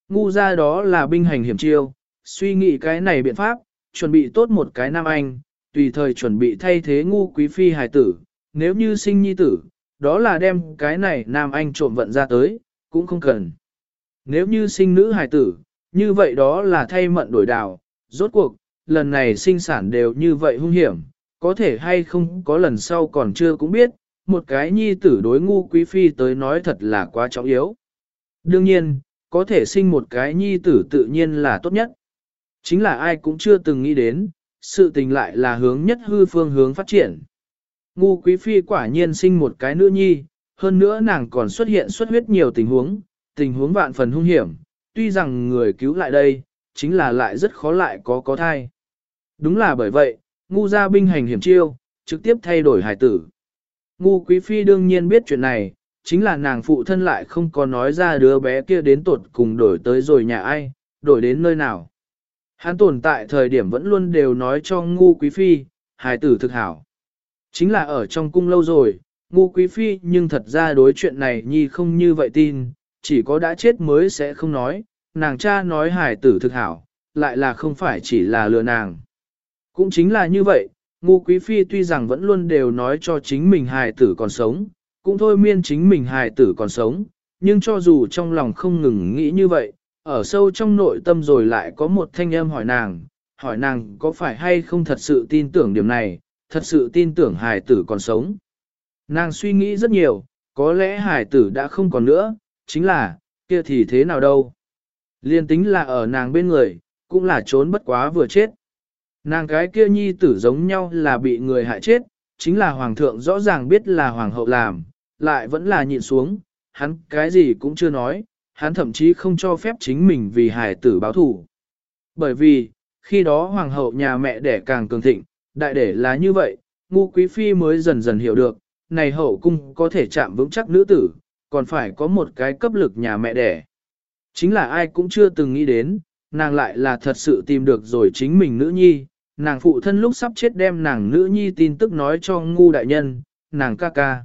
Ngu ra đó là binh hành hiểm chiêu, suy nghĩ cái này biện pháp, chuẩn bị tốt một cái nam anh, tùy thời chuẩn bị thay thế ngu quý phi hài tử, nếu như sinh nhi tử, đó là đem cái này nam anh trộm vận ra tới, cũng không cần. Nếu như sinh nữ hài tử, như vậy đó là thay mận đổi đào, rốt cuộc, lần này sinh sản đều như vậy hung hiểm, có thể hay không có lần sau còn chưa cũng biết, một cái nhi tử đối ngu quý phi tới nói thật là quá trọng yếu. Đương nhiên, có thể sinh một cái nhi tử tự nhiên là tốt nhất. Chính là ai cũng chưa từng nghĩ đến, sự tình lại là hướng nhất hư phương hướng phát triển. Ngu quý phi quả nhiên sinh một cái nữ nhi, hơn nữa nàng còn xuất hiện xuất huyết nhiều tình huống, tình huống vạn phần hung hiểm, tuy rằng người cứu lại đây, chính là lại rất khó lại có có thai. Đúng là bởi vậy, ngu gia binh hành hiểm chiêu, trực tiếp thay đổi hài tử. Ngu quý phi đương nhiên biết chuyện này, chính là nàng phụ thân lại không có nói ra đứa bé kia đến tột cùng đổi tới rồi nhà ai, đổi đến nơi nào. Hắn tồn tại thời điểm vẫn luôn đều nói cho ngu quý phi, hài tử thực hảo. Chính là ở trong cung lâu rồi, ngu quý phi nhưng thật ra đối chuyện này nhi không như vậy tin, chỉ có đã chết mới sẽ không nói, nàng cha nói hài tử thực hảo, lại là không phải chỉ là lừa nàng. Cũng chính là như vậy, ngu quý phi tuy rằng vẫn luôn đều nói cho chính mình hài tử còn sống, cũng thôi miên chính mình hài tử còn sống, nhưng cho dù trong lòng không ngừng nghĩ như vậy, ở sâu trong nội tâm rồi lại có một thanh âm hỏi nàng, hỏi nàng có phải hay không thật sự tin tưởng điểm này, thật sự tin tưởng hài tử còn sống. Nàng suy nghĩ rất nhiều, có lẽ hài tử đã không còn nữa, chính là, kia thì thế nào đâu. Liên tính là ở nàng bên người, cũng là trốn bất quá vừa chết. Nàng cái kia nhi tử giống nhau là bị người hại chết, chính là hoàng thượng rõ ràng biết là hoàng hậu làm, lại vẫn là nhịn xuống, hắn cái gì cũng chưa nói, hắn thậm chí không cho phép chính mình vì hài tử báo thủ. Bởi vì, khi đó hoàng hậu nhà mẹ đẻ càng cường thịnh, đại để là như vậy, ngu quý phi mới dần dần hiểu được, này hậu cung có thể chạm vững chắc nữ tử, còn phải có một cái cấp lực nhà mẹ đẻ. Chính là ai cũng chưa từng nghĩ đến, nàng lại là thật sự tìm được rồi chính mình nữ nhi, nàng phụ thân lúc sắp chết đem nàng nữ nhi tin tức nói cho ngu đại nhân, nàng ca ca.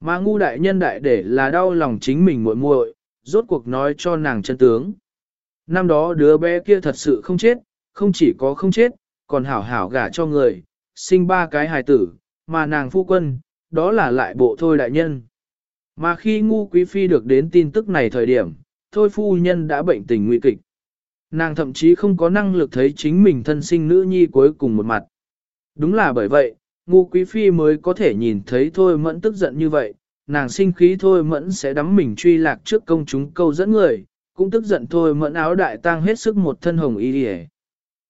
Mà ngu đại nhân đại để là đau lòng chính mình muội muội, rốt cuộc nói cho nàng chân tướng. Năm đó đứa bé kia thật sự không chết, không chỉ có không chết, còn hảo hảo gả cho người, sinh ba cái hài tử, mà nàng phu quân, đó là lại bộ thôi đại nhân. Mà khi ngu quý phi được đến tin tức này thời điểm, thôi phu nhân đã bệnh tình nguy kịch. Nàng thậm chí không có năng lực thấy chính mình thân sinh nữ nhi cuối cùng một mặt. Đúng là bởi vậy, ngu quý phi mới có thể nhìn thấy thôi mẫn tức giận như vậy, nàng sinh khí thôi mẫn sẽ đắm mình truy lạc trước công chúng câu dẫn người, cũng tức giận thôi mẫn áo đại tang hết sức một thân hồng y đi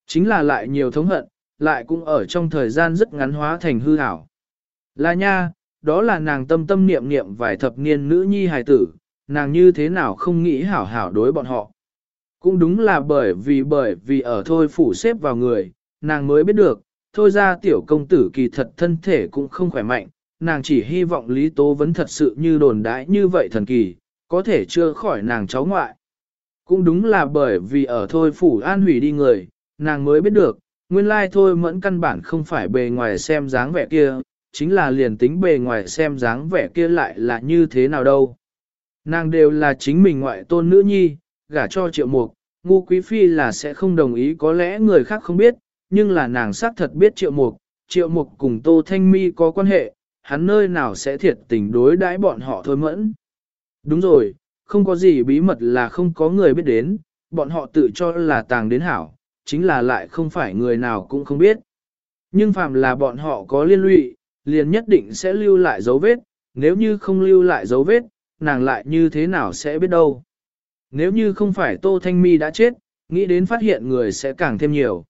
Chính là lại nhiều thống hận, lại cũng ở trong thời gian rất ngắn hóa thành hư hảo. Là nha, đó là nàng tâm tâm niệm niệm vài thập niên nữ nhi hài tử, nàng như thế nào không nghĩ hảo hảo đối bọn họ. Cũng đúng là bởi vì bởi vì ở thôi phủ xếp vào người, nàng mới biết được, thôi ra tiểu công tử kỳ thật thân thể cũng không khỏe mạnh, nàng chỉ hy vọng Lý Tố vẫn thật sự như đồn đãi như vậy thần kỳ, có thể chưa khỏi nàng cháu ngoại. Cũng đúng là bởi vì ở thôi phủ an hủy đi người, nàng mới biết được, nguyên lai thôi mẫn căn bản không phải bề ngoài xem dáng vẻ kia, chính là liền tính bề ngoài xem dáng vẻ kia lại là như thế nào đâu. Nàng đều là chính mình ngoại tôn nữ nhi, gả cho triệu mục, ngu quý phi là sẽ không đồng ý có lẽ người khác không biết, nhưng là nàng xác thật biết triệu mục, triệu mục cùng tô thanh mi có quan hệ, hắn nơi nào sẽ thiệt tình đối đãi bọn họ thôi mẫn. Đúng rồi, không có gì bí mật là không có người biết đến, bọn họ tự cho là tàng đến hảo, chính là lại không phải người nào cũng không biết. Nhưng phàm là bọn họ có liên lụy, liền nhất định sẽ lưu lại dấu vết, nếu như không lưu lại dấu vết, nàng lại như thế nào sẽ biết đâu. Nếu như không phải Tô Thanh Mi đã chết, nghĩ đến phát hiện người sẽ càng thêm nhiều.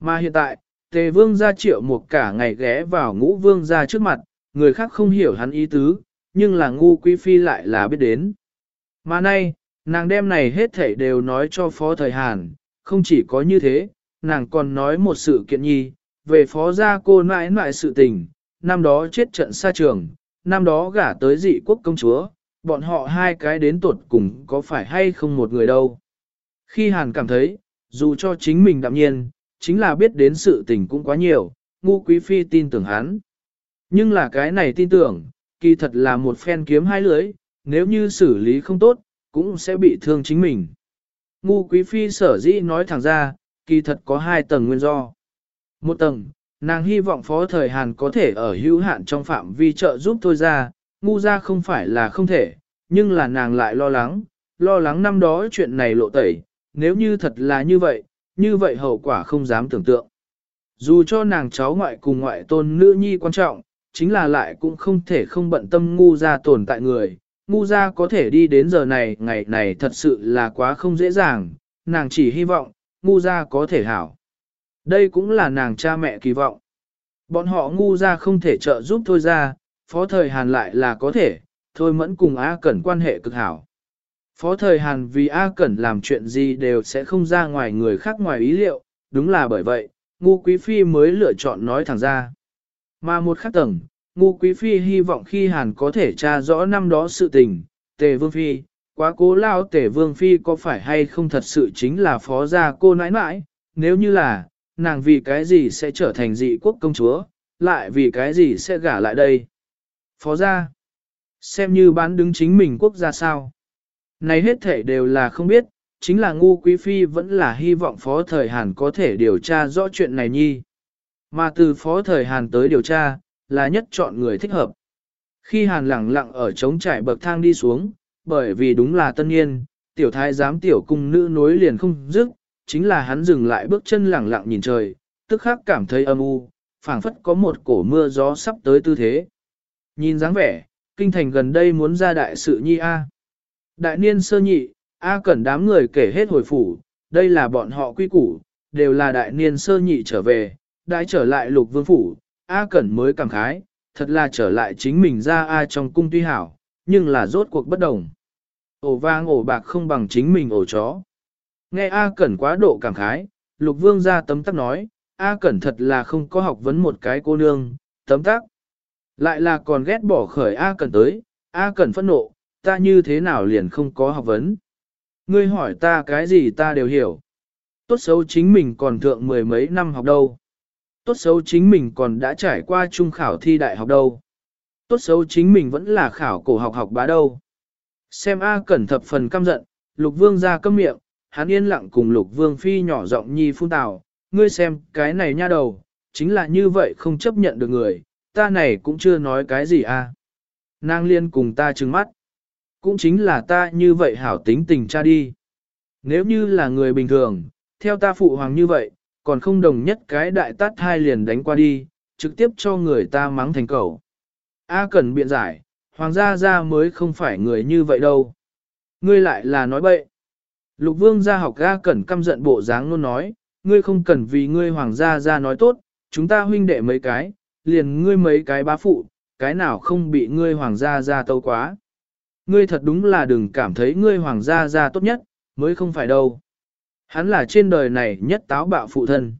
Mà hiện tại, Tề Vương gia triệu một cả ngày ghé vào ngũ vương gia trước mặt, người khác không hiểu hắn ý tứ, nhưng là ngu quý phi lại là biết đến. Mà nay, nàng đem này hết thảy đều nói cho phó thời Hàn, không chỉ có như thế, nàng còn nói một sự kiện nhi, về phó gia cô nãi nãi sự tình, năm đó chết trận xa trường, năm đó gả tới dị quốc công chúa, bọn họ hai cái đến tuột cùng có phải hay không một người đâu. Khi Hàn cảm thấy, dù cho chính mình đạm nhiên, chính là biết đến sự tình cũng quá nhiều, ngu quý phi tin tưởng hắn. Nhưng là cái này tin tưởng, kỳ thật là một phen kiếm hai lưới, nếu như xử lý không tốt, cũng sẽ bị thương chính mình. Ngu quý phi sở dĩ nói thẳng ra, kỳ thật có hai tầng nguyên do. Một tầng, nàng hy vọng phó thời Hàn có thể ở hữu hạn trong phạm vi trợ giúp thôi ra, ngu ra không phải là không thể, nhưng là nàng lại lo lắng, lo lắng năm đó chuyện này lộ tẩy, nếu như thật là như vậy, như vậy hậu quả không dám tưởng tượng. Dù cho nàng cháu ngoại cùng ngoại tôn nữ nhi quan trọng, chính là lại cũng không thể không bận tâm ngu ra tồn tại người. Ngu ra có thể đi đến giờ này, ngày này thật sự là quá không dễ dàng, nàng chỉ hy vọng, ngu ra có thể hảo. Đây cũng là nàng cha mẹ kỳ vọng. Bọn họ ngu ra không thể trợ giúp thôi ra, phó thời Hàn lại là có thể, thôi mẫn cùng A Cẩn quan hệ cực hảo. Phó thời Hàn vì A Cẩn làm chuyện gì đều sẽ không ra ngoài người khác ngoài ý liệu, đúng là bởi vậy, ngu quý phi mới lựa chọn nói thẳng ra. Mà một khắc tầng, ngu quý phi hy vọng khi Hàn có thể tra rõ năm đó sự tình, tề vương phi, quá cố lao tề vương phi có phải hay không thật sự chính là phó gia cô nãi nãi, nếu như là, nàng vì cái gì sẽ trở thành dị quốc công chúa, lại vì cái gì sẽ gả lại đây. Phó gia, xem như bán đứng chính mình quốc gia sao. Này hết thể đều là không biết, chính là ngu quý phi vẫn là hy vọng phó thời Hàn có thể điều tra rõ chuyện này nhi. Mà từ phó thời Hàn tới điều tra, là nhất chọn người thích hợp. Khi Hàn lẳng lặng ở trống trải bậc thang đi xuống, bởi vì đúng là tân niên, tiểu thái giám tiểu cung nữ nối liền không dứt, chính là hắn dừng lại bước chân lẳng lặng nhìn trời, tức khắc cảm thấy âm u, phảng phất có một cổ mưa gió sắp tới tư thế. Nhìn dáng vẻ, kinh thành gần đây muốn ra đại sự nhi A. Đại niên sơ nhị, A cẩn đám người kể hết hồi phủ, đây là bọn họ quy củ, đều là đại niên sơ nhị trở về, đại trở lại lục vương phủ, A cẩn mới cảm khái, thật là trở lại chính mình ra A trong cung tuy hảo, nhưng là rốt cuộc bất đồng. Ổ vang ổ bạc không bằng chính mình ổ chó. Nghe A cẩn quá độ cảm khái, lục vương ra tấm tắc nói, A cẩn thật là không có học vấn một cái cô nương, tấm tắc. Lại là còn ghét bỏ khởi A cẩn tới, A cẩn phẫn nộ, ta như thế nào liền không có học vấn. Ngươi hỏi ta cái gì ta đều hiểu. Tốt xấu chính mình còn thượng mười mấy năm học đâu. Tốt xấu chính mình còn đã trải qua trung khảo thi đại học đâu. Tốt xấu chính mình vẫn là khảo cổ học học bá đâu. Xem A cẩn thập phần căm giận, lục vương ra câm miệng, hắn yên lặng cùng lục vương phi nhỏ giọng nhi phun tào, ngươi xem cái này nha đầu, chính là như vậy không chấp nhận được người, ta này cũng chưa nói cái gì a. Nàng liên cùng ta trừng mắt. Cũng chính là ta như vậy hảo tính tình cha đi. Nếu như là người bình thường, theo ta phụ hoàng như vậy, còn không đồng nhất cái đại tát hai liền đánh qua đi, trực tiếp cho người ta mắng thành cầu. A cần biện giải, hoàng gia gia mới không phải người như vậy đâu. Ngươi lại là nói bậy. Lục vương gia học A cẩn căm giận bộ dáng luôn nói, ngươi không cần vì ngươi hoàng gia gia nói tốt, chúng ta huynh đệ mấy cái, liền ngươi mấy cái bá phụ, cái nào không bị ngươi hoàng gia gia tâu quá. Ngươi thật đúng là đừng cảm thấy ngươi hoàng gia gia tốt nhất, mới không phải đâu. Hắn là trên đời này nhất táo bạo phụ thân.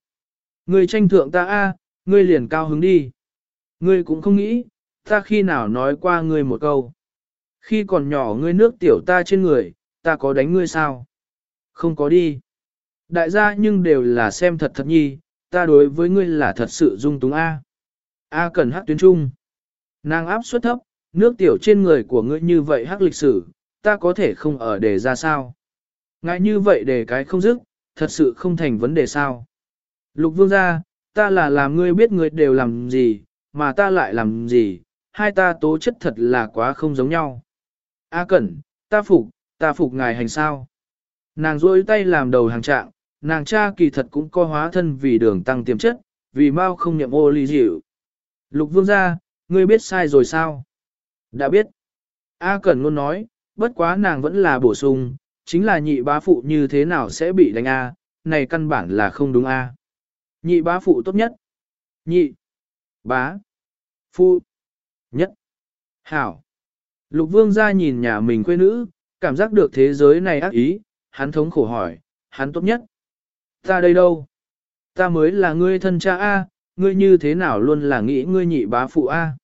Ngươi tranh thượng ta a, ngươi liền cao hứng đi. Ngươi cũng không nghĩ, ta khi nào nói qua ngươi một câu. Khi còn nhỏ ngươi nước tiểu ta trên người, ta có đánh ngươi sao? Không có đi. Đại gia nhưng đều là xem thật thật nhi, ta đối với ngươi là thật sự dung túng A. A cần hắc tuyến trung. Nàng áp suất thấp, nước tiểu trên người của ngươi như vậy hắc lịch sử, ta có thể không ở để ra sao. Ngại như vậy để cái không dứt, thật sự không thành vấn đề sao. Lục vương gia, ta là làm ngươi biết ngươi đều làm gì, mà ta lại làm gì, hai ta tố chất thật là quá không giống nhau. A cẩn, ta phục, ta phục ngài hành sao. Nàng rôi tay làm đầu hàng trạng, nàng cha kỳ thật cũng co hóa thân vì đường tăng tiềm chất, vì mau không niệm ô ly dịu. Lục vương gia, ngươi biết sai rồi sao? Đã biết. A Cẩn luôn nói, bất quá nàng vẫn là bổ sung, chính là nhị bá phụ như thế nào sẽ bị đánh A, này căn bản là không đúng A. Nhị bá phụ tốt nhất. Nhị. Bá. Phụ. Nhất. Hảo. Lục vương gia nhìn nhà mình quê nữ, cảm giác được thế giới này ác ý, hắn thống khổ hỏi, hắn tốt nhất. Ta đây đâu? Ta mới là ngươi thân cha A, ngươi như thế nào luôn là nghĩ ngươi nhị bá phụ A.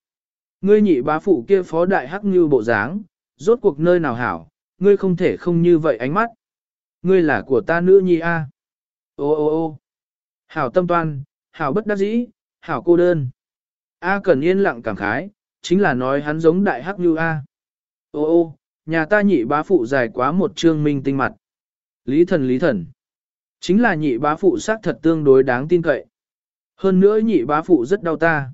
Ngươi nhị bá phụ kia phó đại hắc như bộ dáng, rốt cuộc nơi nào hảo, ngươi không thể không như vậy ánh mắt. Ngươi là của ta nữ nhi A. Ô ô ô hảo tâm toan, hảo bất đắc dĩ, hảo cô đơn. A cần yên lặng cảm khái, chính là nói hắn giống đại hắc như A. Ô ô, nhà ta nhị bá phụ dài quá một trương minh tinh mặt. Lý thần lý thần. Chính là nhị bá phụ xác thật tương đối đáng tin cậy. Hơn nữa nhị bá phụ rất đau ta.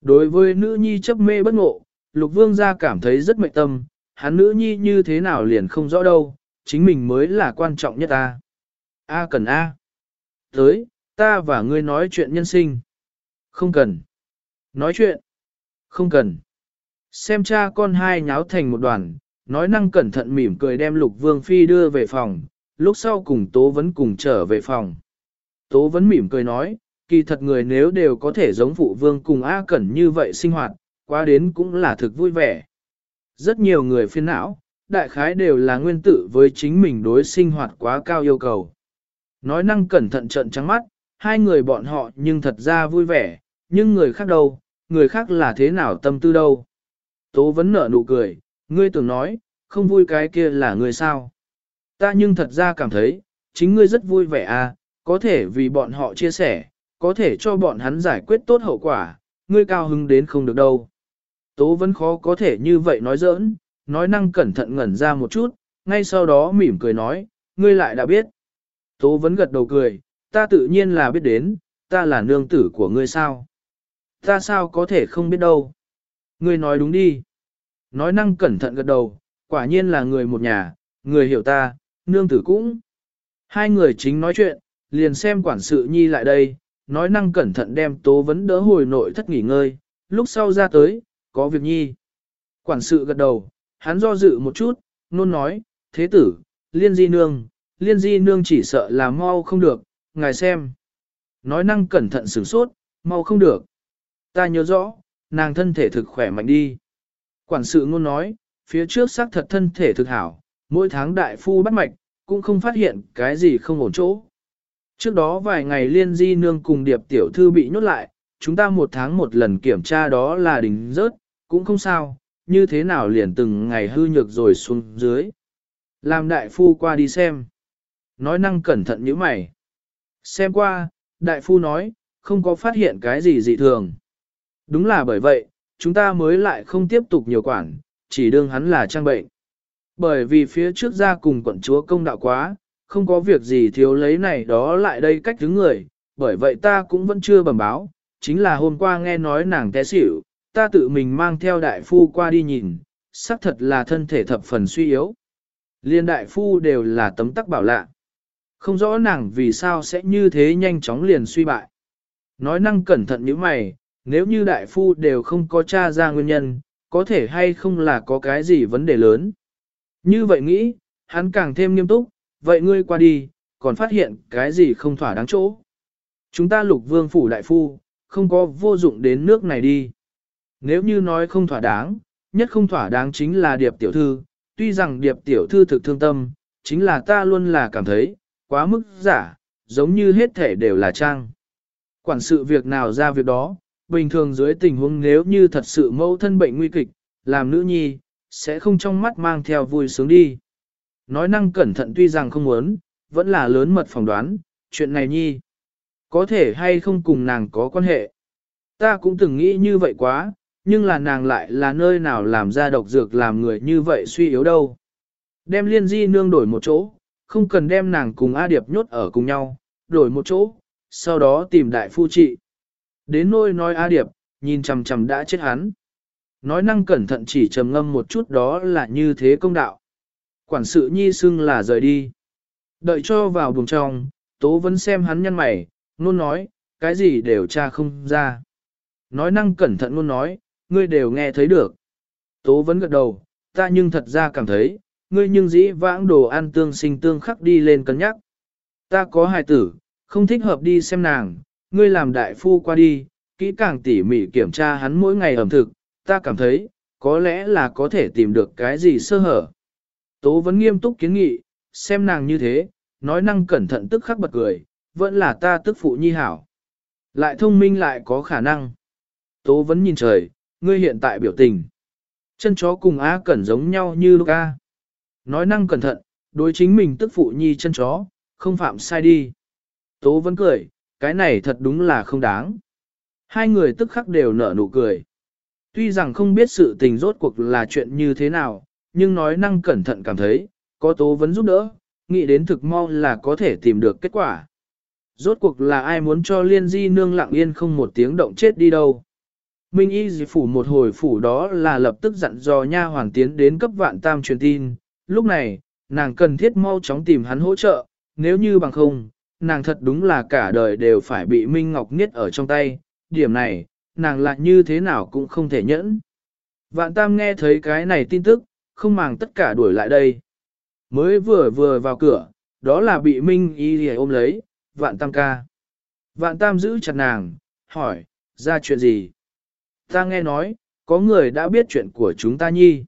Đối với nữ nhi chấp mê bất ngộ, lục vương gia cảm thấy rất mệnh tâm, hắn nữ nhi như thế nào liền không rõ đâu, chính mình mới là quan trọng nhất ta. A cần A. Tới, ta và ngươi nói chuyện nhân sinh. Không cần. Nói chuyện. Không cần. Xem cha con hai nháo thành một đoàn, nói năng cẩn thận mỉm cười đem lục vương phi đưa về phòng, lúc sau cùng Tố Vấn cùng trở về phòng. Tố Vấn mỉm cười nói, kỳ thật người nếu đều có thể giống phụ vương cùng A Cẩn như vậy sinh hoạt, qua đến cũng là thực vui vẻ. Rất nhiều người phiền não, đại khái đều là nguyên tử với chính mình đối sinh hoạt quá cao yêu cầu. Nói năng cẩn thận trận trắng mắt, hai người bọn họ nhưng thật ra vui vẻ, nhưng người khác đâu, người khác là thế nào tâm tư đâu. Tố vấn nở nụ cười, ngươi tưởng nói, không vui cái kia là người sao. Ta nhưng thật ra cảm thấy, chính ngươi rất vui vẻ à, có thể vì bọn họ chia sẻ, có thể cho bọn hắn giải quyết tốt hậu quả, ngươi cao hứng đến không được đâu. Tố vẫn khó có thể như vậy nói giỡn, nói năng cẩn thận ngẩn ra một chút, ngay sau đó mỉm cười nói, ngươi lại đã biết. Tố vẫn gật đầu cười, ta tự nhiên là biết đến, ta là nương tử của ngươi sao. Ta sao có thể không biết đâu. Ngươi nói đúng đi. Nói năng cẩn thận gật đầu, quả nhiên là người một nhà, người hiểu ta, nương tử cũng. Hai người chính nói chuyện, liền xem quản sự nhi lại đây, nói năng cẩn thận đem tố vấn đỡ hồi nội thất nghỉ ngơi, lúc sau ra tới, có việc nhi. Quản sự gật đầu, hắn do dự một chút, nôn nói, thế tử, liên di nương, liên di nương chỉ sợ là mau không được, ngài xem. Nói năng cẩn thận sửng sốt, mau không được. Ta nhớ rõ, nàng thân thể thực khỏe mạnh đi. Quản sự ngôn nói, phía trước xác thật thân thể thực hảo, mỗi tháng đại phu bắt mạch, cũng không phát hiện cái gì không ổn chỗ. Trước đó vài ngày liên di nương cùng điệp tiểu thư bị nhốt lại, chúng ta một tháng một lần kiểm tra đó là đỉnh rớt, cũng không sao, như thế nào liền từng ngày hư nhược rồi xuống dưới. Làm đại phu qua đi xem. Nói năng cẩn thận như mày. Xem qua, đại phu nói, không có phát hiện cái gì dị thường. Đúng là bởi vậy, chúng ta mới lại không tiếp tục nhiều quản, chỉ đương hắn là trang bệnh. Bởi vì phía trước ra cùng quận chúa công đạo quá, không có việc gì thiếu lấy này đó lại đây cách đứng người, bởi vậy ta cũng vẫn chưa bẩm báo, chính là hôm qua nghe nói nàng té xỉu, ta tự mình mang theo đại phu qua đi nhìn, xác thật là thân thể thập phần suy yếu. Liên đại phu đều là tấm tắc bảo lạ. Không rõ nàng vì sao sẽ như thế nhanh chóng liền suy bại. Nói năng cẩn thận như mày, nếu như đại phu đều không có tra ra nguyên nhân, có thể hay không là có cái gì vấn đề lớn. Như vậy nghĩ, hắn càng thêm nghiêm túc, vậy ngươi qua đi, còn phát hiện cái gì không thỏa đáng chỗ. Chúng ta lục vương phủ đại phu, không có vô dụng đến nước này đi. Nếu như nói không thỏa đáng, nhất không thỏa đáng chính là điệp tiểu thư, tuy rằng điệp tiểu thư thực thương tâm, chính là ta luôn là cảm thấy, quá mức giả, giống như hết thể đều là trang. Quản sự việc nào ra việc đó, bình thường dưới tình huống nếu như thật sự mẫu thân bệnh nguy kịch, làm nữ nhi, sẽ không trong mắt mang theo vui sướng đi. Nói năng cẩn thận tuy rằng không muốn, vẫn là lớn mật phỏng đoán, chuyện này nhi. Có thể hay không cùng nàng có quan hệ. Ta cũng từng nghĩ như vậy quá, nhưng là nàng lại là nơi nào làm ra độc dược làm người như vậy suy yếu đâu. Đem liên di nương đổi một chỗ, không cần đem nàng cùng A Điệp nhốt ở cùng nhau, đổi một chỗ, sau đó tìm đại phu trị. Đến nôi nói A Điệp, nhìn chằm chằm đã chết hắn. Nói năng cẩn thận chỉ trầm ngâm một chút đó là như thế công đạo. Quản sự nhi xưng là rời đi. Đợi cho vào buồng trong, tố vẫn xem hắn nhăn mày, luôn nói, cái gì đều tra không ra. Nói năng cẩn thận luôn nói, ngươi đều nghe thấy được. Tố vẫn gật đầu, ta nhưng thật ra cảm thấy, ngươi nhưng dĩ vãng đồ ăn tương sinh tương khắc đi lên cân nhắc. Ta có hài tử, không thích hợp đi xem nàng, ngươi làm đại phu qua đi, kỹ càng tỉ mỉ kiểm tra hắn mỗi ngày ẩm thực, ta cảm thấy, có lẽ là có thể tìm được cái gì sơ hở. Tố vẫn nghiêm túc kiến nghị, xem nàng như thế, nói năng cẩn thận tức khắc bật cười, vẫn là ta tức phụ nhi hảo. Lại thông minh lại có khả năng. Tố vẫn nhìn trời, ngươi hiện tại biểu tình. Chân chó cùng Á Cẩn giống nhau như lúc A. Nói năng cẩn thận, đối chính mình tức phụ nhi chân chó, không phạm sai đi. Tố vẫn cười, cái này thật đúng là không đáng. Hai người tức khắc đều nở nụ cười. Tuy rằng không biết sự tình rốt cuộc là chuyện như thế nào, nhưng nói năng cẩn thận cảm thấy, có tố vẫn giúp đỡ, nghĩ đến thực mau là có thể tìm được kết quả. Rốt cuộc là ai muốn cho liên di nương lặng yên không một tiếng động chết đi đâu. Minh y dì phủ một hồi phủ đó là lập tức dặn dò nha hoàng tiến đến cấp vạn tam truyền tin. Lúc này, nàng cần thiết mau chóng tìm hắn hỗ trợ, nếu như bằng không, nàng thật đúng là cả đời đều phải bị Minh Ngọc niết ở trong tay. Điểm này, nàng lại như thế nào cũng không thể nhẫn. Vạn tam nghe thấy cái này tin tức, không màng tất cả đuổi lại đây. Mới vừa vừa vào cửa, đó là bị Minh y ôm lấy, vạn tam ca. Vạn tam giữ chặt nàng, hỏi, ra chuyện gì? Ta nghe nói, có người đã biết chuyện của chúng ta nhi.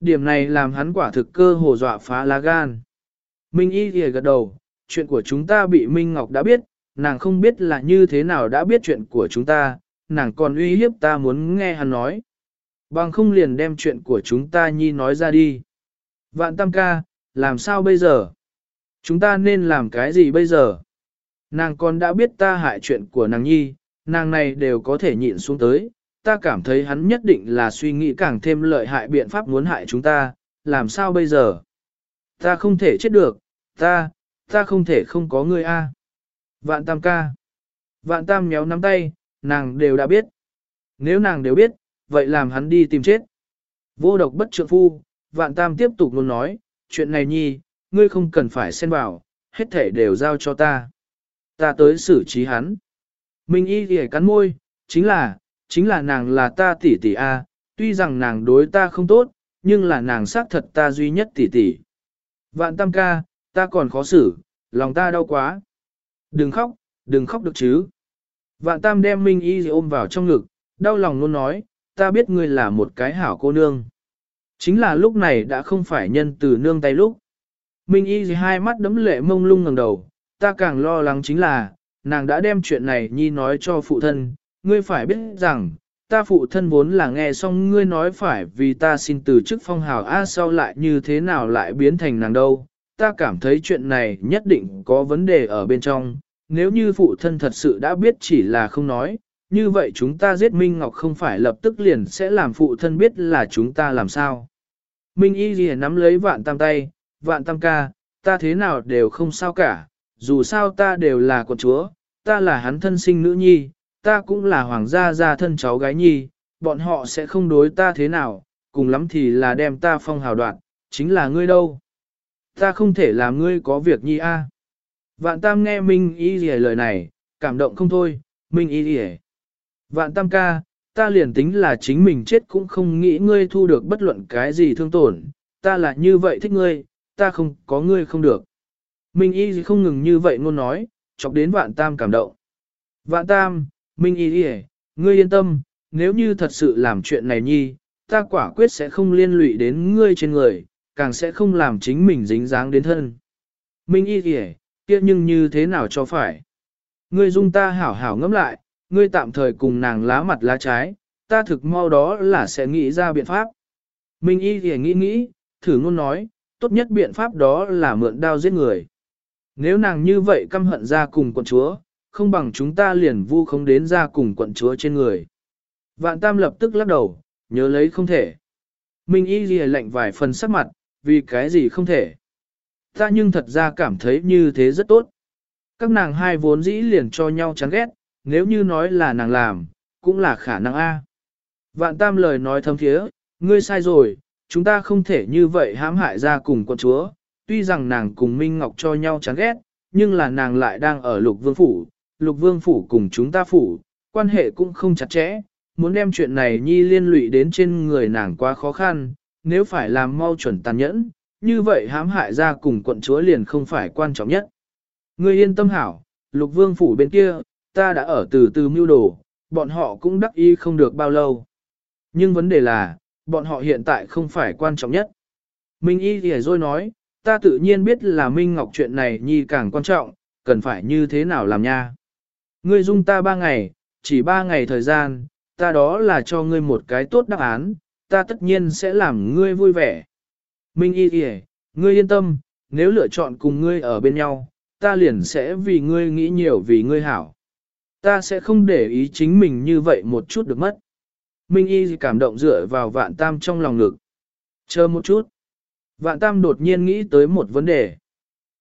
Điểm này làm hắn quả thực cơ hồ dọa phá lá gan. Minh y thì gật đầu, chuyện của chúng ta bị Minh Ngọc đã biết, nàng không biết là như thế nào đã biết chuyện của chúng ta, nàng còn uy hiếp ta muốn nghe hắn nói. Bằng không liền đem chuyện của chúng ta nhi nói ra đi. Vạn tam ca, làm sao bây giờ? Chúng ta nên làm cái gì bây giờ? Nàng còn đã biết ta hại chuyện của nàng nhi, nàng này đều có thể nhịn xuống tới, ta cảm thấy hắn nhất định là suy nghĩ càng thêm lợi hại biện pháp muốn hại chúng ta, làm sao bây giờ? Ta không thể chết được, ta, ta không thể không có ngươi a. Vạn tam ca. Vạn tam nhéo nắm tay, nàng đều đã biết. Nếu nàng đều biết, vậy làm hắn đi tìm chết. Vô độc bất trượng phu, vạn tam tiếp tục luôn nói, chuyện này nhi, ngươi không cần phải xen vào, hết thể đều giao cho ta. Ta tới xử trí hắn. Minh y thì cắn môi, chính là, chính là nàng là ta tỷ tỷ a, tuy rằng nàng đối ta không tốt, nhưng là nàng xác thật ta duy nhất tỷ tỷ. Vạn tam ca, ta còn khó xử, lòng ta đau quá. Đừng khóc, đừng khóc được chứ. Vạn tam đem Minh Y ôm vào trong ngực, đau lòng luôn nói, ta biết ngươi là một cái hảo cô nương. Chính là lúc này đã không phải nhân từ nương tay lúc. Minh Y hai mắt đấm lệ mông lung ngẩng đầu, ta càng lo lắng chính là, nàng đã đem chuyện này nhi nói cho phụ thân, ngươi phải biết rằng, ta phụ thân vốn là nghe xong ngươi nói phải vì ta xin từ chức phong hào a sau lại như thế nào lại biến thành nàng đâu, ta cảm thấy chuyện này nhất định có vấn đề ở bên trong, nếu như phụ thân thật sự đã biết chỉ là không nói, như vậy chúng ta giết Minh Ngọc không phải lập tức liền sẽ làm phụ thân biết là chúng ta làm sao. Minh Y Ghi nắm lấy vạn tam tay, vạn tam ca, ta thế nào đều không sao cả, dù sao ta đều là con chúa, ta là hắn thân sinh nữ nhi, ta cũng là hoàng gia gia thân cháu gái nhi, bọn họ sẽ không đối ta thế nào, cùng lắm thì là đem ta phong hào đoạn, chính là ngươi đâu. Ta không thể làm ngươi có việc nhi a. Vạn Tam nghe Minh Y Lìa lời này, cảm động không thôi, Minh Y Lìa. Vạn Tam ca, ta liền tính là chính mình chết cũng không nghĩ ngươi thu được bất luận cái gì thương tổn, ta là như vậy thích ngươi, ta không có ngươi không được. Minh Y không ngừng như vậy ngôn nói, chọc đến vạn tam cảm động. Vạn tam, Minh Y ngươi yên tâm, nếu như thật sự làm chuyện này nhi, ta quả quyết sẽ không liên lụy đến ngươi trên người, càng sẽ không làm chính mình dính dáng đến thân. Minh Y y kia nhưng như thế nào cho phải. Ngươi dung ta hảo hảo ngẫm lại, ngươi tạm thời cùng nàng lá mặt lá trái, ta thực mau đó là sẽ nghĩ ra biện pháp. Minh Y kìa nghĩ nghĩ, thử ngôn nói, tốt nhất biện pháp đó là mượn đao giết người. Nếu nàng như vậy căm hận ra cùng quận chúa, không bằng chúng ta liền vu không đến ra cùng quận chúa trên người. Vạn Tam lập tức lắc đầu, nhớ lấy không thể. Minh Y ghi lạnh vài phần sắc mặt, vì cái gì không thể. Ta nhưng thật ra cảm thấy như thế rất tốt. Các nàng hai vốn dĩ liền cho nhau chán ghét, nếu như nói là nàng làm, cũng là khả năng A. Vạn Tam lời nói thâm thiế, ngươi sai rồi, chúng ta không thể như vậy hãm hại ra cùng con chúa, tuy rằng nàng cùng Minh Ngọc cho nhau chán ghét, nhưng là nàng lại đang ở lục vương phủ, lục vương phủ cùng chúng ta phủ, quan hệ cũng không chặt chẽ, muốn đem chuyện này nhi liên lụy đến trên người nàng quá khó khăn, nếu phải làm mau chuẩn tàn nhẫn, như vậy hãm hại ra cùng quận chúa liền không phải quan trọng nhất. Ngươi yên tâm hảo, lục vương phủ bên kia, ta đã ở từ từ mưu đồ, bọn họ cũng đắc ý không được bao lâu. Nhưng vấn đề là, bọn họ hiện tại không phải quan trọng nhất. Minh Y thì rồi nói, ta tự nhiên biết là Minh Ngọc chuyện này nhi càng quan trọng, cần phải như thế nào làm nha. Ngươi dung ta ba ngày, chỉ ba ngày thời gian, ta đó là cho ngươi một cái tốt đáp án, ta tất nhiên sẽ làm ngươi vui vẻ. Minh Y kìa, ngươi yên tâm, nếu lựa chọn cùng ngươi ở bên nhau, ta liền sẽ vì ngươi nghĩ nhiều vì ngươi hảo. Ta sẽ không để ý chính mình như vậy một chút được mất. Minh Y cảm động dựa vào vạn tam trong lòng ngực. Chờ một chút. Vạn tam đột nhiên nghĩ tới một vấn đề.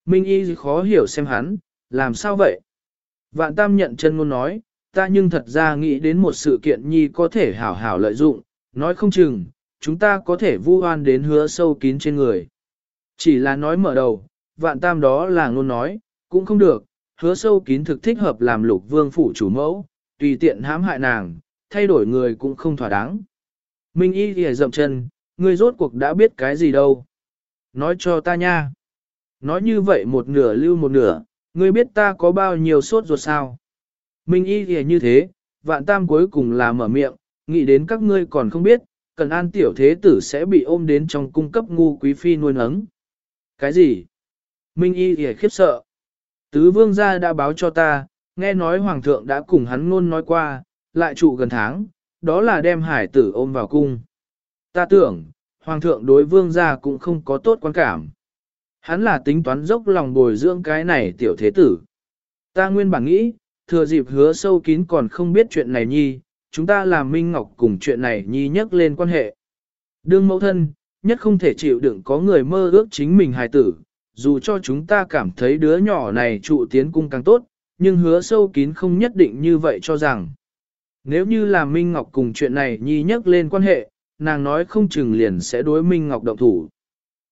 Minh Y khó hiểu xem hắn, làm sao vậy? Vạn tam nhận chân ngôn nói, ta nhưng thật ra nghĩ đến một sự kiện nhi có thể hảo hảo lợi dụng, nói không chừng, chúng ta có thể vu oan đến hứa sâu kín trên người. Chỉ là nói mở đầu, vạn tam đó là ngôn nói, cũng không được, hứa sâu kín thực thích hợp làm lục vương phủ chủ mẫu, tùy tiện hãm hại nàng, thay đổi người cũng không thỏa đáng. Minh y thì dậm chân, ngươi rốt cuộc đã biết cái gì đâu. Nói cho ta nha. Nói như vậy một nửa lưu một nửa, ngươi biết ta có bao nhiêu sốt ruột sao. Minh y thì như thế, vạn tam cuối cùng là mở miệng, nghĩ đến các ngươi còn không biết, cần an tiểu thế tử sẽ bị ôm đến trong cung cấp ngu quý phi nuôi nấng. Cái gì? Minh y thì khiếp sợ. Tứ vương gia đã báo cho ta, nghe nói hoàng thượng đã cùng hắn ngôn nói qua, lại trụ gần tháng, đó là đem hải tử ôm vào cung. Ta tưởng, hoàng thượng đối vương gia cũng không có tốt quan cảm. Hắn là tính toán dốc lòng bồi dưỡng cái này tiểu thế tử. Ta nguyên bản nghĩ, thừa dịp hứa sâu kín còn không biết chuyện này nhi, chúng ta làm Minh Ngọc cùng chuyện này nhi nhắc lên quan hệ. Đương mẫu thân, nhất không thể chịu đựng có người mơ ước chính mình hài tử, dù cho chúng ta cảm thấy đứa nhỏ này trụ tiến cung càng tốt, nhưng hứa sâu kín không nhất định như vậy cho rằng. Nếu như là Minh Ngọc cùng chuyện này nhi nhắc lên quan hệ, nàng nói không chừng liền sẽ đối Minh Ngọc động thủ.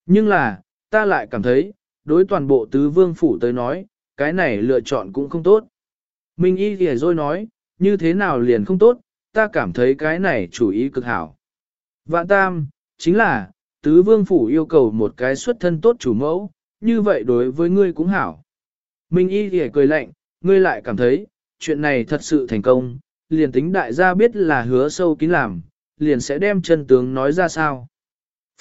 Nhưng là, ta lại cảm thấy, đối toàn bộ tứ vương phủ tới nói, cái này lựa chọn cũng không tốt. Minh Y thì rồi nói, như thế nào liền không tốt, ta cảm thấy cái này chủ ý cực hảo. Vạn tam, chính là, tứ vương phủ yêu cầu một cái xuất thân tốt chủ mẫu, như vậy đối với ngươi cũng hảo. Minh Y thì cười lạnh, ngươi lại cảm thấy, chuyện này thật sự thành công, liền tính đại gia biết là hứa sâu kín làm, liền sẽ đem chân tướng nói ra sao.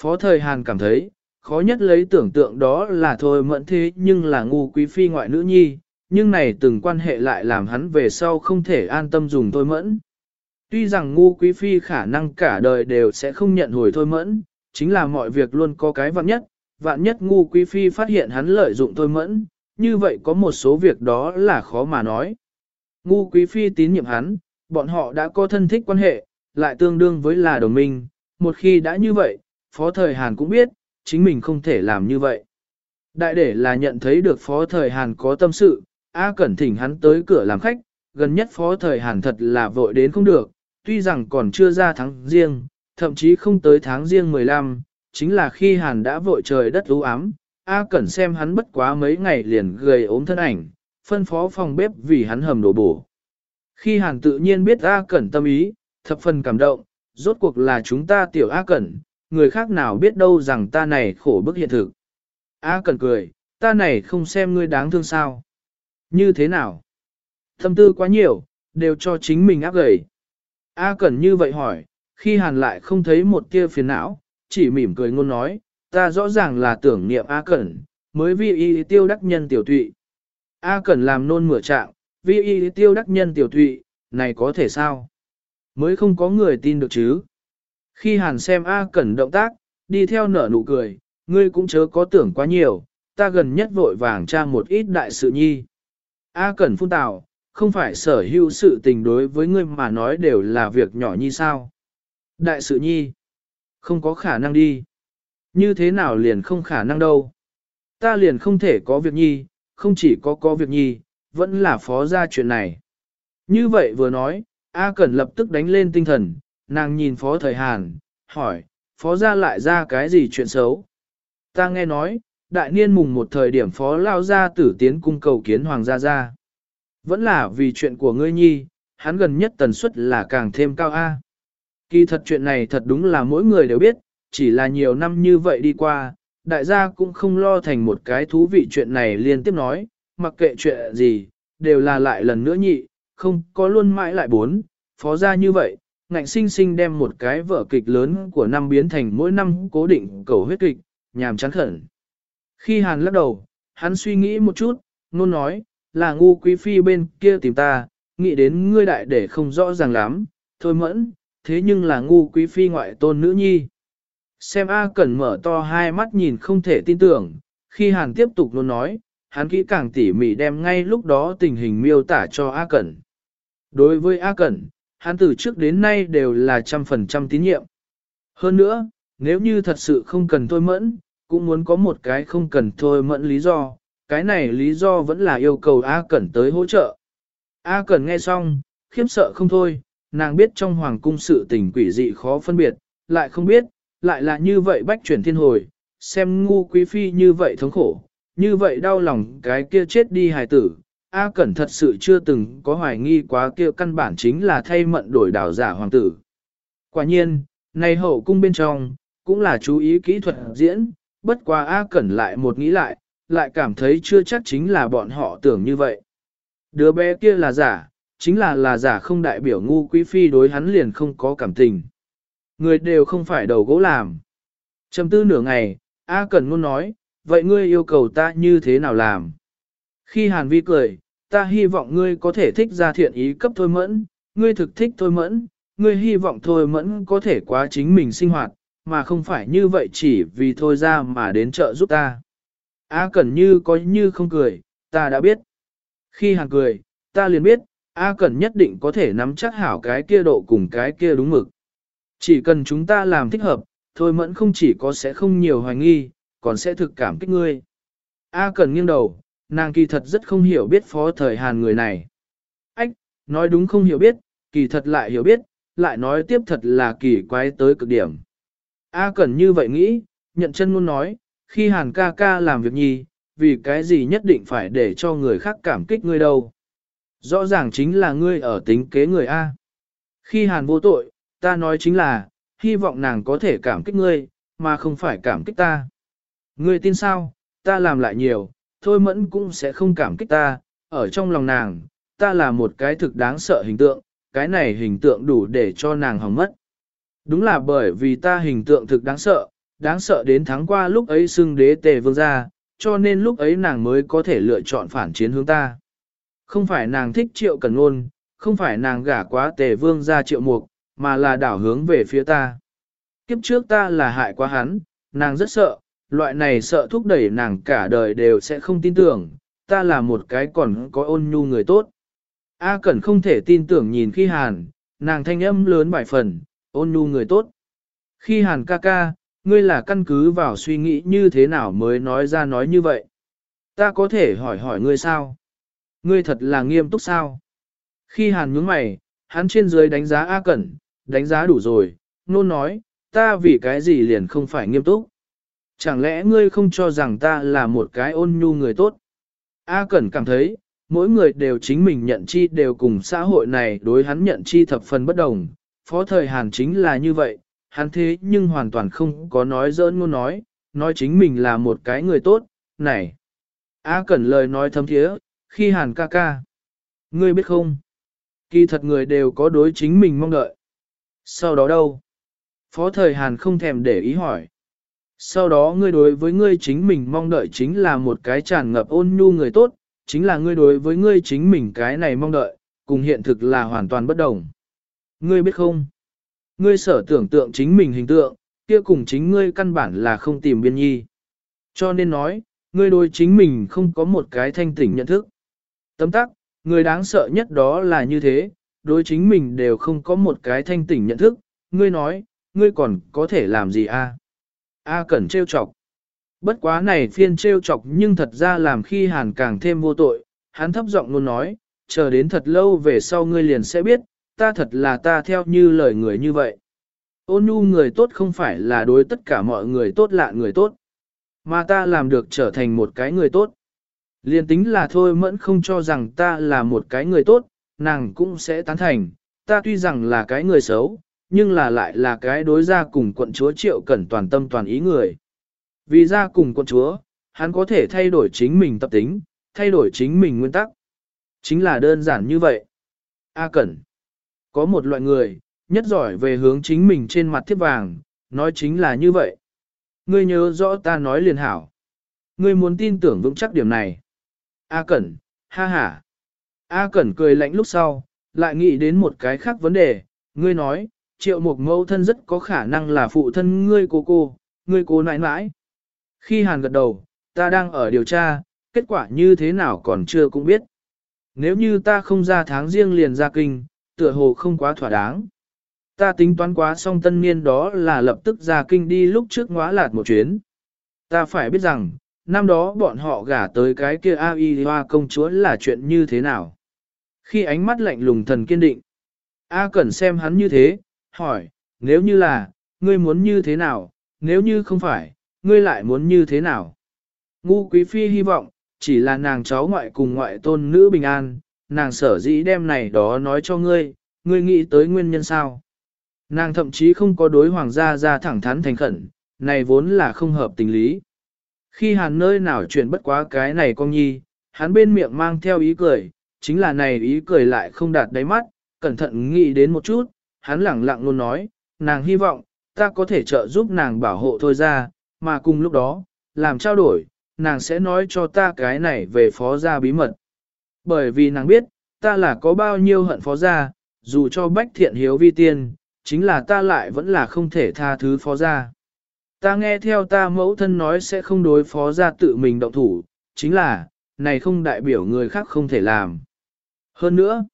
Phó thời Hàn cảm thấy, khó nhất lấy tưởng tượng đó là thôi mẫn thế nhưng là ngu quý phi ngoại nữ nhi, nhưng này từng quan hệ lại làm hắn về sau không thể an tâm dùng thôi mẫn. Tuy rằng ngu quý phi khả năng cả đời đều sẽ không nhận hồi thôi mẫn, chính là mọi việc luôn có cái vạn nhất, vạn nhất ngu quý phi phát hiện hắn lợi dụng thôi mẫn, như vậy có một số việc đó là khó mà nói. Ngu quý phi tín nhiệm hắn, bọn họ đã có thân thích quan hệ, lại tương đương với là đồng minh, một khi đã như vậy, phó thời Hàn cũng biết, chính mình không thể làm như vậy. Đại để là nhận thấy được phó thời Hàn có tâm sự, A Cẩn thỉnh hắn tới cửa làm khách, gần nhất phó thời Hàn thật là vội đến không được, tuy rằng còn chưa ra tháng riêng, thậm chí không tới tháng riêng 15, chính là khi Hàn đã vội trời đất u ám, A Cẩn xem hắn bất quá mấy ngày liền gầy ốm thân ảnh, phân phó phòng bếp vì hắn hầm đồ bổ. Khi Hàn tự nhiên biết A Cẩn tâm ý, thập phần cảm động, rốt cuộc là chúng ta tiểu A Cẩn, người khác nào biết đâu rằng ta này khổ bức hiện thực. A Cần cười, ta này không xem ngươi đáng thương sao. Như thế nào? Thâm tư quá nhiều, đều cho chính mình áp gầy. A Cần như vậy hỏi, khi hàn lại không thấy một tia phiền não, chỉ mỉm cười ngôn nói, ta rõ ràng là tưởng niệm A Cần, mới vi y tiêu đắc nhân tiểu tụy. A Cần làm nôn mửa trạng, vi y tiêu đắc nhân tiểu tụy, này có thể sao? Mới không có người tin được chứ. Khi hàn xem A Cẩn động tác, đi theo nở nụ cười, ngươi cũng chớ có tưởng quá nhiều, ta gần nhất vội vàng tra một ít đại sự nhi. A Cẩn phun tào, không phải sở hữu sự tình đối với ngươi mà nói đều là việc nhỏ nhi sao. Đại sự nhi, không có khả năng đi. Như thế nào liền không khả năng đâu. Ta liền không thể có việc nhi, không chỉ có có việc nhi, vẫn là phó ra chuyện này. Như vậy vừa nói, A Cẩn lập tức đánh lên tinh thần, nàng nhìn phó thời Hàn, hỏi, phó ra lại ra cái gì chuyện xấu. Ta nghe nói, đại niên mùng một thời điểm phó lao ra tử tiến cung cầu kiến hoàng gia gia. Vẫn là vì chuyện của ngươi nhi, hắn gần nhất tần suất là càng thêm cao A. Kỳ thật chuyện này thật đúng là mỗi người đều biết, chỉ là nhiều năm như vậy đi qua, đại gia cũng không lo thành một cái thú vị chuyện này liên tiếp nói, mặc kệ chuyện gì, đều là lại lần nữa nhị, không có luôn mãi lại bốn, phó gia như vậy, ngạnh sinh sinh đem một cái vở kịch lớn của năm biến thành mỗi năm cố định cầu huyết kịch, nhàm chán khẩn. Khi Hàn lắc đầu, hắn suy nghĩ một chút, nôn nói, là ngu quý phi bên kia tìm ta, nghĩ đến ngươi đại để không rõ ràng lắm, thôi mẫn, thế nhưng là ngu quý phi ngoại tôn nữ nhi. Xem A Cẩn mở to hai mắt nhìn không thể tin tưởng, khi Hàn tiếp tục luôn nói, hắn kỹ càng tỉ mỉ đem ngay lúc đó tình hình miêu tả cho A Cẩn. Đối với A Cẩn, hắn từ trước đến nay đều là trăm phần trăm tín nhiệm. Hơn nữa, nếu như thật sự không cần thôi mẫn, cũng muốn có một cái không cần thôi mẫn lý do, cái này lý do vẫn là yêu cầu A Cẩn tới hỗ trợ. A Cẩn nghe xong, khiếp sợ không thôi, nàng biết trong hoàng cung sự tình quỷ dị khó phân biệt, lại không biết, lại là như vậy bách chuyển thiên hồi, xem ngu quý phi như vậy thống khổ, như vậy đau lòng cái kia chết đi hài tử. A Cẩn thật sự chưa từng có hoài nghi quá kia căn bản chính là thay mận đổi đảo giả hoàng tử. Quả nhiên, này hậu cung bên trong, cũng là chú ý kỹ thuật diễn, bất quá A Cẩn lại một nghĩ lại, lại cảm thấy chưa chắc chính là bọn họ tưởng như vậy. Đứa bé kia là giả, chính là là giả không đại biểu ngu quý phi đối hắn liền không có cảm tình. Người đều không phải đầu gỗ làm. Trầm tư nửa ngày, A Cẩn luôn nói, vậy ngươi yêu cầu ta như thế nào làm? Khi Hàn Vi cười, ta hy vọng ngươi có thể thích ra thiện ý cấp thôi mẫn, ngươi thực thích thôi mẫn, ngươi hy vọng thôi mẫn có thể quá chính mình sinh hoạt, mà không phải như vậy chỉ vì thôi ra mà đến chợ giúp ta. A Cẩn như có như không cười, ta đã biết. Khi Hàn cười, ta liền biết, A Cẩn nhất định có thể nắm chắc hảo cái kia độ cùng cái kia đúng mực. Chỉ cần chúng ta làm thích hợp, thôi mẫn không chỉ có sẽ không nhiều hoài nghi, còn sẽ thực cảm kích ngươi. A Cẩn nghiêng đầu, nàng kỳ thật rất không hiểu biết phó thời Hàn người này. Ách, nói đúng không hiểu biết, kỳ thật lại hiểu biết, lại nói tiếp thật là kỳ quái tới cực điểm. A Cẩn như vậy nghĩ, nhận chân luôn nói, khi Hàn ca ca làm việc nhi, vì cái gì nhất định phải để cho người khác cảm kích ngươi đâu. Rõ ràng chính là ngươi ở tính kế người A. Khi Hàn vô tội, ta nói chính là, hy vọng nàng có thể cảm kích ngươi, mà không phải cảm kích ta. Ngươi tin sao, ta làm lại nhiều, thôi mẫn cũng sẽ không cảm kích ta, ở trong lòng nàng, ta là một cái thực đáng sợ hình tượng, cái này hình tượng đủ để cho nàng hỏng mất. Đúng là bởi vì ta hình tượng thực đáng sợ, đáng sợ đến tháng qua lúc ấy xưng đế tề vương ra, cho nên lúc ấy nàng mới có thể lựa chọn phản chiến hướng ta. Không phải nàng thích triệu cần ôn, không phải nàng gả quá tề vương ra triệu mục, mà là đảo hướng về phía ta. Kiếp trước ta là hại quá hắn, nàng rất sợ, loại này sợ thúc đẩy nàng cả đời đều sẽ không tin tưởng, ta là một cái còn có ôn nhu người tốt. A Cẩn không thể tin tưởng nhìn khi hàn, nàng thanh âm lớn bài phần, ôn nhu người tốt. Khi hàn ca ca, ngươi là căn cứ vào suy nghĩ như thế nào mới nói ra nói như vậy. Ta có thể hỏi hỏi ngươi sao? Ngươi thật là nghiêm túc sao? Khi hàn nhướng mày, hắn trên dưới đánh giá A Cẩn, đánh giá đủ rồi, nôn nói, ta vì cái gì liền không phải nghiêm túc. Chẳng lẽ ngươi không cho rằng ta là một cái ôn nhu người tốt? A Cẩn cảm thấy, mỗi người đều chính mình nhận chi đều cùng xã hội này đối hắn nhận chi thập phần bất đồng, phó thời Hàn chính là như vậy, hắn thế nhưng hoàn toàn không có nói dỡn ngôn nói, nói chính mình là một cái người tốt, này. A Cẩn lời nói thấm thiế, khi Hàn ca ca. Ngươi biết không? Kỳ thật người đều có đối chính mình mong đợi. Sau đó đâu? Phó thời Hàn không thèm để ý hỏi. Sau đó ngươi đối với ngươi chính mình mong đợi chính là một cái tràn ngập ôn nhu người tốt, chính là ngươi đối với ngươi chính mình cái này mong đợi, cùng hiện thực là hoàn toàn bất đồng. Ngươi biết không? Ngươi sở tưởng tượng chính mình hình tượng, kia cùng chính ngươi căn bản là không tìm biên nhi. Cho nên nói, ngươi đối chính mình không có một cái thanh tỉnh nhận thức. Tấm tắc, người đáng sợ nhất đó là như thế, đối chính mình đều không có một cái thanh tỉnh nhận thức, ngươi nói, ngươi còn có thể làm gì a? A Cẩn trêu chọc. Bất quá này phiên trêu chọc nhưng thật ra làm khi hàn càng thêm vô tội, hắn thấp giọng luôn nói, chờ đến thật lâu về sau ngươi liền sẽ biết, ta thật là ta theo như lời người như vậy. Ôn nhu người tốt không phải là đối tất cả mọi người tốt lạ người tốt, mà ta làm được trở thành một cái người tốt. Liên tính là thôi mẫn không cho rằng ta là một cái người tốt, nàng cũng sẽ tán thành, ta tuy rằng là cái người xấu, nhưng là lại là cái đối ra cùng quận chúa triệu cẩn toàn tâm toàn ý người. Vì ra cùng quận chúa, hắn có thể thay đổi chính mình tập tính, thay đổi chính mình nguyên tắc. Chính là đơn giản như vậy. A Cẩn. Có một loại người, nhất giỏi về hướng chính mình trên mặt thiết vàng, nói chính là như vậy. Ngươi nhớ rõ ta nói liền hảo. Ngươi muốn tin tưởng vững chắc điểm này. A Cẩn, ha ha. A Cẩn cười lạnh lúc sau, lại nghĩ đến một cái khác vấn đề. Ngươi nói, triệu mục mẫu thân rất có khả năng là phụ thân ngươi cô cô, ngươi cô nãi nãi. Khi Hàn gật đầu, ta đang ở điều tra, kết quả như thế nào còn chưa cũng biết. Nếu như ta không ra tháng riêng liền ra kinh, tựa hồ không quá thỏa đáng. Ta tính toán quá xong tân niên đó là lập tức ra kinh đi lúc trước ngóa lạt một chuyến. Ta phải biết rằng, năm đó bọn họ gả tới cái kia A.I. Hoa công chúa là chuyện như thế nào. Khi ánh mắt lạnh lùng thần kiên định, A Cẩn xem hắn như thế, hỏi, nếu như là, ngươi muốn như thế nào, nếu như không phải, ngươi lại muốn như thế nào. Ngu quý phi hy vọng, chỉ là nàng cháu ngoại cùng ngoại tôn nữ bình an, nàng sở dĩ đem này đó nói cho ngươi, ngươi nghĩ tới nguyên nhân sao. Nàng thậm chí không có đối hoàng gia ra thẳng thắn thành khẩn, này vốn là không hợp tình lý. Khi hàn nơi nào chuyện bất quá cái này con nhi, hắn bên miệng mang theo ý cười, chính là này ý cười lại không đạt đáy mắt, cẩn thận nghĩ đến một chút, hắn lẳng lặng luôn nói, nàng hy vọng, ta có thể trợ giúp nàng bảo hộ thôi ra, mà cùng lúc đó, làm trao đổi, nàng sẽ nói cho ta cái này về phó gia bí mật. Bởi vì nàng biết, ta là có bao nhiêu hận phó gia, dù cho bách thiện hiếu vi tiên, chính là ta lại vẫn là không thể tha thứ phó gia. Ta nghe theo ta mẫu thân nói sẽ không đối phó gia tự mình động thủ, chính là, này không đại biểu người khác không thể làm. Hơn nữa,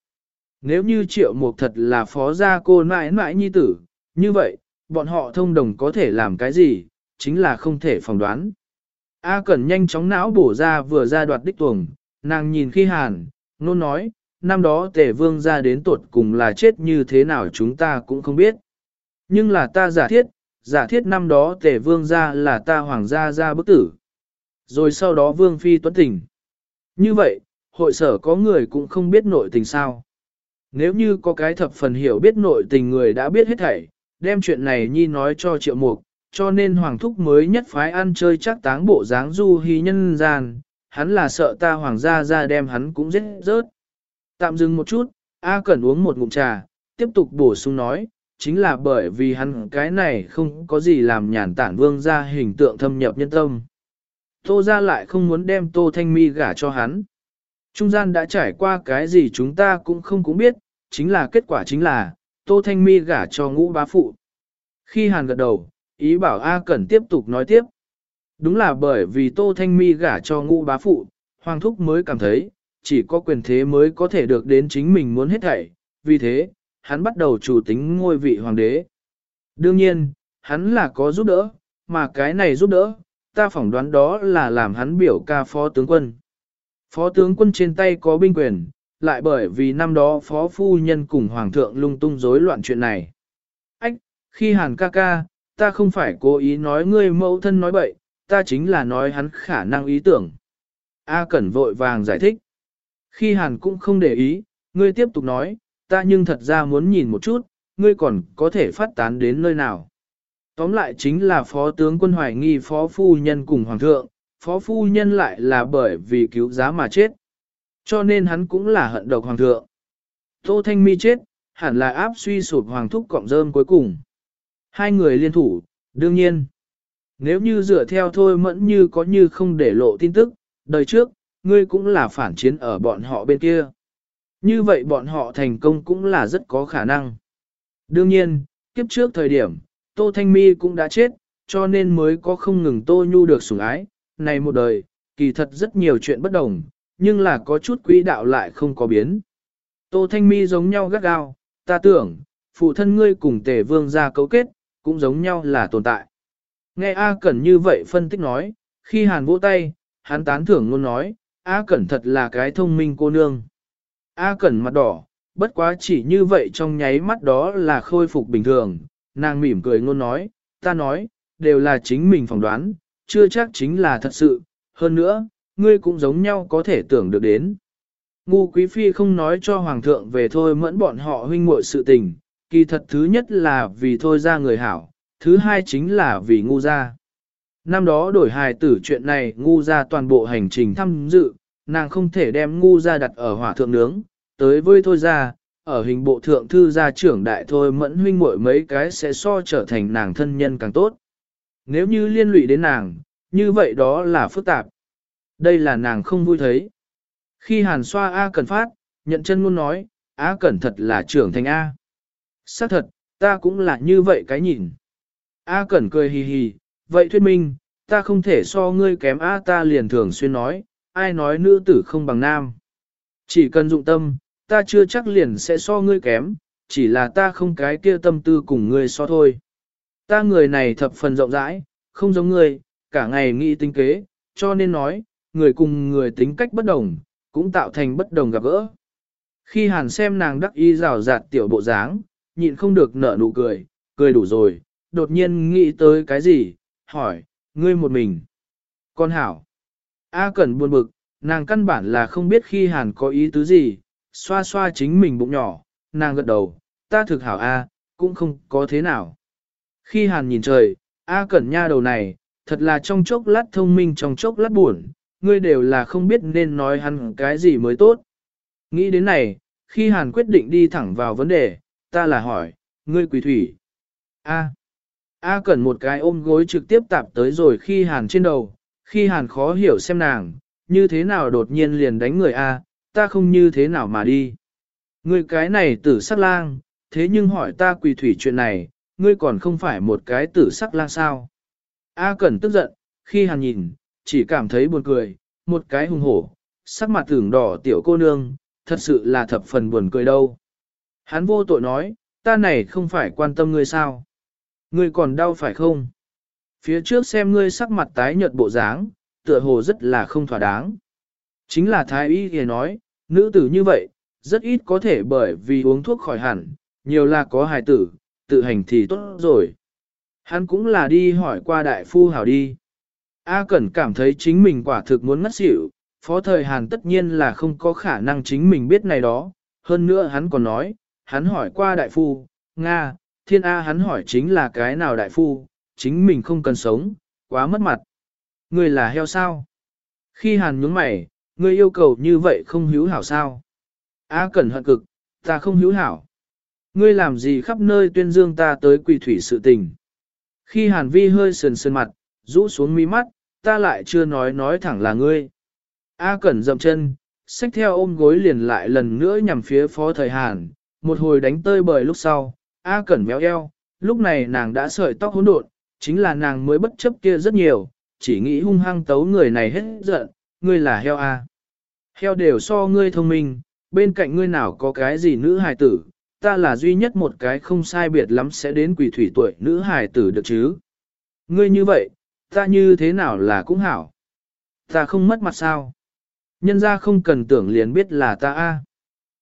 nếu như triệu mục thật là phó gia cô mãi mãi nhi tử, như vậy, bọn họ thông đồng có thể làm cái gì, chính là không thể phỏng đoán. A Cẩn nhanh chóng não bổ ra vừa ra đoạt đích tuồng, nàng nhìn khi hàn, nôn nói, năm đó tể vương ra đến tuột cùng là chết như thế nào chúng ta cũng không biết. Nhưng là ta giả thiết, giả thiết năm đó tể vương ra là ta hoàng gia ra bức tử. Rồi sau đó vương phi tuấn tình. Như vậy, hội sở có người cũng không biết nội tình sao. Nếu như có cái thập phần hiểu biết nội tình người đã biết hết thảy, đem chuyện này nhi nói cho triệu mục, cho nên hoàng thúc mới nhất phái ăn chơi chắc táng bộ dáng du hy nhân gian, hắn là sợ ta hoàng gia ra đem hắn cũng giết rớt. Tạm dừng một chút, A Cẩn uống một ngụm trà, tiếp tục bổ sung nói, chính là bởi vì hắn cái này không có gì làm nhàn tản vương ra hình tượng thâm nhập nhân tâm. Tô ra lại không muốn đem Tô Thanh Mi gả cho hắn. Trung gian đã trải qua cái gì chúng ta cũng không cũng biết, chính là kết quả chính là, Tô Thanh Mi gả cho ngũ bá phụ. Khi Hàn gật đầu, ý bảo A Cẩn tiếp tục nói tiếp. Đúng là bởi vì Tô Thanh Mi gả cho ngũ bá phụ, Hoàng Thúc mới cảm thấy, chỉ có quyền thế mới có thể được đến chính mình muốn hết thảy, vì thế, hắn bắt đầu chủ tính ngôi vị hoàng đế. Đương nhiên, hắn là có giúp đỡ, mà cái này giúp đỡ, ta phỏng đoán đó là làm hắn biểu ca phó tướng quân. Phó tướng quân trên tay có binh quyền, lại bởi vì năm đó phó phu nhân cùng hoàng thượng lung tung rối loạn chuyện này. Ách, khi hàn ca ca, ta không phải cố ý nói ngươi mẫu thân nói bậy, ta chính là nói hắn khả năng ý tưởng. A Cẩn vội vàng giải thích. Khi hàn cũng không để ý, ngươi tiếp tục nói, ta nhưng thật ra muốn nhìn một chút, ngươi còn có thể phát tán đến nơi nào. Tóm lại chính là phó tướng quân hoài nghi phó phu nhân cùng hoàng thượng, phó phu nhân lại là bởi vì cứu giá mà chết. Cho nên hắn cũng là hận độc hoàng thượng. Tô Thanh Mi chết, hẳn là áp suy sụp hoàng thúc cọng rơm cuối cùng. Hai người liên thủ, đương nhiên. Nếu như dựa theo thôi mẫn như có như không để lộ tin tức, đời trước, ngươi cũng là phản chiến ở bọn họ bên kia. Như vậy bọn họ thành công cũng là rất có khả năng. Đương nhiên, kiếp trước thời điểm, Tô Thanh Mi cũng đã chết, cho nên mới có không ngừng Tô Nhu được sủng ái. Này một đời, kỳ thật rất nhiều chuyện bất đồng, nhưng là có chút quỹ đạo lại không có biến. Tô Thanh Mi giống nhau gắt gao, ta tưởng, phụ thân ngươi cùng tề vương ra cấu kết, cũng giống nhau là tồn tại. Nghe A Cẩn như vậy phân tích nói, khi hàn vỗ tay, hắn tán thưởng luôn nói, A Cẩn thật là cái thông minh cô nương. A Cẩn mặt đỏ, bất quá chỉ như vậy trong nháy mắt đó là khôi phục bình thường, nàng mỉm cười ngôn nói, ta nói, đều là chính mình phỏng đoán, chưa chắc chính là thật sự, hơn nữa, ngươi cũng giống nhau có thể tưởng được đến. Ngu quý phi không nói cho hoàng thượng về thôi mẫn bọn họ huynh muội sự tình, kỳ thật thứ nhất là vì thôi ra người hảo, thứ hai chính là vì ngu ra. Năm đó đổi hài tử chuyện này ngu ra toàn bộ hành trình thăm dự, nàng không thể đem ngu ra đặt ở hỏa thượng nướng, tới với thôi ra, ở hình bộ thượng thư gia trưởng đại thôi mẫn huynh muội mấy cái sẽ so trở thành nàng thân nhân càng tốt. Nếu như liên lụy đến nàng, như vậy đó là phức tạp. Đây là nàng không vui thấy. Khi hàn xoa A Cẩn phát, nhận chân luôn nói, A Cẩn thật là trưởng thành A. xác thật, ta cũng là như vậy cái nhìn. A Cẩn cười hì hì, vậy thuyết minh, ta không thể so ngươi kém A ta liền thường xuyên nói, ai nói nữ tử không bằng nam. Chỉ cần dụng tâm, ta chưa chắc liền sẽ so ngươi kém, chỉ là ta không cái kia tâm tư cùng ngươi so thôi. Ta người này thập phần rộng rãi, không giống ngươi, cả ngày nghĩ tính kế, cho nên nói, người cùng người tính cách bất đồng, cũng tạo thành bất đồng gặp gỡ. Khi hàn xem nàng đắc y rào rạt tiểu bộ dáng, nhịn không được nở nụ cười, cười đủ rồi, đột nhiên nghĩ tới cái gì, hỏi, ngươi một mình. Con hảo. A Cẩn buồn bực, nàng căn bản là không biết khi hàn có ý tứ gì, xoa xoa chính mình bụng nhỏ, nàng gật đầu, ta thực hảo A, cũng không có thế nào. Khi hàn nhìn trời, A Cẩn nha đầu này, thật là trong chốc lát thông minh trong chốc lát buồn, ngươi đều là không biết nên nói hắn cái gì mới tốt. Nghĩ đến này, khi hàn quyết định đi thẳng vào vấn đề, ta là hỏi, ngươi quỳ thủy. A. A Cẩn một cái ôm gối trực tiếp tạp tới rồi khi hàn trên đầu, khi hàn khó hiểu xem nàng, như thế nào đột nhiên liền đánh người A, ta không như thế nào mà đi. Ngươi cái này tử sắc lang, thế nhưng hỏi ta quỳ thủy chuyện này, ngươi còn không phải một cái tử sắc lang sao. A Cẩn tức giận, khi hàn nhìn, chỉ cảm thấy buồn cười, một cái hùng hổ, sắc mặt tưởng đỏ tiểu cô nương, thật sự là thập phần buồn cười đâu. Hắn vô tội nói, ta này không phải quan tâm ngươi sao. Ngươi còn đau phải không? Phía trước xem ngươi sắc mặt tái nhợt bộ dáng, tựa hồ rất là không thỏa đáng. Chính là thái y thì nói, nữ tử như vậy, rất ít có thể bởi vì uống thuốc khỏi hẳn, nhiều là có hài tử, tự hành thì tốt rồi. Hắn cũng là đi hỏi qua đại phu hảo đi. A Cẩn cảm thấy chính mình quả thực muốn ngất xỉu, phó thời Hàn tất nhiên là không có khả năng chính mình biết này đó. Hơn nữa hắn còn nói, hắn hỏi qua đại phu, Nga, thiên A hắn hỏi chính là cái nào đại phu, chính mình không cần sống, quá mất mặt. Người là heo sao? Khi Hàn nhướng mày, người yêu cầu như vậy không hữu hảo sao? A Cẩn hận cực, ta không hữu hảo. Ngươi làm gì khắp nơi tuyên dương ta tới quỳ thủy sự tình. Khi Hàn Vi hơi sườn sườn mặt, rũ xuống mi mắt, ta lại chưa nói nói thẳng là ngươi. A Cẩn dậm chân, xách theo ôm gối liền lại lần nữa nhằm phía phó thời Hàn, một hồi đánh tơi bời lúc sau, A Cẩn méo eo, lúc này nàng đã sợi tóc hỗn độn, chính là nàng mới bất chấp kia rất nhiều, chỉ nghĩ hung hăng tấu người này hết giận, ngươi là heo A. Heo đều so ngươi thông minh, bên cạnh ngươi nào có cái gì nữ hài tử, ta là duy nhất một cái không sai biệt lắm sẽ đến quỷ thủy tuổi nữ hài tử được chứ. Ngươi như vậy, ta như thế nào là cũng hảo. Ta không mất mặt sao. Nhân ra không cần tưởng liền biết là ta a.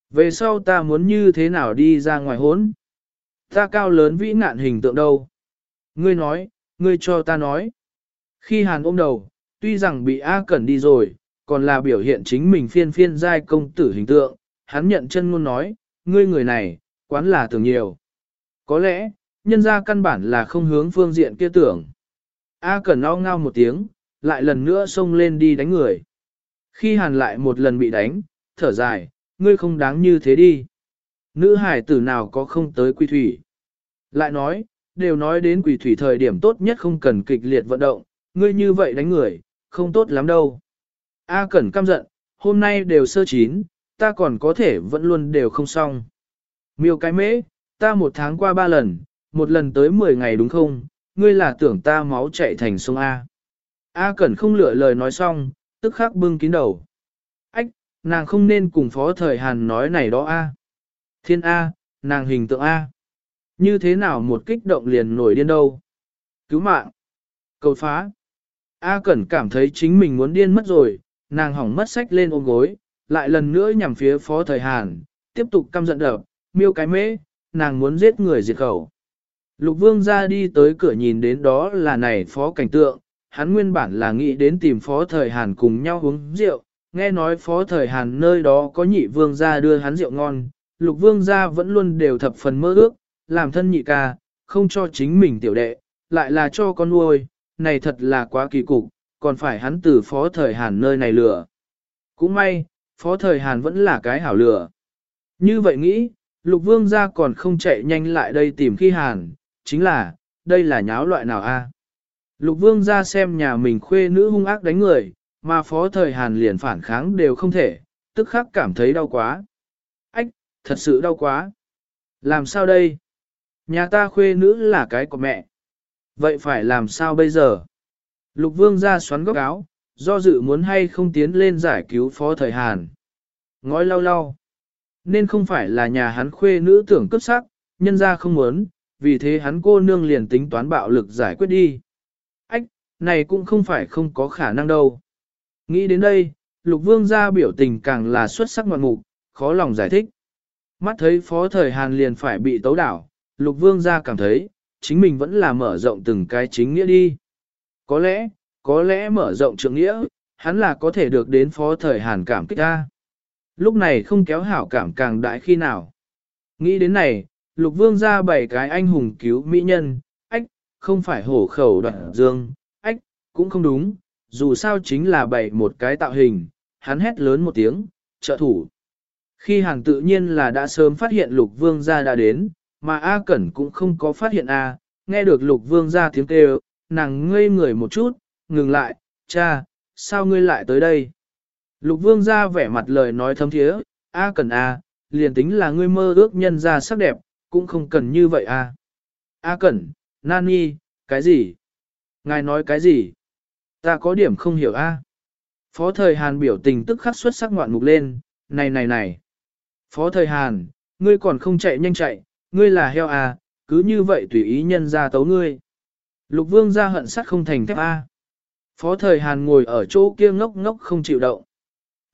Về sau ta muốn như thế nào đi ra ngoài hốn. Ta cao lớn vĩ ngạn hình tượng đâu. Ngươi nói, ngươi cho ta nói. Khi hàn ôm đầu, tuy rằng bị A Cẩn đi rồi, còn là biểu hiện chính mình phiên phiên giai công tử hình tượng, hắn nhận chân ngôn nói, ngươi người này, quán là tưởng nhiều. Có lẽ, nhân ra căn bản là không hướng phương diện kia tưởng. A Cẩn o ngao một tiếng, lại lần nữa xông lên đi đánh người. Khi hàn lại một lần bị đánh, thở dài, ngươi không đáng như thế đi. Nữ hải tử nào có không tới quỷ thủy. Lại nói, đều nói đến quỷ thủy thời điểm tốt nhất không cần kịch liệt vận động, ngươi như vậy đánh người, không tốt lắm đâu. A Cẩn căm giận, hôm nay đều sơ chín, ta còn có thể vẫn luôn đều không xong. Miêu cái mễ, ta một tháng qua ba lần, một lần tới mười ngày đúng không, ngươi là tưởng ta máu chạy thành sông A. A Cẩn không lựa lời nói xong, tức khắc bưng kín đầu. Ách, nàng không nên cùng phó thời Hàn nói này đó A. Thiên A, nàng hình tượng A. Như thế nào một kích động liền nổi điên đâu. Cứu mạng. Cầu phá. A Cẩn cảm thấy chính mình muốn điên mất rồi, nàng hỏng mất sách lên ôm gối, lại lần nữa nhằm phía phó thời Hàn, tiếp tục căm giận đập, miêu cái mễ, nàng muốn giết người diệt khẩu. Lục vương ra đi tới cửa nhìn đến đó là này phó cảnh tượng, hắn nguyên bản là nghĩ đến tìm phó thời Hàn cùng nhau uống rượu, nghe nói phó thời Hàn nơi đó có nhị vương ra đưa hắn rượu ngon, lục vương ra vẫn luôn đều thập phần mơ ước, làm thân nhị ca, không cho chính mình tiểu đệ, lại là cho con nuôi, này thật là quá kỳ cục, còn phải hắn từ phó thời Hàn nơi này lừa. Cũng may, phó thời Hàn vẫn là cái hảo lừa. Như vậy nghĩ, lục vương ra còn không chạy nhanh lại đây tìm khi Hàn, chính là, đây là nháo loại nào a? Lục vương ra xem nhà mình khuê nữ hung ác đánh người, mà phó thời Hàn liền phản kháng đều không thể, tức khắc cảm thấy đau quá. Ách, thật sự đau quá. Làm sao đây? Nhà ta khuê nữ là cái của mẹ. Vậy phải làm sao bây giờ? Lục vương ra xoắn góc áo, do dự muốn hay không tiến lên giải cứu phó thời Hàn. Ngói lau lau. Nên không phải là nhà hắn khuê nữ tưởng cấp sắc, nhân ra không muốn, vì thế hắn cô nương liền tính toán bạo lực giải quyết đi. Ách, này cũng không phải không có khả năng đâu. Nghĩ đến đây, lục vương ra biểu tình càng là xuất sắc ngoạn mục, khó lòng giải thích. Mắt thấy phó thời Hàn liền phải bị tấu đảo, lục vương ra cảm thấy, chính mình vẫn là mở rộng từng cái chính nghĩa đi. Có lẽ, có lẽ mở rộng trượng nghĩa, hắn là có thể được đến phó thời Hàn cảm kích ra. Lúc này không kéo hảo cảm càng đại khi nào. Nghĩ đến này, lục vương ra bảy cái anh hùng cứu mỹ nhân, ách, không phải hổ khẩu đoạn dương, ách, cũng không đúng, dù sao chính là bảy một cái tạo hình, hắn hét lớn một tiếng, trợ thủ. Khi hàng tự nhiên là đã sớm phát hiện lục vương gia đã đến, mà A Cẩn cũng không có phát hiện A, nghe được lục vương gia tiếng kêu, nàng ngây người một chút, ngừng lại, cha, sao ngươi lại tới đây? Lục vương gia vẻ mặt lời nói thâm thiế, A Cẩn A, liền tính là ngươi mơ ước nhân ra sắc đẹp, cũng không cần như vậy A. A Cẩn, Nani, cái gì? Ngài nói cái gì? Ta có điểm không hiểu A. Phó thời Hàn biểu tình tức khắc xuất sắc ngoạn mục lên, này này này. Phó thời Hàn, ngươi còn không chạy nhanh chạy, ngươi là heo à, cứ như vậy tùy ý nhân ra tấu ngươi. Lục vương ra hận sắt không thành thép A. Phó thời Hàn ngồi ở chỗ kia ngốc ngốc không chịu động.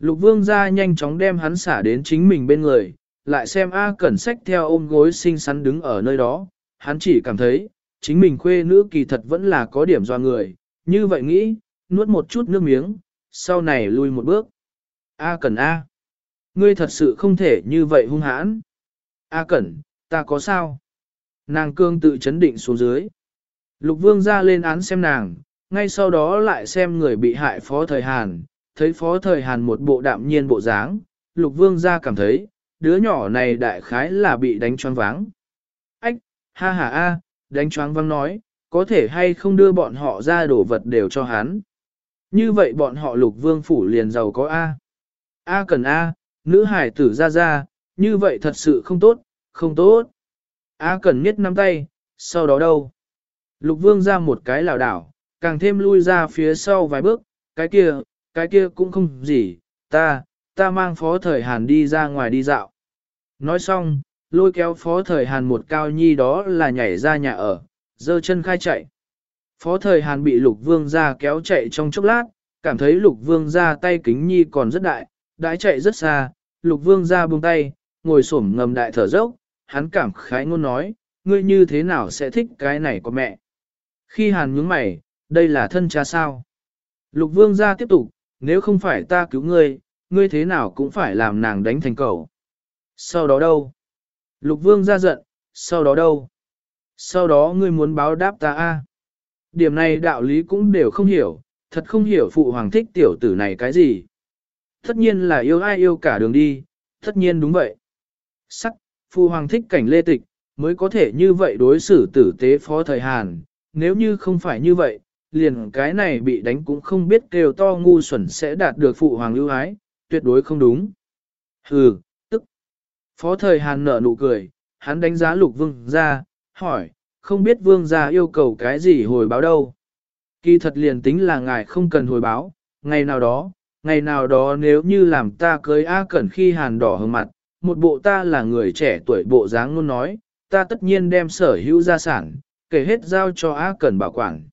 Lục vương ra nhanh chóng đem hắn xả đến chính mình bên người, lại xem A cẩn sách theo ôm gối xinh xắn đứng ở nơi đó, hắn chỉ cảm thấy, chính mình khuê nữ kỳ thật vẫn là có điểm do người, như vậy nghĩ, nuốt một chút nước miếng, sau này lui một bước. A cẩn A. Ngươi thật sự không thể như vậy hung hãn. A cẩn, ta có sao? Nàng cương tự chấn định xuống dưới. Lục vương ra lên án xem nàng, ngay sau đó lại xem người bị hại phó thời Hàn, thấy phó thời Hàn một bộ đạm nhiên bộ dáng, lục vương ra cảm thấy, đứa nhỏ này đại khái là bị đánh choáng váng. Ách, ha ha a, đánh choáng váng nói, có thể hay không đưa bọn họ ra đổ vật đều cho hắn. Như vậy bọn họ lục vương phủ liền giàu có A. A cần A, nữ hải tử ra ra, như vậy thật sự không tốt, không tốt. A cần miết nắm tay, sau đó đâu? Lục vương ra một cái lảo đảo, càng thêm lui ra phía sau vài bước, cái kia, cái kia cũng không gì, ta, ta mang phó thời Hàn đi ra ngoài đi dạo. Nói xong, lôi kéo phó thời Hàn một cao nhi đó là nhảy ra nhà ở, dơ chân khai chạy. Phó thời Hàn bị lục vương ra kéo chạy trong chốc lát, cảm thấy lục vương ra tay kính nhi còn rất đại, đãi chạy rất xa, lục vương ra buông tay, ngồi xổm ngầm đại thở dốc, hắn cảm khái ngôn nói, ngươi như thế nào sẽ thích cái này của mẹ. Khi hàn nhướng mày, đây là thân cha sao. Lục vương ra tiếp tục, nếu không phải ta cứu ngươi, ngươi thế nào cũng phải làm nàng đánh thành cầu. Sau đó đâu? Lục vương ra giận, sau đó đâu? sau đó ngươi muốn báo đáp ta a. Điểm này đạo lý cũng đều không hiểu, thật không hiểu phụ hoàng thích tiểu tử này cái gì. Tất nhiên là yêu ai yêu cả đường đi, tất nhiên đúng vậy. Sắc, phụ hoàng thích cảnh lê tịch, mới có thể như vậy đối xử tử tế phó thời Hàn, nếu như không phải như vậy, liền cái này bị đánh cũng không biết kêu to ngu xuẩn sẽ đạt được phụ hoàng lưu ái, tuyệt đối không đúng. Hừ, tức. Phó thời Hàn nở nụ cười, hắn đánh giá lục vương ra, hỏi, không biết vương gia yêu cầu cái gì hồi báo đâu. Kỳ thật liền tính là ngài không cần hồi báo, ngày nào đó, ngày nào đó nếu như làm ta cưới A Cẩn khi hàn đỏ hờ mặt, một bộ ta là người trẻ tuổi bộ dáng luôn nói, ta tất nhiên đem sở hữu gia sản, kể hết giao cho A Cẩn bảo quản.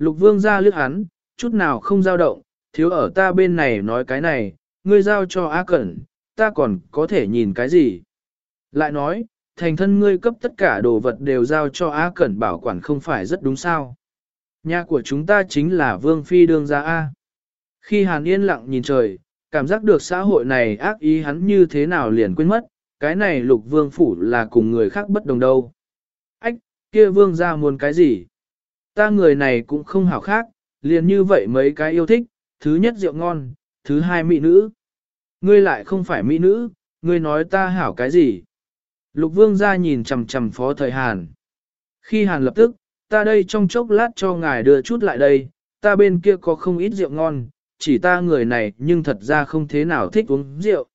Lục vương ra lướt hắn, chút nào không giao động, thiếu ở ta bên này nói cái này, ngươi giao cho A Cẩn, ta còn có thể nhìn cái gì. Lại nói, thành thân ngươi cấp tất cả đồ vật đều giao cho A Cẩn bảo quản không phải rất đúng sao. Nhà của chúng ta chính là Vương Phi đương gia A. Khi Hàn yên lặng nhìn trời, cảm giác được xã hội này ác ý hắn như thế nào liền quên mất, cái này lục vương phủ là cùng người khác bất đồng đâu. Ách, kia vương gia muốn cái gì? Ta người này cũng không hảo khác, liền như vậy mấy cái yêu thích, thứ nhất rượu ngon, thứ hai mỹ nữ. Ngươi lại không phải mỹ nữ, ngươi nói ta hảo cái gì? Lục vương ra nhìn chầm chầm phó thời Hàn. Khi Hàn lập tức, ta đây trong chốc lát cho ngài đưa chút lại đây, ta bên kia có không ít rượu ngon, chỉ ta người này nhưng thật ra không thế nào thích uống rượu.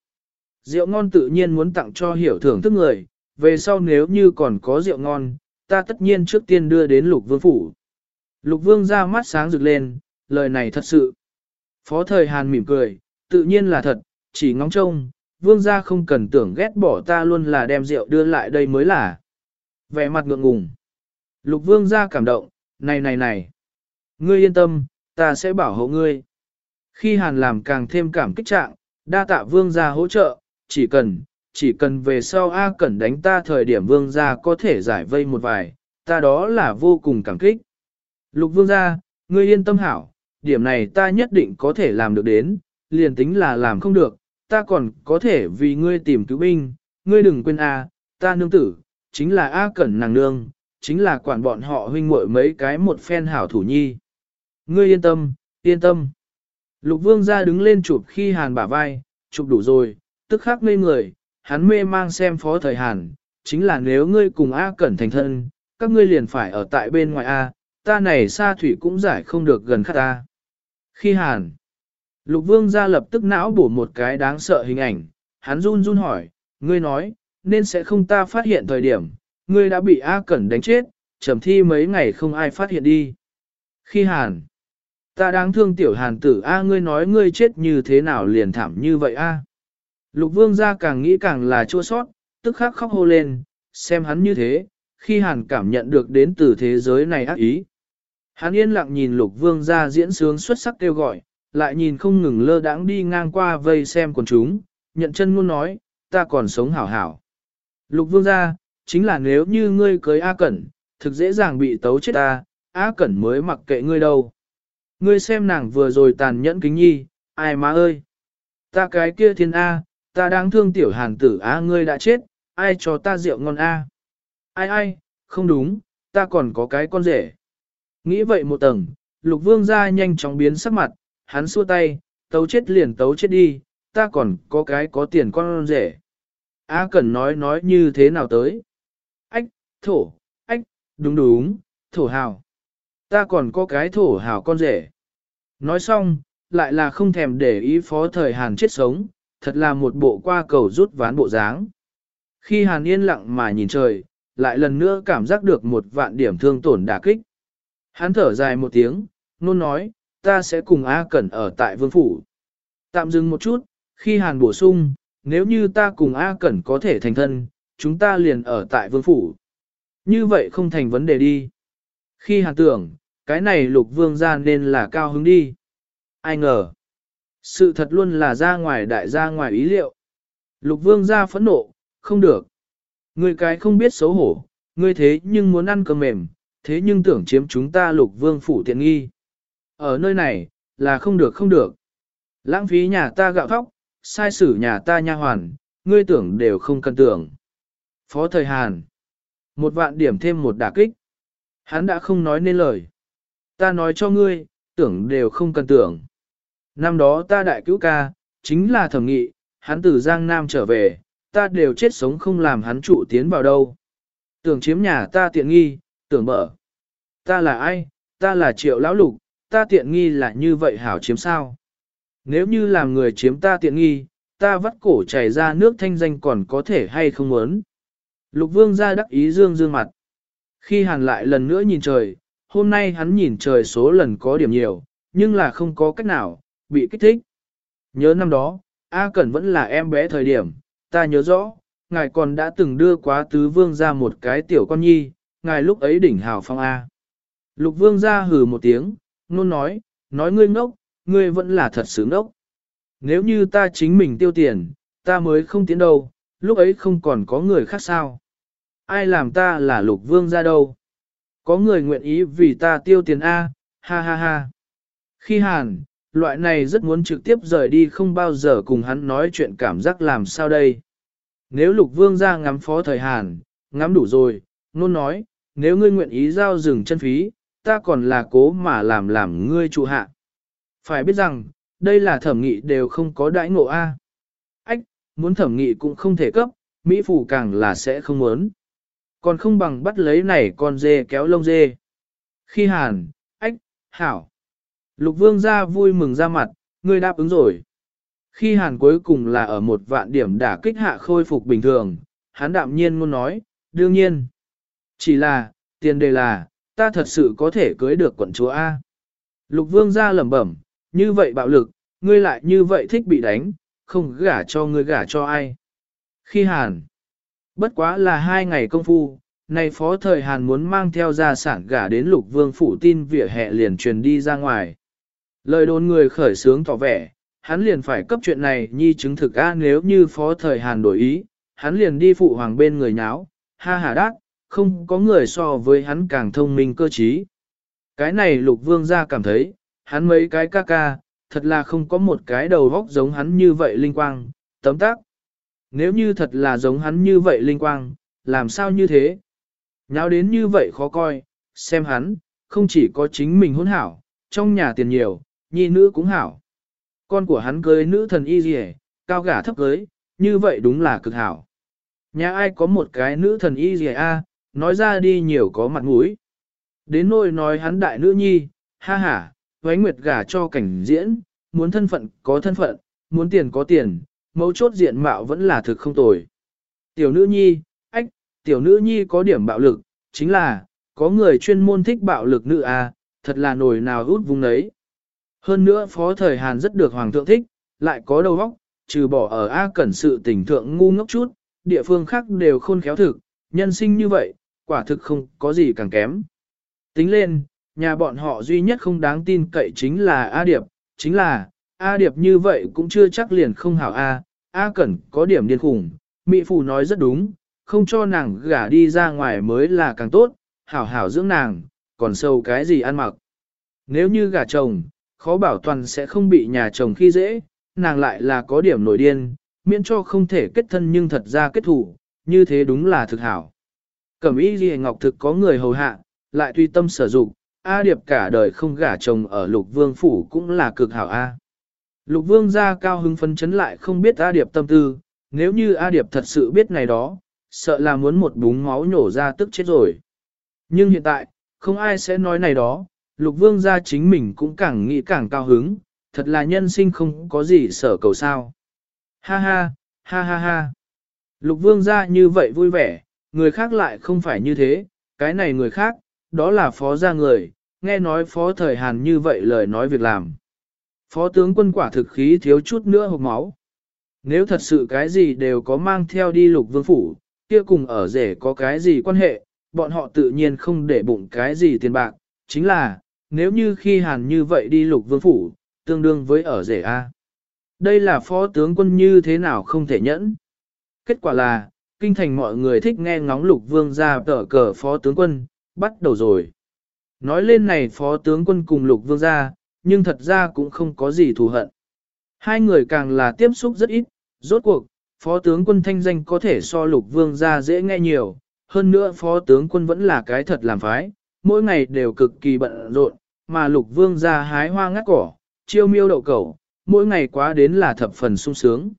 Rượu ngon tự nhiên muốn tặng cho hiểu thưởng thức người, về sau nếu như còn có rượu ngon, ta tất nhiên trước tiên đưa đến lục vương phủ. Lục vương ra mắt sáng rực lên, lời này thật sự. Phó thời Hàn mỉm cười, tự nhiên là thật, chỉ ngóng trông, vương gia không cần tưởng ghét bỏ ta luôn là đem rượu đưa lại đây mới là. Vẻ mặt ngượng ngùng. Lục vương gia cảm động, này này này. Ngươi yên tâm, ta sẽ bảo hộ ngươi. Khi hàn làm càng thêm cảm kích trạng, đa tạ vương gia hỗ trợ, chỉ cần, chỉ cần về sau A Cẩn đánh ta thời điểm vương gia có thể giải vây một vài, ta đó là vô cùng cảm kích. Lục vương gia, ngươi yên tâm hảo, điểm này ta nhất định có thể làm được đến, liền tính là làm không được, ta còn có thể vì ngươi tìm cứu binh, ngươi đừng quên A, ta nương tử, chính là A Cẩn nàng nương, chính là quản bọn họ huynh muội mấy cái một phen hảo thủ nhi. Ngươi yên tâm, yên tâm. Lục vương ra đứng lên chụp khi hàn bả vai, chụp đủ rồi, tức khắc ngây người, hắn mê mang xem phó thời hàn, chính là nếu ngươi cùng A Cẩn thành thân, các ngươi liền phải ở tại bên ngoài A, ta này xa thủy cũng giải không được gần khát ta. Khi hàn, lục vương ra lập tức não bổ một cái đáng sợ hình ảnh, hắn run run hỏi, ngươi nói, nên sẽ không ta phát hiện thời điểm, ngươi đã bị A Cẩn đánh chết, trầm thi mấy ngày không ai phát hiện đi. Khi hàn, ta đáng thương tiểu hàn tử A ngươi nói ngươi chết như thế nào liền thảm như vậy A. Lục vương ra càng nghĩ càng là chua sót, tức khắc khóc hô lên, xem hắn như thế, khi hàn cảm nhận được đến từ thế giới này ác ý. Hắn yên lặng nhìn lục vương ra diễn sướng xuất sắc kêu gọi, lại nhìn không ngừng lơ đãng đi ngang qua vây xem quần chúng, nhận chân ngôn nói, ta còn sống hảo hảo. Lục vương ra, chính là nếu như ngươi cưới A Cẩn, thực dễ dàng bị tấu chết ta, A Cẩn mới mặc kệ ngươi đâu. Ngươi xem nàng vừa rồi tàn nhẫn kính nhi, ai má ơi. Ta cái kia thiên A, ta đáng thương tiểu hàn tử A ngươi đã chết, ai cho ta rượu ngon A. Ai ai, không đúng, ta còn có cái con rể. Nghĩ vậy một tầng, lục vương ra nhanh chóng biến sắc mặt, hắn xua tay, tấu chết liền tấu chết đi, ta còn có cái có tiền con rể. A Cẩn nói nói như thế nào tới thổ, ách, đúng đúng, thổ hào. Ta còn có cái thổ hào con rể. Nói xong, lại là không thèm để ý phó thời Hàn chết sống, thật là một bộ qua cầu rút ván bộ dáng. Khi Hàn yên lặng mà nhìn trời, lại lần nữa cảm giác được một vạn điểm thương tổn đả kích. Hắn thở dài một tiếng, nôn nói, ta sẽ cùng A Cẩn ở tại vương phủ. Tạm dừng một chút, khi Hàn bổ sung, nếu như ta cùng A Cẩn có thể thành thân, chúng ta liền ở tại vương phủ. Như vậy không thành vấn đề đi. Khi hàn tưởng, cái này lục vương ra nên là cao hứng đi. Ai ngờ. Sự thật luôn là ra ngoài đại ra ngoài ý liệu. Lục vương ra phẫn nộ, không được. Người cái không biết xấu hổ, ngươi thế nhưng muốn ăn cơm mềm, thế nhưng tưởng chiếm chúng ta lục vương phủ tiện nghi. Ở nơi này, là không được không được. Lãng phí nhà ta gạo thóc, sai sử nhà ta nha hoàn, ngươi tưởng đều không cần tưởng. Phó thời Hàn Một vạn điểm thêm một đả kích. Hắn đã không nói nên lời. Ta nói cho ngươi, tưởng đều không cần tưởng. Năm đó ta đại cứu ca, chính là thẩm nghị, hắn từ Giang Nam trở về, ta đều chết sống không làm hắn trụ tiến vào đâu. Tưởng chiếm nhà ta tiện nghi, tưởng mở. Ta là ai, ta là triệu lão lục, ta tiện nghi là như vậy hảo chiếm sao. Nếu như làm người chiếm ta tiện nghi, ta vắt cổ chảy ra nước thanh danh còn có thể hay không muốn. Lục vương ra đắc ý dương dương mặt. Khi hàn lại lần nữa nhìn trời, hôm nay hắn nhìn trời số lần có điểm nhiều, nhưng là không có cách nào, bị kích thích. Nhớ năm đó, A Cẩn vẫn là em bé thời điểm, ta nhớ rõ, ngài còn đã từng đưa quá tứ vương ra một cái tiểu con nhi, ngài lúc ấy đỉnh hào phong A. Lục vương ra hừ một tiếng, nôn nói, nói ngươi ngốc, ngươi vẫn là thật sự ngốc. Nếu như ta chính mình tiêu tiền, ta mới không tiến đâu, lúc ấy không còn có người khác sao. Ai làm ta là lục vương ra đâu? Có người nguyện ý vì ta tiêu tiền A, ha ha ha. Khi hàn, loại này rất muốn trực tiếp rời đi không bao giờ cùng hắn nói chuyện cảm giác làm sao đây. Nếu lục vương ra ngắm phó thời hàn, ngắm đủ rồi, nôn nói, nếu ngươi nguyện ý giao rừng chân phí, ta còn là cố mà làm làm ngươi trụ hạ. Phải biết rằng, đây là thẩm nghị đều không có đãi ngộ A. Ách, muốn thẩm nghị cũng không thể cấp, Mỹ phủ càng là sẽ không muốn. Còn không bằng bắt lấy này con dê kéo lông dê. Khi hàn, ách, hảo. Lục vương ra vui mừng ra mặt, ngươi đáp ứng rồi. Khi hàn cuối cùng là ở một vạn điểm đả kích hạ khôi phục bình thường, hắn đạm nhiên muốn nói, đương nhiên. Chỉ là, tiền đề là, ta thật sự có thể cưới được quận chúa A. Lục vương ra lẩm bẩm, như vậy bạo lực, ngươi lại như vậy thích bị đánh, không gả cho ngươi gả cho ai. Khi hàn, bất quá là hai ngày công phu, này phó thời hàn muốn mang theo gia sản gả đến lục vương phủ tin vỉa hè liền truyền đi ra ngoài. Lời đồn người khởi sướng tỏ vẻ, hắn liền phải cấp chuyện này nhi chứng thực a nếu như phó thời Hàn đổi ý, hắn liền đi phụ hoàng bên người nháo, ha ha đát, không có người so với hắn càng thông minh cơ trí. Cái này lục vương ra cảm thấy, hắn mấy cái ca ca, thật là không có một cái đầu vóc giống hắn như vậy linh quang, tấm tác. Nếu như thật là giống hắn như vậy linh quang, làm sao như thế? Nháo đến như vậy khó coi, xem hắn, không chỉ có chính mình hôn hảo, trong nhà tiền nhiều, nhi nữ cũng hảo. Con của hắn cưới nữ thần y dì cao gả thấp cưới, như vậy đúng là cực hảo. Nhà ai có một cái nữ thần y dì a, nói ra đi nhiều có mặt mũi. Đến nỗi nói hắn đại nữ nhi, ha ha, vánh Nguyệt gả cho cảnh diễn, muốn thân phận có thân phận, muốn tiền có tiền, mấu chốt diện mạo vẫn là thực không tồi. Tiểu nữ nhi, ách, tiểu nữ nhi có điểm bạo lực, chính là, có người chuyên môn thích bạo lực nữ à, thật là nổi nào út vùng đấy. Hơn nữa phó thời Hàn rất được hoàng thượng thích, lại có đầu óc, trừ bỏ ở A Cẩn sự tình thượng ngu ngốc chút, địa phương khác đều khôn khéo thực, nhân sinh như vậy, quả thực không có gì càng kém. Tính lên, nhà bọn họ duy nhất không đáng tin cậy chính là A Điệp, chính là, A Điệp như vậy cũng chưa chắc liền không hảo A, A Cẩn có điểm điên khủng, Mỹ Phụ nói rất đúng, không cho nàng gả đi ra ngoài mới là càng tốt, hảo hảo dưỡng nàng, còn sâu cái gì ăn mặc. Nếu như gả chồng, khó bảo toàn sẽ không bị nhà chồng khi dễ, nàng lại là có điểm nổi điên, miễn cho không thể kết thân nhưng thật ra kết thủ, như thế đúng là thực hảo. Cẩm y ghi ngọc thực có người hầu hạ, lại tùy tâm sở dụng, A Điệp cả đời không gả chồng ở lục vương phủ cũng là cực hảo A. Lục vương ra cao hứng phấn chấn lại không biết A Điệp tâm tư, nếu như A Điệp thật sự biết này đó, sợ là muốn một búng máu nhổ ra tức chết rồi. Nhưng hiện tại, không ai sẽ nói này đó, lục vương gia chính mình cũng càng nghĩ càng cao hứng, thật là nhân sinh không có gì sở cầu sao. Ha ha, ha ha ha. Lục vương gia như vậy vui vẻ, người khác lại không phải như thế, cái này người khác, đó là phó gia người, nghe nói phó thời Hàn như vậy lời nói việc làm. Phó tướng quân quả thực khí thiếu chút nữa hộp máu. Nếu thật sự cái gì đều có mang theo đi lục vương phủ, kia cùng ở rể có cái gì quan hệ, bọn họ tự nhiên không để bụng cái gì tiền bạc, chính là, nếu như khi hàn như vậy đi lục vương phủ, tương đương với ở rể A. Đây là phó tướng quân như thế nào không thể nhẫn. Kết quả là, kinh thành mọi người thích nghe ngóng lục vương ra tờ cờ phó tướng quân, bắt đầu rồi. Nói lên này phó tướng quân cùng lục vương ra, nhưng thật ra cũng không có gì thù hận. Hai người càng là tiếp xúc rất ít, rốt cuộc, phó tướng quân thanh danh có thể so lục vương ra dễ nghe nhiều, hơn nữa phó tướng quân vẫn là cái thật làm phái, mỗi ngày đều cực kỳ bận rộn, mà lục vương ra hái hoa ngắt cỏ, chiêu miêu đậu cẩu, mỗi ngày quá đến là thập phần sung sướng.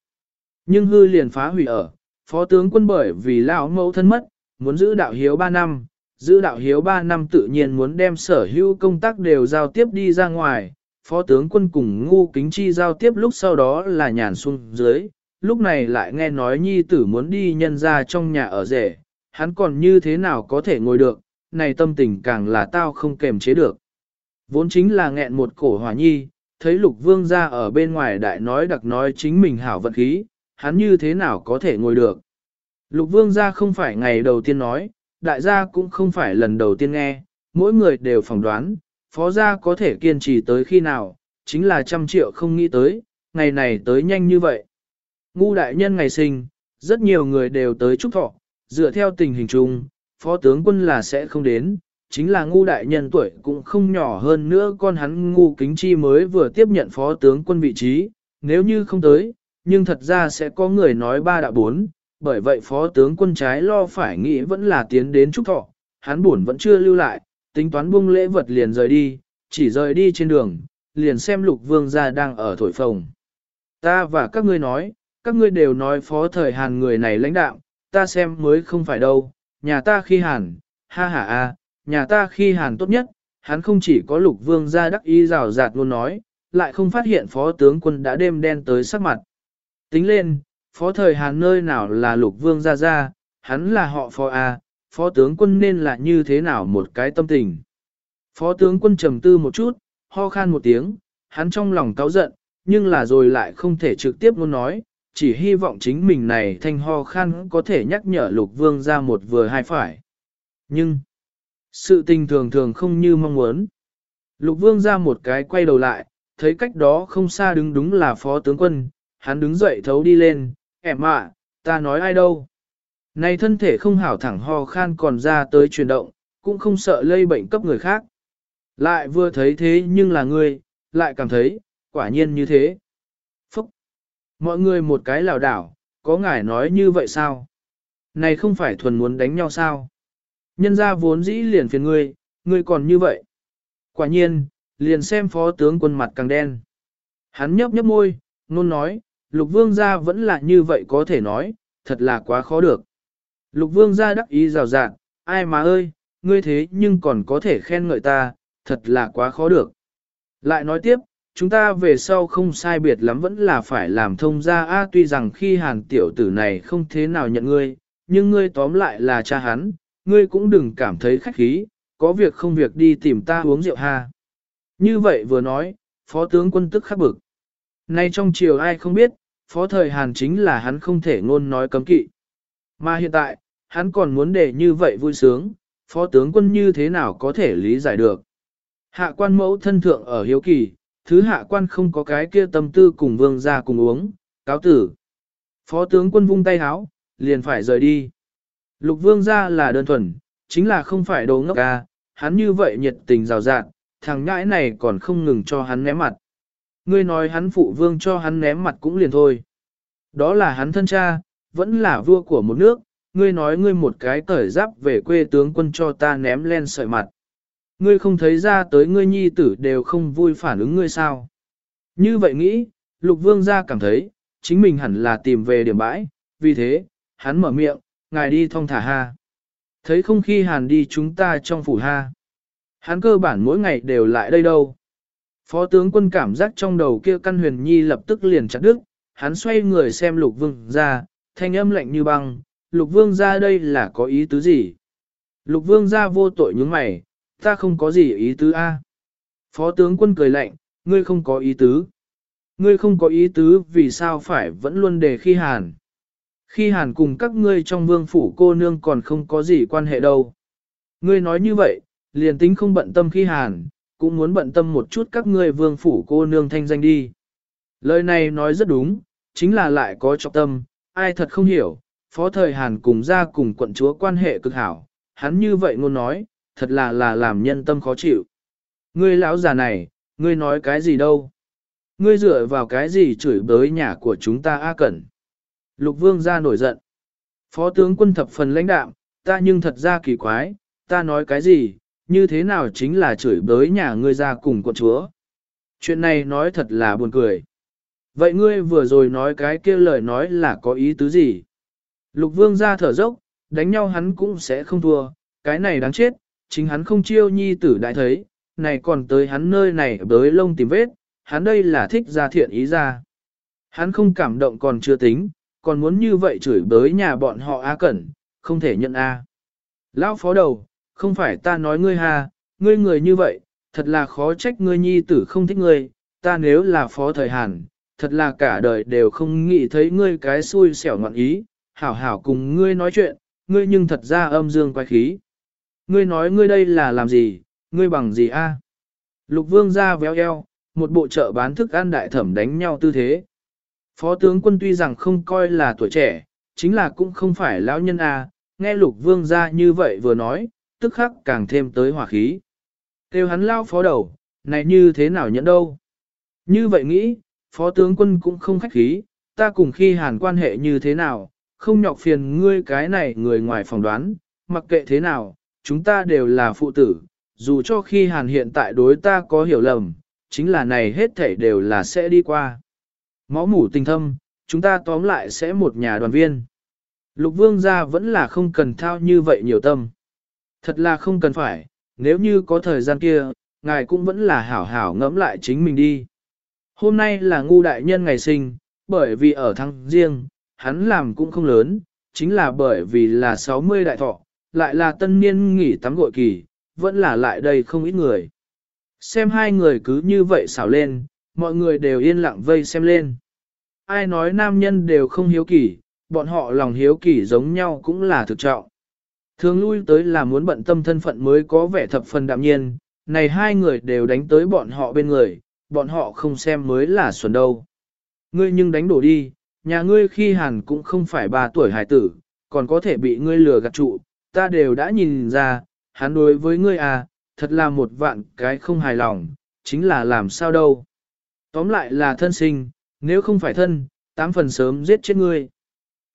Nhưng hư liền phá hủy ở, phó tướng quân bởi vì lão mẫu thân mất, muốn giữ đạo hiếu 3 năm, giữ đạo hiếu 3 năm tự nhiên muốn đem sở hữu công tác đều giao tiếp đi ra ngoài, phó tướng quân cùng ngu kính chi giao tiếp lúc sau đó là nhàn xuống dưới, lúc này lại nghe nói nhi tử muốn đi nhân ra trong nhà ở rể, hắn còn như thế nào có thể ngồi được, này tâm tình càng là tao không kềm chế được. Vốn chính là nghẹn một cổ hỏa nhi, thấy lục vương ra ở bên ngoài đại nói đặc nói chính mình hảo vận khí, hắn như thế nào có thể ngồi được. Lục vương gia không phải ngày đầu tiên nói, đại gia cũng không phải lần đầu tiên nghe, mỗi người đều phỏng đoán, phó gia có thể kiên trì tới khi nào, chính là trăm triệu không nghĩ tới, ngày này tới nhanh như vậy. Ngu đại nhân ngày sinh, rất nhiều người đều tới chúc thọ, dựa theo tình hình chung, phó tướng quân là sẽ không đến, chính là ngu đại nhân tuổi cũng không nhỏ hơn nữa con hắn ngu kính chi mới vừa tiếp nhận phó tướng quân vị trí, nếu như không tới, nhưng thật ra sẽ có người nói ba đạo bốn, bởi vậy phó tướng quân trái lo phải nghĩ vẫn là tiến đến trúc thọ, hắn buồn vẫn chưa lưu lại, tính toán buông lễ vật liền rời đi, chỉ rời đi trên đường, liền xem lục vương gia đang ở thổi phồng. Ta và các ngươi nói, các ngươi đều nói phó thời hàn người này lãnh đạo, ta xem mới không phải đâu, nhà ta khi hàn, ha ha a, nhà ta khi hàn tốt nhất, hắn không chỉ có lục vương gia đắc ý rào rạt luôn nói, lại không phát hiện phó tướng quân đã đêm đen tới sắc mặt. Tính lên, phó thời hàn nơi nào là lục vương gia gia, hắn là họ phó A, phó tướng quân nên là như thế nào một cái tâm tình. Phó tướng quân trầm tư một chút, ho khan một tiếng, hắn trong lòng cáu giận, nhưng là rồi lại không thể trực tiếp muốn nói, chỉ hy vọng chính mình này thanh ho khan có thể nhắc nhở lục vương ra một vừa hai phải. Nhưng, sự tình thường thường không như mong muốn. Lục vương ra một cái quay đầu lại, thấy cách đó không xa đứng đúng là phó tướng quân, hắn đứng dậy thấu đi lên, em ạ, ta nói ai đâu. Này thân thể không hảo thẳng ho khan còn ra tới chuyển động, cũng không sợ lây bệnh cấp người khác. Lại vừa thấy thế nhưng là ngươi, lại cảm thấy, quả nhiên như thế. Phúc! Mọi người một cái lảo đảo, có ngài nói như vậy sao? Này không phải thuần muốn đánh nhau sao? Nhân ra vốn dĩ liền phiền ngươi, ngươi còn như vậy. Quả nhiên, liền xem phó tướng quân mặt càng đen. Hắn nhấp nhấp môi, nôn nói, lục vương gia vẫn là như vậy có thể nói, thật là quá khó được. Lục vương gia đắc ý rào rạt, ai mà ơi, ngươi thế nhưng còn có thể khen ngợi ta, thật là quá khó được. Lại nói tiếp, chúng ta về sau không sai biệt lắm vẫn là phải làm thông gia a tuy rằng khi hàn tiểu tử này không thế nào nhận ngươi, nhưng ngươi tóm lại là cha hắn, ngươi cũng đừng cảm thấy khách khí, có việc không việc đi tìm ta uống rượu ha. Như vậy vừa nói, phó tướng quân tức khắc bực. Nay trong chiều ai không biết, phó thời hàn chính là hắn không thể ngôn nói cấm kỵ. Mà hiện tại, hắn còn muốn để như vậy vui sướng, phó tướng quân như thế nào có thể lý giải được. Hạ quan mẫu thân thượng ở hiếu kỳ, thứ hạ quan không có cái kia tâm tư cùng vương ra cùng uống, cáo tử. Phó tướng quân vung tay háo, liền phải rời đi. Lục vương ra là đơn thuần, chính là không phải đồ ngốc ca, hắn như vậy nhiệt tình rào rạt, thằng ngãi này còn không ngừng cho hắn ném mặt. Ngươi nói hắn phụ vương cho hắn ném mặt cũng liền thôi. Đó là hắn thân cha, vẫn là vua của một nước, ngươi nói ngươi một cái cởi giáp về quê tướng quân cho ta ném lên sợi mặt. Ngươi không thấy ra tới ngươi nhi tử đều không vui phản ứng ngươi sao. Như vậy nghĩ, lục vương gia cảm thấy, chính mình hẳn là tìm về điểm bãi, vì thế, hắn mở miệng, ngài đi thong thả ha. Thấy không khi hàn đi chúng ta trong phủ ha. Hắn cơ bản mỗi ngày đều lại đây đâu. Phó tướng quân cảm giác trong đầu kia căn huyền nhi lập tức liền chặt đứt, hắn xoay người xem lục vương ra, thanh âm lạnh như băng, lục vương ra đây là có ý tứ gì? Lục vương ra vô tội nhướng mày, ta không có gì ý tứ a. Phó tướng quân cười lạnh, ngươi không có ý tứ. Ngươi không có ý tứ vì sao phải vẫn luôn đề khi hàn. Khi hàn cùng các ngươi trong vương phủ cô nương còn không có gì quan hệ đâu. Ngươi nói như vậy, liền tính không bận tâm khi hàn, cũng muốn bận tâm một chút các ngươi vương phủ cô nương thanh danh đi. Lời này nói rất đúng, chính là lại có trọng tâm, ai thật không hiểu, phó thời Hàn cùng ra cùng quận chúa quan hệ cực hảo, hắn như vậy ngôn nói, thật là là làm nhân tâm khó chịu. Ngươi lão già này, ngươi nói cái gì đâu? Ngươi dựa vào cái gì chửi bới nhà của chúng ta A Cẩn? Lục vương ra nổi giận. Phó tướng quân thập phần lãnh đạm, ta nhưng thật ra kỳ quái, ta nói cái gì, như thế nào chính là chửi bới nhà ngươi ra cùng con chúa. Chuyện này nói thật là buồn cười. Vậy ngươi vừa rồi nói cái kia lời nói là có ý tứ gì? Lục vương ra thở dốc, đánh nhau hắn cũng sẽ không thua, cái này đáng chết, chính hắn không chiêu nhi tử đại thấy, này còn tới hắn nơi này bới lông tìm vết, hắn đây là thích ra thiện ý ra. Hắn không cảm động còn chưa tính, còn muốn như vậy chửi bới nhà bọn họ A Cẩn, không thể nhận A. Lão phó đầu, không phải ta nói ngươi ha, ngươi người như vậy, thật là khó trách ngươi nhi tử không thích ngươi, ta nếu là phó thời Hàn, thật là cả đời đều không nghĩ thấy ngươi cái xui xẻo ngọn ý, hảo hảo cùng ngươi nói chuyện, ngươi nhưng thật ra âm dương quái khí. Ngươi nói ngươi đây là làm gì, ngươi bằng gì a? Lục vương ra véo eo, một bộ chợ bán thức ăn đại thẩm đánh nhau tư thế. Phó tướng quân tuy rằng không coi là tuổi trẻ, chính là cũng không phải lão nhân a, nghe lục vương ra như vậy vừa nói, tức khắc càng thêm tới hỏa khí. Kêu hắn lao phó đầu, này như thế nào nhận đâu. Như vậy nghĩ, phó tướng quân cũng không khách khí, ta cùng khi hàn quan hệ như thế nào, không nhọc phiền ngươi cái này người ngoài phỏng đoán, mặc kệ thế nào, chúng ta đều là phụ tử, dù cho khi hàn hiện tại đối ta có hiểu lầm, chính là này hết thảy đều là sẽ đi qua. Máu mủ tình thâm, chúng ta tóm lại sẽ một nhà đoàn viên. Lục vương gia vẫn là không cần thao như vậy nhiều tâm. Thật là không cần phải, nếu như có thời gian kia, ngài cũng vẫn là hảo hảo ngẫm lại chính mình đi. Hôm nay là ngu đại nhân ngày sinh, bởi vì ở thăng riêng, hắn làm cũng không lớn, chính là bởi vì là 60 đại thọ, lại là tân niên nghỉ tắm gội kỳ, vẫn là lại đây không ít người. Xem hai người cứ như vậy xảo lên, mọi người đều yên lặng vây xem lên. Ai nói nam nhân đều không hiếu kỳ, bọn họ lòng hiếu kỳ giống nhau cũng là thực trọng. Thường lui tới là muốn bận tâm thân phận mới có vẻ thập phần đạm nhiên, này hai người đều đánh tới bọn họ bên người, bọn họ không xem mới là xuẩn đâu. Ngươi nhưng đánh đổ đi, nhà ngươi khi hàn cũng không phải ba tuổi hải tử, còn có thể bị ngươi lừa gạt trụ, ta đều đã nhìn ra, hắn đối với ngươi à, thật là một vạn cái không hài lòng, chính là làm sao đâu. Tóm lại là thân sinh, nếu không phải thân, tám phần sớm giết chết ngươi.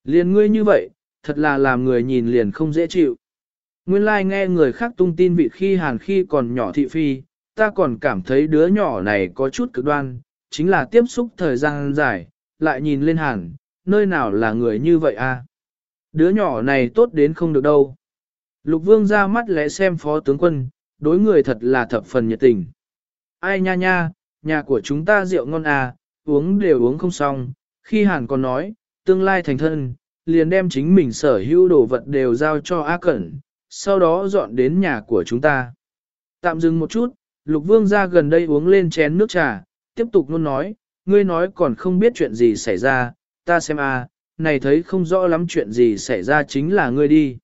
Liền ngươi như vậy, thật là làm người nhìn liền không dễ chịu. Nguyên lai like nghe người khác tung tin vị khi hàn khi còn nhỏ thị phi, ta còn cảm thấy đứa nhỏ này có chút cực đoan, chính là tiếp xúc thời gian dài, lại nhìn lên hàn, nơi nào là người như vậy a? À? Đứa nhỏ này tốt đến không được đâu. Lục vương ra mắt lẽ xem phó tướng quân, đối người thật là thập phần nhiệt tình. Ai nha nha, nhà của chúng ta rượu ngon à, uống đều uống không xong, khi hàn còn nói, tương lai thành thân, liền đem chính mình sở hữu đồ vật đều giao cho A Cẩn, sau đó dọn đến nhà của chúng ta. Tạm dừng một chút, Lục Vương ra gần đây uống lên chén nước trà, tiếp tục luôn nói, ngươi nói còn không biết chuyện gì xảy ra, ta xem a, này thấy không rõ lắm chuyện gì xảy ra chính là ngươi đi.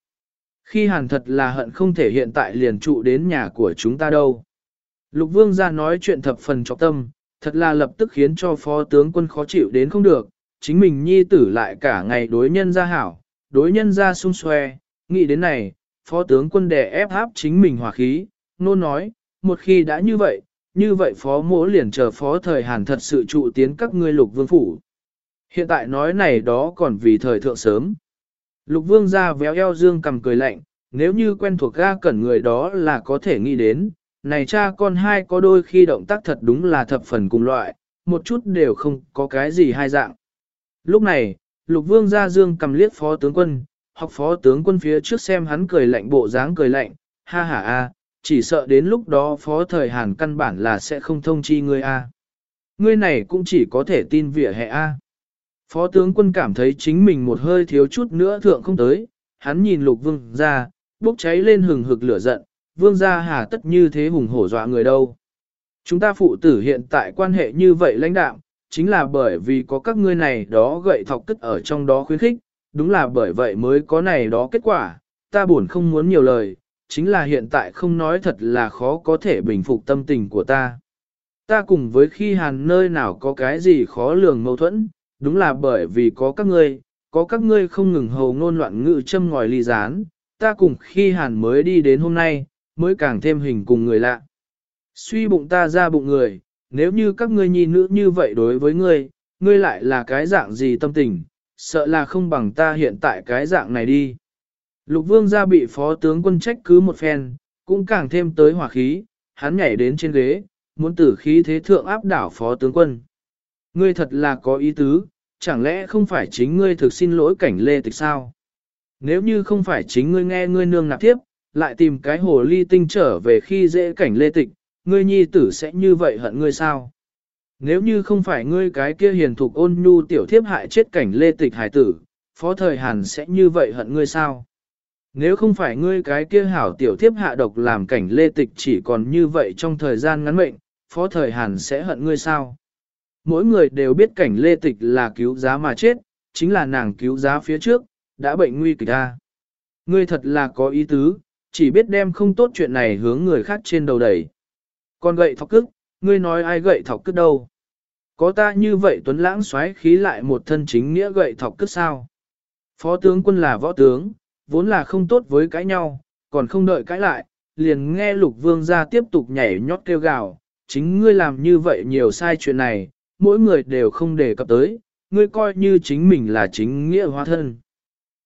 Khi hàn thật là hận không thể hiện tại liền trụ đến nhà của chúng ta đâu. Lục Vương ra nói chuyện thập phần trọng tâm, thật là lập tức khiến cho phó tướng quân khó chịu đến không được, chính mình nhi tử lại cả ngày đối nhân ra hảo, đối nhân ra sung xoe, nghĩ đến này, phó tướng quân đè ép áp chính mình hòa khí, nôn nói, một khi đã như vậy, như vậy phó mỗ liền chờ phó thời Hàn thật sự trụ tiến các ngươi lục vương phủ. Hiện tại nói này đó còn vì thời thượng sớm. Lục vương ra véo eo dương cầm cười lạnh, nếu như quen thuộc ga cẩn người đó là có thể nghĩ đến, này cha con hai có đôi khi động tác thật đúng là thập phần cùng loại, một chút đều không có cái gì hai dạng. Lúc này, lục vương ra dương cầm liếc phó tướng quân, học phó tướng quân phía trước xem hắn cười lạnh bộ dáng cười lạnh, ha ha a, chỉ sợ đến lúc đó phó thời Hàn căn bản là sẽ không thông chi ngươi a. Ngươi này cũng chỉ có thể tin vỉa hè a. Phó tướng quân cảm thấy chính mình một hơi thiếu chút nữa thượng không tới, hắn nhìn lục vương ra, bốc cháy lên hừng hực lửa giận, vương gia hà tất như thế hùng hổ dọa người đâu. Chúng ta phụ tử hiện tại quan hệ như vậy lãnh đạo, chính là bởi vì có các ngươi này đó gậy thọc cất ở trong đó khuyến khích, đúng là bởi vậy mới có này đó kết quả, ta buồn không muốn nhiều lời, chính là hiện tại không nói thật là khó có thể bình phục tâm tình của ta. Ta cùng với khi hàn nơi nào có cái gì khó lường mâu thuẫn, đúng là bởi vì có các ngươi, có các ngươi không ngừng hầu ngôn loạn ngữ châm ngòi ly gián, ta cùng khi hàn mới đi đến hôm nay, mới càng thêm hình cùng người lạ. Suy bụng ta ra bụng người, nếu như các ngươi nhi nữ như vậy đối với ngươi, ngươi lại là cái dạng gì tâm tình, sợ là không bằng ta hiện tại cái dạng này đi. Lục vương gia bị phó tướng quân trách cứ một phen, cũng càng thêm tới hỏa khí, hắn nhảy đến trên ghế, muốn tử khí thế thượng áp đảo phó tướng quân. Ngươi thật là có ý tứ, chẳng lẽ không phải chính ngươi thực xin lỗi cảnh lê tịch sao? Nếu như không phải chính ngươi nghe ngươi nương nạp tiếp, lại tìm cái hồ ly tinh trở về khi dễ cảnh lê tịch, ngươi nhi tử sẽ như vậy hận ngươi sao? Nếu như không phải ngươi cái kia hiền thục ôn nhu tiểu thiếp hại chết cảnh lê tịch hải tử, phó thời hàn sẽ như vậy hận ngươi sao? Nếu không phải ngươi cái kia hảo tiểu thiếp hạ độc làm cảnh lê tịch chỉ còn như vậy trong thời gian ngắn mệnh, phó thời hàn sẽ hận ngươi sao? Mỗi người đều biết cảnh lê tịch là cứu giá mà chết, chính là nàng cứu giá phía trước, đã bệnh nguy kịch ta. Ngươi thật là có ý tứ, chỉ biết đem không tốt chuyện này hướng người khác trên đầu đẩy. Còn gậy thọc cức, ngươi nói ai gậy thọc cức đâu? Có ta như vậy tuấn lãng xoáy khí lại một thân chính nghĩa gậy thọc cức sao? Phó tướng quân là võ tướng, vốn là không tốt với cãi nhau, còn không đợi cãi lại, liền nghe lục vương ra tiếp tục nhảy nhót kêu gào, chính ngươi làm như vậy nhiều sai chuyện này, mỗi người đều không đề cập tới, ngươi coi như chính mình là chính nghĩa hóa thân.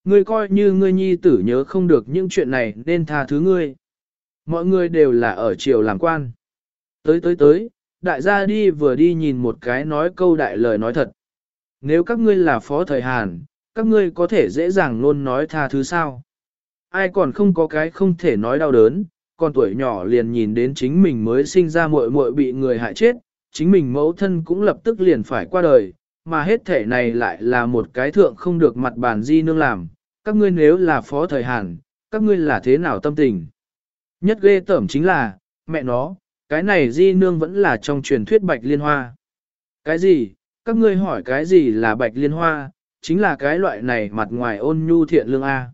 Ngươi coi như ngươi nhi tử nhớ không được những chuyện này nên tha thứ ngươi. Mọi người đều là ở triều làm quan. Tới tới tới, đại gia đi vừa đi nhìn một cái nói câu đại lời nói thật. Nếu các ngươi là phó thời Hàn, các ngươi có thể dễ dàng luôn nói tha thứ sao. Ai còn không có cái không thể nói đau đớn, còn tuổi nhỏ liền nhìn đến chính mình mới sinh ra muội muội bị người hại chết, chính mình mẫu thân cũng lập tức liền phải qua đời, mà hết thể này lại là một cái thượng không được mặt bàn di nương làm, các ngươi nếu là phó thời Hàn, các ngươi là thế nào tâm tình. Nhất ghê tởm chính là, mẹ nó, cái này di nương vẫn là trong truyền thuyết bạch liên hoa. Cái gì, các ngươi hỏi cái gì là bạch liên hoa, chính là cái loại này mặt ngoài ôn nhu thiện lương A.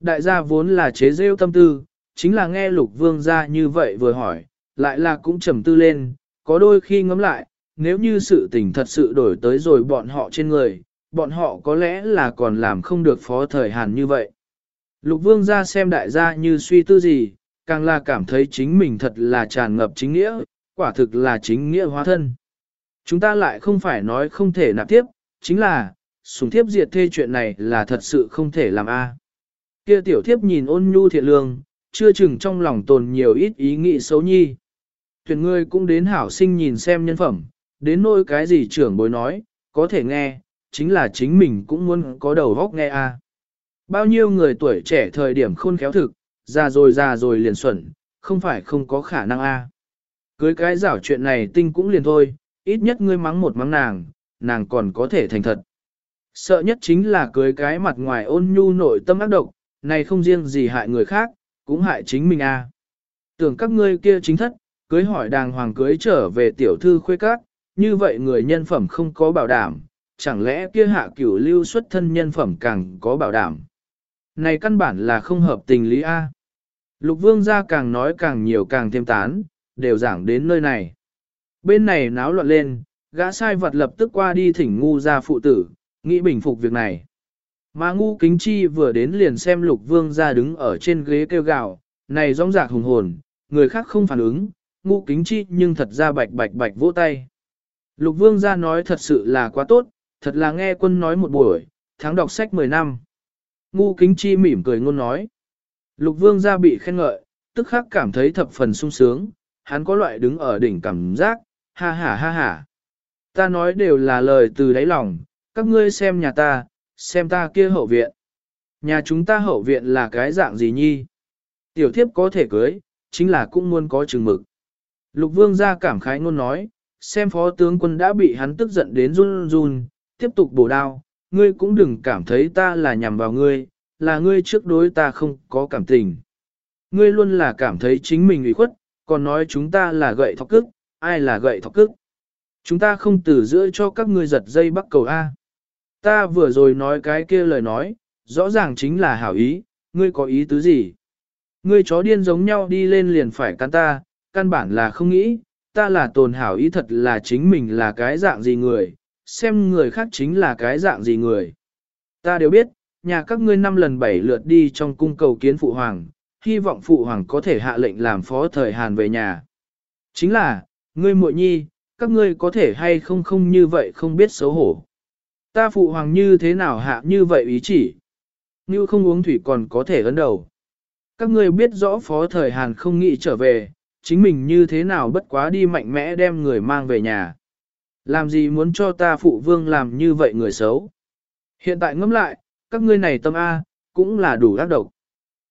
Đại gia vốn là chế rêu tâm tư, chính là nghe lục vương ra như vậy vừa hỏi, lại là cũng trầm tư lên, có đôi khi ngẫm lại, nếu như sự tình thật sự đổi tới rồi bọn họ trên người, bọn họ có lẽ là còn làm không được phó thời Hàn như vậy. Lục vương ra xem đại gia như suy tư gì, càng là cảm thấy chính mình thật là tràn ngập chính nghĩa, quả thực là chính nghĩa hóa thân. Chúng ta lại không phải nói không thể nạp tiếp, chính là, sùng thiếp diệt thê chuyện này là thật sự không thể làm a. Kia tiểu thiếp nhìn ôn nhu thiện lương, chưa chừng trong lòng tồn nhiều ít ý nghĩ xấu nhi. Tuyển ngươi cũng đến hảo sinh nhìn xem nhân phẩm, đến nỗi cái gì trưởng bối nói, có thể nghe, chính là chính mình cũng muốn có đầu góc nghe a. Bao nhiêu người tuổi trẻ thời điểm khôn khéo thực, già rồi già rồi liền xuẩn, không phải không có khả năng a. Cưới cái giảo chuyện này tinh cũng liền thôi, ít nhất ngươi mắng một mắng nàng, nàng còn có thể thành thật. Sợ nhất chính là cưới cái mặt ngoài ôn nhu nội tâm ác độc, này không riêng gì hại người khác, cũng hại chính mình a. Tưởng các ngươi kia chính thất, cưới hỏi đàng hoàng cưới trở về tiểu thư khuê các, như vậy người nhân phẩm không có bảo đảm, chẳng lẽ kia hạ cửu lưu xuất thân nhân phẩm càng có bảo đảm. Này căn bản là không hợp tình lý A. Lục vương gia càng nói càng nhiều càng thêm tán, đều giảng đến nơi này. Bên này náo loạn lên, gã sai vật lập tức qua đi thỉnh ngu ra phụ tử, nghĩ bình phục việc này. Mà ngu kính chi vừa đến liền xem lục vương gia đứng ở trên ghế kêu gào, này rong rạc hùng hồn, người khác không phản ứng, ngu kính chi nhưng thật ra bạch bạch bạch vỗ tay. Lục vương gia nói thật sự là quá tốt, thật là nghe quân nói một buổi, tháng đọc sách 10 năm. Ngu kính chi mỉm cười ngôn nói. Lục vương gia bị khen ngợi, tức khắc cảm thấy thập phần sung sướng, hắn có loại đứng ở đỉnh cảm giác, ha ha ha ha. Ta nói đều là lời từ đáy lòng, các ngươi xem nhà ta, xem ta kia hậu viện. Nhà chúng ta hậu viện là cái dạng gì nhi? Tiểu thiếp có thể cưới, chính là cũng muốn có chừng mực. Lục vương gia cảm khái ngôn nói, xem phó tướng quân đã bị hắn tức giận đến run run, tiếp tục bổ đao, ngươi cũng đừng cảm thấy ta là nhằm vào ngươi, là ngươi trước đối ta không có cảm tình. Ngươi luôn là cảm thấy chính mình ủy khuất, còn nói chúng ta là gậy thọc cức, ai là gậy thọc cức. Chúng ta không từ giữa cho các ngươi giật dây bắt cầu A. Ta vừa rồi nói cái kia lời nói, rõ ràng chính là hảo ý, ngươi có ý tứ gì? Ngươi chó điên giống nhau đi lên liền phải căn ta, căn bản là không nghĩ, ta là tồn hảo ý thật là chính mình là cái dạng gì người, xem người khác chính là cái dạng gì người. Ta đều biết, nhà các ngươi năm lần bảy lượt đi trong cung cầu kiến phụ hoàng, hy vọng phụ hoàng có thể hạ lệnh làm phó thời Hàn về nhà. Chính là, ngươi muội nhi, các ngươi có thể hay không không như vậy không biết xấu hổ. Ta phụ hoàng như thế nào hạ như vậy ý chỉ. Như không uống thủy còn có thể ấn đầu. Các ngươi biết rõ phó thời Hàn không nghĩ trở về, chính mình như thế nào bất quá đi mạnh mẽ đem người mang về nhà. Làm gì muốn cho ta phụ vương làm như vậy người xấu? Hiện tại ngẫm lại, các ngươi này tâm A, cũng là đủ ác độc.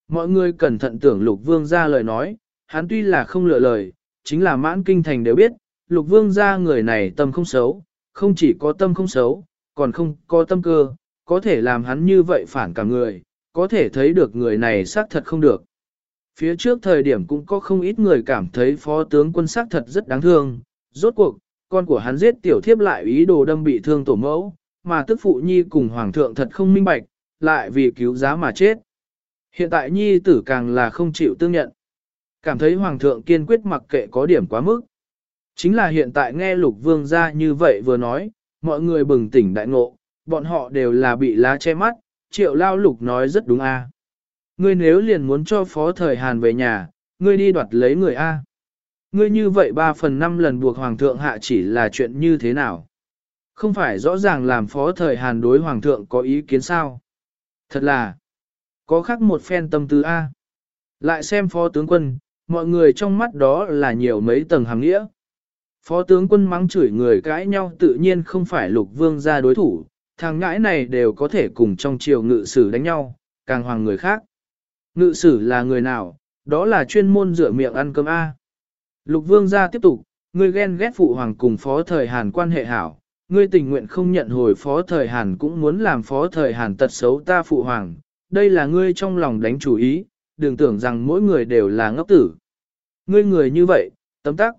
Mọi người cẩn thận tưởng lục vương ra lời nói, hắn tuy là không lựa lời, chính là mãn kinh thành đều biết, lục vương ra người này tâm không xấu, không chỉ có tâm không xấu, còn không có tâm cơ, có thể làm hắn như vậy phản cả người, có thể thấy được người này xác thật không được. Phía trước thời điểm cũng có không ít người cảm thấy phó tướng quân xác thật rất đáng thương, rốt cuộc, con của hắn giết tiểu thiếp lại ý đồ đâm bị thương tổ mẫu, mà tức phụ nhi cùng hoàng thượng thật không minh bạch, lại vì cứu giá mà chết. Hiện tại nhi tử càng là không chịu tương nhận. Cảm thấy hoàng thượng kiên quyết mặc kệ có điểm quá mức. Chính là hiện tại nghe lục vương ra như vậy vừa nói, mọi người bừng tỉnh đại ngộ, bọn họ đều là bị lá che mắt, triệu lao lục nói rất đúng a. Ngươi nếu liền muốn cho phó thời Hàn về nhà, ngươi đi đoạt lấy người A. Ngươi như vậy ba phần năm lần buộc hoàng thượng hạ chỉ là chuyện như thế nào? Không phải rõ ràng làm phó thời Hàn đối hoàng thượng có ý kiến sao? Thật là, có khác một phen tâm tư A. Lại xem phó tướng quân, mọi người trong mắt đó là nhiều mấy tầng hàng nghĩa. Phó tướng quân mắng chửi người cãi nhau tự nhiên không phải lục vương ra đối thủ, thằng ngãi này đều có thể cùng trong triều ngự sử đánh nhau, càng hoàng người khác. Ngự sử là người nào, đó là chuyên môn rửa miệng ăn cơm A. Lục vương gia tiếp tục, ngươi ghen ghét phụ hoàng cùng phó thời Hàn quan hệ hảo, ngươi tình nguyện không nhận hồi phó thời Hàn cũng muốn làm phó thời Hàn tật xấu ta phụ hoàng, đây là ngươi trong lòng đánh chủ ý, đừng tưởng rằng mỗi người đều là ngốc tử. Ngươi người như vậy, tấm tắc.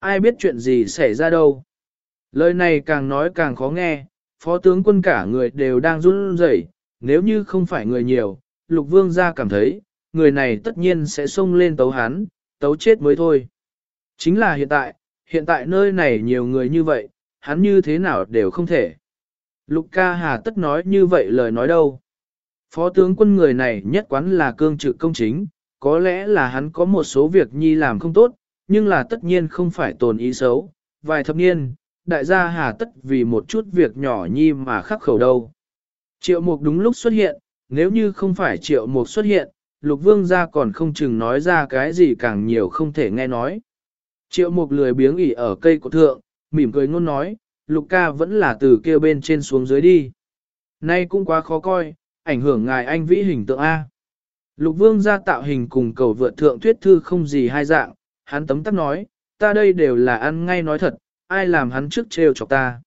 Ai biết chuyện gì xảy ra đâu. Lời này càng nói càng khó nghe, phó tướng quân cả người đều đang run rẩy, nếu như không phải người nhiều, lục vương gia cảm thấy, người này tất nhiên sẽ xông lên tấu hắn, tấu chết mới thôi. Chính là hiện tại, hiện tại nơi này nhiều người như vậy, hắn như thế nào đều không thể. Lục ca hà tất nói như vậy lời nói đâu. Phó tướng quân người này nhất quán là cương trực công chính, có lẽ là hắn có một số việc nhi làm không tốt, nhưng là tất nhiên không phải tồn ý xấu. Vài thập niên, đại gia hà tất vì một chút việc nhỏ nhi mà khắc khẩu đâu. Triệu mục đúng lúc xuất hiện, nếu như không phải triệu mục xuất hiện, lục vương gia còn không chừng nói ra cái gì càng nhiều không thể nghe nói. Triệu mục lười biếng ỉ ở cây của thượng, mỉm cười ngôn nói, lục ca vẫn là từ kia bên trên xuống dưới đi. Nay cũng quá khó coi, ảnh hưởng ngài anh vĩ hình tượng A. Lục vương gia tạo hình cùng cầu vượt thượng thuyết thư không gì hai dạng, hắn tấm tắc nói, ta đây đều là ăn ngay nói thật, ai làm hắn trước trêu chọc ta.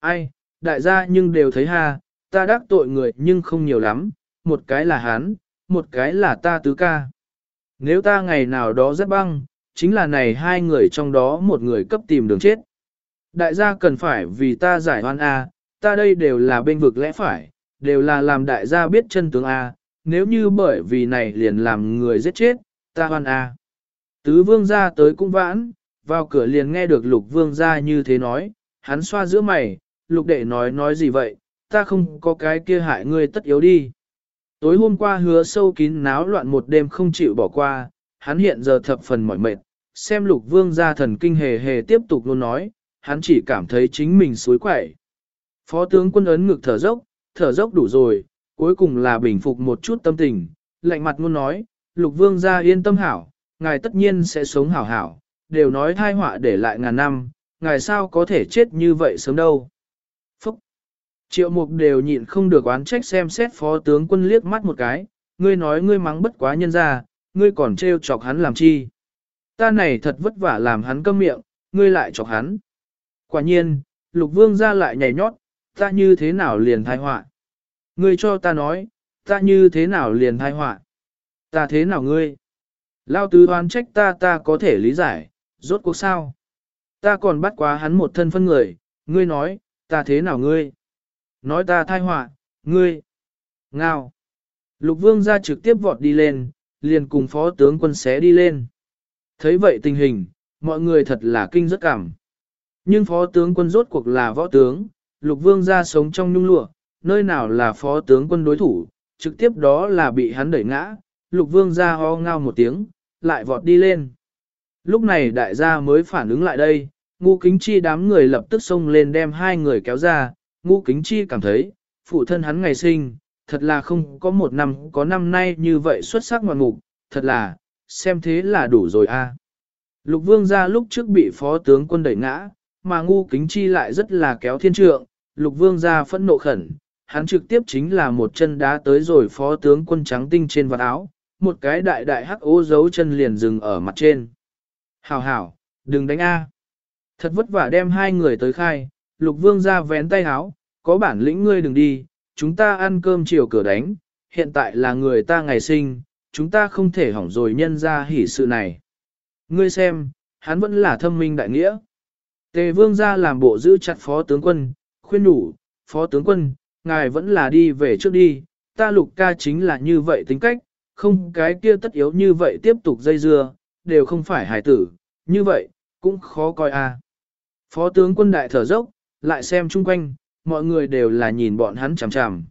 Ai, đại gia nhưng đều thấy ha, ta đắc tội người nhưng không nhiều lắm, một cái là hắn, một cái là ta tứ ca. Nếu ta ngày nào đó rất băng, chính là này hai người trong đó một người cấp tìm đường chết. Đại gia cần phải vì ta giải oan A, ta đây đều là bên vực lẽ phải, đều là làm đại gia biết chân tướng A, nếu như bởi vì này liền làm người giết chết, ta oan A. Tứ vương gia tới cũng vãn, vào cửa liền nghe được lục vương gia như thế nói, hắn xoa giữa mày, lục đệ nói nói gì vậy, ta không có cái kia hại ngươi tất yếu đi. Tối hôm qua hứa sâu kín náo loạn một đêm không chịu bỏ qua, hắn hiện giờ thập phần mỏi mệt, xem lục vương gia thần kinh hề hề tiếp tục luôn nói, hắn chỉ cảm thấy chính mình suối quẩy. Phó tướng quân ấn ngực thở dốc, thở dốc đủ rồi, cuối cùng là bình phục một chút tâm tình, lạnh mặt luôn nói, lục vương gia yên tâm hảo, ngài tất nhiên sẽ sống hảo hảo, đều nói thai họa để lại ngàn năm, ngài sao có thể chết như vậy sớm đâu. Phúc! Triệu mục đều nhịn không được oán trách xem xét phó tướng quân liếc mắt một cái, ngươi nói ngươi mắng bất quá nhân ra, ngươi còn trêu chọc hắn làm chi. Ta này thật vất vả làm hắn câm miệng, ngươi lại chọc hắn. Quả nhiên, lục vương ra lại nhảy nhót, ta như thế nào liền thai họa. Ngươi cho ta nói, ta như thế nào liền thai họa. Ta thế nào ngươi? Lao tứ oán trách ta ta có thể lý giải, rốt cuộc sao? Ta còn bắt quá hắn một thân phân người, ngươi nói, ta thế nào ngươi? Nói ta thai họa, ngươi. Ngao. Lục vương ra trực tiếp vọt đi lên, liền cùng phó tướng quân xé đi lên. Thấy vậy tình hình, mọi người thật là kinh rất cảm. Nhưng phó tướng quân rốt cuộc là võ tướng, lục vương ra sống trong nhung lụa, nơi nào là phó tướng quân đối thủ, trực tiếp đó là bị hắn đẩy ngã, lục vương ra ho ngao một tiếng, lại vọt đi lên. Lúc này đại gia mới phản ứng lại đây, ngu kính chi đám người lập tức xông lên đem hai người kéo ra, ngu kính chi cảm thấy, phụ thân hắn ngày sinh, thật là không có một năm có năm nay như vậy xuất sắc ngoạn mục, thật là, xem thế là đủ rồi a. Lục vương ra lúc trước bị phó tướng quân đẩy ngã, mà ngu kính chi lại rất là kéo thiên trượng, lục vương ra phẫn nộ khẩn, hắn trực tiếp chính là một chân đá tới rồi phó tướng quân trắng tinh trên vạt áo, một cái đại đại hắc ố dấu chân liền dừng ở mặt trên. Hảo hảo, đừng đánh A. Thật vất vả đem hai người tới khai, lục vương ra vén tay háo, có bản lĩnh ngươi đừng đi, chúng ta ăn cơm chiều cửa đánh, hiện tại là người ta ngày sinh, chúng ta không thể hỏng rồi nhân ra hỉ sự này. Ngươi xem, hắn vẫn là thâm minh đại nghĩa. Tề vương ra làm bộ giữ chặt phó tướng quân, khuyên đủ, phó tướng quân, ngài vẫn là đi về trước đi, ta lục ca chính là như vậy tính cách, không cái kia tất yếu như vậy tiếp tục dây dưa, đều không phải hài tử, như vậy, cũng khó coi a. À. Phó tướng quân đại thở dốc, lại xem chung quanh, mọi người đều là nhìn bọn hắn chằm chằm.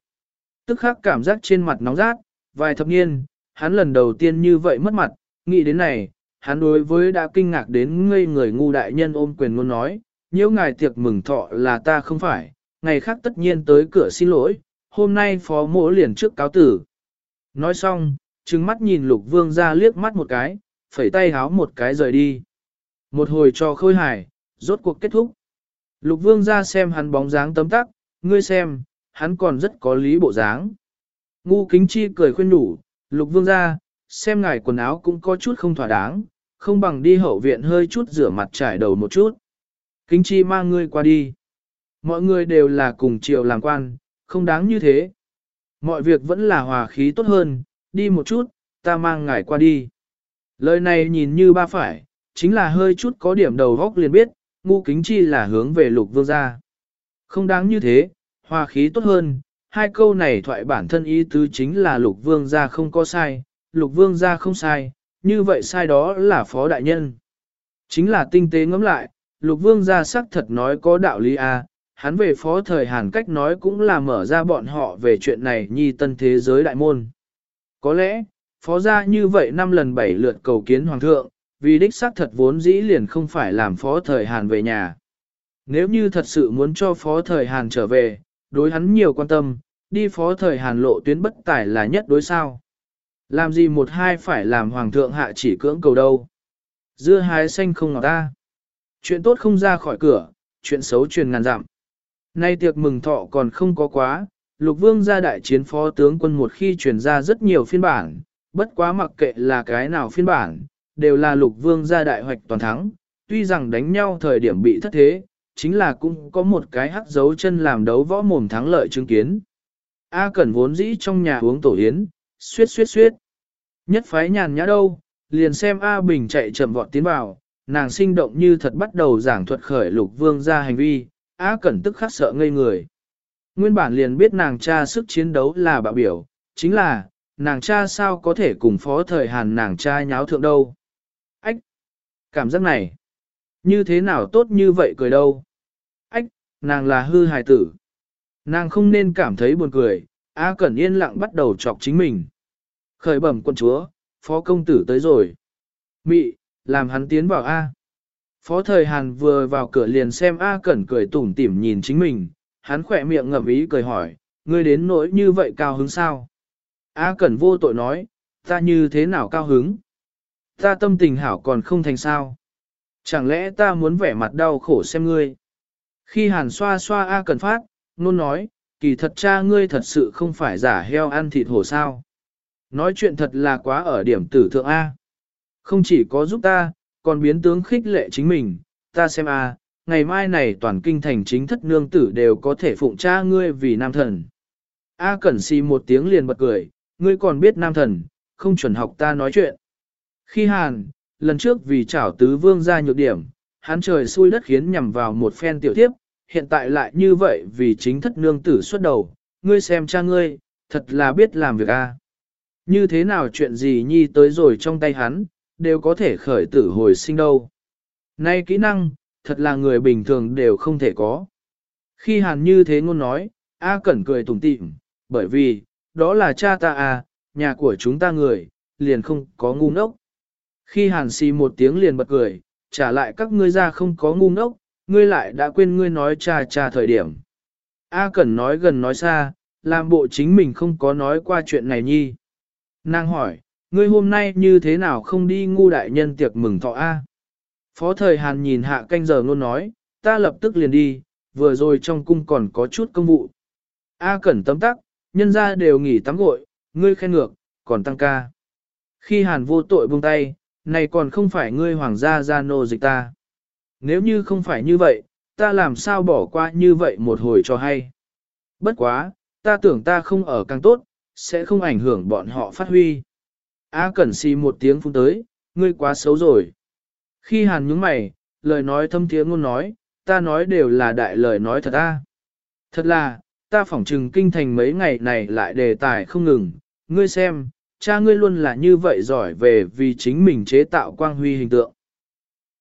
Tức khắc cảm giác trên mặt nóng rát, vài thập niên, hắn lần đầu tiên như vậy mất mặt, nghĩ đến này, hắn đối với đã kinh ngạc đến ngây người ngu đại nhân ôm quyền ngôn nói, nhiễu ngài tiệc mừng thọ là ta không phải, ngày khác tất nhiên tới cửa xin lỗi, hôm nay phó mỗ liền trước cáo tử. Nói xong, trừng mắt nhìn lục vương ra liếc mắt một cái, phẩy tay háo một cái rời đi. Một hồi cho khôi hài, rốt cuộc kết thúc. Lục vương ra xem hắn bóng dáng tấm tắc, ngươi xem, hắn còn rất có lý bộ dáng. Ngu kính chi cười khuyên đủ, lục vương ra, xem ngài quần áo cũng có chút không thỏa đáng, không bằng đi hậu viện hơi chút rửa mặt trải đầu một chút. Kính chi mang ngươi qua đi. Mọi người đều là cùng triệu làm quan, không đáng như thế. Mọi việc vẫn là hòa khí tốt hơn, đi một chút, ta mang ngài qua đi. Lời này nhìn như ba phải, chính là hơi chút có điểm đầu góc liền biết, ngu kính chi là hướng về lục vương gia. Không đáng như thế, hòa khí tốt hơn, hai câu này thoại bản thân ý tứ chính là lục vương gia không có sai, lục vương gia không sai, như vậy sai đó là phó đại nhân. Chính là tinh tế ngẫm lại, lục vương gia sắc thật nói có đạo lý a à, hắn về phó thời Hàn cách nói cũng là mở ra bọn họ về chuyện này nhi tân thế giới đại môn. Có lẽ, phó gia như vậy năm lần bảy lượt cầu kiến hoàng thượng, vì đích xác thật vốn dĩ liền không phải làm phó thời Hàn về nhà. Nếu như thật sự muốn cho phó thời Hàn trở về, đối hắn nhiều quan tâm, đi phó thời Hàn lộ tuyến bất tải là nhất đối sao. Làm gì một hai phải làm hoàng thượng hạ chỉ cưỡng cầu đâu. Dưa hái xanh không ngọt ta. Chuyện tốt không ra khỏi cửa, chuyện xấu truyền ngàn dặm. Nay tiệc mừng thọ còn không có quá, lục vương gia đại chiến phó tướng quân một khi truyền ra rất nhiều phiên bản, bất quá mặc kệ là cái nào phiên bản, đều là lục vương gia đại hoạch toàn thắng, tuy rằng đánh nhau thời điểm bị thất thế, chính là cũng có một cái hắc dấu chân làm đấu võ mồm thắng lợi chứng kiến. A Cẩn vốn dĩ trong nhà uống tổ yến, suyết suyết suyết. Nhất phái nhàn nhã đâu, liền xem A Bình chạy chậm vọt tiến vào, nàng sinh động như thật bắt đầu giảng thuật khởi lục vương ra hành vi, A Cẩn tức khắc sợ ngây người. Nguyên bản liền biết nàng cha sức chiến đấu là bạo biểu, chính là, nàng cha sao có thể cùng phó thời hàn nàng cha nháo thượng đâu. Cảm giác này! Như thế nào tốt như vậy cười đâu? Ách! Nàng là hư hài tử. Nàng không nên cảm thấy buồn cười, A Cẩn yên lặng bắt đầu chọc chính mình. Khởi bẩm quân chúa, phó công tử tới rồi. Mị, làm hắn tiến vào A. Phó thời Hàn vừa vào cửa liền xem A Cẩn cười tủm tỉm nhìn chính mình, hắn khỏe miệng ngậm ý cười hỏi, ngươi đến nỗi như vậy cao hứng sao? A Cẩn vô tội nói, ta như thế nào cao hứng? Ta tâm tình hảo còn không thành sao? Chẳng lẽ ta muốn vẻ mặt đau khổ xem ngươi? Khi Hàn xoa xoa A Cẩn phát, nôn nói, kỳ thật cha ngươi thật sự không phải giả heo ăn thịt hổ sao? Nói chuyện thật là quá ở điểm tử thượng A. Không chỉ có giúp ta, còn biến tướng khích lệ chính mình, ta xem A, ngày mai này toàn kinh thành chính thất nương tử đều có thể phụng cha ngươi vì nam thần. A Cẩn xì một tiếng liền bật cười, ngươi còn biết nam thần, không chuẩn học ta nói chuyện. Khi Hàn, lần trước vì chảo tứ vương ra nhược điểm, hắn trời xui đất khiến nhằm vào một phen tiểu thiếp, hiện tại lại như vậy vì chính thất nương tử xuất đầu, ngươi xem cha ngươi, thật là biết làm việc a. Như thế nào chuyện gì nhi tới rồi trong tay hắn, đều có thể khởi tử hồi sinh đâu. Nay kỹ năng, thật là người bình thường đều không thể có. Khi hàn như thế ngôn nói, A Cẩn cười tủm tỉm, bởi vì, đó là cha ta à, nhà của chúng ta người, liền không có ngu ngốc. Khi hàn xì một tiếng liền bật cười, trả lại các ngươi ra không có ngu ngốc, ngươi lại đã quên ngươi nói cha cha thời điểm. A Cẩn nói gần nói xa, làm bộ chính mình không có nói qua chuyện này nhi. Nàng hỏi, ngươi hôm nay như thế nào không đi ngu đại nhân tiệc mừng thọ A? Phó thời Hàn nhìn hạ canh giờ luôn nói, ta lập tức liền đi, vừa rồi trong cung còn có chút công vụ. A cẩn tấm tắc, nhân ra đều nghỉ tắm gội, ngươi khen ngược, còn tăng ca. Khi Hàn vô tội buông tay, này còn không phải ngươi hoàng gia gia nô dịch ta. Nếu như không phải như vậy, ta làm sao bỏ qua như vậy một hồi cho hay. Bất quá, ta tưởng ta không ở càng tốt, sẽ không ảnh hưởng bọn họ phát huy. A Cẩn xì một tiếng phun tới, ngươi quá xấu rồi. Khi Hàn nhúng mày, lời nói thâm tiếng ngôn nói, ta nói đều là đại lời nói thật a. Thật là, ta phỏng trừng kinh thành mấy ngày này lại đề tài không ngừng, ngươi xem, cha ngươi luôn là như vậy giỏi về vì chính mình chế tạo quang huy hình tượng.